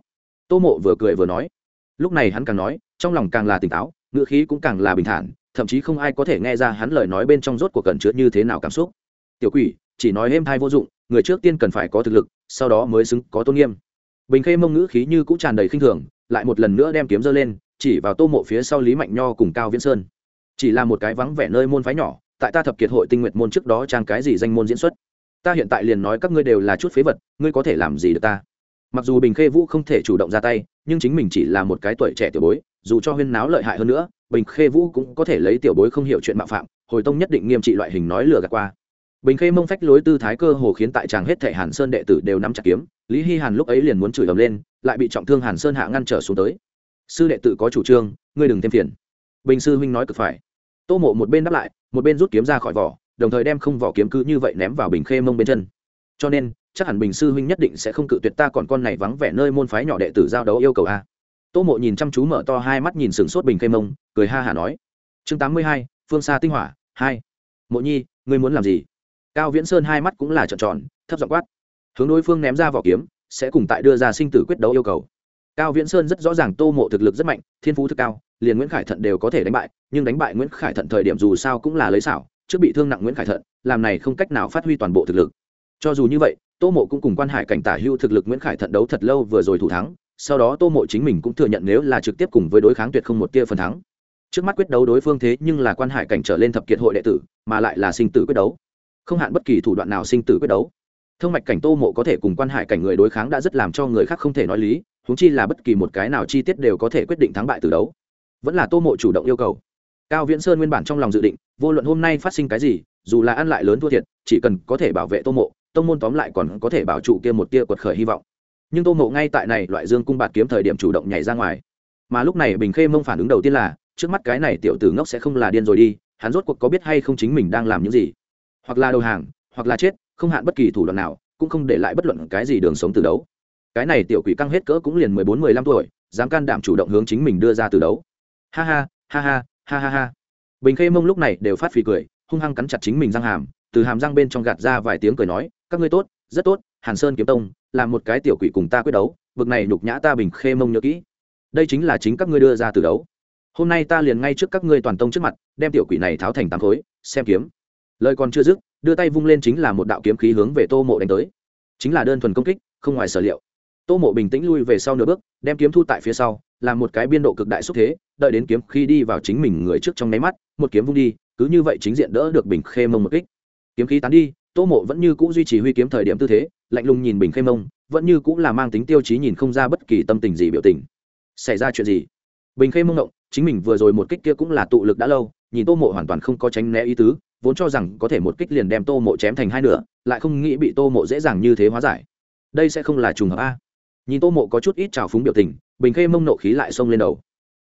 Tô mộ vừa cười vừa nói lúc này hắn càng nói, trong lòng càng là tỉnh táo ngự khí cũng càng là bình thản, thậm chí không ai có thể nghe ra hắn lời nói bên trong rốt của cần chứa như thế nào cảm xúc. Tiểu quỷ, chỉ nói êm thai vô dụng, người trước tiên cần phải có thực lực, sau đó mới xứng có tôn nghiêm. Bình khê mông ngữ khí như cũng tràn đầy khinh thường, lại một lần nữa đem kiếm dơ lên, chỉ vào tô mộ phía sau lý mạnh nho cùng cao viễn sơn. Chỉ là một cái vắng vẻ nơi môn phái nhỏ, tại ta thập kiệt hội tinh nguyện môn trước đó trang cái gì danh môn diễn xuất? Ta hiện tại liền nói các ngươi đều là chút phế vật, ngươi có thể làm gì được ta? Mặc dù bình khê vũ không thể chủ động ra tay, nhưng chính mình chỉ là một cái tuổi trẻ tiểu bối, dù cho huyên náo lợi hại hơn nữa, bình khê vũ cũng có thể lấy tiểu bối không hiểu chuyện mạo phạm, hồi tông nhất định nghiêm trị loại hình nói lừa gạt qua. Bình khê mông phách lối tư thái cơ hồ khiến tại chàng hết thể hàn sơn đệ tử đều nắm chặt kiếm, lý hy hàn lúc ấy liền muốn chửi ầm lên, lại bị trọng thương hàn sơn hạ ngăn trở xuống tới. Sư đệ tử có chủ trương, ngươi đừng thêm phiền. Bình sư huynh nói cực phải. Tô mộ một bên đáp lại, một bên rút kiếm ra khỏi vỏ, đồng thời đem không vỏ kiếm cứ như vậy ném vào bình khê mông bên chân. Cho nên chắc hẳn bình sư huynh nhất định sẽ không cự tuyệt ta còn con này vắng vẻ nơi môn phái nhỏ đệ tử giao đấu yêu cầu a. Tô mộ nhìn chăm chú mở to hai mắt nhìn sừng sốt bình cây mông, cười ha hả nói. Chương tám mươi hai, phương xa tinh hỏa, hai. Mộ nhi, ngươi muốn làm gì? Cao viễn sơn hai mắt cũng là trợn tròn, thấp giọng quát. Hướng đối phương ném ra vỏ kiếm, sẽ cùng tại đưa ra sinh tử quyết đấu yêu cầu. Cao viễn sơn rất rõ ràng tô mộ thực lực rất mạnh, thiên phú thức cao, liền nguyễn khải thận đều có thể đánh bại, nhưng đánh bại nguyễn khải thận thời điểm dù sao cũng là lấy xảo, trước bị thương nặng nguyễn khải thận, làm này không cách nào phát huy toàn bộ thực lực. Cho dù như vậy tô mộ cũng cùng quan hải cảnh tả hưu thực lực nguyễn khải thận đấu thật lâu vừa rồi thủ thắng, sau đó tô mộ chính mình cũng thừa nhận nếu là trực tiếp cùng với đối kháng tuyệt không một tia phần thắng. Trước mắt quyết đấu đối phương thế nhưng là quan hải cảnh trở lên thập kiệt hội đệ tử, mà lại là sinh tử quyết đấu. Không hạn bất kỳ thủ đoạn nào sinh tử quyết đấu. Thông mạch cảnh tô mộ có thể cùng quan hải cảnh người đối kháng đã rất làm cho người khác không thể nói lý húng chi là bất kỳ một cái nào chi tiết đều có thể quyết định thắng bại từ đấu. Vẫn là tô mộ chủ động yêu cầu. Cao viễn sơn nguyên bản trong lòng dự định, vô luận hôm nay phát sinh cái gì, dù là ăn lại lớn thua thiệt, chỉ cần có thể bảo vệ tô mộ tông môn tóm lại còn có thể bảo trụ kia một tia quật khởi hy vọng. Nhưng tô mộ ngay tại này loại dương cung bạt kiếm thời điểm chủ động nhảy ra ngoài. Mà lúc này bình khê mông phản ứng đầu tiên là, trước mắt cái này tiểu tử ngốc sẽ không là điên rồi đi, hắn rốt cuộc có biết hay không chính mình đang làm những gì? Hoặc là đầu hàng, hoặc là chết, không hạn bất kỳ thủ đoạn nào, cũng không để lại bất luận cái gì đường sống từ đấu. Cái này tiểu quỷ căng hết cỡ cũng liền mười bốn, mười lăm tuổi, dám can đảm chủ động hướng chính mình đưa ra từ đấu. Ha ha ha ha ha ha ha. Bình khê mông lúc này đều phát phì cười, hung hăng cắn chặt chính mình răng hàm từ hàm răng bên trong gạt ra vài tiếng cười nói, các ngươi tốt, rất tốt, hàn sơn kiếm tông, là một cái tiểu quỷ cùng ta quyết đấu, vực này nhục nhã ta bình khê mông nhớ kỹ. Đây chính là chính các ngươi đưa ra từ đấu. Hôm nay ta liền ngay trước các ngươi toàn tông trước mặt, đem tiểu quỷ này tháo thành tám khối, xem kiếm. Lời còn chưa dứt, đưa tay vung lên chính là một đạo kiếm khí hướng về tô mộ đánh tới. Chính là đơn thuần công kích, không ngoài sở liệu. Tô mộ bình tĩnh lui về sau nửa bước, đem kiếm thu tại phía sau làm một cái biên độ cực đại xúc thế, đợi đến kiếm khi đi vào chính mình người trước trong nháy mắt, một kiếm vung đi, cứ như vậy chính diện đỡ được bình khê mông một kích kiếm khí tán đi, tô mộ vẫn như c ũ duy trì huy kiếm thời điểm tư thế, lạnh lùng nhìn bình khê mông, vẫn như cũng là mang tính tiêu chí nhìn không ra bất kỳ tâm tình gì biểu tình. Xảy ra chuyện gì? Bình khê mông động chính mình vừa rồi một kích kia cũng là tụ lực đã lâu, nhìn tô mộ hoàn toàn không có tránh né ý tứ, vốn cho rằng có thể một kích liền đem tô mộ chém thành hai nửa, lại không nghĩ bị tô mộ dễ dàng như thế hóa giải. Đây sẽ không là trùng hợp a. Nhìn tô mộ có chút ít trào phúng biểu tình, bình khê mông nộ khí lại xông lên đầu.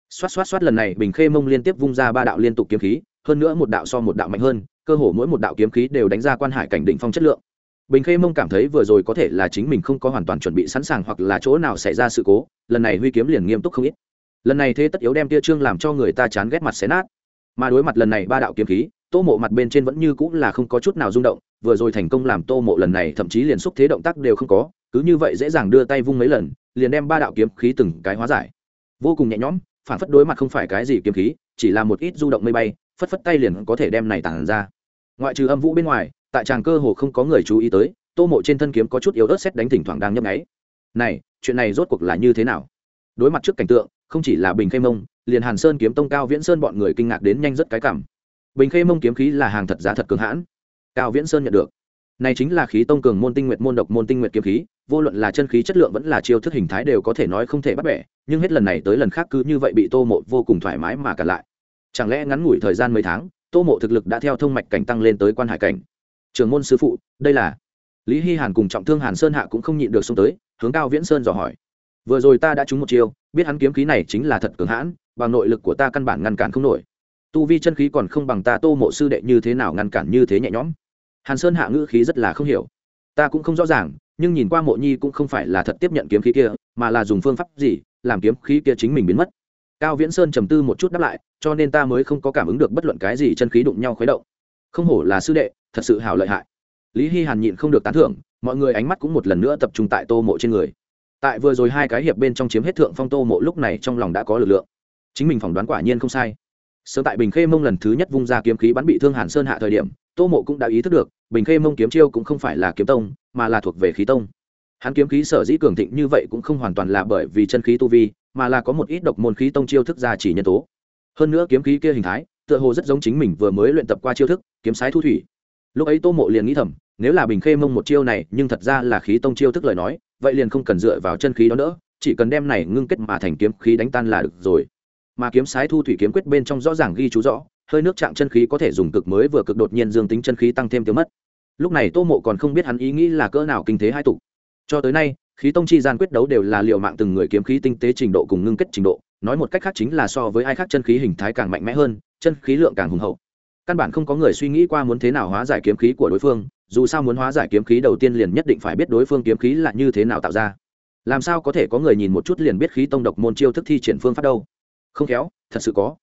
Xoát xoát xoát lần này, bình khê mông liên tiếp vung ra ba đạo liên tục kiếm khí hơn nữa một đạo so một đạo mạnh hơn, cơ hồ mỗi một đạo kiếm khí đều đánh ra quan hải cảnh định phong chất lượng. Bình khê mông cảm thấy vừa rồi có thể là chính mình không có hoàn toàn chuẩn bị sẵn sàng hoặc là chỗ nào xảy ra sự cố, lần này huy kiếm liền nghiêm túc không ít. Lần này thế tất yếu đem tia trương làm cho người ta chán ghét mặt xé nát. Mà đối mặt lần này ba đạo kiếm khí, tô mộ mặt bên trên vẫn như cũng là không có chút nào rung động, vừa rồi thành công làm tô mộ lần này thậm chí liền xúc thế động tác đều không có, cứ như vậy dễ dàng đưa tay vung mấy lần, liền đem ba đạo kiếm khí từng cái hóa giải. Vô cùng nhẹ nhõm, phản phất đối mặt không phải cái gì kiếm khí, chỉ là một ít du động mây bay phất phất tay liền có thể đem này tản ra. Ngoại trừ âm vũ bên ngoài, tại tràng cơ hồ không có người chú ý tới, tô mộ trên thân kiếm có chút yếu ớt xét đánh thỉnh thoảng đang nhấp nháy. Này, chuyện này rốt cuộc là như thế nào? Đối mặt trước cảnh tượng, không chỉ là bình khê mông, liền hàn sơn kiếm tông, cao viễn sơn bọn người kinh ngạc đến nhanh rất cái cảm. Bình khê mông kiếm khí là hàng thật giá thật cường hãn. Cao viễn sơn nhận được. Này chính là khí tông cường môn tinh nguyệt môn độc môn tinh nguyệt kiếm khí, vô luận là chân khí chất lượng vẫn là chiêu thức hình thái đều có thể nói không thể bắt bẻ, nhưng hết lần này tới lần khác cứ như vậy bị tô mộ vô cùng thoải mái mà cả lại chẳng lẽ ngắn ngủi thời gian mấy tháng, tô mộ thực lực đã theo thông mạch cảnh tăng lên tới quan hải cảnh? Trường môn sư phụ, đây là? Lý hy hàn cùng trọng thương hàn sơn hạ cũng không nhịn được xông tới, hướng cao viễn sơn dò hỏi. Vừa rồi ta đã trúng một chiêu, biết hắn kiếm khí này chính là thật cường hãn, bằng nội lực của ta căn bản ngăn cản không nổi. Tu vi chân khí còn không bằng ta, tô mộ sư đệ như thế nào ngăn cản như thế nhẹ nhõm? Hàn sơn hạ ngữ khí rất là không hiểu. Ta cũng không rõ ràng, nhưng nhìn qua mộ nhi cũng không phải là thật tiếp nhận kiếm khí kia, mà là dùng phương pháp gì, làm kiếm khí kia chính mình biến mất cao viễn sơn trầm tư một chút đáp lại, cho nên ta mới không có cảm ứng được bất luận cái gì chân khí đụng nhau khuấy động. Không hổ là sư đệ, thật sự hảo lợi hại. Lý hy hàn nhịn không được tán thưởng, mọi người ánh mắt cũng một lần nữa tập trung tại tô mộ trên người. Tại vừa rồi hai cái hiệp bên trong chiếm hết thượng phong tô mộ, lúc này trong lòng đã có lực lượng. Chính mình phỏng đoán quả nhiên không sai. Sớm tại bình khê mông lần thứ nhất vung ra kiếm khí bắn bị thương hàn sơn hạ thời điểm, tô mộ cũng đã ý thức được, bình khê mông kiếm chiêu cũng không phải là kiếm tông, mà là thuộc về khí tông. Hắn kiếm khí sở dĩ cường thịnh như vậy cũng không hoàn toàn là bởi vì chân khí tu vi mà là có một ít độc môn khí tông chiêu thức ra chỉ nhân tố. Hơn nữa kiếm khí kia hình thái, tựa hồ rất giống chính mình vừa mới luyện tập qua chiêu thức, kiếm sái thu thủy. Lúc ấy tô mộ liền nghĩ thầm, nếu là bình khê mông một chiêu này, nhưng thật ra là khí tông chiêu thức lời nói, vậy liền không cần dựa vào chân khí đó nữa, chỉ cần đem này ngưng kết mà thành kiếm khí đánh tan là được rồi. Mà kiếm sái thu thủy kiếm quyết bên trong rõ ràng ghi chú rõ, hơi nước chạm chân khí có thể dùng cực mới vừa cực đột nhiên dương tính chân khí tăng thêm tiêu mất. Lúc này tô mộ còn không biết hắn ý nghĩ là cỡ nào kinh thế hai tục. Cho tới nay khí tông chi gian quyết đấu đều là liệu mạng từng người kiếm khí tinh tế trình độ cùng ngưng kết trình độ, nói một cách khác chính là so với ai khác chân khí hình thái càng mạnh mẽ hơn, chân khí lượng càng hùng hậu. Căn bản không có người suy nghĩ qua muốn thế nào hóa giải kiếm khí của đối phương, dù sao muốn hóa giải kiếm khí đầu tiên liền nhất định phải biết đối phương kiếm khí là như thế nào tạo ra. Làm sao có thể có người nhìn một chút liền biết khí tông độc môn chiêu thức thi triển phương pháp đâu? Không khéo, thật sự có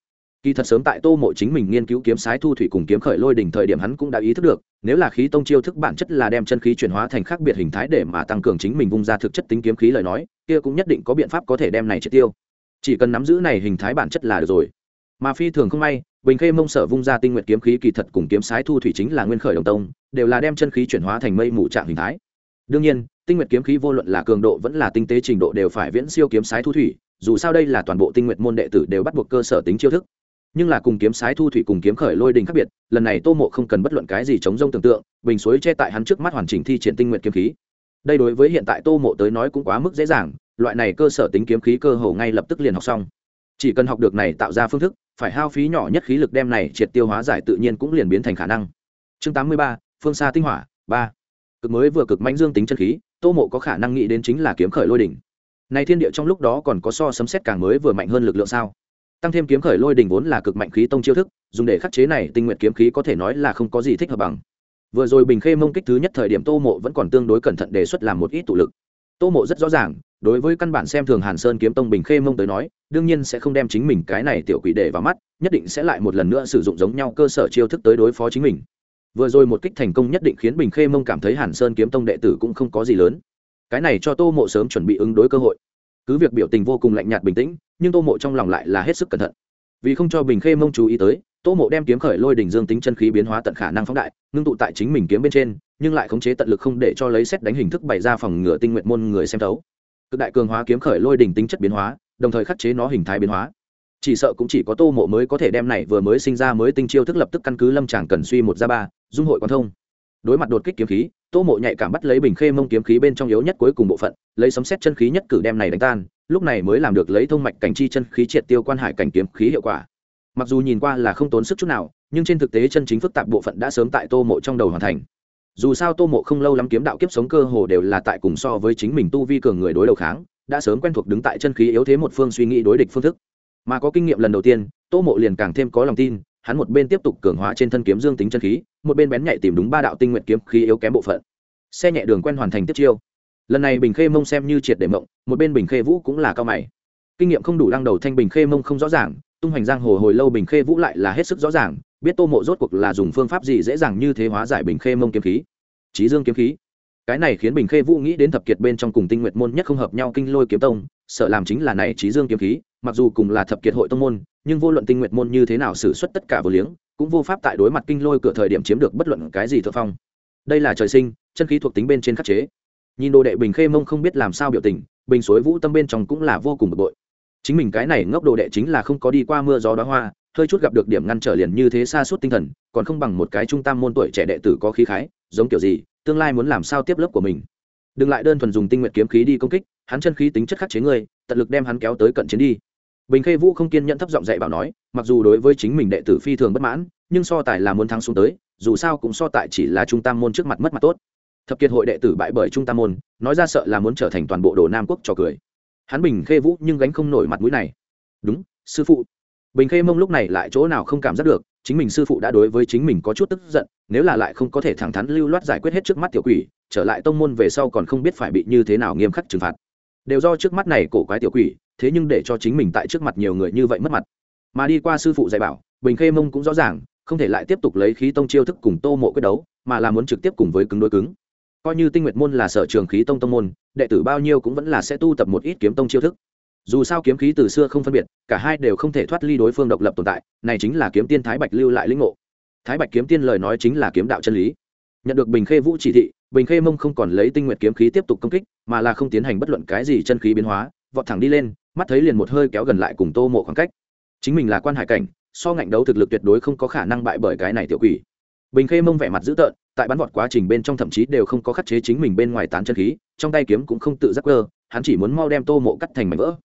kỳ thật sớm tại tô mộ chính mình nghiên cứu kiếm sái thu thủy cùng kiếm khởi lôi đỉnh thời điểm hắn cũng đã ý thức được, nếu là khí tông chiêu thức bản chất là đem chân khí chuyển hóa thành khác biệt hình thái để mà tăng cường chính mình vung ra thực chất tính kiếm khí lời nói, kia cũng nhất định có biện pháp có thể đem này triệt tiêu. Chỉ cần nắm giữ này hình thái bản chất là được rồi. Mà phi thường không may, bình khê mông sở vung ra tinh nguyện kiếm khí kỳ thật cùng kiếm sái thu thủy chính là nguyên khởi đồng tông, đều là đem chân khí chuyển hóa thành mây mù trạng hình thái. Đương nhiên, tinh nguyện kiếm khí vô luận là cường độ vẫn là tinh tế trình độ đều phải viễn siêu kiếm sái thu thủy, dù sao đây là toàn bộ tinh nguyện môn đệ tử đều bắt buộc cơ sở tính chiêu thức nhưng là cùng kiếm sái thu thủy cùng kiếm khởi lôi đình khác biệt, lần này tô mộ không cần bất luận cái gì chống rông tưởng tượng, bình suối che tại hắn trước mắt hoàn chỉnh thi triển tinh nguyện kiếm khí. Đây đối với hiện tại tô mộ tới nói cũng quá mức dễ dàng, loại này cơ sở tính kiếm khí cơ hồ ngay lập tức liền học xong. Chỉ cần học được này tạo ra phương thức, phải hao phí nhỏ nhất khí lực đem này triệt tiêu hóa giải tự nhiên cũng liền biến thành khả năng. Chương tám mươi ba, phương xa tinh hỏa, ba. Cực mới vừa cực mãnh dương tính chân khí, tô mộ có khả năng nghĩ đến chính là kiếm khởi lôi đỉnh. Này thiên địa trong lúc đó còn có so sấm xét càng mới vừa mạnh hơn lực lượng sao? Tăng thêm kiếm khởi lôi đỉnh vốn là cực mạnh khí tông chiêu thức, dùng để khắc chế này tinh nguyện kiếm khí có thể nói là không có gì thích hợp bằng. Vừa rồi bình khê mông kích thứ nhất thời điểm tô mộ vẫn còn tương đối cẩn thận đề xuất làm một ít tụ lực. Tô mộ rất rõ ràng, đối với căn bản xem thường hàn sơn kiếm tông bình khê mông tới nói, đương nhiên sẽ không đem chính mình cái này tiểu quỷ để vào mắt, nhất định sẽ lại một lần nữa sử dụng giống nhau cơ sở chiêu thức tới đối phó chính mình. Vừa rồi một kích thành công nhất định khiến bình khê mông cảm thấy hàn sơn kiếm tông đệ tử cũng không có gì lớn. Cái này cho tô mộ sớm chuẩn bị ứng đối cơ hội cứ việc biểu tình vô cùng lạnh nhạt bình tĩnh, nhưng tô mộ trong lòng lại là hết sức cẩn thận. Vì không cho bình khê mông chú ý tới, tô mộ đem kiếm khởi lôi đỉnh dương tính chân khí biến hóa tận khả năng phóng đại, ngưng tụ tại chính mình kiếm bên trên, nhưng lại khống chế tận lực không để cho lấy xét đánh hình thức bày ra phòng ngựa tinh nguyện môn người xem thấu. Cực đại cường hóa kiếm khởi lôi đỉnh tính chất biến hóa, đồng thời khắc chế nó hình thái biến hóa. Chỉ sợ cũng chỉ có tô mộ mới có thể đem này vừa mới sinh ra mới tinh chiêu thức lập tức căn cứ lâm tràng cần suy một ra ba, dung hội quan thông đối mặt đột kích kiếm khí, tô mộ nhạy cảm bắt lấy bình khê mông kiếm khí bên trong yếu nhất cuối cùng bộ phận, lấy sấm xét chân khí nhất cử đem này đánh tan, lúc này mới làm được lấy thông mạch cảnh chi chân khí triệt tiêu quan hải cảnh kiếm khí hiệu quả. Mặc dù nhìn qua là không tốn sức chút nào, nhưng trên thực tế chân chính phức tạp bộ phận đã sớm tại tô mộ trong đầu hoàn thành. Dù sao tô mộ không lâu lắm kiếm đạo kiếp sống cơ hồ đều là tại cùng so với chính mình tu vi cường người đối đầu kháng, đã sớm quen thuộc đứng tại chân khí yếu thế một phương suy nghĩ đối địch phương thức. Mà có kinh nghiệm lần đầu tiên, tô mộ liền càng thêm có lòng tin hắn một bên tiếp tục cường hóa trên thân kiếm dương tính chân khí, một bên bén nhạy tìm đúng ba đạo tinh nguyện kiếm khí yếu kém bộ phận. Xe nhẹ đường quen hoàn thành tiếp chiêu. Lần này bình khê mông xem như triệt để mộng, một bên bình khê vũ cũng là cao mày. Kinh nghiệm không đủ lăng đầu thanh bình khê mông không rõ ràng, tung hoành giang hồ hồi lâu bình khê vũ lại là hết sức rõ ràng, biết tô mộ rốt cuộc là dùng phương pháp gì dễ dàng như thế hóa giải bình khê mông kiếm khí. Trí dương kiếm khí. Cái này khiến bình khê vũ nghĩ đến thập kiệt bên trong cùng tinh nguyện môn nhất không hợp nhau kinh lôi kiếm tông, sợ làm chính là này trí dương kiếm khí, mặc dù cùng là thập kiệt hội tông môn nhưng vô luận tinh nguyện môn như thế nào xử suất tất cả vô liếng, cũng vô pháp tại đối mặt kinh lôi cửa thời điểm chiếm được bất luận cái gì thượng phong. Đây là trời sinh, chân khí thuộc tính bên trên khắc chế. Nhìn đồ đệ bình khê mông không biết làm sao biểu tình, bình suối vũ tâm bên trong cũng là vô cùng bực bội. Chính mình cái này ngốc đồ đệ chính là không có đi qua mưa gió đóa hoa, hơi chút gặp được điểm ngăn trở liền như thế xa suốt tinh thần, còn không bằng một cái trung tam môn tuổi trẻ đệ tử có khí khái, giống kiểu gì, tương lai muốn làm sao tiếp lớp của mình. Đừng lại đơn thuần dùng tinh nguyện kiếm khí đi công kích, hắn chân khí tính chất khắc chế ngươi, tận lực đem hắn kéo tới cận chiến đi bình khê vũ không kiên nhẫn thấp giọng dạy bảo nói, mặc dù đối với chính mình đệ tử phi thường bất mãn, nhưng so tài là muốn thắng xuống tới, dù sao cũng so tại chỉ là trung tam môn trước mặt mất mặt tốt. Thập kiệt hội đệ tử bại bởi trung tam môn, nói ra sợ là muốn trở thành toàn bộ đồ nam quốc trò cười. Hắn bình khê vũ nhưng gánh không nổi mặt mũi này. Đúng, sư phụ. Bình khê mông lúc này lại chỗ nào không cảm giác được, chính mình sư phụ đã đối với chính mình có chút tức giận, nếu là lại không có thể thẳng thắn lưu loát giải quyết hết trước mắt tiểu quỷ, trở lại tông môn về sau còn không biết phải bị như thế nào nghiêm khắc trừng phạt. Đều do trước mắt này cổ quái tiểu quỷ thế nhưng để cho chính mình tại trước mặt nhiều người như vậy mất mặt. Mà đi qua sư phụ dạy bảo, bình khê mông cũng rõ ràng, không thể lại tiếp tục lấy khí tông chiêu thức cùng tô mộ quyết đấu, mà là muốn trực tiếp cùng với cứng đối cứng. Coi như tinh nguyệt môn là sở trường khí tông tông môn, đệ tử bao nhiêu cũng vẫn là sẽ tu tập một ít kiếm tông chiêu thức. Dù sao kiếm khí từ xưa không phân biệt, cả hai đều không thể thoát ly đối phương độc lập tồn tại, này chính là kiếm tiên thái bạch lưu lại lĩnh ngộ. Thái bạch kiếm tiên lời nói chính là kiếm đạo chân lý. Nhận được bình khê vũ chỉ thị, bình khê mông không còn lấy tinh nguyệt kiếm khí tiếp tục công kích, mà là không tiến hành bất luận cái gì chân khí biến hóa, vọt thẳng đi lên mắt thấy liền một hơi kéo gần lại cùng tô mộ khoảng cách. Chính mình là quan hải cảnh, so ngạnh đấu thực lực tuyệt đối không có khả năng bại bởi cái này tiểu quỷ. Bình khê mông vẻ mặt dữ tợn, tại bắn vọt quá trình bên trong thậm chí đều không có khắc chế chính mình bên ngoài tán chân khí, trong tay kiếm cũng không tự giác cơ hắn chỉ muốn mau đem tô mộ cắt thành mảnh vỡ.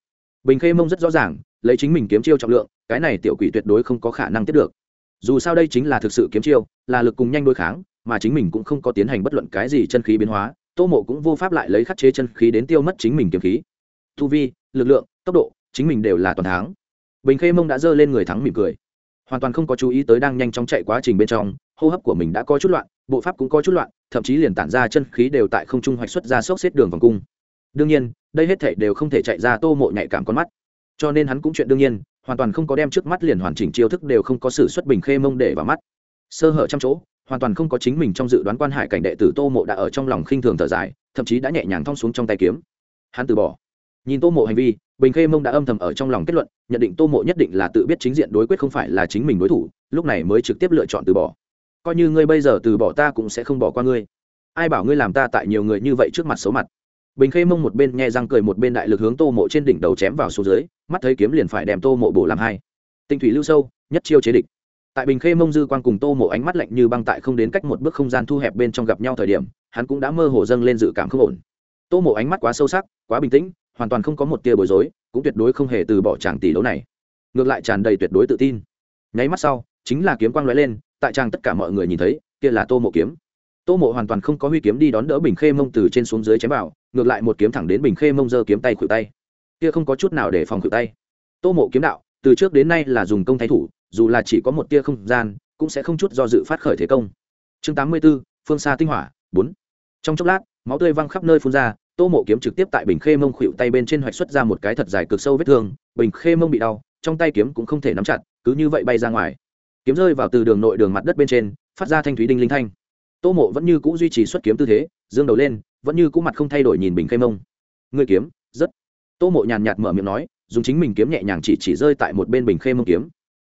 Bình khê mông rất rõ ràng, lấy chính mình kiếm chiêu trọng lượng, cái này tiểu quỷ tuyệt đối không có khả năng tiếp được. Dù sao đây chính là thực sự kiếm chiêu, là lực cùng nhanh đối kháng, mà chính mình cũng không có tiến hành bất luận cái gì chân khí biến hóa, tô mộ cũng vô pháp lại lấy khắc chế chân khí đến tiêu mất chính mình kiếm khí. Tu vi, lực lượng tốc độ, chính mình đều là toàn thắng. Bình khê mông đã giơ lên người thắng mỉm cười. Hoàn toàn không có chú ý tới đang nhanh chóng chạy quá trình bên trong, hô hấp của mình đã có chút loạn, bộ pháp cũng có chút loạn, thậm chí liền tản ra chân khí đều tại không trung hoạch xuất ra sốc xếp đường vòng cung. Đương nhiên, đây hết thể đều không thể chạy ra tô mộ nhạy cảm con mắt. Cho nên hắn cũng chuyện đương nhiên, hoàn toàn không có đem trước mắt liền hoàn chỉnh chiêu thức đều không có sự xuất bình khê mông để vào mắt. Sơ hở trăm chỗ, hoàn toàn không có chính mình trong dự đoán quan hải cảnh đệ tử tô mộ đã ở trong lòng khinh thường thở dài, thậm chí đã nhẹ nhàng thong xuống trong tay kiếm. Hắn từ bỏ. Nhìn tô mộ hành vi bình khê mông đã âm thầm ở trong lòng kết luận, nhận định tô mộ nhất định là tự biết chính diện đối quyết không phải là chính mình đối thủ, lúc này mới trực tiếp lựa chọn từ bỏ. Coi như ngươi bây giờ từ bỏ ta cũng sẽ không bỏ qua ngươi. Ai bảo ngươi làm ta tại nhiều người như vậy trước mặt xấu mặt. Bình khê mông một bên nghe răng cười một bên đại lực hướng tô mộ trên đỉnh đầu chém vào xuống dưới, mắt thấy kiếm liền phải đem tô mộ bổ làm hai. Tinh thủy lưu sâu, nhất chiêu chế địch. Tại bình khê mông dư quan cùng tô mộ ánh mắt lạnh như băng tại không đến cách một bước không gian thu hẹp bên trong gặp nhau thời điểm, hắn cũng đã mơ hồ dâng lên dự cảm không ổn. Tô mộ ánh mắt quá sâu sắc, quá bình tĩnh hoàn toàn không có một tia bối rối cũng tuyệt đối không hề từ bỏ tràng tỷ đấu này. Ngược lại tràn đầy tuyệt đối tự tin. Nháy mắt sau chính là kiếm quang lóe lên tại trang tất cả mọi người nhìn thấy kia là tô mộ kiếm. Tô mộ hoàn toàn không có huy kiếm đi đón đỡ bình khê mông từ trên xuống dưới chém vào ngược lại một kiếm thẳng đến bình khê mông giơ kiếm tay khuỷu tay. Kia không có chút nào để phòng khuỷu tay. Tô mộ kiếm đạo từ trước đến nay là dùng công thái thủ dù là chỉ có một tia không gian cũng sẽ không chút do dự phát khởi thế công. Chương tám mươi 84, phương xa tinh hỏa bốn. Trong chốc lát máu tươi văng khắp nơi phun ra tô mộ kiếm trực tiếp tại bình khê mông khuỵu tay bên trên hoạch xuất ra một cái thật dài cực sâu vết thương, bình khê mông bị đau, trong tay kiếm cũng không thể nắm chặt, cứ như vậy bay ra ngoài. Kiếm rơi vào từ đường nội đường mặt đất bên trên, phát ra thanh thúy đinh linh thanh. Tô mộ vẫn như cũ duy trì xuất kiếm tư thế, dương đầu lên, vẫn như cũ mặt không thay đổi nhìn bình khê mông. Người kiếm, rất. Tô mộ nhàn nhạt mở miệng nói, dùng chính mình kiếm nhẹ nhàng chỉ chỉ rơi tại một bên bình khê mông kiếm.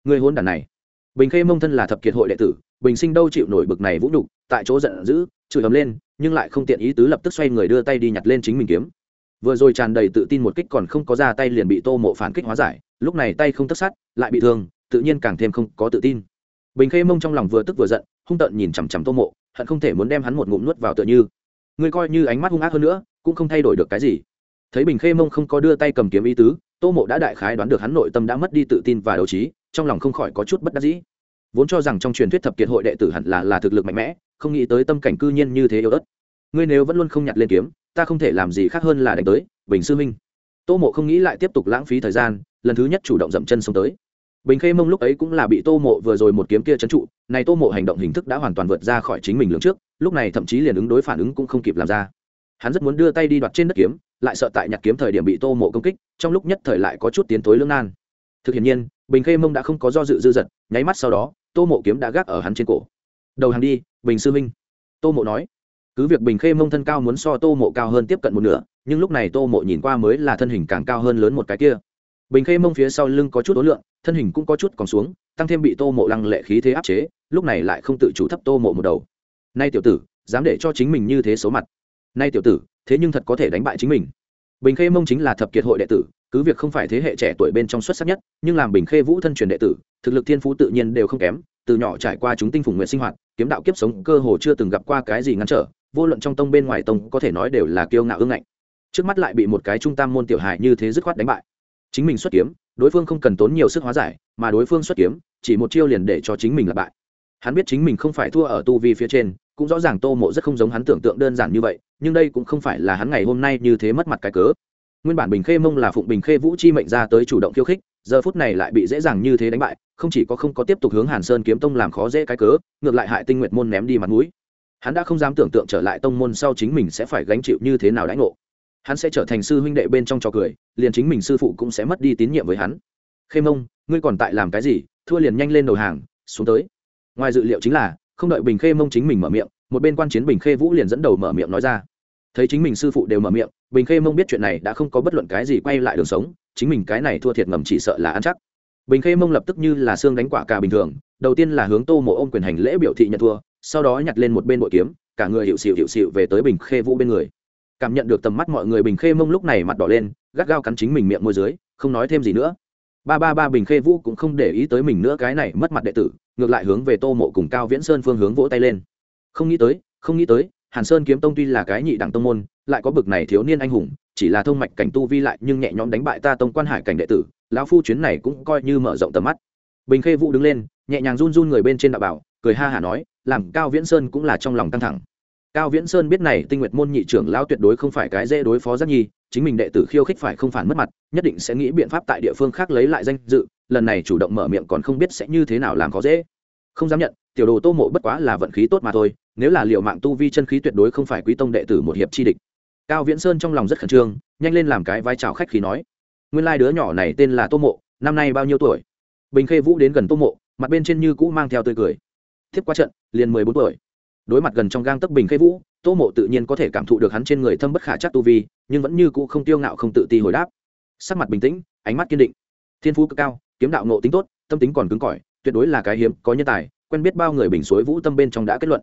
Người hôn đàn này. Bình khê mông thân là thập kiệt hội đệ tử bình sinh đâu chịu nổi bực này vũ nhục, tại chỗ giận dữ, chửi ấm lên, nhưng lại không tiện ý tứ lập tức xoay người đưa tay đi nhặt lên chính mình kiếm. Vừa rồi tràn đầy tự tin một kích còn không có ra tay liền bị tô mộ phản kích hóa giải, lúc này tay không tất sát, lại bị thương, tự nhiên càng thêm không có tự tin. Bình khê mông trong lòng vừa tức vừa giận, hung tợn nhìn chằm chằm tô mộ, hận không thể muốn đem hắn một ngụm nuốt vào tựa như. Ngươi coi như ánh mắt hung ác hơn nữa, cũng không thay đổi được cái gì. Thấy bình khê mông không có đưa tay cầm kiếm ý tứ, tô mộ đã đại khái đoán được hắn nội tâm đã mất đi tự tin và đấu trí, trong lòng không khỏi có chút bất đắc dĩ vốn cho rằng trong truyền thuyết thập kiệt hội đệ tử hẳn là là thực lực mạnh mẽ, không nghĩ tới tâm cảnh cư nhiên như thế yếu ớt. Ngươi nếu vẫn luôn không nhặt lên kiếm, ta không thể làm gì khác hơn là đánh tới, bình sư minh tô mộ không nghĩ lại tiếp tục lãng phí thời gian, lần thứ nhất chủ động dậm chân xông tới. Bình khê mông lúc ấy cũng là bị tô mộ vừa rồi một kiếm kia trấn trụ, này tô mộ hành động hình thức đã hoàn toàn vượt ra khỏi chính mình lường trước, lúc này thậm chí liền ứng đối phản ứng cũng không kịp làm ra. Hắn rất muốn đưa tay đi đoạt trên đất kiếm, lại sợ tại nhặt kiếm thời điểm bị tô mộ công kích, trong lúc nhất thời lại có chút tiến tối lương nan. Thực hiện nhiên, bình khê mông đã không có do dự dư dật, nháy mắt sau đó tô mộ kiếm đã gác ở hắn trên cổ. Đầu hàng đi, bình sư minh tô mộ nói. Cứ việc bình khê mông thân cao muốn so tô mộ cao hơn tiếp cận một nửa, nhưng lúc này tô mộ nhìn qua mới là thân hình càng cao hơn lớn một cái kia. Bình khê mông phía sau lưng có chút ối lượng, thân hình cũng có chút còn xuống, tăng thêm bị tô mộ lăng lệ khí thế áp chế, lúc này lại không tự chủ thấp tô mộ một đầu. Nay tiểu tử, dám để cho chính mình như thế số mặt. Nay tiểu tử, thế nhưng thật có thể đánh bại chính mình bình khê mông chính là thập kiệt hội đệ tử, cứ việc không phải thế hệ trẻ tuổi bên trong xuất sắc nhất, nhưng làm bình khê vũ thân truyền đệ tử, thực lực thiên phú tự nhiên đều không kém, từ nhỏ trải qua chúng tinh phùng nguyện sinh hoạt, kiếm đạo kiếp sống cơ hồ chưa từng gặp qua cái gì ngăn trở, vô luận trong tông bên ngoài tông có thể nói đều là kiêu ngạo ương ngạnh. Trước mắt lại bị một cái trung tam môn tiểu hài như thế dứt khoát đánh bại. Chính mình xuất kiếm, đối phương không cần tốn nhiều sức hóa giải, mà đối phương xuất kiếm, chỉ một chiêu liền để cho chính mình là bại hắn biết chính mình không phải thua ở tu vi phía trên, cũng rõ ràng tô mộ rất không giống hắn tưởng tượng đơn giản như vậy, nhưng đây cũng không phải là hắn ngày hôm nay như thế mất mặt cái cớ. Nguyên bản bình khê mông là phụng bình khê vũ chi mệnh ra tới chủ động khiêu khích, giờ phút này lại bị dễ dàng như thế đánh bại, không chỉ có không có tiếp tục hướng hàn sơn kiếm tông làm khó dễ cái cớ, ngược lại hại tinh nguyệt môn ném đi mặt mũi. Hắn đã không dám tưởng tượng trở lại tông môn sau chính mình sẽ phải gánh chịu như thế nào đãi ngộ. Hắn sẽ trở thành sư huynh đệ bên trong trò cười, liền chính mình sư phụ cũng sẽ mất đi tín nhiệm với hắn. Khê mông, ngươi còn tại làm cái gì? Thua liền nhanh lên đầu hàng, xuống tới ngoài dự liệu chính là, không đợi bình khê mông chính mình mở miệng, một bên quan chiến bình khê vũ liền dẫn đầu mở miệng nói ra. Thấy chính mình sư phụ đều mở miệng, bình khê mông biết chuyện này đã không có bất luận cái gì quay lại đường sống, chính mình cái này thua thiệt ngầm chỉ sợ là ăn chắc. Bình khê mông lập tức như là xương đánh quả cả bình thường, đầu tiên là hướng tô mộ ôm quyền hành lễ biểu thị nhận thua, sau đó nhặt lên một bên bội kiếm, cả người hiệu xịu hiệu xịu về tới bình khê vũ bên người. Cảm nhận được tầm mắt mọi người, bình khê mông lúc này mặt đỏ lên, gắt gao cắn chính mình miệng môi dưới, không nói thêm gì nữa ba ba ba bình khê vũ cũng không để ý tới mình nữa cái này mất mặt đệ tử, ngược lại hướng về tô mộ cùng cao viễn sơn phương hướng vỗ tay lên. Không nghĩ tới, không nghĩ tới, hàn sơn kiếm tông tuy là cái nhị đẳng tông môn, lại có bực này thiếu niên anh hùng, chỉ là thông mạch cảnh tu vi lại nhưng nhẹ nhõm đánh bại ta tông quan hải cảnh đệ tử, lão phu chuyến này cũng coi như mở rộng tầm mắt. Bình khê vũ đứng lên, nhẹ nhàng run run người bên trên đạo bảo, cười ha hả nói, làm cao viễn sơn cũng là trong lòng căng thẳng cao viễn sơn biết này tinh nguyệt môn nhị trưởng lão tuyệt đối không phải cái dễ đối phó giác nhi, chính mình đệ tử khiêu khích phải không phản mất mặt, nhất định sẽ nghĩ biện pháp tại địa phương khác lấy lại danh dự, lần này chủ động mở miệng còn không biết sẽ như thế nào làm khó dễ. Không dám nhận, tiểu đồ tô mộ bất quá là vận khí tốt mà thôi, nếu là liệu mạng tu vi chân khí tuyệt đối không phải quý tông đệ tử một hiệp chi địch. Cao viễn sơn trong lòng rất khẩn trương, nhanh lên làm cái vai trào khách khí nói. Nguyên lai đứa nhỏ này tên là tô mộ, năm nay bao nhiêu tuổi? Bình khê vũ đến gần tô mộ, mặt bên trên như cũ mang theo tươi cười. Tiếp qua trận, liền mười bốn tuổi đối mặt gần trong gang tấc bình khê vũ, tô mộ tự nhiên có thể cảm thụ được hắn trên người thâm bất khả chắc tu vi, nhưng vẫn như cũ không tiêu ngạo không tự ti hồi đáp. Sắc mặt bình tĩnh, ánh mắt kiên định. Thiên phú cực cao, kiếm đạo nộ tính tốt, tâm tính còn cứng cỏi, tuyệt đối là cái hiếm, có nhân tài, quen biết bao người bình suối vũ tâm bên trong đã kết luận.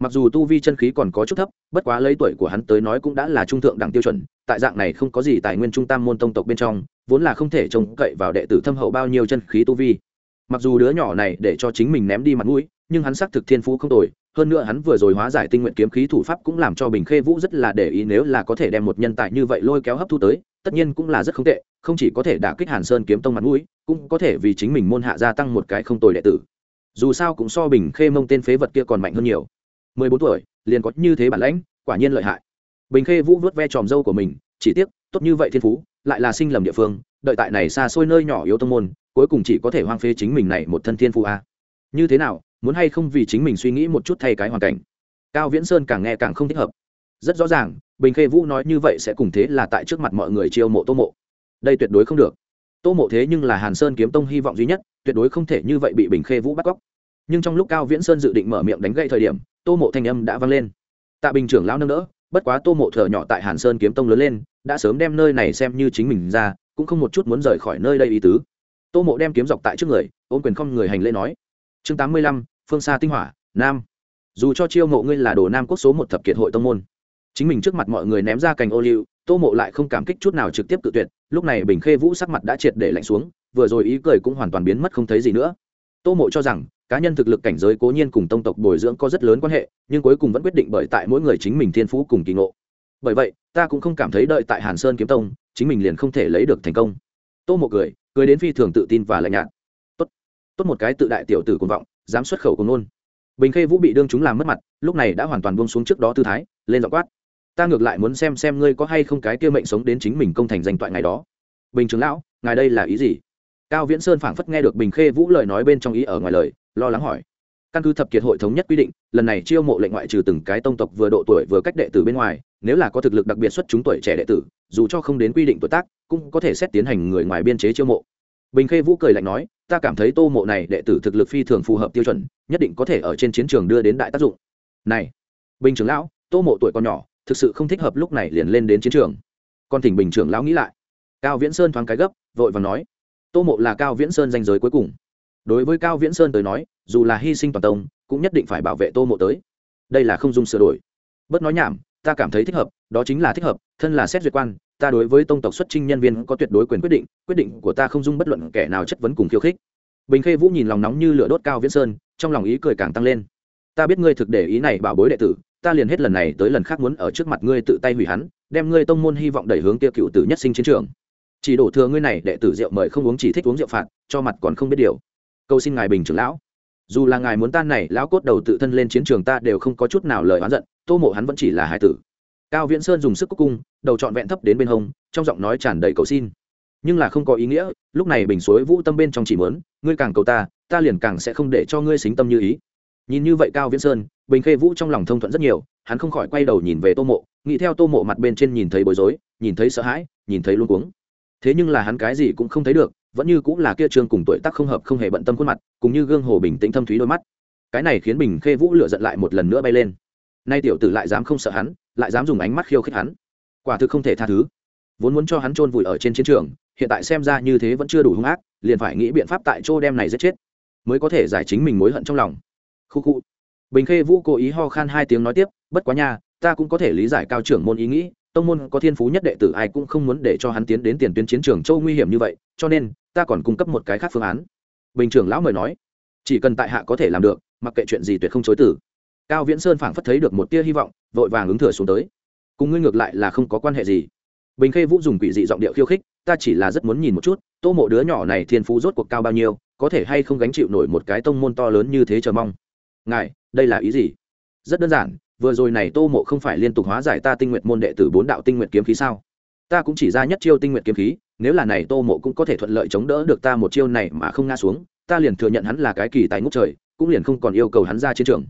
Mặc dù tu vi chân khí còn có chút thấp, bất quá lấy tuổi của hắn tới nói cũng đã là trung thượng đẳng tiêu chuẩn, tại dạng này không có gì tài nguyên trung tam môn tông tộc bên trong, vốn là không thể trông cậy vào đệ tử thâm hậu bao nhiêu chân khí tu vi. Mặc dù đứa nhỏ này để cho chính mình ném đi mặt mũi nhưng hắn xác thực thiên phú không tồi, hơn nữa hắn vừa rồi hóa giải tinh nguyện kiếm khí thủ pháp cũng làm cho bình khê vũ rất là để ý nếu là có thể đem một nhân tài như vậy lôi kéo hấp thu tới, tất nhiên cũng là rất không tệ, không chỉ có thể đả kích hàn sơn kiếm tông mặt mũi, cũng có thể vì chính mình môn hạ gia tăng một cái không tồi đệ tử. Dù sao cũng so bình khê mông tên phế vật kia còn mạnh hơn nhiều. Mười bốn tuổi, liền có như thế bản lãnh, quả nhiên lợi hại. Bình khê vũ vớt ve tròm dâu của mình, chỉ tiếc, tốt như vậy thiên phú, lại là sinh lầm địa phương, đợi tại này xa xôi nơi nhỏ yếu tông môn, cuối cùng chỉ có thể hoang phế chính mình này một thân thiên phú a. Như thế nào muốn hay không vì chính mình suy nghĩ một chút thay cái hoàn cảnh. Cao viễn sơn càng nghe càng không thích hợp. Rất rõ ràng, bình khê vũ nói như vậy sẽ cùng thế là tại trước mặt mọi người chiêu mộ tô mộ. Đây tuyệt đối không được. Tô mộ thế nhưng là hàn sơn kiếm tông hy vọng duy nhất, tuyệt đối không thể như vậy bị bình khê vũ bắt cóc. Nhưng trong lúc cao viễn sơn dự định mở miệng đánh gậy thời điểm, tô mộ thanh âm đã vang lên. Tạ bình trưởng lão nâng đỡ, bất quá tô mộ thở nhỏ tại hàn sơn kiếm tông lớn lên, đã sớm đem nơi này xem như chính mình ra, cũng không một chút muốn rời khỏi nơi đây ý tứ. Tô mộ đem kiếm dọc tại trước người, ôm quyền không người hành lễ nói. Chương tám mươi lăm phương xa tinh hỏa, nam. Dù cho chiêu mộ ngươi là đồ nam quốc số một thập kiệt hội tông môn, chính mình trước mặt mọi người ném ra cành ô liu, tô mộ lại không cảm kích chút nào trực tiếp cự tuyệt, lúc này bình khê vũ sắc mặt đã triệt để lạnh xuống, vừa rồi ý cười cũng hoàn toàn biến mất không thấy gì nữa. Tô mộ cho rằng, cá nhân thực lực cảnh giới cố nhiên cùng tông tộc bồi dưỡng có rất lớn quan hệ, nhưng cuối cùng vẫn quyết định bởi tại mỗi người chính mình thiên phú cùng kỳ ngộ. Bởi vậy, ta cũng không cảm thấy đợi tại hàn sơn kiếm tông, chính mình liền không thể lấy được thành công. Tô mộ cười cười đến phi thường tự tin và lạnh nhạt. Tốt tốt một cái tự đại tiểu tử cuồng vọng dám xuất khẩu cùng nôn. Bình khê vũ bị đương chúng làm mất mặt, lúc này đã hoàn toàn buông xuống trước đó tư thái, lên dọ quát. Ta ngược lại muốn xem xem ngươi có hay không cái kia mệnh sống đến chính mình công thành danh toại ngày đó. Bình trưởng lão, ngài đây là ý gì? Cao viễn sơn phảng phất nghe được bình khê vũ lời nói bên trong ý ở ngoài lời, lo lắng hỏi. Căn cứ thập kiệt hội thống nhất quy định, lần này chiêu mộ lệnh ngoại trừ từng cái tông tộc vừa độ tuổi vừa cách đệ tử bên ngoài, nếu là có thực lực đặc biệt xuất chúng tuổi trẻ đệ tử, dù cho không đến quy định tuổi tác, cũng có thể xét tiến hành người ngoài biên chế chiêu mộ bình khê vũ cười lạnh nói, ta cảm thấy tô mộ này đệ tử thực lực phi thường phù hợp tiêu chuẩn, nhất định có thể ở trên chiến trường đưa đến đại tác dụng. Này, bình trưởng lão, tô mộ tuổi còn nhỏ, thực sự không thích hợp lúc này liền lên đến chiến trường. Còn thỉnh bình trưởng lão nghĩ lại. Cao viễn sơn thoáng cái gấp, vội và nói, tô mộ là cao viễn sơn danh giới cuối cùng. Đối với cao viễn sơn tới nói, dù là hy sinh toàn tông, cũng nhất định phải bảo vệ tô mộ tới. Đây là không dung sửa đổi. Bớt nói nhảm, ta cảm thấy thích hợp, đó chính là thích hợp, thân là xét duyệt quan ta đối với tông tộc xuất trinh nhân viên có tuyệt đối quyền quyết định quyết định của ta không dung bất luận kẻ nào chất vấn cùng khiêu khích. Bình khê vũ nhìn lòng nóng như lửa đốt cao viễn sơn, trong lòng ý cười càng tăng lên. Ta biết ngươi thực để ý này, bảo bối đệ tử, ta liền hết lần này tới lần khác muốn ở trước mặt ngươi tự tay hủy hắn, đem ngươi tông môn hy vọng đẩy hướng tiêu cựu tử nhất sinh chiến trường. Chỉ đổ thừa ngươi này, đệ tử rượu mời không uống chỉ thích uống rượu phạt, cho mặt còn không biết điều. Cầu xin ngài bình trưởng lão. Dù là ngài muốn tan này, lão cốt đầu tự thân lên chiến trường ta đều không có chút nào lời oán giận, tô mộ hắn vẫn chỉ là hải tử cao viễn sơn dùng sức cúc cung, đầu trọn vẹn thấp đến bên hông, trong giọng nói tràn đầy cầu xin. Nhưng là không có ý nghĩa, lúc này bình suối vũ tâm bên trong chỉ mớn ngươi càng cầu ta ta liền càng sẽ không để cho ngươi xính tâm như ý. Nhìn như vậy cao viễn sơn, bình khê vũ trong lòng thông thuận rất nhiều, hắn không khỏi quay đầu nhìn về tô mộ, nghĩ theo tô mộ mặt bên trên nhìn thấy bối rối, nhìn thấy sợ hãi, nhìn thấy luôn cuống. Thế nhưng là hắn cái gì cũng không thấy được, vẫn như cũng là kia trương cùng tuổi tác không hợp, không hề bận tâm khuôn mặt cũng như gương hồ bình tĩnh thâm thúy đôi mắt. Cái này khiến bình khê vũ lựa giận lại một lần nữa bay lên nay tiểu tử lại dám không sợ hắn, lại dám dùng ánh mắt khiêu khích hắn. Quả thực không thể tha thứ. Vốn muốn cho hắn chôn vùi ở trên chiến trường, hiện tại xem ra như thế vẫn chưa đủ hung ác, liền phải nghĩ biện pháp tại chỗ đem này giết chết, mới có thể giải chính mình mối hận trong lòng. Khu khu. Bình khê vũ cố ý ho khan hai tiếng nói tiếp, bất quá nha, ta cũng có thể lý giải cao trưởng môn ý nghĩ, tông môn có thiên phú nhất đệ tử ai cũng không muốn để cho hắn tiến đến tiền tuyến chiến trường châu nguy hiểm như vậy, cho nên, ta còn cung cấp một cái khác phương án. Bình trưởng lão mời nói, chỉ cần tại hạ có thể làm được, mặc kệ chuyện gì tuyệt không chối tử cao viễn sơn phảng phất thấy được một tia hy vọng, vội vàng ứng thừa xuống tới. Cùng ngươi ngược lại là không có quan hệ gì. Bình khê vũ dùng quỷ dị giọng điệu khiêu khích, ta chỉ là rất muốn nhìn một chút, tô mộ đứa nhỏ này thiên phú rốt cuộc cao bao nhiêu, có thể hay không gánh chịu nổi một cái tông môn to lớn như thế chờ mong. Ngài, đây là ý gì? Rất đơn giản, vừa rồi này tô mộ không phải liên tục hóa giải ta tinh nguyện môn đệ tử bốn đạo tinh nguyện kiếm khí sao? Ta cũng chỉ ra nhất chiêu tinh nguyện kiếm khí, nếu là này tô mộ cũng có thể thuận lợi chống đỡ được ta một chiêu này mà không ngã xuống, ta liền thừa nhận hắn là cái kỳ tài ngốc trời, cũng liền không còn yêu cầu hắn ra chiến trường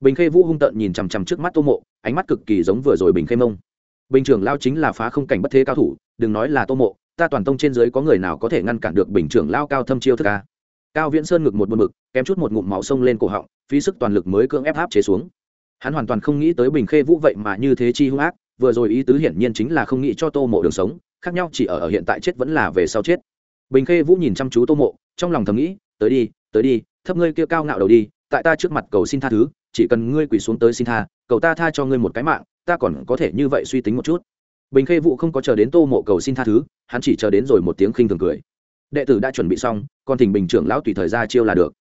bình khê vũ hung tợn nhìn chằm chằm trước mắt tô mộ ánh mắt cực kỳ giống vừa rồi bình khê mông. Bình trưởng lao chính là phá không cảnh bất thế cao thủ đừng nói là tô mộ ta toàn tông trên dưới có người nào có thể ngăn cản được bình trưởng lao cao thâm chiêu thức ca cao viễn sơn ngực một buồn mực kém chút một ngụm máu sông lên cổ họng phí sức toàn lực mới cưỡng ép áp chế xuống. Hắn hoàn toàn không nghĩ tới bình khê vũ vậy mà như thế chi hung ác vừa rồi ý tứ hiển nhiên chính là không nghĩ cho tô mộ đường sống khác nhau chỉ ở, ở hiện tại chết vẫn là về sau chết. Bình khê vũ nhìn chăm chú tô mộ trong lòng thầm nghĩ tới đi tới đi thấp ngươi kia cao ngạo đầu đi tại ta trước mặt cầu xin tha thứ chỉ cần ngươi quỳ xuống tới xin tha, cầu ta tha cho ngươi một cái mạng, ta còn có thể như vậy suy tính một chút. Bình khê vụ không có chờ đến tô mộ cầu xin tha thứ, hắn chỉ chờ đến rồi một tiếng khinh thường cười. Đệ tử đã chuẩn bị xong, còn thỉnh bình trưởng lão tùy thời ra chiêu là được.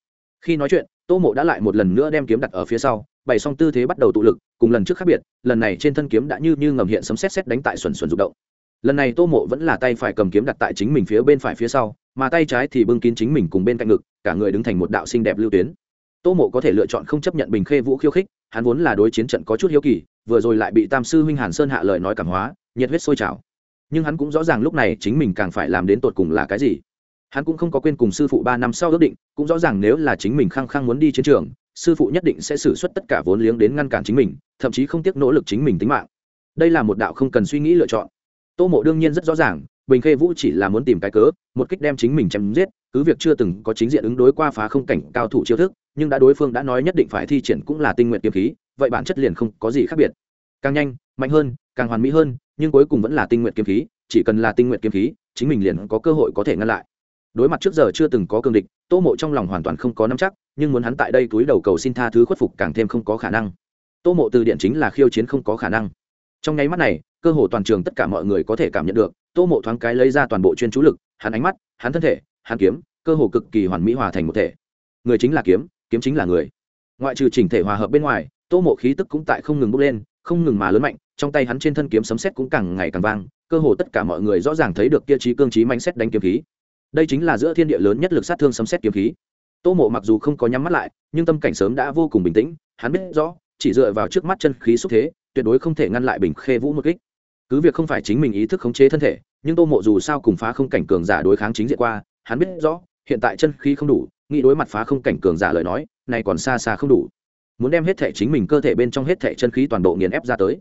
Khi nói chuyện, tô mộ đã lại một lần nữa đem kiếm đặt ở phía sau, bày xong tư thế bắt đầu tụ lực, cùng lần trước khác biệt, lần này trên thân kiếm đã như như ngầm hiện sấm xét xét đánh tại xuẩn xuẩn rụng động. Lần này tô mộ vẫn là tay phải cầm kiếm đặt tại chính mình phía bên phải phía sau, mà tay trái thì bưng kín chính mình cùng bên cạnh ngực, cả người đứng thành một đạo xinh đẹp lưu tuyến tô mộ có thể lựa chọn không chấp nhận bình khê vũ khiêu khích, hắn vốn là đối chiến trận có chút hiếu kỳ, vừa rồi lại bị tam sư huynh hàn sơn hạ lời nói cảm hóa, nhiệt huyết sôi trào. Nhưng hắn cũng rõ ràng lúc này chính mình càng phải làm đến tột cùng là cái gì. Hắn cũng không có quên cùng sư phụ ba năm sau ước định, cũng rõ ràng nếu là chính mình khăng khăng muốn đi chiến trường, sư phụ nhất định sẽ xử suất tất cả vốn liếng đến ngăn cản chính mình, thậm chí không tiếc nỗ lực chính mình tính mạng. Đây là một đạo không cần suy nghĩ lựa chọn. Tô mộ đương nhiên rất rõ ràng, bình khê vũ chỉ là muốn tìm cái cớ, một kích đem chính mình chém giết, cứ việc chưa từng có chính diện ứng đối qua phá không cảnh cao thủ chiêu thức nhưng đã đối phương đã nói nhất định phải thi triển cũng là tinh nguyện kiếm khí, vậy bản chất liền không có gì khác biệt. Càng nhanh, mạnh hơn, càng hoàn mỹ hơn, nhưng cuối cùng vẫn là tinh nguyện kiếm khí, chỉ cần là tinh nguyện kiếm khí, chính mình liền có cơ hội có thể ngăn lại. Đối mặt trước giờ chưa từng có cương địch, tô mộ trong lòng hoàn toàn không có nắm chắc, nhưng muốn hắn tại đây túi đầu cầu xin tha thứ khuất phục càng thêm không có khả năng. Tô mộ từ điện chính là khiêu chiến không có khả năng. Trong nháy mắt này, cơ hồ toàn trường tất cả mọi người có thể cảm nhận được, tô mộ thoáng cái lấy ra toàn bộ chuyên chú lực, hắn ánh mắt, hắn thân thể, hắn kiếm, cơ hồ cực kỳ hoàn mỹ hòa thành một thể. Người chính là kiếm kiếm chính là người. Ngoại trừ chỉnh thể hòa hợp bên ngoài, tô mộ khí tức cũng tại không ngừng bốc lên, không ngừng mà lớn mạnh, trong tay hắn trên thân kiếm sấm xét cũng càng ngày càng vang, cơ hồ tất cả mọi người rõ ràng thấy được kia trí cương trí mạnh xét đánh kiếm khí. Đây chính là giữa thiên địa lớn nhất lực sát thương sấm xét kiếm khí. Tô mộ mặc dù không có nhắm mắt lại, nhưng tâm cảnh sớm đã vô cùng bình tĩnh, hắn biết rõ, chỉ dựa vào trước mắt chân khí xúc thế, tuyệt đối không thể ngăn lại bình khê vũ một kích. Cứ việc không phải chính mình ý thức khống chế thân thể, nhưng tô mộ dù sao cùng phá không cảnh cường giả đối kháng chính diện qua, hắn biết rõ, hiện tại chân khí không đủ nghĩ đối mặt phá không cảnh cường giả lời nói, này còn xa xa không đủ. Muốn đem hết thể chính mình cơ thể bên trong hết thể chân khí toàn bộ nghiền ép ra tới.